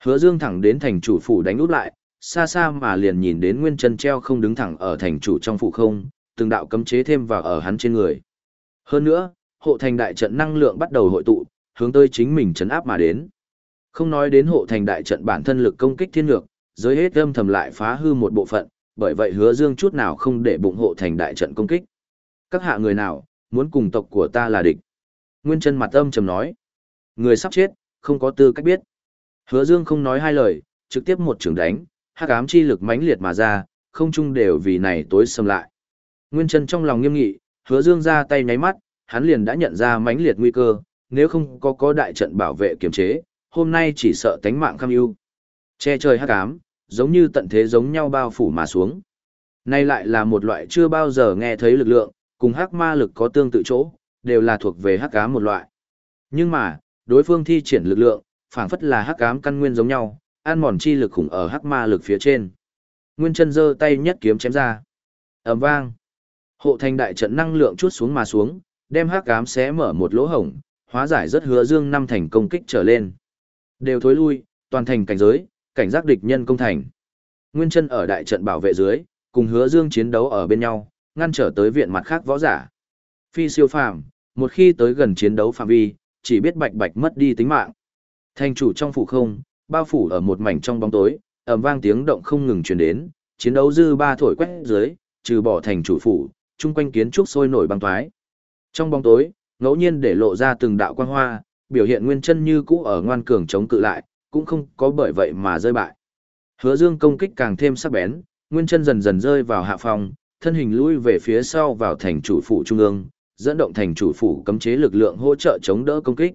Hứa Dương thẳng đến thành chủ phủ đánh út lại, xa xa mà liền nhìn đến Nguyên chân treo không đứng thẳng ở thành chủ trong phủ không, từng đạo cấm chế thêm vào ở hắn trên người. Hơn nữa, hộ thành đại trận năng lượng bắt đầu hội tụ, hướng tới chính mình chấn áp mà đến. Không nói đến hộ thành đại trận bản thân lực công kích thiên lược, giới hết âm thầm lại phá hư một bộ phận, bởi vậy hứa dương chút nào không để bụng hộ thành đại trận công kích. Các hạ người nào, muốn cùng tộc của ta là địch. Nguyên chân mặt âm trầm nói. Người sắp chết, không có tư cách biết. Hứa dương không nói hai lời, trực tiếp một trường đánh, hắc ám chi lực mãnh liệt mà ra, không chung đều vì này tối xâm lại. Nguyên chân trong lòng nghiêm nghị, hứa dương ra tay nháy mắt, hắn liền đã nhận ra mãnh liệt nguy cơ, nếu không có có đại trận bảo vệ kiềm chế, hôm nay chỉ sợ tánh mạng kham ưu. Che trời hắc ám, giống như tận thế giống nhau bao phủ mà xuống. Nay lại là một loại chưa bao giờ nghe thấy lực lượng, cùng hắc ma lực có tương tự chỗ, đều là thuộc về hắc ám một loại. Nhưng mà, đối phương thi triển lực lượng, phảng phất là hắc ám căn nguyên giống nhau, an mòn chi lực khủng ở hắc ma lực phía trên. Nguyên chân giơ tay nhất kiếm chém ra. ầm vang. Hộ thành đại trận năng lượng chút xuống mà xuống, đem hắc ám xé mở một lỗ hổng, hóa giải rất hứa dương năm thành công kích trở lên. Đều thối lui, toàn thành cảnh giới, cảnh giác địch nhân công thành. Nguyên chân ở đại trận bảo vệ dưới, cùng hứa dương chiến đấu ở bên nhau, ngăn trở tới viện mặt khác võ giả. Phi siêu phàm, một khi tới gần chiến đấu phạm vi, chỉ biết bạch bạch mất đi tính mạng. Thành chủ trong phủ không, bao phủ ở một mảnh trong bóng tối, ầm vang tiếng động không ngừng truyền đến, chiến đấu dư ba thổi quét dưới, trừ bỏ thành chủ phủ, chung quanh kiến trúc sôi nổi băng thoái. Trong bóng tối, ngẫu nhiên để lộ ra từng đạo quang hoa, biểu hiện nguyên chân như cũ ở ngoan cường chống cự lại, cũng không có bởi vậy mà rơi bại. Hứa Dương công kích càng thêm sắc bén, nguyên chân dần dần rơi vào hạ phòng, thân hình lui về phía sau vào thành chủ phủ trung ương, dẫn động thành chủ phủ cấm chế lực lượng hỗ trợ chống đỡ công kích.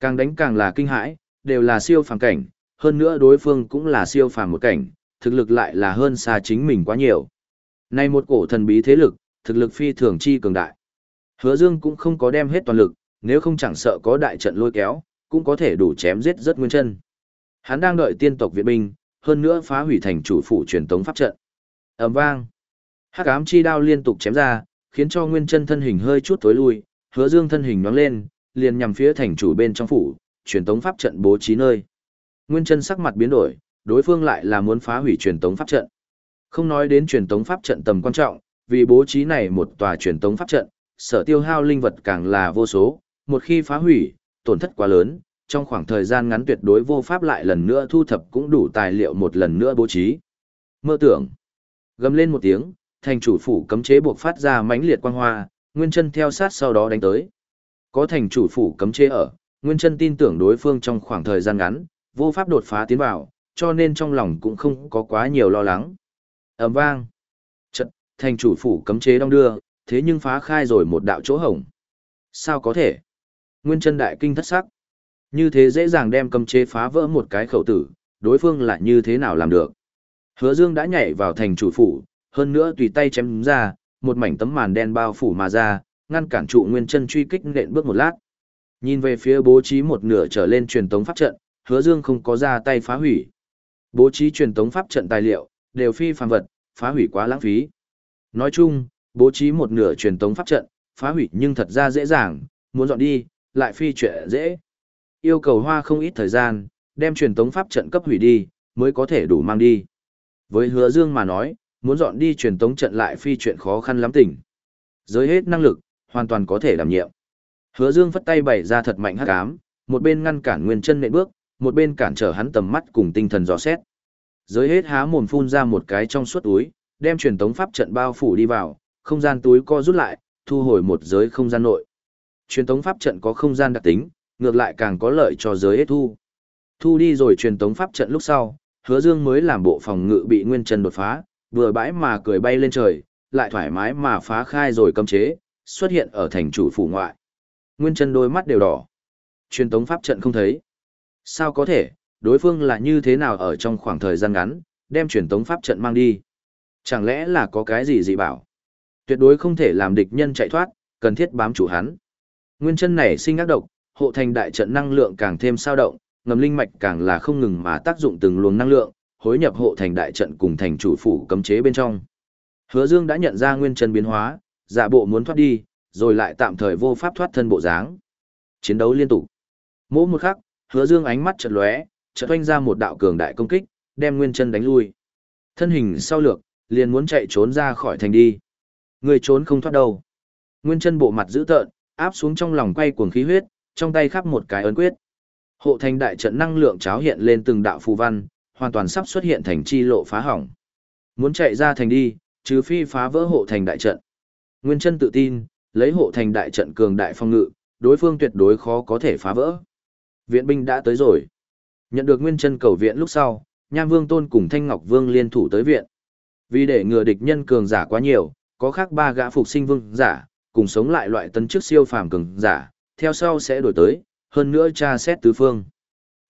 Càng đánh càng là kinh hãi, đều là siêu phàm cảnh, hơn nữa đối phương cũng là siêu phàm một cảnh, thực lực lại là hơn xa chính mình quá nhiều. Này một cổ thần bí thế lực, thực lực phi thường chi cường đại. Hứa Dương cũng không có đem hết toàn lực, nếu không chẳng sợ có đại trận lôi kéo, cũng có thể đủ chém giết rất nguyên chân. Hắn đang đợi tiên tộc viện binh, hơn nữa phá hủy thành chủ phủ truyền tống pháp trận. Ầm vang. Hắc ám chi đao liên tục chém ra, khiến cho nguyên chân thân hình hơi chút tối lui, Hứa Dương thân hình nhoáng lên, liền nhằm phía thành chủ bên trong phủ, truyền tống pháp trận bố trí nơi. Nguyên chân sắc mặt biến đổi, đối phương lại là muốn phá hủy truyền tống pháp trận. Không nói đến truyền tống pháp trận tầm quan trọng, vì bố trí này một tòa truyền tống pháp trận, sở tiêu hao linh vật càng là vô số, một khi phá hủy, tổn thất quá lớn, trong khoảng thời gian ngắn tuyệt đối vô pháp lại lần nữa thu thập cũng đủ tài liệu một lần nữa bố trí. Mơ tưởng, gầm lên một tiếng, thành chủ phủ cấm chế buộc phát ra mãnh liệt quang hoa, Nguyên Chân theo sát sau đó đánh tới. Có thành chủ phủ cấm chế ở, Nguyên Chân tin tưởng đối phương trong khoảng thời gian ngắn, vô pháp đột phá tiến vào, cho nên trong lòng cũng không có quá nhiều lo lắng. Ầm vang. Thành chủ phủ cấm chế đong đưa, thế nhưng phá khai rồi một đạo chỗ hổng. Sao có thể? Nguyên chân đại kinh thất sắc. Như thế dễ dàng đem cấm chế phá vỡ một cái khẩu tử, đối phương lại như thế nào làm được? Hứa Dương đã nhảy vào thành chủ phủ, hơn nữa tùy tay chém ra, một mảnh tấm màn đen bao phủ mà ra, ngăn cản trụ Nguyên chân truy kích nện bước một lát. Nhìn về phía bố trí một nửa trở lên truyền tống pháp trận, Hứa Dương không có ra tay phá hủy. Bố trí truyền tống pháp trận tài liệu, đều phi phàm vật, phá hủy quá lãng phí. Nói chung, bố trí một nửa truyền tống pháp trận, phá hủy nhưng thật ra dễ dàng, muốn dọn đi, lại phi chuyện dễ. Yêu cầu hoa không ít thời gian, đem truyền tống pháp trận cấp hủy đi, mới có thể đủ mang đi. Với hứa dương mà nói, muốn dọn đi truyền tống trận lại phi chuyện khó khăn lắm tỉnh. Giới hết năng lực, hoàn toàn có thể đảm nhiệm. Hứa dương phất tay bày ra thật mạnh hắc ám, một bên ngăn cản nguyên chân nện bước, một bên cản trở hắn tầm mắt cùng tinh thần dò xét. Giới hết há mồm phun ra một cái trong suốt túi, đem truyền tống pháp trận bao phủ đi vào, không gian túi co rút lại, thu hồi một giới không gian nội. Truyền tống pháp trận có không gian đặc tính, ngược lại càng có lợi cho giới hết thu. Thu đi rồi truyền tống pháp trận lúc sau, hứa dương mới làm bộ phòng ngự bị nguyên chân đột phá, vừa bãi mà cười bay lên trời, lại thoải mái mà phá khai rồi cấm chế, xuất hiện ở thành chủ phủ ngoại. Nguyên chân đôi mắt đều đỏ. Truyền tống pháp trận không thấy. Sao có thể, đối phương là như thế nào ở trong khoảng thời gian ngắn, đem truyền tống pháp trận mang đi. Chẳng lẽ là có cái gì dị bảo? Tuyệt đối không thể làm địch nhân chạy thoát, cần thiết bám chủ hắn. Nguyên chân này sinh ác độc, hộ thành đại trận năng lượng càng thêm sao động, ngầm linh mạch càng là không ngừng mà tác dụng từng luồng năng lượng, hối nhập hộ thành đại trận cùng thành chủ phủ cấm chế bên trong. Hứa Dương đã nhận ra nguyên chân biến hóa, giả bộ muốn thoát đi, rồi lại tạm thời vô pháp thoát thân bộ dáng. Chiến đấu liên tục. Mỗi một khắc, Hứa Dương ánh mắt chợt lóe, chợt oanh ra một đạo cường đại công kích, đem nguyên chân đánh lui. Thân hình sau lược, liền muốn chạy trốn ra khỏi thành đi. Người trốn không thoát đâu. Nguyên chân bộ mặt dữ tợn, áp xuống trong lòng quay cuồng khí huyết, trong tay khắp một cái ấn quyết. Hộ thành đại trận năng lượng cháo hiện lên từng đạo phù văn, hoàn toàn sắp xuất hiện thành chi lộ phá hỏng. Muốn chạy ra thành đi, trừ phi phá vỡ hộ thành đại trận. Nguyên chân tự tin, lấy hộ thành đại trận cường đại phong ngự, đối phương tuyệt đối khó có thể phá vỡ. Viện binh đã tới rồi. Nhận được nguyên chân cầu viện lúc sau, Nham Vương Tôn cùng Thanh Ngọc Vương liên thủ tới viện. Vì để ngừa địch nhân cường giả quá nhiều, có khác ba gã phục sinh vương giả, cùng sống lại loại tấn chức siêu phàm cường giả, theo sau sẽ đổi tới, hơn nữa tra xét tứ phương.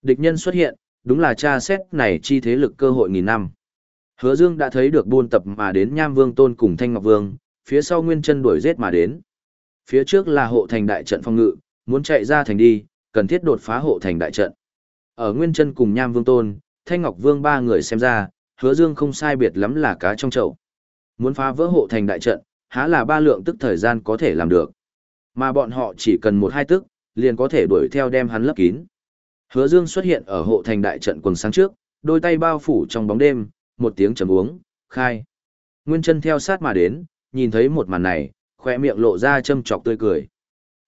Địch nhân xuất hiện, đúng là tra xét này chi thế lực cơ hội nghìn năm. Hứa Dương đã thấy được buôn tập mà đến Nham Vương Tôn cùng Thanh Ngọc Vương, phía sau Nguyên Chân đuổi giết mà đến. Phía trước là hộ thành đại trận phong ngự, muốn chạy ra thành đi, cần thiết đột phá hộ thành đại trận. Ở Nguyên Chân cùng Nham Vương Tôn, Thanh Ngọc Vương ba người xem ra, Hứa Dương không sai biệt lắm là cá trong chậu. Muốn phá vỡ hộ thành đại trận, há là ba lượng tức thời gian có thể làm được. Mà bọn họ chỉ cần một hai tức, liền có thể đuổi theo đem hắn lấp kín. Hứa Dương xuất hiện ở hộ thành đại trận quần sáng trước, đôi tay bao phủ trong bóng đêm, một tiếng trầm uống, khai. Nguyên chân theo sát mà đến, nhìn thấy một màn này, khỏe miệng lộ ra châm chọc tươi cười.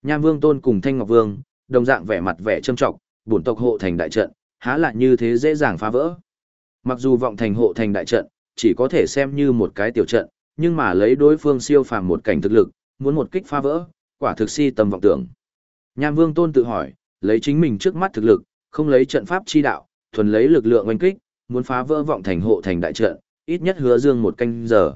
Nham Vương Tôn cùng Thanh Ngọc Vương, đồng dạng vẻ mặt vẻ châm chọc, bổn tộc hộ thành đại trận, há lại như thế dễ dàng phá vỡ. Mặc dù vọng thành hộ thành đại trận, chỉ có thể xem như một cái tiểu trận, nhưng mà lấy đối phương siêu phàm một cảnh thực lực, muốn một kích phá vỡ, quả thực si tầm vọng tưởng. Nham Vương Tôn tự hỏi, lấy chính mình trước mắt thực lực, không lấy trận pháp chi đạo, thuần lấy lực lượng oanh kích, muốn phá vỡ vọng thành hộ thành đại trận, ít nhất hứa dương một canh giờ.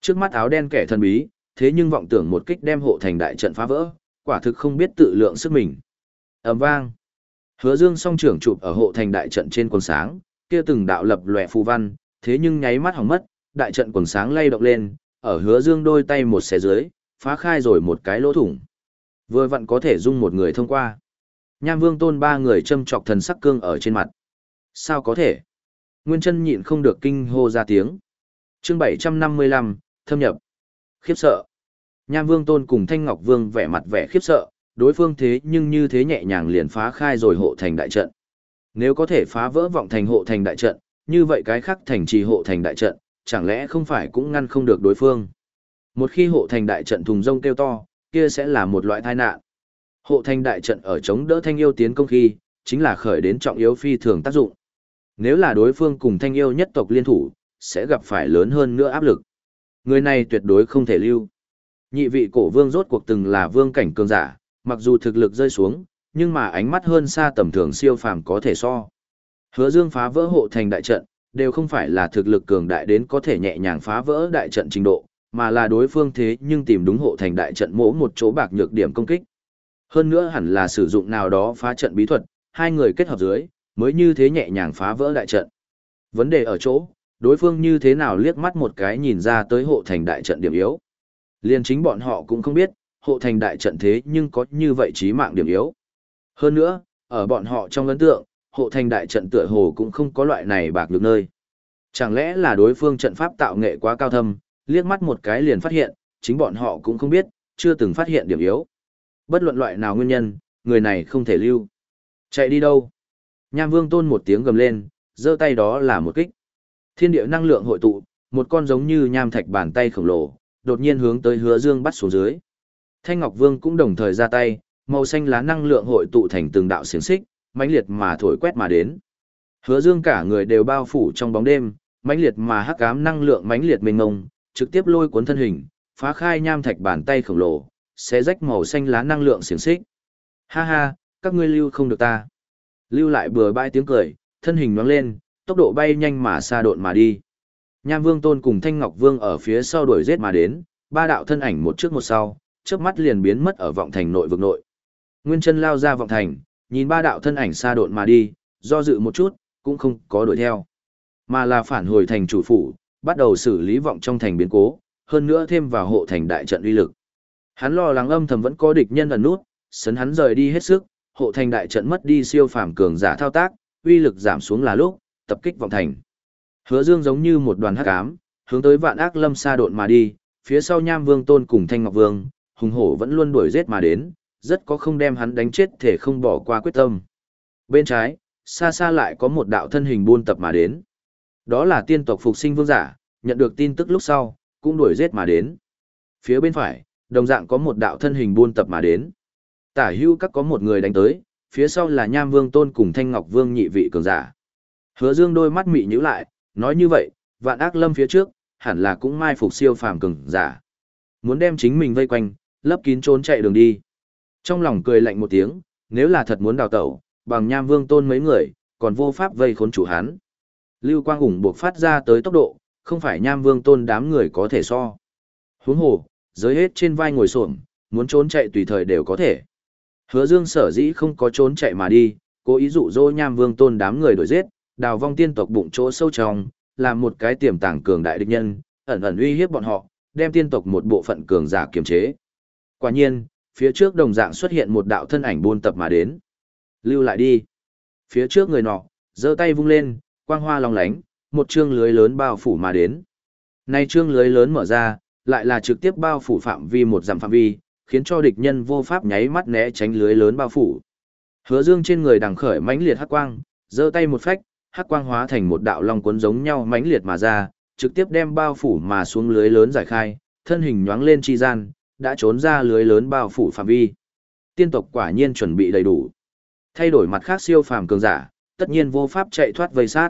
Trước mắt áo đen kẻ thần bí, thế nhưng vọng tưởng một kích đem hộ thành đại trận phá vỡ, quả thực không biết tự lượng sức mình. ầm vang. Hứa Dương song trưởng chụp ở hộ thành đại trận trên quần sáng, kia từng đạo lập lòe phù văn, thế nhưng nháy mắt hỏng mất, đại trận quần sáng lay động lên, ở Hứa Dương đôi tay một xé dưới, phá khai rồi một cái lỗ thủng. Vừa vặn có thể dung một người thông qua. Nham Vương Tôn ba người châm chọc thần sắc cương ở trên mặt. Sao có thể? Nguyên chân nhịn không được kinh hô ra tiếng. Chương 755, thâm nhập. Khiếp sợ. Nham Vương Tôn cùng Thanh Ngọc Vương vẻ mặt vẻ khiếp sợ, đối phương thế nhưng như thế nhẹ nhàng liền phá khai rồi hộ thành đại trận. Nếu có thể phá vỡ vọng thành hộ thành đại trận, như vậy cái khác thành trì hộ thành đại trận, chẳng lẽ không phải cũng ngăn không được đối phương. Một khi hộ thành đại trận thùng rông kêu to, kia sẽ là một loại tai nạn. Hộ thành đại trận ở chống đỡ thanh yêu tiến công khi, chính là khởi đến trọng yếu phi thường tác dụng. Nếu là đối phương cùng thanh yêu nhất tộc liên thủ, sẽ gặp phải lớn hơn nữa áp lực. Người này tuyệt đối không thể lưu. Nhị vị cổ vương rốt cuộc từng là vương cảnh cường giả, mặc dù thực lực rơi xuống, nhưng mà ánh mắt hơn xa tầm thường siêu phàm có thể so. Hứa Dương phá vỡ hộ thành đại trận, đều không phải là thực lực cường đại đến có thể nhẹ nhàng phá vỡ đại trận trình độ, mà là đối phương thế nhưng tìm đúng hộ thành đại trận mỗ một chỗ bạc nhược điểm công kích. Hơn nữa hẳn là sử dụng nào đó phá trận bí thuật, hai người kết hợp dưới, mới như thế nhẹ nhàng phá vỡ đại trận. Vấn đề ở chỗ, đối phương như thế nào liếc mắt một cái nhìn ra tới hộ thành đại trận điểm yếu. Liên chính bọn họ cũng không biết, hộ thành đại trận thế nhưng có như vậy trí mạng điểm yếu. Hơn nữa, ở bọn họ trong ấn tượng, hộ thành đại trận tựa hồ cũng không có loại này bạc được nơi. Chẳng lẽ là đối phương trận pháp tạo nghệ quá cao thâm, liếc mắt một cái liền phát hiện, chính bọn họ cũng không biết, chưa từng phát hiện điểm yếu. Bất luận loại nào nguyên nhân, người này không thể lưu. Chạy đi đâu? Nham Vương Tôn một tiếng gầm lên, giơ tay đó là một kích. Thiên địa năng lượng hội tụ, một con giống như nham thạch bàn tay khổng lồ, đột nhiên hướng tới Hứa Dương bắt xuống dưới. Thanh Ngọc Vương cũng đồng thời ra tay, màu xanh lá năng lượng hội tụ thành từng đạo xiềng xích, mãnh liệt mà thổi quét mà đến. Hứa Dương cả người đều bao phủ trong bóng đêm, mãnh liệt mà hắc ám năng lượng mãnh liệt mênh mông, trực tiếp lôi cuốn thân hình, phá khai nham thạch bàn tay khổng lồ, xé rách màu xanh lá năng lượng xiềng xích. Ha ha, các ngươi lưu không được ta. Lưu lại bừa bãi tiếng cười, thân hình nhoáng lên, tốc độ bay nhanh mà xa độn mà đi. Nham Vương Tôn cùng Thanh Ngọc Vương ở phía sau đuổi giết mà đến, ba đạo thân ảnh một trước một sau, chớp mắt liền biến mất ở vọng thành nội vực nội. Nguyên chân lao ra vọng thành, nhìn ba đạo thân ảnh xa độn mà đi, do dự một chút, cũng không có đuổi theo. Mà là phản hồi thành chủ phủ, bắt đầu xử lý vọng trong thành biến cố, hơn nữa thêm vào hộ thành đại trận uy lực. Hắn lo lắng âm thầm vẫn có địch nhân ẩn nút, sấn hắn rời đi hết sức, hộ thành đại trận mất đi siêu phàm cường giả thao tác, uy lực giảm xuống là lúc, tập kích vọng thành. Hứa Dương giống như một đoàn hắc ám, hướng tới vạn ác lâm xa độn mà đi, phía sau Nham Vương Tôn cùng Thanh Ngọc Vương, hùng hổ vẫn luôn đuổi giết mà đến, rất có không đem hắn đánh chết thể không bỏ qua quyết tâm. Bên trái, xa xa lại có một đạo thân hình buôn tập mà đến. Đó là tiên tộc phục sinh vương giả, nhận được tin tức lúc sau, cũng đuổi giết mà đến. Phía bên phải, đồng dạng có một đạo thân hình buôn tập mà đến. Tả hưu các có một người đánh tới, phía sau là Nham Vương Tôn cùng Thanh Ngọc Vương nhị vị cường giả. Hứa Dương đôi mắt mị nhíu lại, nói như vậy, vạn ác lâm phía trước, hẳn là cũng mai phục siêu phàm cường giả. Muốn đem chính mình vây quanh, lấp kín trốn chạy đường đi. Trong lòng cười lạnh một tiếng, nếu là thật muốn đào tẩu, bằng nham vương tôn mấy người, còn vô pháp vây khốn chủ hắn. Lưu quang ủng buộc phát ra tới tốc độ, không phải nham vương tôn đám người có thể so. Huống hồ, giới hết trên vai ngồi xổm, muốn trốn chạy tùy thời đều có thể. Hứa Dương sở dĩ không có trốn chạy mà đi, cố ý dụ dỗ nham vương tôn đám người đuổi giết, đào vong tiên tộc bụng chỗ sâu trong, làm một cái tiềm tàng cường đại địch nhân, ẩn ẩn uy hiếp bọn họ, đem tiên tộc một bộ phận cường giả kiềm chế. Quả nhiên, phía trước đồng dạng xuất hiện một đạo thân ảnh buôn tập mà đến. Lưu lại đi. Phía trước người nọ, giơ tay vung lên, quang hoa long lánh, một chương lưới lớn bao phủ mà đến. Nay chương lưới lớn mở ra, lại là trực tiếp bao phủ phạm vi một dặm phạm vi, khiến cho địch nhân vô pháp nháy mắt né tránh lưới lớn bao phủ. Hứa Dương trên người đằng khởi mãnh liệt hắc quang, giơ tay một phách, hắc quang hóa thành một đạo long cuốn giống nhau mãnh liệt mà ra, trực tiếp đem bao phủ mà xuống lưới lớn giải khai, thân hình nhoáng lên chi gian, đã trốn ra lưới lớn bao phủ phạm vi. Tiên tộc quả nhiên chuẩn bị đầy đủ. Thay đổi mặt khác siêu phàm cường giả, tất nhiên vô pháp chạy thoát vây sát.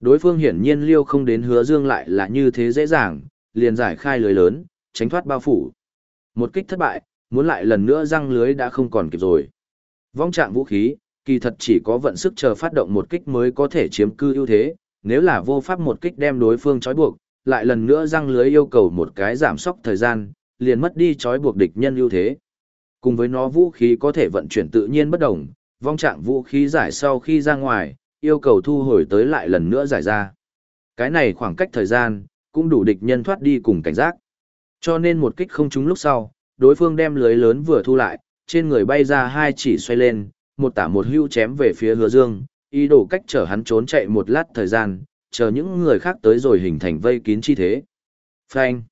Đối phương hiển nhiên liêu không đến hứa dương lại là như thế dễ dàng, liền giải khai lưới lớn, tránh thoát bao phủ. Một kích thất bại, muốn lại lần nữa răng lưới đã không còn kịp rồi. Vong trạng vũ khí, kỳ thật chỉ có vận sức chờ phát động một kích mới có thể chiếm cư ưu thế, nếu là vô pháp một kích đem đối phương trói buộc, lại lần nữa răng lưới yêu cầu một cái giảm sóc thời gian, liền mất đi trói buộc địch nhân ưu thế. Cùng với nó vũ khí có thể vận chuyển tự nhiên bất đồng, vong trạng vũ khí giải sau khi ra ngoài, yêu cầu thu hồi tới lại lần nữa giải ra. Cái này khoảng cách thời gian, cũng đủ địch nhân thoát đi cùng cảnh giác. Cho nên một kích không trúng lúc sau, đối phương đem lưới lớn vừa thu lại, trên người bay ra hai chỉ xoay lên, một tả một hưu chém về phía hứa dương, ý đồ cách chở hắn trốn chạy một lát thời gian, chờ những người khác tới rồi hình thành vây kín chi thế. Phanh.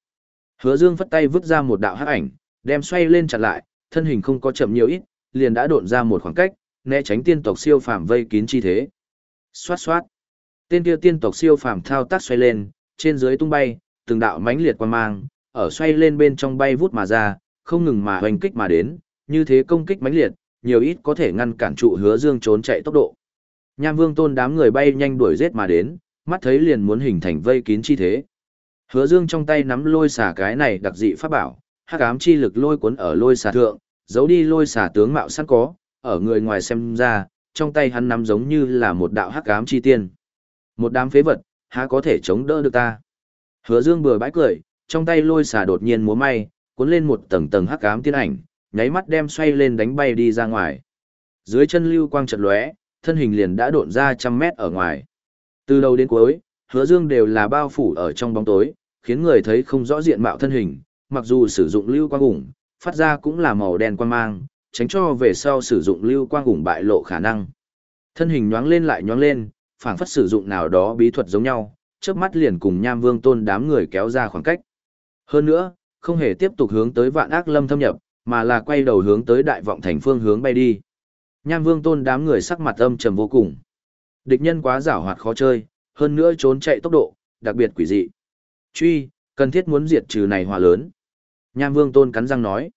Hứa dương phất tay vứt ra một đạo hắc ảnh, đem xoay lên chặn lại, thân hình không có chậm nhiều ít, liền đã độn ra một khoảng cách, né tránh tiên tộc siêu phàm vây kín chi thế. Xoát xoát. Tên kia tiên tộc siêu phàm thao tác xoay lên, trên dưới tung bay, từng đạo mãnh liệt quan mang, ở xoay lên bên trong bay vút mà ra, không ngừng mà hoành kích mà đến, như thế công kích mãnh liệt, nhiều ít có thể ngăn cản trụ hứa dương trốn chạy tốc độ. Nham vương tôn đám người bay nhanh đuổi giết mà đến, mắt thấy liền muốn hình thành vây kín chi thế. Hứa dương trong tay nắm lôi xà cái này đặc dị pháp bảo, hắc ám chi lực lôi cuốn ở lôi xà thượng, giấu đi lôi xà tướng mạo sẵn có, ở người ngoài xem ra, trong tay hắn nắm giống như là một đạo hắc ám chi tiên. Một đám phế vật, há có thể chống đỡ được ta. Hứa Dương bừa bãi cười, trong tay lôi xà đột nhiên múa may, cuốn lên một tầng tầng hắc ám tiên ảnh, nháy mắt đem xoay lên đánh bay đi ra ngoài. Dưới chân lưu quang chợt lóe, thân hình liền đã độn ra trăm mét ở ngoài. Từ đầu đến cuối, Hứa Dương đều là bao phủ ở trong bóng tối, khiến người thấy không rõ diện mạo thân hình, mặc dù sử dụng lưu quang ủng, phát ra cũng là màu đen quang mang, tránh cho về sau sử dụng lưu quang ủng bại lộ khả năng. Thân hình nhoáng lên lại nhoáng lên, phảng phất sử dụng nào đó bí thuật giống nhau, chớp mắt liền cùng Nham Vương Tôn đám người kéo ra khoảng cách. Hơn nữa, không hề tiếp tục hướng tới Vạn Ác Lâm thâm nhập, mà là quay đầu hướng tới Đại Vọng Thành phương hướng bay đi. Nham Vương Tôn đám người sắc mặt âm trầm vô cùng. Địch nhân quá giảo hoạt khó chơi, hơn nữa trốn chạy tốc độ, đặc biệt quỷ dị. Truy, cần thiết muốn diệt trừ này hòa lớn. Nham Vương Tôn cắn răng nói.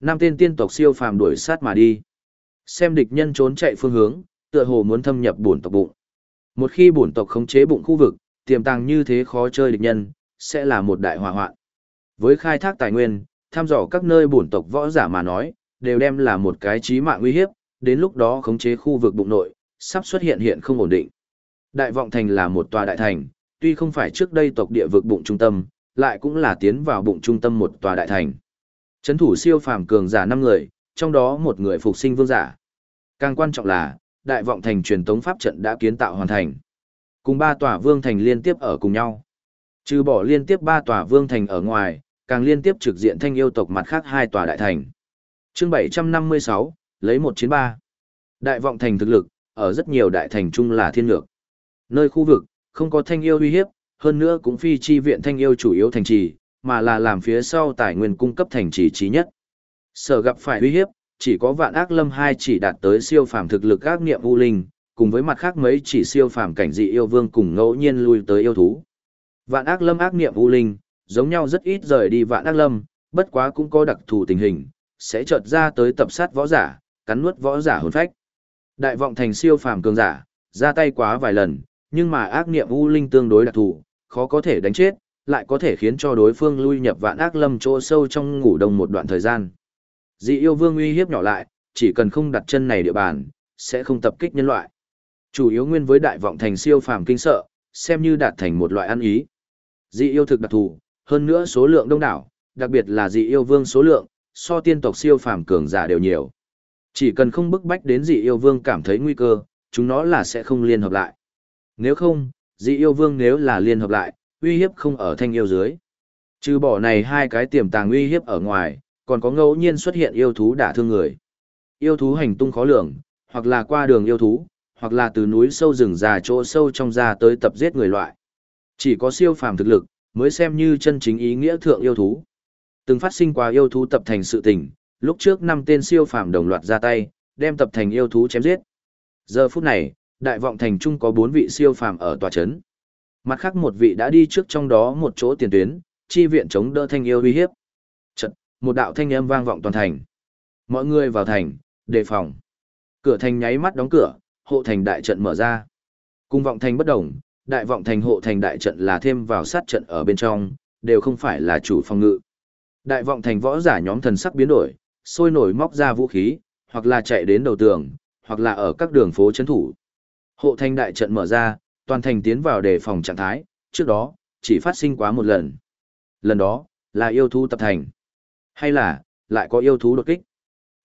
Nam tên tiên tộc siêu phàm đuổi sát mà đi. Xem địch nhân trốn chạy phương hướng, tựa hồ muốn thâm nhập bổn tộc bụng. Một khi bổn tộc khống chế bụng khu vực, tiềm tàng như thế khó chơi địch nhân, sẽ là một đại hỏa hoạn. Với khai thác tài nguyên, thăm dò các nơi bổn tộc võ giả mà nói, đều đem là một cái chí mạng nguy hiếp, đến lúc đó khống chế khu vực bụng nội, sắp xuất hiện hiện không ổn định. Đại vọng thành là một tòa đại thành, tuy không phải trước đây tộc địa vực bụng trung tâm, lại cũng là tiến vào bụng trung tâm một tòa đại thành. Chấn thủ siêu phàm cường giả 5 người, trong đó một người phục sinh vương giả. Càng quan trọng là, đại vọng thành truyền tống pháp trận đã kiến tạo hoàn thành. Cùng ba tòa vương thành liên tiếp ở cùng nhau. Trừ bỏ liên tiếp ba tòa vương thành ở ngoài, càng liên tiếp trực diện thanh yêu tộc mặt khác hai tòa đại thành. Chương 756, lấy một chiến ba. Đại vọng thành thực lực, ở rất nhiều đại thành chung là thiên lược. Nơi khu vực, không có thanh yêu uy hiếp, hơn nữa cũng phi chi viện thanh yêu chủ yếu thành trì, mà là làm phía sau tài nguyên cung cấp thành trì trí nhất. Sở gặp phải uy hiếp, chỉ có vạn ác lâm hai chỉ đạt tới siêu phàm thực lực ác niệm u linh, cùng với mặt khác mấy chỉ siêu phàm cảnh dị yêu vương cùng ngẫu nhiên lui tới yêu thú. Vạn ác lâm ác niệm u linh, giống nhau rất ít rời đi vạn ác lâm, bất quá cũng có đặc thù tình hình, sẽ chợt ra tới tập sát võ giả, cắn nuốt võ giả hồn phách. Đại vọng thành siêu phàm cường giả, ra tay quá vài lần, nhưng mà ác niệm u linh tương đối đặc thù, khó có thể đánh chết, lại có thể khiến cho đối phương lui nhập vạn ác lâm chỗ sâu trong ngủ đông một đoạn thời gian. Dị yêu vương uy hiếp nhỏ lại, chỉ cần không đặt chân này địa bàn, sẽ không tập kích nhân loại. Chủ yếu nguyên với đại vọng thành siêu phàm kinh sợ, xem như đạt thành một loại ăn ý. Dị yêu thực đặc thù, hơn nữa số lượng đông đảo, đặc biệt là dị yêu vương số lượng, so tiên tộc siêu phàm cường giả đều nhiều. Chỉ cần không bức bách đến dị yêu vương cảm thấy nguy cơ, chúng nó là sẽ không liên hợp lại. Nếu không, dị yêu vương nếu là liên hợp lại, uy hiếp không ở thanh yêu dưới. Trừ bỏ này hai cái tiềm tàng uy hiếp ở ngoài, còn có ngẫu nhiên xuất hiện yêu thú đả thương người. Yêu thú hành tung khó lường, hoặc là qua đường yêu thú, hoặc là từ núi sâu rừng già chỗ sâu trong ra tới tập giết người loại. Chỉ có siêu phàm thực lực, mới xem như chân chính ý nghĩa thượng yêu thú. Từng phát sinh qua yêu thú tập thành sự tình, lúc trước năm tên siêu phàm đồng loạt ra tay, đem tập thành yêu thú chém giết. Giờ phút này, đại vọng thành trung có bốn vị siêu phàm ở tòa chấn. Mặt khác một vị đã đi trước trong đó một chỗ tiền tuyến, chi viện chống đỡ thanh yêu uy hiếp. Chật, một đạo thanh âm vang vọng toàn thành. Mọi người vào thành, đề phòng. Cửa thành nháy mắt đóng cửa, hộ thành đại trận mở ra. Cung vọng thành bất đồng, đại vọng thành hộ thành đại trận là thêm vào sát trận ở bên trong, đều không phải là chủ phòng ngự. Đại vọng thành võ giả nhóm thần sắc biến đổi, sôi nổi móc ra vũ khí, hoặc là chạy đến đầu tường, hoặc là ở các đường phố chấn thủ. Hộ thành đại trận mở ra, toàn thành tiến vào đề phòng trạng thái, trước đó, chỉ phát sinh quá một lần. Lần đó, là yêu thú tập thành. Hay là, lại có yêu thú đột kích.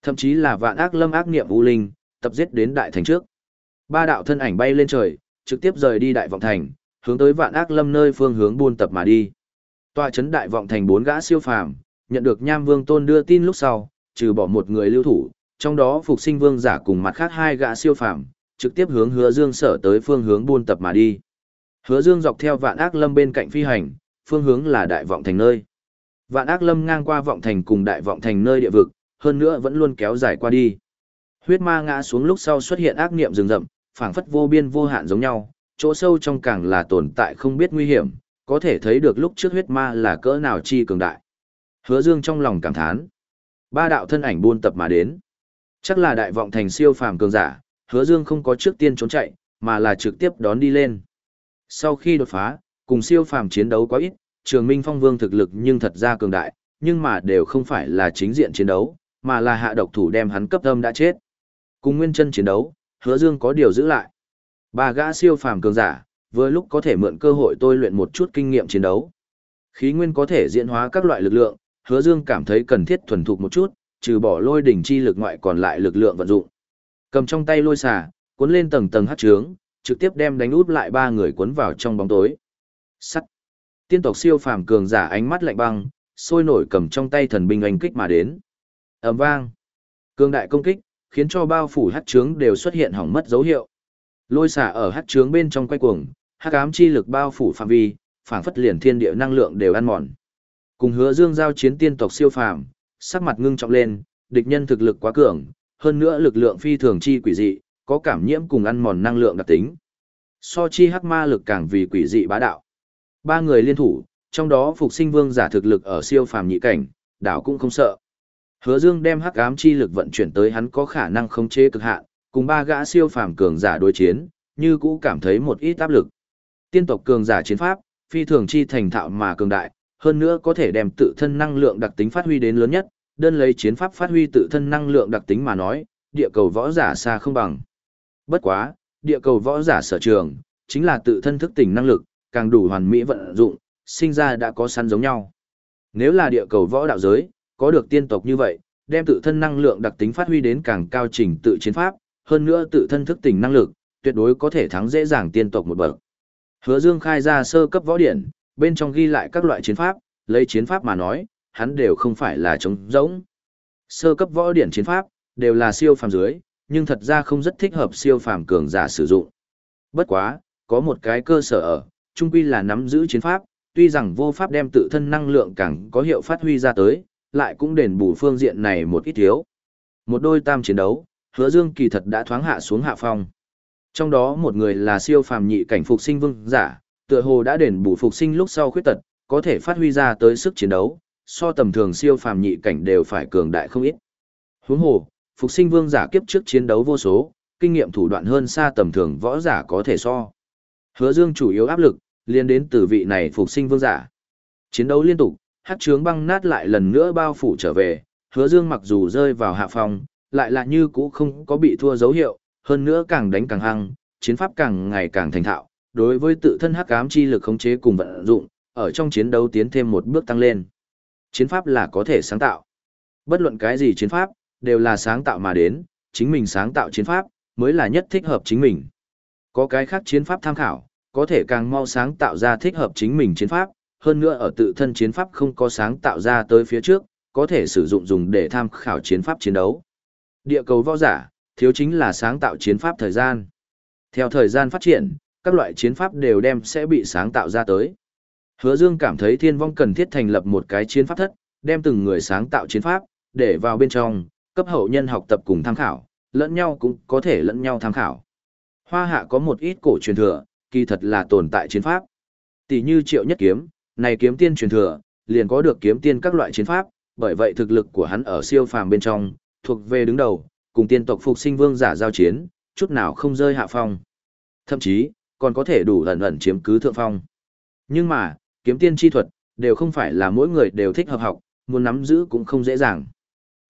Thậm chí là vạn ác lâm ác niệm u linh, tập giết đến đại thành trước. Ba đạo thân ảnh bay lên trời, trực tiếp rời đi đại vọng thành, hướng tới vạn ác lâm nơi phương hướng buôn tập mà đi. Tòa chấn đại vọng thành bốn gã siêu phàm, nhận được Nham Vương Tôn đưa tin lúc sau, trừ bỏ một người lưu thủ, trong đó phục sinh vương giả cùng mặt khác hai gã siêu phàm, trực tiếp hướng Hứa Dương sở tới phương hướng buôn tập mà đi. Hứa Dương dọc theo Vạn Ác Lâm bên cạnh phi hành, phương hướng là Đại Vọng Thành nơi. Vạn Ác Lâm ngang qua Vọng Thành cùng Đại Vọng Thành nơi địa vực, hơn nữa vẫn luôn kéo dài qua đi. Huyết ma ngã xuống lúc sau xuất hiện ác niệm rừng rậm, phảng phất vô biên vô hạn giống nhau, chỗ sâu trong càng là tồn tại không biết nguy hiểm, có thể thấy được lúc trước huyết ma là cỡ nào chi cường đại. Hứa Dương trong lòng cảm thán. Ba đạo thân ảnh buôn tập mà đến. Chắc là đại vọng thành siêu phàm cường giả, Hứa Dương không có trước tiên trốn chạy, mà là trực tiếp đón đi lên. Sau khi đột phá, cùng siêu phàm chiến đấu quá ít, Trường Minh Phong Vương thực lực nhưng thật ra cường đại, nhưng mà đều không phải là chính diện chiến đấu, mà là hạ độc thủ đem hắn cấp âm đã chết. Cùng nguyên chân chiến đấu, Hứa Dương có điều giữ lại. Ba gã siêu phàm cường giả, vừa lúc có thể mượn cơ hội tôi luyện một chút kinh nghiệm chiến đấu. Khí nguyên có thể diễn hóa các loại lực lượng, Hứa Dương cảm thấy cần thiết thuần thục một chút, trừ bỏ lôi đỉnh chi lực ngoại còn lại lực lượng vận dụng. Cầm trong tay lôi xà, cuốn lên tầng tầng hát trướng, trực tiếp đem đánh út lại ba người cuốn vào trong bóng tối. Sắt. Tiên tộc siêu phàm cường giả ánh mắt lạnh băng, sôi nổi cầm trong tay thần binh oanh kích mà đến. Ầm vang. Cường đại công kích, khiến cho bao phủ hắc trướng đều xuất hiện hỏng mất dấu hiệu. Lôi xả ở hắc trướng bên trong quay cuồng, hắc ám chi lực bao phủ phạm vi, phảng phất liền thiên địa năng lượng đều ăn mòn. Cùng hứa dương giao chiến tiên tộc siêu phàm, sắc mặt ngưng trọng lên, địch nhân thực lực quá cường, hơn nữa lực lượng phi thường chi quỷ dị, có cảm nhiễm cùng ăn mòn năng lượng đặc tính. So chi hắc ma lực càng vì quỷ dị bá đạo. Ba người liên thủ, trong đó phục sinh vương giả thực lực ở siêu phàm nhị cảnh, đảo cũng không sợ. Hứa Dương đem hắc ám chi lực vận chuyển tới hắn có khả năng khống chế cực hạn, cùng ba gã siêu phàm cường giả đối chiến, như cũ cảm thấy một ít áp lực. Tiên tộc cường giả chiến pháp, phi thường chi thành thạo mà cường đại, hơn nữa có thể đem tự thân năng lượng đặc tính phát huy đến lớn nhất, đơn lấy chiến pháp phát huy tự thân năng lượng đặc tính mà nói, địa cầu võ giả xa không bằng. Bất quá, địa cầu võ giả sở trường, chính là tự thân thức tỉnh năng lực, càng đủ hoàn mỹ vận dụng, sinh ra đã có săn giống nhau. Nếu là địa cầu võ đạo giới, có được tiên tộc như vậy, đem tự thân năng lượng đặc tính phát huy đến càng cao trình tự chiến pháp, hơn nữa tự thân thức tỉnh năng lực, tuyệt đối có thể thắng dễ dàng tiên tộc một bậc. Hứa Dương khai ra sơ cấp võ điển, bên trong ghi lại các loại chiến pháp, lấy chiến pháp mà nói, hắn đều không phải là trống rỗng. Sơ cấp võ điển chiến pháp, đều là siêu phàm dưới, nhưng thật ra không rất thích hợp siêu phàm cường giả sử dụng. Bất quá, có một cái cơ sở ở, chung quy là nắm giữ chiến pháp, tuy rằng vô pháp đem tự thân năng lượng càng có hiệu phát huy ra tới, lại cũng đền bù phương diện này một ít thiếu. Một đôi tam chiến đấu, hứa dương kỳ thật đã thoáng hạ xuống hạ phong. Trong đó một người là siêu phàm nhị cảnh phục sinh vương giả, tựa hồ đã đền bù phục sinh lúc sau khuyết tật, có thể phát huy ra tới sức chiến đấu, so tầm thường siêu phàm nhị cảnh đều phải cường đại không ít. Huống hồ, phục sinh vương giả kiếp trước chiến đấu vô số, kinh nghiệm thủ đoạn hơn xa tầm thường võ giả có thể so. Hứa Dương chủ yếu áp lực liên đến từ vị này phục sinh vương giả. Chiến đấu liên tục, hắc trướng băng nát lại lần nữa bao phủ trở về, hứa dương mặc dù rơi vào hạ phòng, lại là như cũ không có bị thua dấu hiệu, hơn nữa càng đánh càng hăng, chiến pháp càng ngày càng thành thạo, đối với tự thân hắc ám chi lực khống chế cùng vận dụng, ở trong chiến đấu tiến thêm một bước tăng lên. Chiến pháp là có thể sáng tạo. Bất luận cái gì chiến pháp, đều là sáng tạo mà đến, chính mình sáng tạo chiến pháp, mới là nhất thích hợp chính mình. Có cái khác chiến pháp tham khảo, có thể càng mau sáng tạo ra thích hợp chính mình chiến pháp, hơn nữa ở tự thân chiến pháp không có sáng tạo ra tới phía trước, có thể sử dụng dùng để tham khảo chiến pháp chiến đấu. Địa cầu võ giả, thiếu chính là sáng tạo chiến pháp thời gian. Theo thời gian phát triển, các loại chiến pháp đều đem sẽ bị sáng tạo ra tới. Hứa Dương cảm thấy thiên vong cần thiết thành lập một cái chiến pháp thất, đem từng người sáng tạo chiến pháp, để vào bên trong, cấp hậu nhân học tập cùng tham khảo, lẫn nhau cũng có thể lẫn nhau tham khảo. Hoa hạ có một ít cổ truyền thừa, kỳ thật là tồn tại chiến pháp. Tỷ như triệu nhất kiếm, này kiếm tiên truyền thừa, liền có được kiếm tiên các loại chiến pháp, bởi vậy thực lực của hắn ở siêu phàm bên trong, thuộc về đứng đầu, cùng tiên tộc phục sinh vương giả giao chiến, chút nào không rơi hạ phong. Thậm chí, còn có thể đủ ẩn ẩn chiếm cứ thượng phong. Nhưng mà, kiếm tiên chi thuật, đều không phải là mỗi người đều thích hợp học, muốn nắm giữ cũng không dễ dàng.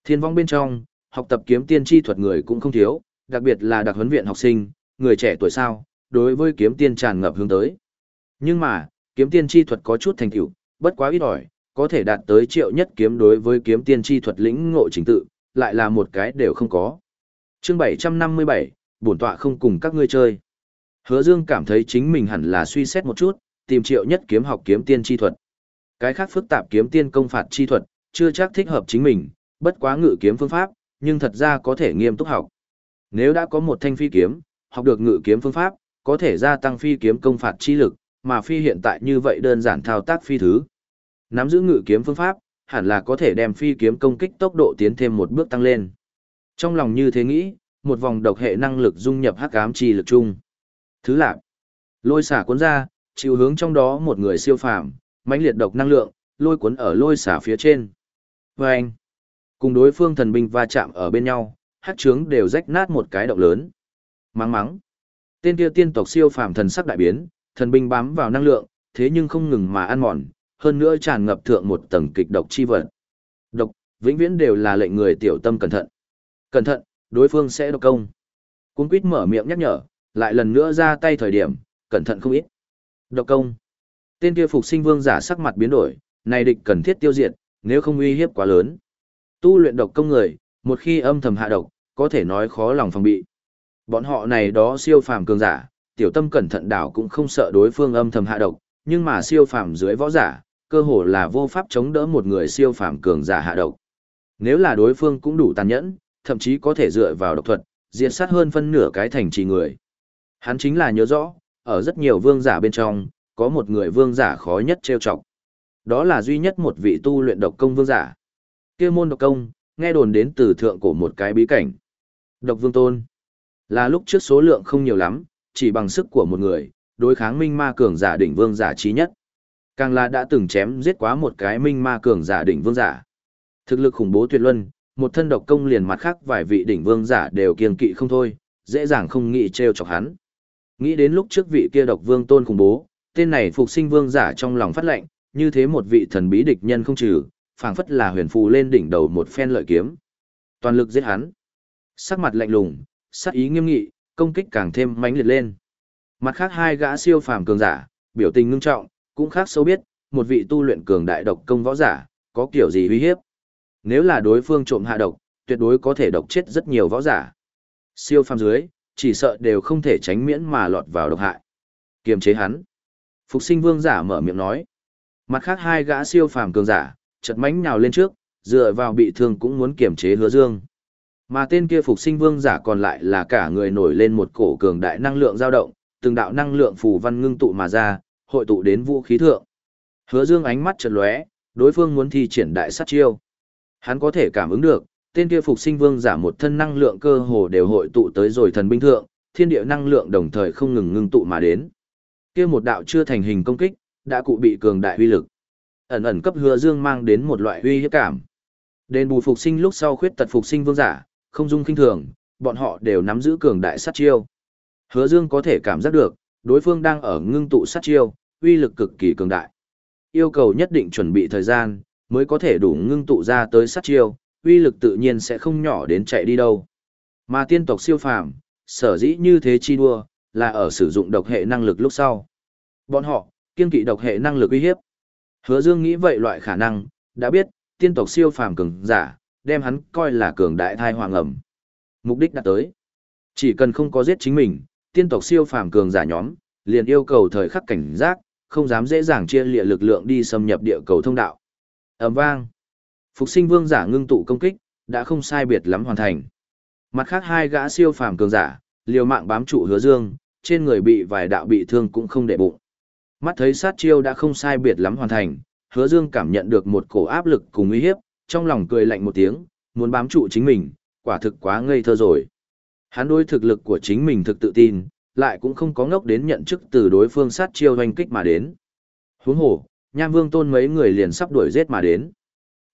Thiên vong bên trong, học tập kiếm tiên chi thuật người cũng không thiếu, đặc biệt là đặc huấn viện học sinh, người trẻ tuổi sao, đối với kiếm tiên tràn ngập hướng tới. Nhưng mà, kiếm tiên chi thuật có chút thành tựu, bất quá ít ỏi, có thể đạt tới triệu nhất kiếm đối với kiếm tiên chi thuật lĩnh ngộ trình tự, lại là một cái đều không có. Chương 757, bổn tọa không cùng các ngươi chơi. Hứa Dương cảm thấy chính mình hẳn là suy xét một chút, tìm triệu nhất kiếm học kiếm tiên chi thuật. Cái khác phức tạp kiếm tiên công phạt chi thuật, chưa chắc thích hợp chính mình, bất quá ngự kiếm phương pháp, nhưng thật ra có thể nghiêm túc học. Nếu đã có một thanh phi kiếm, học được ngự kiếm phương pháp, có thể gia tăng phi kiếm công phạt chi lực, mà phi hiện tại như vậy đơn giản thao tác phi thứ. Nắm giữ ngự kiếm phương pháp, hẳn là có thể đem phi kiếm công kích tốc độ tiến thêm một bước tăng lên. Trong lòng như thế nghĩ, một vòng độc hệ năng lực dung nhập hắc ám chi lực chung. Thứ lạc, lôi xả cuốn ra, chịu hướng trong đó một người siêu phàm, mãnh liệt độc năng lượng, lôi cuốn ở lôi xả phía trên. Và anh, cùng đối phương thần binh va chạm ở bên nhau, hát trướng đều rách nát một cái động lớn. Mắng mắng. Tên kia tiên tộc siêu phàm thần sắc đại biến, thần binh bám vào năng lượng, thế nhưng không ngừng mà ăn mòn, hơn nữa tràn ngập thượng một tầng kịch độc chi vật. Độc, vĩnh viễn đều là lệnh người tiểu tâm cẩn thận. Cẩn thận, đối phương sẽ độc công. Cung quýt mở miệng nhắc nhở, lại lần nữa ra tay thời điểm, cẩn thận không ít. Độc công. Tên kia phục sinh vương giả sắc mặt biến đổi, này địch cần thiết tiêu diệt, nếu không uy hiếp quá lớn. Tu luyện độc công người, một khi âm thầm hạ độc, có thể nói khó lòng phòng bị. Bọn họ này đó siêu phàm cường giả, tiểu tâm cẩn thận đảo cũng không sợ đối phương âm thầm hạ độc, nhưng mà siêu phàm dưới võ giả, cơ hồ là vô pháp chống đỡ một người siêu phàm cường giả hạ độc. Nếu là đối phương cũng đủ tàn nhẫn, thậm chí có thể dựa vào độc thuật, diệt sát hơn phân nửa cái thành trì người. Hắn chính là nhớ rõ, ở rất nhiều vương giả bên trong, có một người vương giả khó nhất trêu chọc. Đó là duy nhất một vị tu luyện độc công vương giả. Kia môn độc công, nghe đồn đến từ thượng cổ một cái bí cảnh. Độc vương tôn. Là lúc trước số lượng không nhiều lắm, chỉ bằng sức của một người, đối kháng minh ma cường giả đỉnh vương giả trí nhất. Càng là đã từng chém giết quá một cái minh ma cường giả đỉnh vương giả. Thực lực khủng bố tuyệt luân, một thân độc công liền mặt khác vài vị đỉnh vương giả đều kiên kỵ không thôi, dễ dàng không nghĩ trêu chọc hắn. Nghĩ đến lúc trước vị kia độc vương tôn khủng bố, tên này phục sinh vương giả trong lòng phát lệnh, như thế một vị thần bí địch nhân không trừ, phảng phất là huyền phù lên đỉnh đầu một phen lợi kiếm. Toàn lực giết hắn. Sắc mặt lạnh lùng, sắc ý nghiêm nghị, công kích càng thêm mãnh liệt lên. Mặt khác hai gã siêu phàm cường giả, biểu tình ngưng trọng, cũng khác sâu biết, một vị tu luyện cường đại độc công võ giả, có kiểu gì uy hiếp. Nếu là đối phương trộm hạ độc, tuyệt đối có thể độc chết rất nhiều võ giả. Siêu phàm dưới, chỉ sợ đều không thể tránh miễn mà lọt vào độc hại. Kiềm chế hắn. Phục sinh vương giả mở miệng nói. Mặt khác hai gã siêu phàm cường giả, chật mánh nhào lên trước, dựa vào bị thương cũng muốn kiềm chế hứa dương. Mà tên kia phục sinh vương giả còn lại là cả người nổi lên một cổ cường đại năng lượng dao động, từng đạo năng lượng phù văn ngưng tụ mà ra, hội tụ đến vũ khí thượng. Hứa Dương ánh mắt chật lóe, đối phương muốn thi triển đại sát chiêu. Hắn có thể cảm ứng được, tên kia phục sinh vương giả một thân năng lượng cơ hồ đều hội tụ tới rồi thần binh thượng, thiên địa năng lượng đồng thời không ngừng ngưng tụ mà đến. Kia một đạo chưa thành hình công kích, đã cụ bị cường đại uy lực. Ẩn ẩn cấp Hứa Dương mang đến một loại uy hiếp cảm. Đền bù phục sinh lúc sau khuyết tật phục sinh vương giả, không dung kinh thường, bọn họ đều nắm giữ cường đại sát chiêu. Hứa Dương có thể cảm giác được, đối phương đang ở ngưng tụ sát chiêu, uy lực cực kỳ cường đại. Yêu cầu nhất định chuẩn bị thời gian, mới có thể đủ ngưng tụ ra tới sát chiêu, uy lực tự nhiên sẽ không nhỏ đến chạy đi đâu. Mà tiên tộc siêu phàm, sở dĩ như thế chi đua, là ở sử dụng độc hệ năng lực lúc sau. Bọn họ, kiên kỵ độc hệ năng lực uy hiếp. Hứa Dương nghĩ vậy loại khả năng, đã biết, tiên tộc siêu phàm cường giả, đem hắn coi là cường đại thai hoàng ẩm. Mục đích đã tới. Chỉ cần không có giết chính mình, tiên tộc siêu phàm cường giả nhóm, liền yêu cầu thời khắc cảnh giác, không dám dễ dàng chia lịa lực lượng đi xâm nhập địa cầu thông đạo. Ầm vang. Phục sinh vương giả ngưng tụ công kích, đã không sai biệt lắm hoàn thành. Mặt khác hai gã siêu phàm cường giả, liều mạng bám trụ hứa dương, trên người bị vài đạo bị thương cũng không để bụng. Mắt thấy sát chiêu đã không sai biệt lắm hoàn thành, hứa dương cảm nhận được một cổ áp lực cùng uy hiếp, trong lòng cười lạnh một tiếng, muốn bám trụ chính mình, quả thực quá ngây thơ rồi. Hắn đối thực lực của chính mình thực tự tin, lại cũng không có ngốc đến nhận chức từ đối phương sát chiêu hoành kích mà đến. Huống hồ, Nham Vương Tôn mấy người liền sắp đuổi giết mà đến.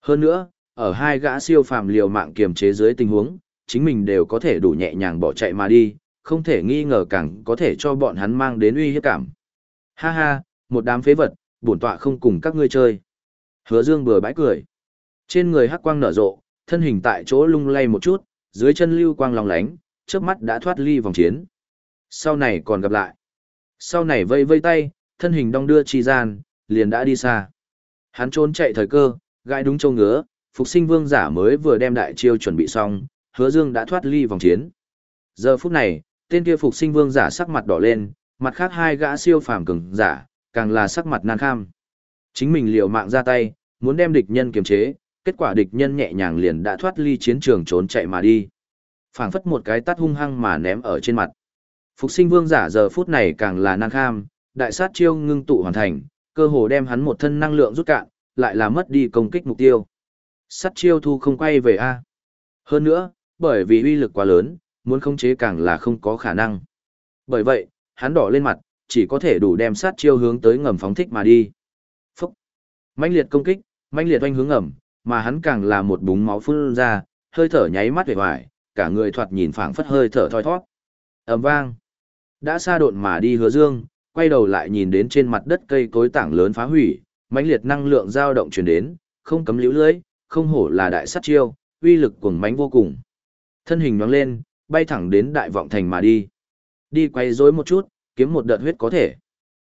Hơn nữa, ở hai gã siêu phàm liều mạng kiềm chế dưới tình huống, chính mình đều có thể đủ nhẹ nhàng bỏ chạy mà đi, không thể nghi ngờ càng có thể cho bọn hắn mang đến uy hiếp cảm. Ha ha, một đám phế vật, bổn tọa không cùng các ngươi chơi. Hứa Dương bừa bãi cười. Trên người hắc quang nở rộ, thân hình tại chỗ lung lay một chút, dưới chân lưu quang lòng lánh, chớp mắt đã thoát ly vòng chiến. Sau này còn gặp lại. Sau này vây vây tay, thân hình đong đưa chi gian, liền đã đi xa. Hắn trốn chạy thời cơ, gai đúng châu ngứa, phục sinh vương giả mới vừa đem đại chiêu chuẩn bị xong, hứa dương đã thoát ly vòng chiến. Giờ phút này, tên kia phục sinh vương giả sắc mặt đỏ lên, mặt khác hai gã siêu phàm cường giả, càng là sắc mặt nan kham. Chính mình liều mạng ra tay, muốn đem địch nhân kiềm chế, kết quả địch nhân nhẹ nhàng liền đã thoát ly chiến trường trốn chạy mà đi. phảng phất một cái tát hung hăng mà ném ở trên mặt. Phục sinh vương giả giờ phút này càng là nan kham, đại sát chiêu ngưng tụ hoàn thành, cơ hồ đem hắn một thân năng lượng rút cạn, lại là mất đi công kích mục tiêu. Sát chiêu thu không quay về A. Hơn nữa, bởi vì uy lực quá lớn, muốn khống chế càng là không có khả năng. Bởi vậy, hắn đỏ lên mặt, chỉ có thể đủ đem sát chiêu hướng tới ngầm phóng thích mà đi. Phúc! mãnh liệt công kích, mãnh liệt oanh hướng ngầm, mà hắn càng là một búng máu phun ra, hơi thở nháy mắt vẻ vải, cả người thoạt nhìn phảng phất hơi thở thoi thoát. ầm vang! Đã xa độn mà đi hứa dương, quay đầu lại nhìn đến trên mặt đất cây cối tảng lớn phá hủy, mãnh liệt năng lượng dao động truyền đến, không cấm liễu lưới, không hổ là đại sát chiêu, uy lực cuồng mãnh vô cùng. Thân hình nhoáng lên, bay thẳng đến đại vọng thành mà đi. Đi quay rối một chút, kiếm một đợt huyết có thể.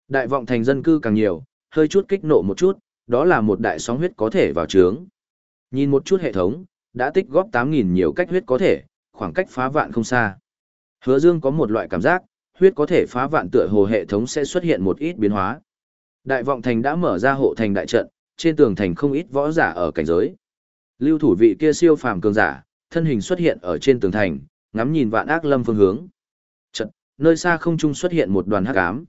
Đại vọng thành dân cư càng nhiều, hơi chút kích nộ một chút, đó là một đại sóng huyết có thể vào trướng. Nhìn một chút hệ thống, đã tích góp 8.000 nhiều cách huyết có thể, khoảng cách phá vạn không xa. Hứa Dương có một loại cảm giác, huyết có thể phá vạn tựa hồ hệ thống sẽ xuất hiện một ít biến hóa. Đại vọng thành đã mở ra hộ thành đại trận, trên tường thành không ít võ giả ở cảnh giới. Lưu thủ vị kia siêu phàm cường giả, thân hình xuất hiện ở trên tường thành, ngắm nhìn vạn ác lâm phương hướng. Trận, nơi xa không trung xuất hiện một đoàn hắc ám.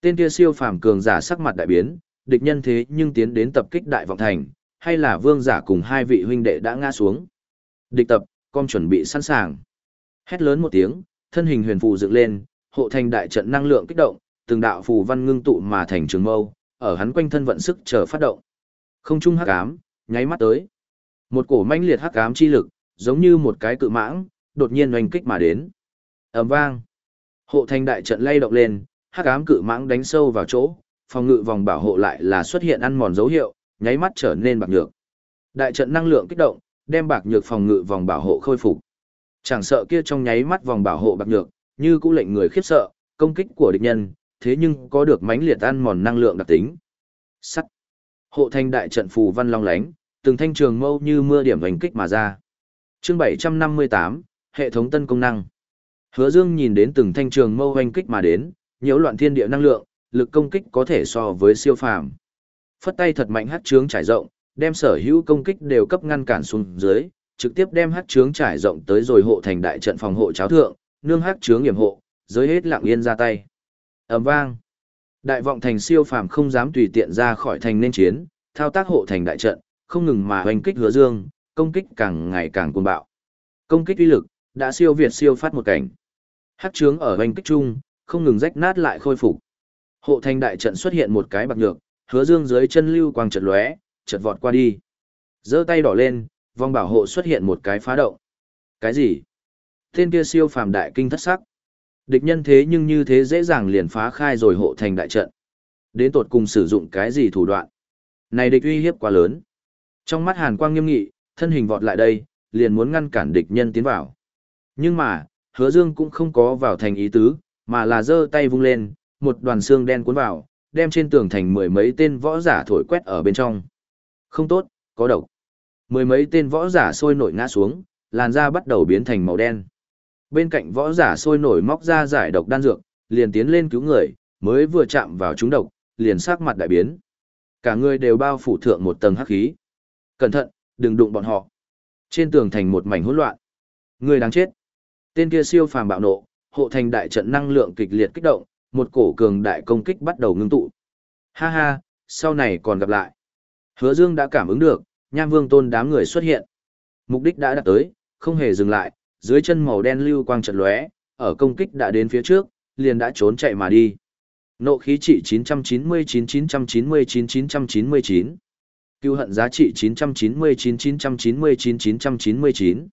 Tên kia siêu phàm cường giả sắc mặt đại biến, địch nhân thế nhưng tiến đến tập kích đại vọng thành, hay là vương giả cùng hai vị huynh đệ đã ngã xuống. Địch tập, con chuẩn bị sẵn sàng. Hét lớn một tiếng, thân hình huyền phù dựng lên, hộ thành đại trận năng lượng kích động, từng đạo phù văn ngưng tụ mà thành trường mâu, ở hắn quanh thân vận sức chờ phát động. Không trung hắc ám, nháy mắt tới. Một cổ manh liệt hắc ám chi lực, giống như một cái cự mãng, đột nhiên oanh kích mà đến. ầm vang. Hộ thành đại trận lay động lên, hắc ám cự mãng đánh sâu vào chỗ, phòng ngự vòng bảo hộ lại là xuất hiện ăn mòn dấu hiệu, nháy mắt trở nên bạc nhược. Đại trận năng lượng kích động, đem bạc nhược phòng ngự vòng bảo hộ khôi phục. Chẳng sợ kia trong nháy mắt vòng bảo hộ bạc nhược, như cũng lệnh người khiếp sợ, công kích của địch nhân, thế nhưng có được mãnh liệt ăn mòn năng lượng đặc tính. Sắt. Hộ thành đại trận phù văn long lánh, từng thanh trường mâu như mưa điểm hành kích mà ra. Chương 758, hệ thống tân công năng. Hứa Dương nhìn đến từng thanh trường mâu hành kích mà đến, nhiễu loạn thiên địa năng lượng, lực công kích có thể so với siêu phàm. Phất tay thật mạnh hắc trướng trải rộng, đem sở hữu công kích đều cấp ngăn cản xuống dưới, trực tiếp đem hắc trướng trải rộng tới rồi hộ thành đại trận phòng hộ cháo thượng, nương hắc trướng nghiệm hộ, giới hết lặng yên ra tay ầm vang. Đại vọng thành siêu phàm không dám tùy tiện ra khỏi thành nên chiến, thao tác hộ thành đại trận, không ngừng mà hoành kích hứa dương, công kích càng ngày càng cuồng bạo. Công kích uy lực, đã siêu việt siêu phát một cảnh. Hắc trướng ở hoành kích chung, không ngừng rách nát lại khôi phục. Hộ thành đại trận xuất hiện một cái bạc nhược, hứa dương dưới chân lưu quang chợt lóe, chợt vọt qua đi. giơ tay đỏ lên, vòng bảo hộ xuất hiện một cái phá động. Cái gì? Tên kia siêu phàm đại kinh thất sắc. Địch nhân thế nhưng như thế dễ dàng liền phá khai rồi hộ thành đại trận. Đến tột cùng sử dụng cái gì thủ đoạn? Này địch uy hiếp quá lớn. Trong mắt Hàn Quang nghiêm nghị, thân hình vọt lại đây, liền muốn ngăn cản địch nhân tiến vào. Nhưng mà, Hứa Dương cũng không có vào thành ý tứ, mà là giơ tay vung lên, một đoàn xương đen cuốn vào, đem trên tường thành mười mấy tên võ giả thổi quét ở bên trong. Không tốt, có độc. Mười mấy tên võ giả sôi nổi ngã xuống, làn da bắt đầu biến thành màu đen. Bên cạnh võ giả sôi nổi móc ra giải độc đan dược, liền tiến lên cứu người, mới vừa chạm vào chúng độc, liền sắc mặt đại biến. Cả người đều bao phủ thượng một tầng hắc khí. Cẩn thận, đừng đụng bọn họ. Trên tường thành một mảnh hỗn loạn. Người đáng chết. Tên kia siêu phàm bạo nộ, hộ thành đại trận năng lượng kịch liệt kích động, một cổ cường đại công kích bắt đầu ngưng tụ. Ha ha, sau này còn gặp lại. Hứa Dương đã cảm ứng được, Nham Vương Tôn đám người xuất hiện. Mục đích đã đạt tới, không hề dừng lại, dưới chân màu đen lưu quang chợt lóe, ở công kích đã đến phía trước, liền đã trốn chạy mà đi. Nộ khí trị 999-999-999. Cưu hận giá trị 999-999-999.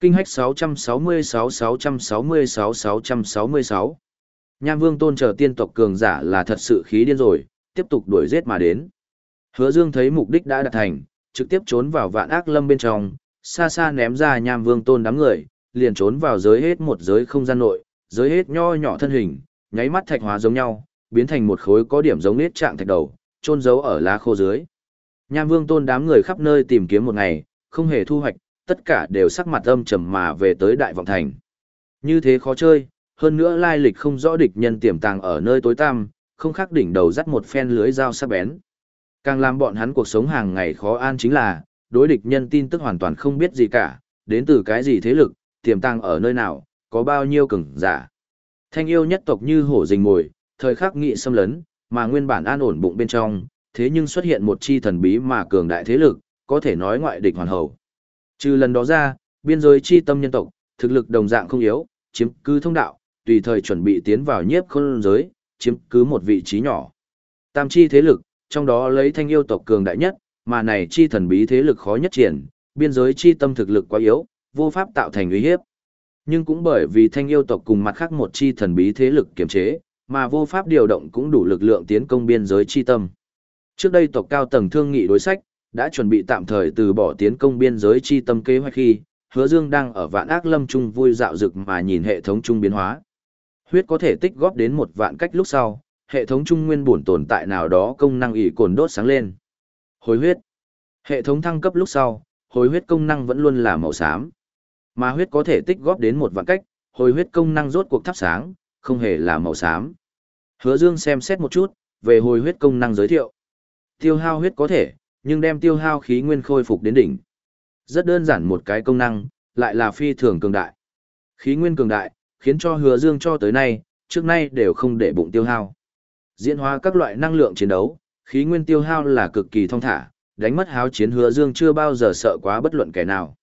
Kinh hách 666-666-666. Nham Vương Tôn chờ tiên tộc cường giả là thật sự khí điên rồi, tiếp tục đuổi giết mà đến. Hứa Dương thấy mục đích đã đạt thành, trực tiếp trốn vào vạn ác lâm bên trong, xa xa ném ra nham vương tôn đám người, liền trốn vào giới hết một giới không gian nội, giới hết nho nhỏ thân hình, nháy mắt thạch hóa giống nhau, biến thành một khối có điểm giống nết trạng thạch đầu, trôn giấu ở lá khô dưới. Nham vương tôn đám người khắp nơi tìm kiếm một ngày, không hề thu hoạch, tất cả đều sắc mặt âm trầm mà về tới đại vọng thành. Như thế khó chơi, hơn nữa lai lịch không rõ địch nhân tiềm tàng ở nơi tối tăm, không khác đỉnh đầu dắt một phen lưới dao sắc bén. Càng làm bọn hắn cuộc sống hàng ngày khó an chính là, đối địch nhân tin tức hoàn toàn không biết gì cả, đến từ cái gì thế lực, tiềm tàng ở nơi nào, có bao nhiêu cường giả. Thanh yêu nhất tộc như hổ rình mồi, thời khắc nghị xâm lấn, mà nguyên bản an ổn bụng bên trong, thế nhưng xuất hiện một chi thần bí mà cường đại thế lực, có thể nói ngoại địch hoàn hậu. Trừ lần đó ra, biên giới chi tâm nhân tộc, thực lực đồng dạng không yếu, chiếm cứ thông đạo, tùy thời chuẩn bị tiến vào nhiếp khôn giới, chiếm cứ một vị trí nhỏ. Tam chi thế lực, trong đó lấy thanh yêu tộc cường đại nhất, mà này chi thần bí thế lực khó nhất triển, biên giới chi tâm thực lực quá yếu, vô pháp tạo thành uy hiếp. Nhưng cũng bởi vì thanh yêu tộc cùng mặt khác một chi thần bí thế lực kiềm chế, mà vô pháp điều động cũng đủ lực lượng tiến công biên giới chi tâm. Trước đây tộc cao tầng thương nghị đối sách, đã chuẩn bị tạm thời từ bỏ tiến công biên giới chi tâm kế hoạch khi, Hứa Dương đang ở vạn ác lâm trung vui dạo dực mà nhìn hệ thống trung biến hóa. Huyết có thể tích góp đến một vạn cách lúc sau, hệ thống trung nguyên bổn tồn tại nào đó công năng ỷ cồn đốt sáng lên. Hồi huyết. Hệ thống thăng cấp lúc sau, hồi huyết công năng vẫn luôn là màu xám. Mà huyết có thể tích góp đến một vạn cách, hồi huyết công năng rốt cuộc thắp sáng, không hề là màu xám. Hứa Dương xem xét một chút, về hồi huyết công năng giới thiệu. Tiêu hao huyết có thể, nhưng đem tiêu hao khí nguyên khôi phục đến đỉnh. Rất đơn giản một cái công năng, lại là phi thường cường đại. Khí nguyên cường đại, khiến cho hứa dương cho tới nay, trước nay đều không để bụng tiêu hao. Diễn hóa các loại năng lượng chiến đấu, khí nguyên tiêu hao là cực kỳ thông thả, đánh mất háo chiến hứa dương chưa bao giờ sợ quá bất luận kẻ nào.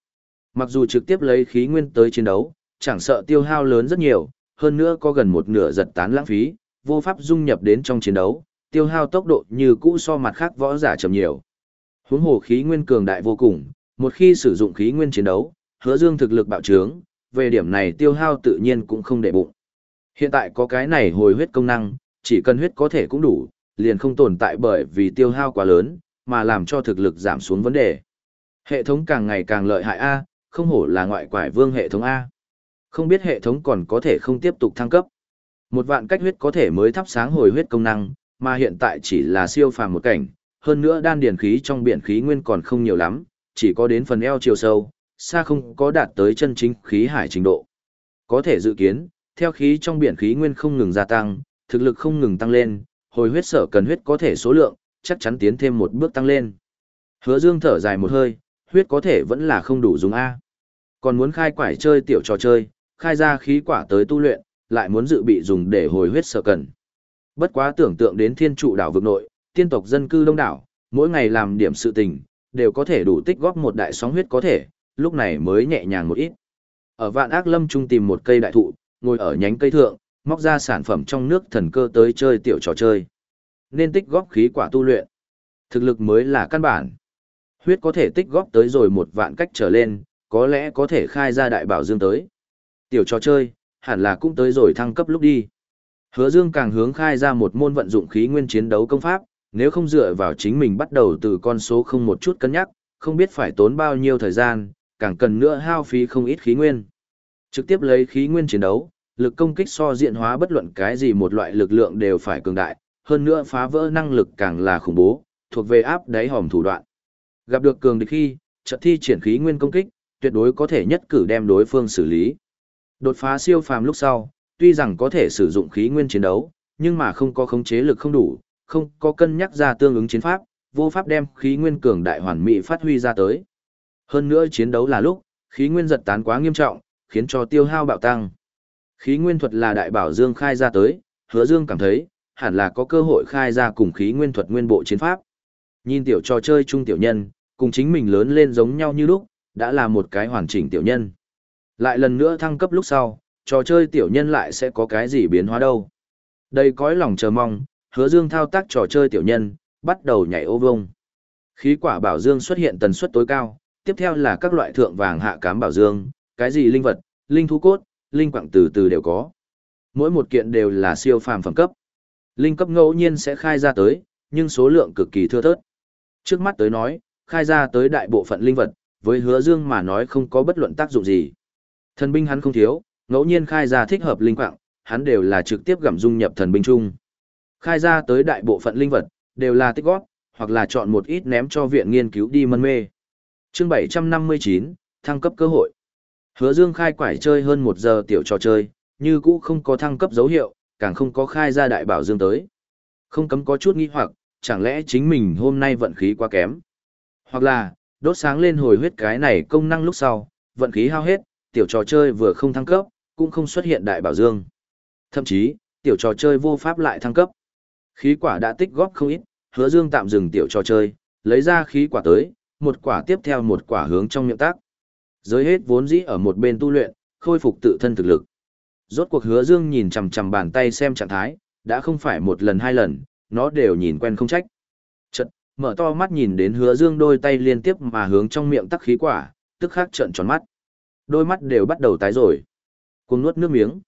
Mặc dù trực tiếp lấy khí nguyên tới chiến đấu, chẳng sợ tiêu hao lớn rất nhiều, hơn nữa có gần một nửa giật tán lãng phí, vô pháp dung nhập đến trong chiến đấu, tiêu hao tốc độ như cũ so mặt khác võ giả chậm nhiều. Huống hồ khí nguyên cường đại vô cùng, một khi sử dụng khí nguyên chiến đấu, hứa dương thực lực bạo trướng, về điểm này tiêu hao tự nhiên cũng không để bụng. Hiện tại có cái này hồi huyết công năng, chỉ cần huyết có thể cũng đủ, liền không tồn tại bởi vì tiêu hao quá lớn, mà làm cho thực lực giảm xuống vấn đề. Hệ thống càng ngày càng lợi hại A, không hổ là ngoại quải vương hệ thống A. Không biết hệ thống còn có thể không tiếp tục thăng cấp. Một vạn cách huyết có thể mới thắp sáng hồi huyết công năng, mà hiện tại chỉ là siêu phàm một cảnh, hơn nữa đan điển khí trong biển khí nguyên còn không nhiều lắm, chỉ có đến phần eo chiều sâu, xa không có đạt tới chân chính khí hải trình độ. Có thể dự kiến, theo khí trong biển khí nguyên không ngừng gia tăng, thực lực không ngừng tăng lên, hồi huyết sở cần huyết có thể số lượng, chắc chắn tiến thêm một bước tăng lên. Hứa Dương thở dài một hơi, huyết có thể vẫn là không đủ dùng A. Còn muốn khai quải chơi tiểu trò chơi, khai ra khí quả tới tu luyện, lại muốn dự bị dùng để hồi huyết sở cần. Bất quá tưởng tượng đến thiên trụ đảo vực nội, tiên tộc dân cư đông đảo, mỗi ngày làm điểm sự tình, đều có thể đủ tích góp một đại sóng huyết có thể, lúc này mới nhẹ nhàng một ít. Ở vạn ác lâm trung tìm một cây đại thụ, ngồi ở nhánh cây thượng, móc ra sản phẩm trong nước thần cơ tới chơi tiểu trò chơi. Nên tích góp khí quả tu luyện. Thực lực mới là căn bản. Huyết có thể tích góp tới rồi một vạn cách trở lên, có lẽ có thể khai ra đại bảo dương tới. Tiểu trò chơi, hẳn là cũng tới rồi thăng cấp lúc đi. Hứa Dương càng hướng khai ra một môn vận dụng khí nguyên chiến đấu công pháp, nếu không dựa vào chính mình bắt đầu từ con số không một chút cân nhắc, không biết phải tốn bao nhiêu thời gian, càng cần nữa hao phí không ít khí nguyên. Trực tiếp lấy khí nguyên chiến đấu, lực công kích so diện hóa bất luận cái gì một loại lực lượng đều phải cường đại, hơn nữa phá vỡ năng lực càng là khủng bố, thuộc về áp đáy hòm thủ đoạn. Gặp được cường địch khi, trận thi triển khí nguyên công kích, tuyệt đối có thể nhất cử đem đối phương xử lý. Đột phá siêu phàm lúc sau, tuy rằng có thể sử dụng khí nguyên chiến đấu, nhưng mà không có khống chế lực không đủ, không có cân nhắc ra tương ứng chiến pháp, vô pháp đem khí nguyên cường đại hoàn mỹ phát huy ra tới. Hơn nữa chiến đấu là lúc, khí nguyên giật tán quá nghiêm trọng, khiến cho tiêu hao bạo tăng. Khí nguyên thuật là đại bảo Dương khai ra tới, hứa Dương cảm thấy, hẳn là có cơ hội khai ra cùng khí nguyên thuật nguyên bộ chiến pháp. Nhìn tiểu trò chơi trung tiểu nhân, cùng chính mình lớn lên giống nhau như lúc, đã là một cái hoàn chỉnh tiểu nhân. Lại lần nữa thăng cấp lúc sau, trò chơi tiểu nhân lại sẽ có cái gì biến hóa đâu. Đây cõi lòng chờ mong, hứa dương thao tác trò chơi tiểu nhân, bắt đầu nhảy ô vông. Khí quả bảo dương xuất hiện tần suất tối cao, tiếp theo là các loại thượng vàng hạ cám bảo dương, cái gì linh vật, linh thú cốt, linh quạng từ từ đều có. Mỗi một kiện đều là siêu phàm phẩm cấp. Linh cấp ngẫu nhiên sẽ khai ra tới, nhưng số lượng cực kỳ thưa thớt. Trước mắt tới nói, khai ra tới đại bộ phận linh vật, với hứa dương mà nói không có bất luận tác dụng gì. Thần binh hắn không thiếu, ngẫu nhiên khai ra thích hợp linh quạng, hắn đều là trực tiếp gặm dung nhập thần binh chung. Khai ra tới đại bộ phận linh vật, đều là tích góp, hoặc là chọn một ít ném cho viện nghiên cứu đi mân mê. Chương 759, thăng cấp cơ hội. Hứa Dương khai quải chơi hơn một giờ tiểu trò chơi, như cũ không có thăng cấp dấu hiệu, càng không có khai ra đại bảo dương tới. Không cấm có chút nghi hoặc, chẳng lẽ chính mình hôm nay vận khí quá kém. Hoặc là, đốt sáng lên hồi huyết cái này công năng lúc sau, vận khí hao hết, tiểu trò chơi vừa không thăng cấp, cũng không xuất hiện đại bảo dương. Thậm chí, tiểu trò chơi vô pháp lại thăng cấp. Khí quả đã tích góp không ít, hứa dương tạm dừng tiểu trò chơi, lấy ra khí quả tới, một quả tiếp theo một quả hướng trong miệng tác. Giới hết vốn dĩ ở một bên tu luyện, khôi phục tự thân thực lực. Rốt cuộc hứa dương nhìn chằm chằm bàn tay xem trạng thái, đã không phải một lần hai lần, nó đều nhìn quen không trách. Mở to mắt nhìn đến hứa dương đôi tay liên tiếp mà hướng trong miệng tắc khí quả, tức khắc trợn tròn mắt. Đôi mắt đều bắt đầu tái rồi. Cùng nuốt nước miếng.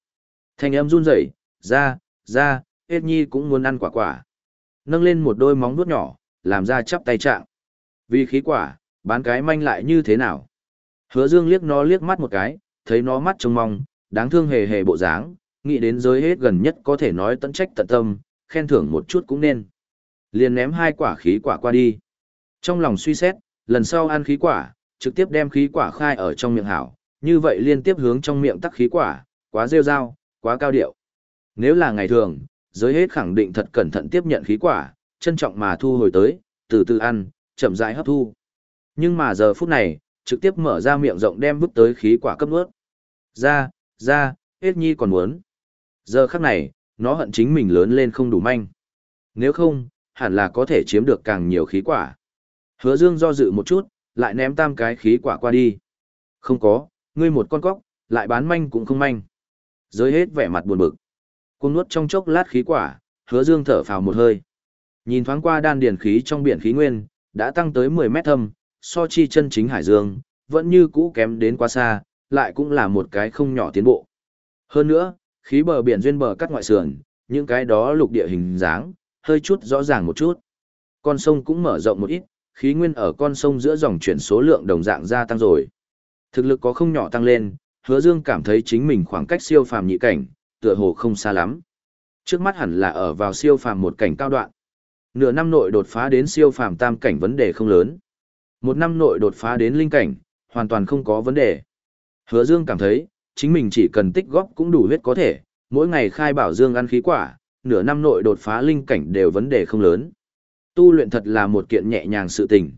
Thanh âm run rẩy, ra, ra, hết nhi cũng muốn ăn quả quả. Nâng lên một đôi móng nuốt nhỏ, làm ra chắp tay trạng. Vì khí quả, bán cái manh lại như thế nào? Hứa dương liếc nó liếc mắt một cái, thấy nó mắt trông mong, đáng thương hề hề bộ dáng, nghĩ đến giới hết gần nhất có thể nói tận trách tận tâm, khen thưởng một chút cũng nên. Liền ném hai quả khí quả qua đi. Trong lòng suy xét, lần sau ăn khí quả, trực tiếp đem khí quả khai ở trong miệng hảo, như vậy liên tiếp hướng trong miệng tắc khí quả, quá rêu rao, quá cao điệu. Nếu là ngày thường, giới hết khẳng định thật cẩn thận tiếp nhận khí quả, trân trọng mà thu hồi tới, từ từ ăn, chậm rãi hấp thu. Nhưng mà giờ phút này, trực tiếp mở ra miệng rộng đem vứt tới khí quả cấp nuốt. Ra, ra, hết nhi còn muốn. Giờ khắc này, nó hận chính mình lớn lên không đủ manh. Nếu không, hẳn là có thể chiếm được càng nhiều khí quả. Hứa Dương do dự một chút, lại ném tam cái khí quả qua đi. Không có, ngươi một con cóc, lại bán manh cũng không manh. Giới hết vẻ mặt buồn bực. Cuồng nuốt trong chốc lát khí quả, Hứa Dương thở phào một hơi. Nhìn thoáng qua đan điền khí trong biển khí nguyên, đã tăng tới 10 mét thâm, so chi chân chính hải dương, vẫn như cũ kém đến quá xa, lại cũng là một cái không nhỏ tiến bộ. Hơn nữa, khí bờ biển duyên bờ cắt ngoại sườn, những cái đó lục địa hình dáng, hơi chút rõ ràng một chút. Con sông cũng mở rộng một ít, khí nguyên ở con sông giữa dòng chuyển số lượng đồng dạng gia tăng rồi. Thực lực có không nhỏ tăng lên, hứa dương cảm thấy chính mình khoảng cách siêu phàm nhị cảnh, tựa hồ không xa lắm. Trước mắt hẳn là ở vào siêu phàm một cảnh cao đoạn. Nửa năm nội đột phá đến siêu phàm tam cảnh vấn đề không lớn. Một năm nội đột phá đến linh cảnh, hoàn toàn không có vấn đề. Hứa Dương cảm thấy, chính mình chỉ cần tích góp cũng đủ huyết có thể, mỗi ngày khai bảo Dương ăn khí quả, nửa năm nội đột phá linh cảnh đều vấn đề không lớn. Tu luyện thật là một kiện nhẹ nhàng sự tình.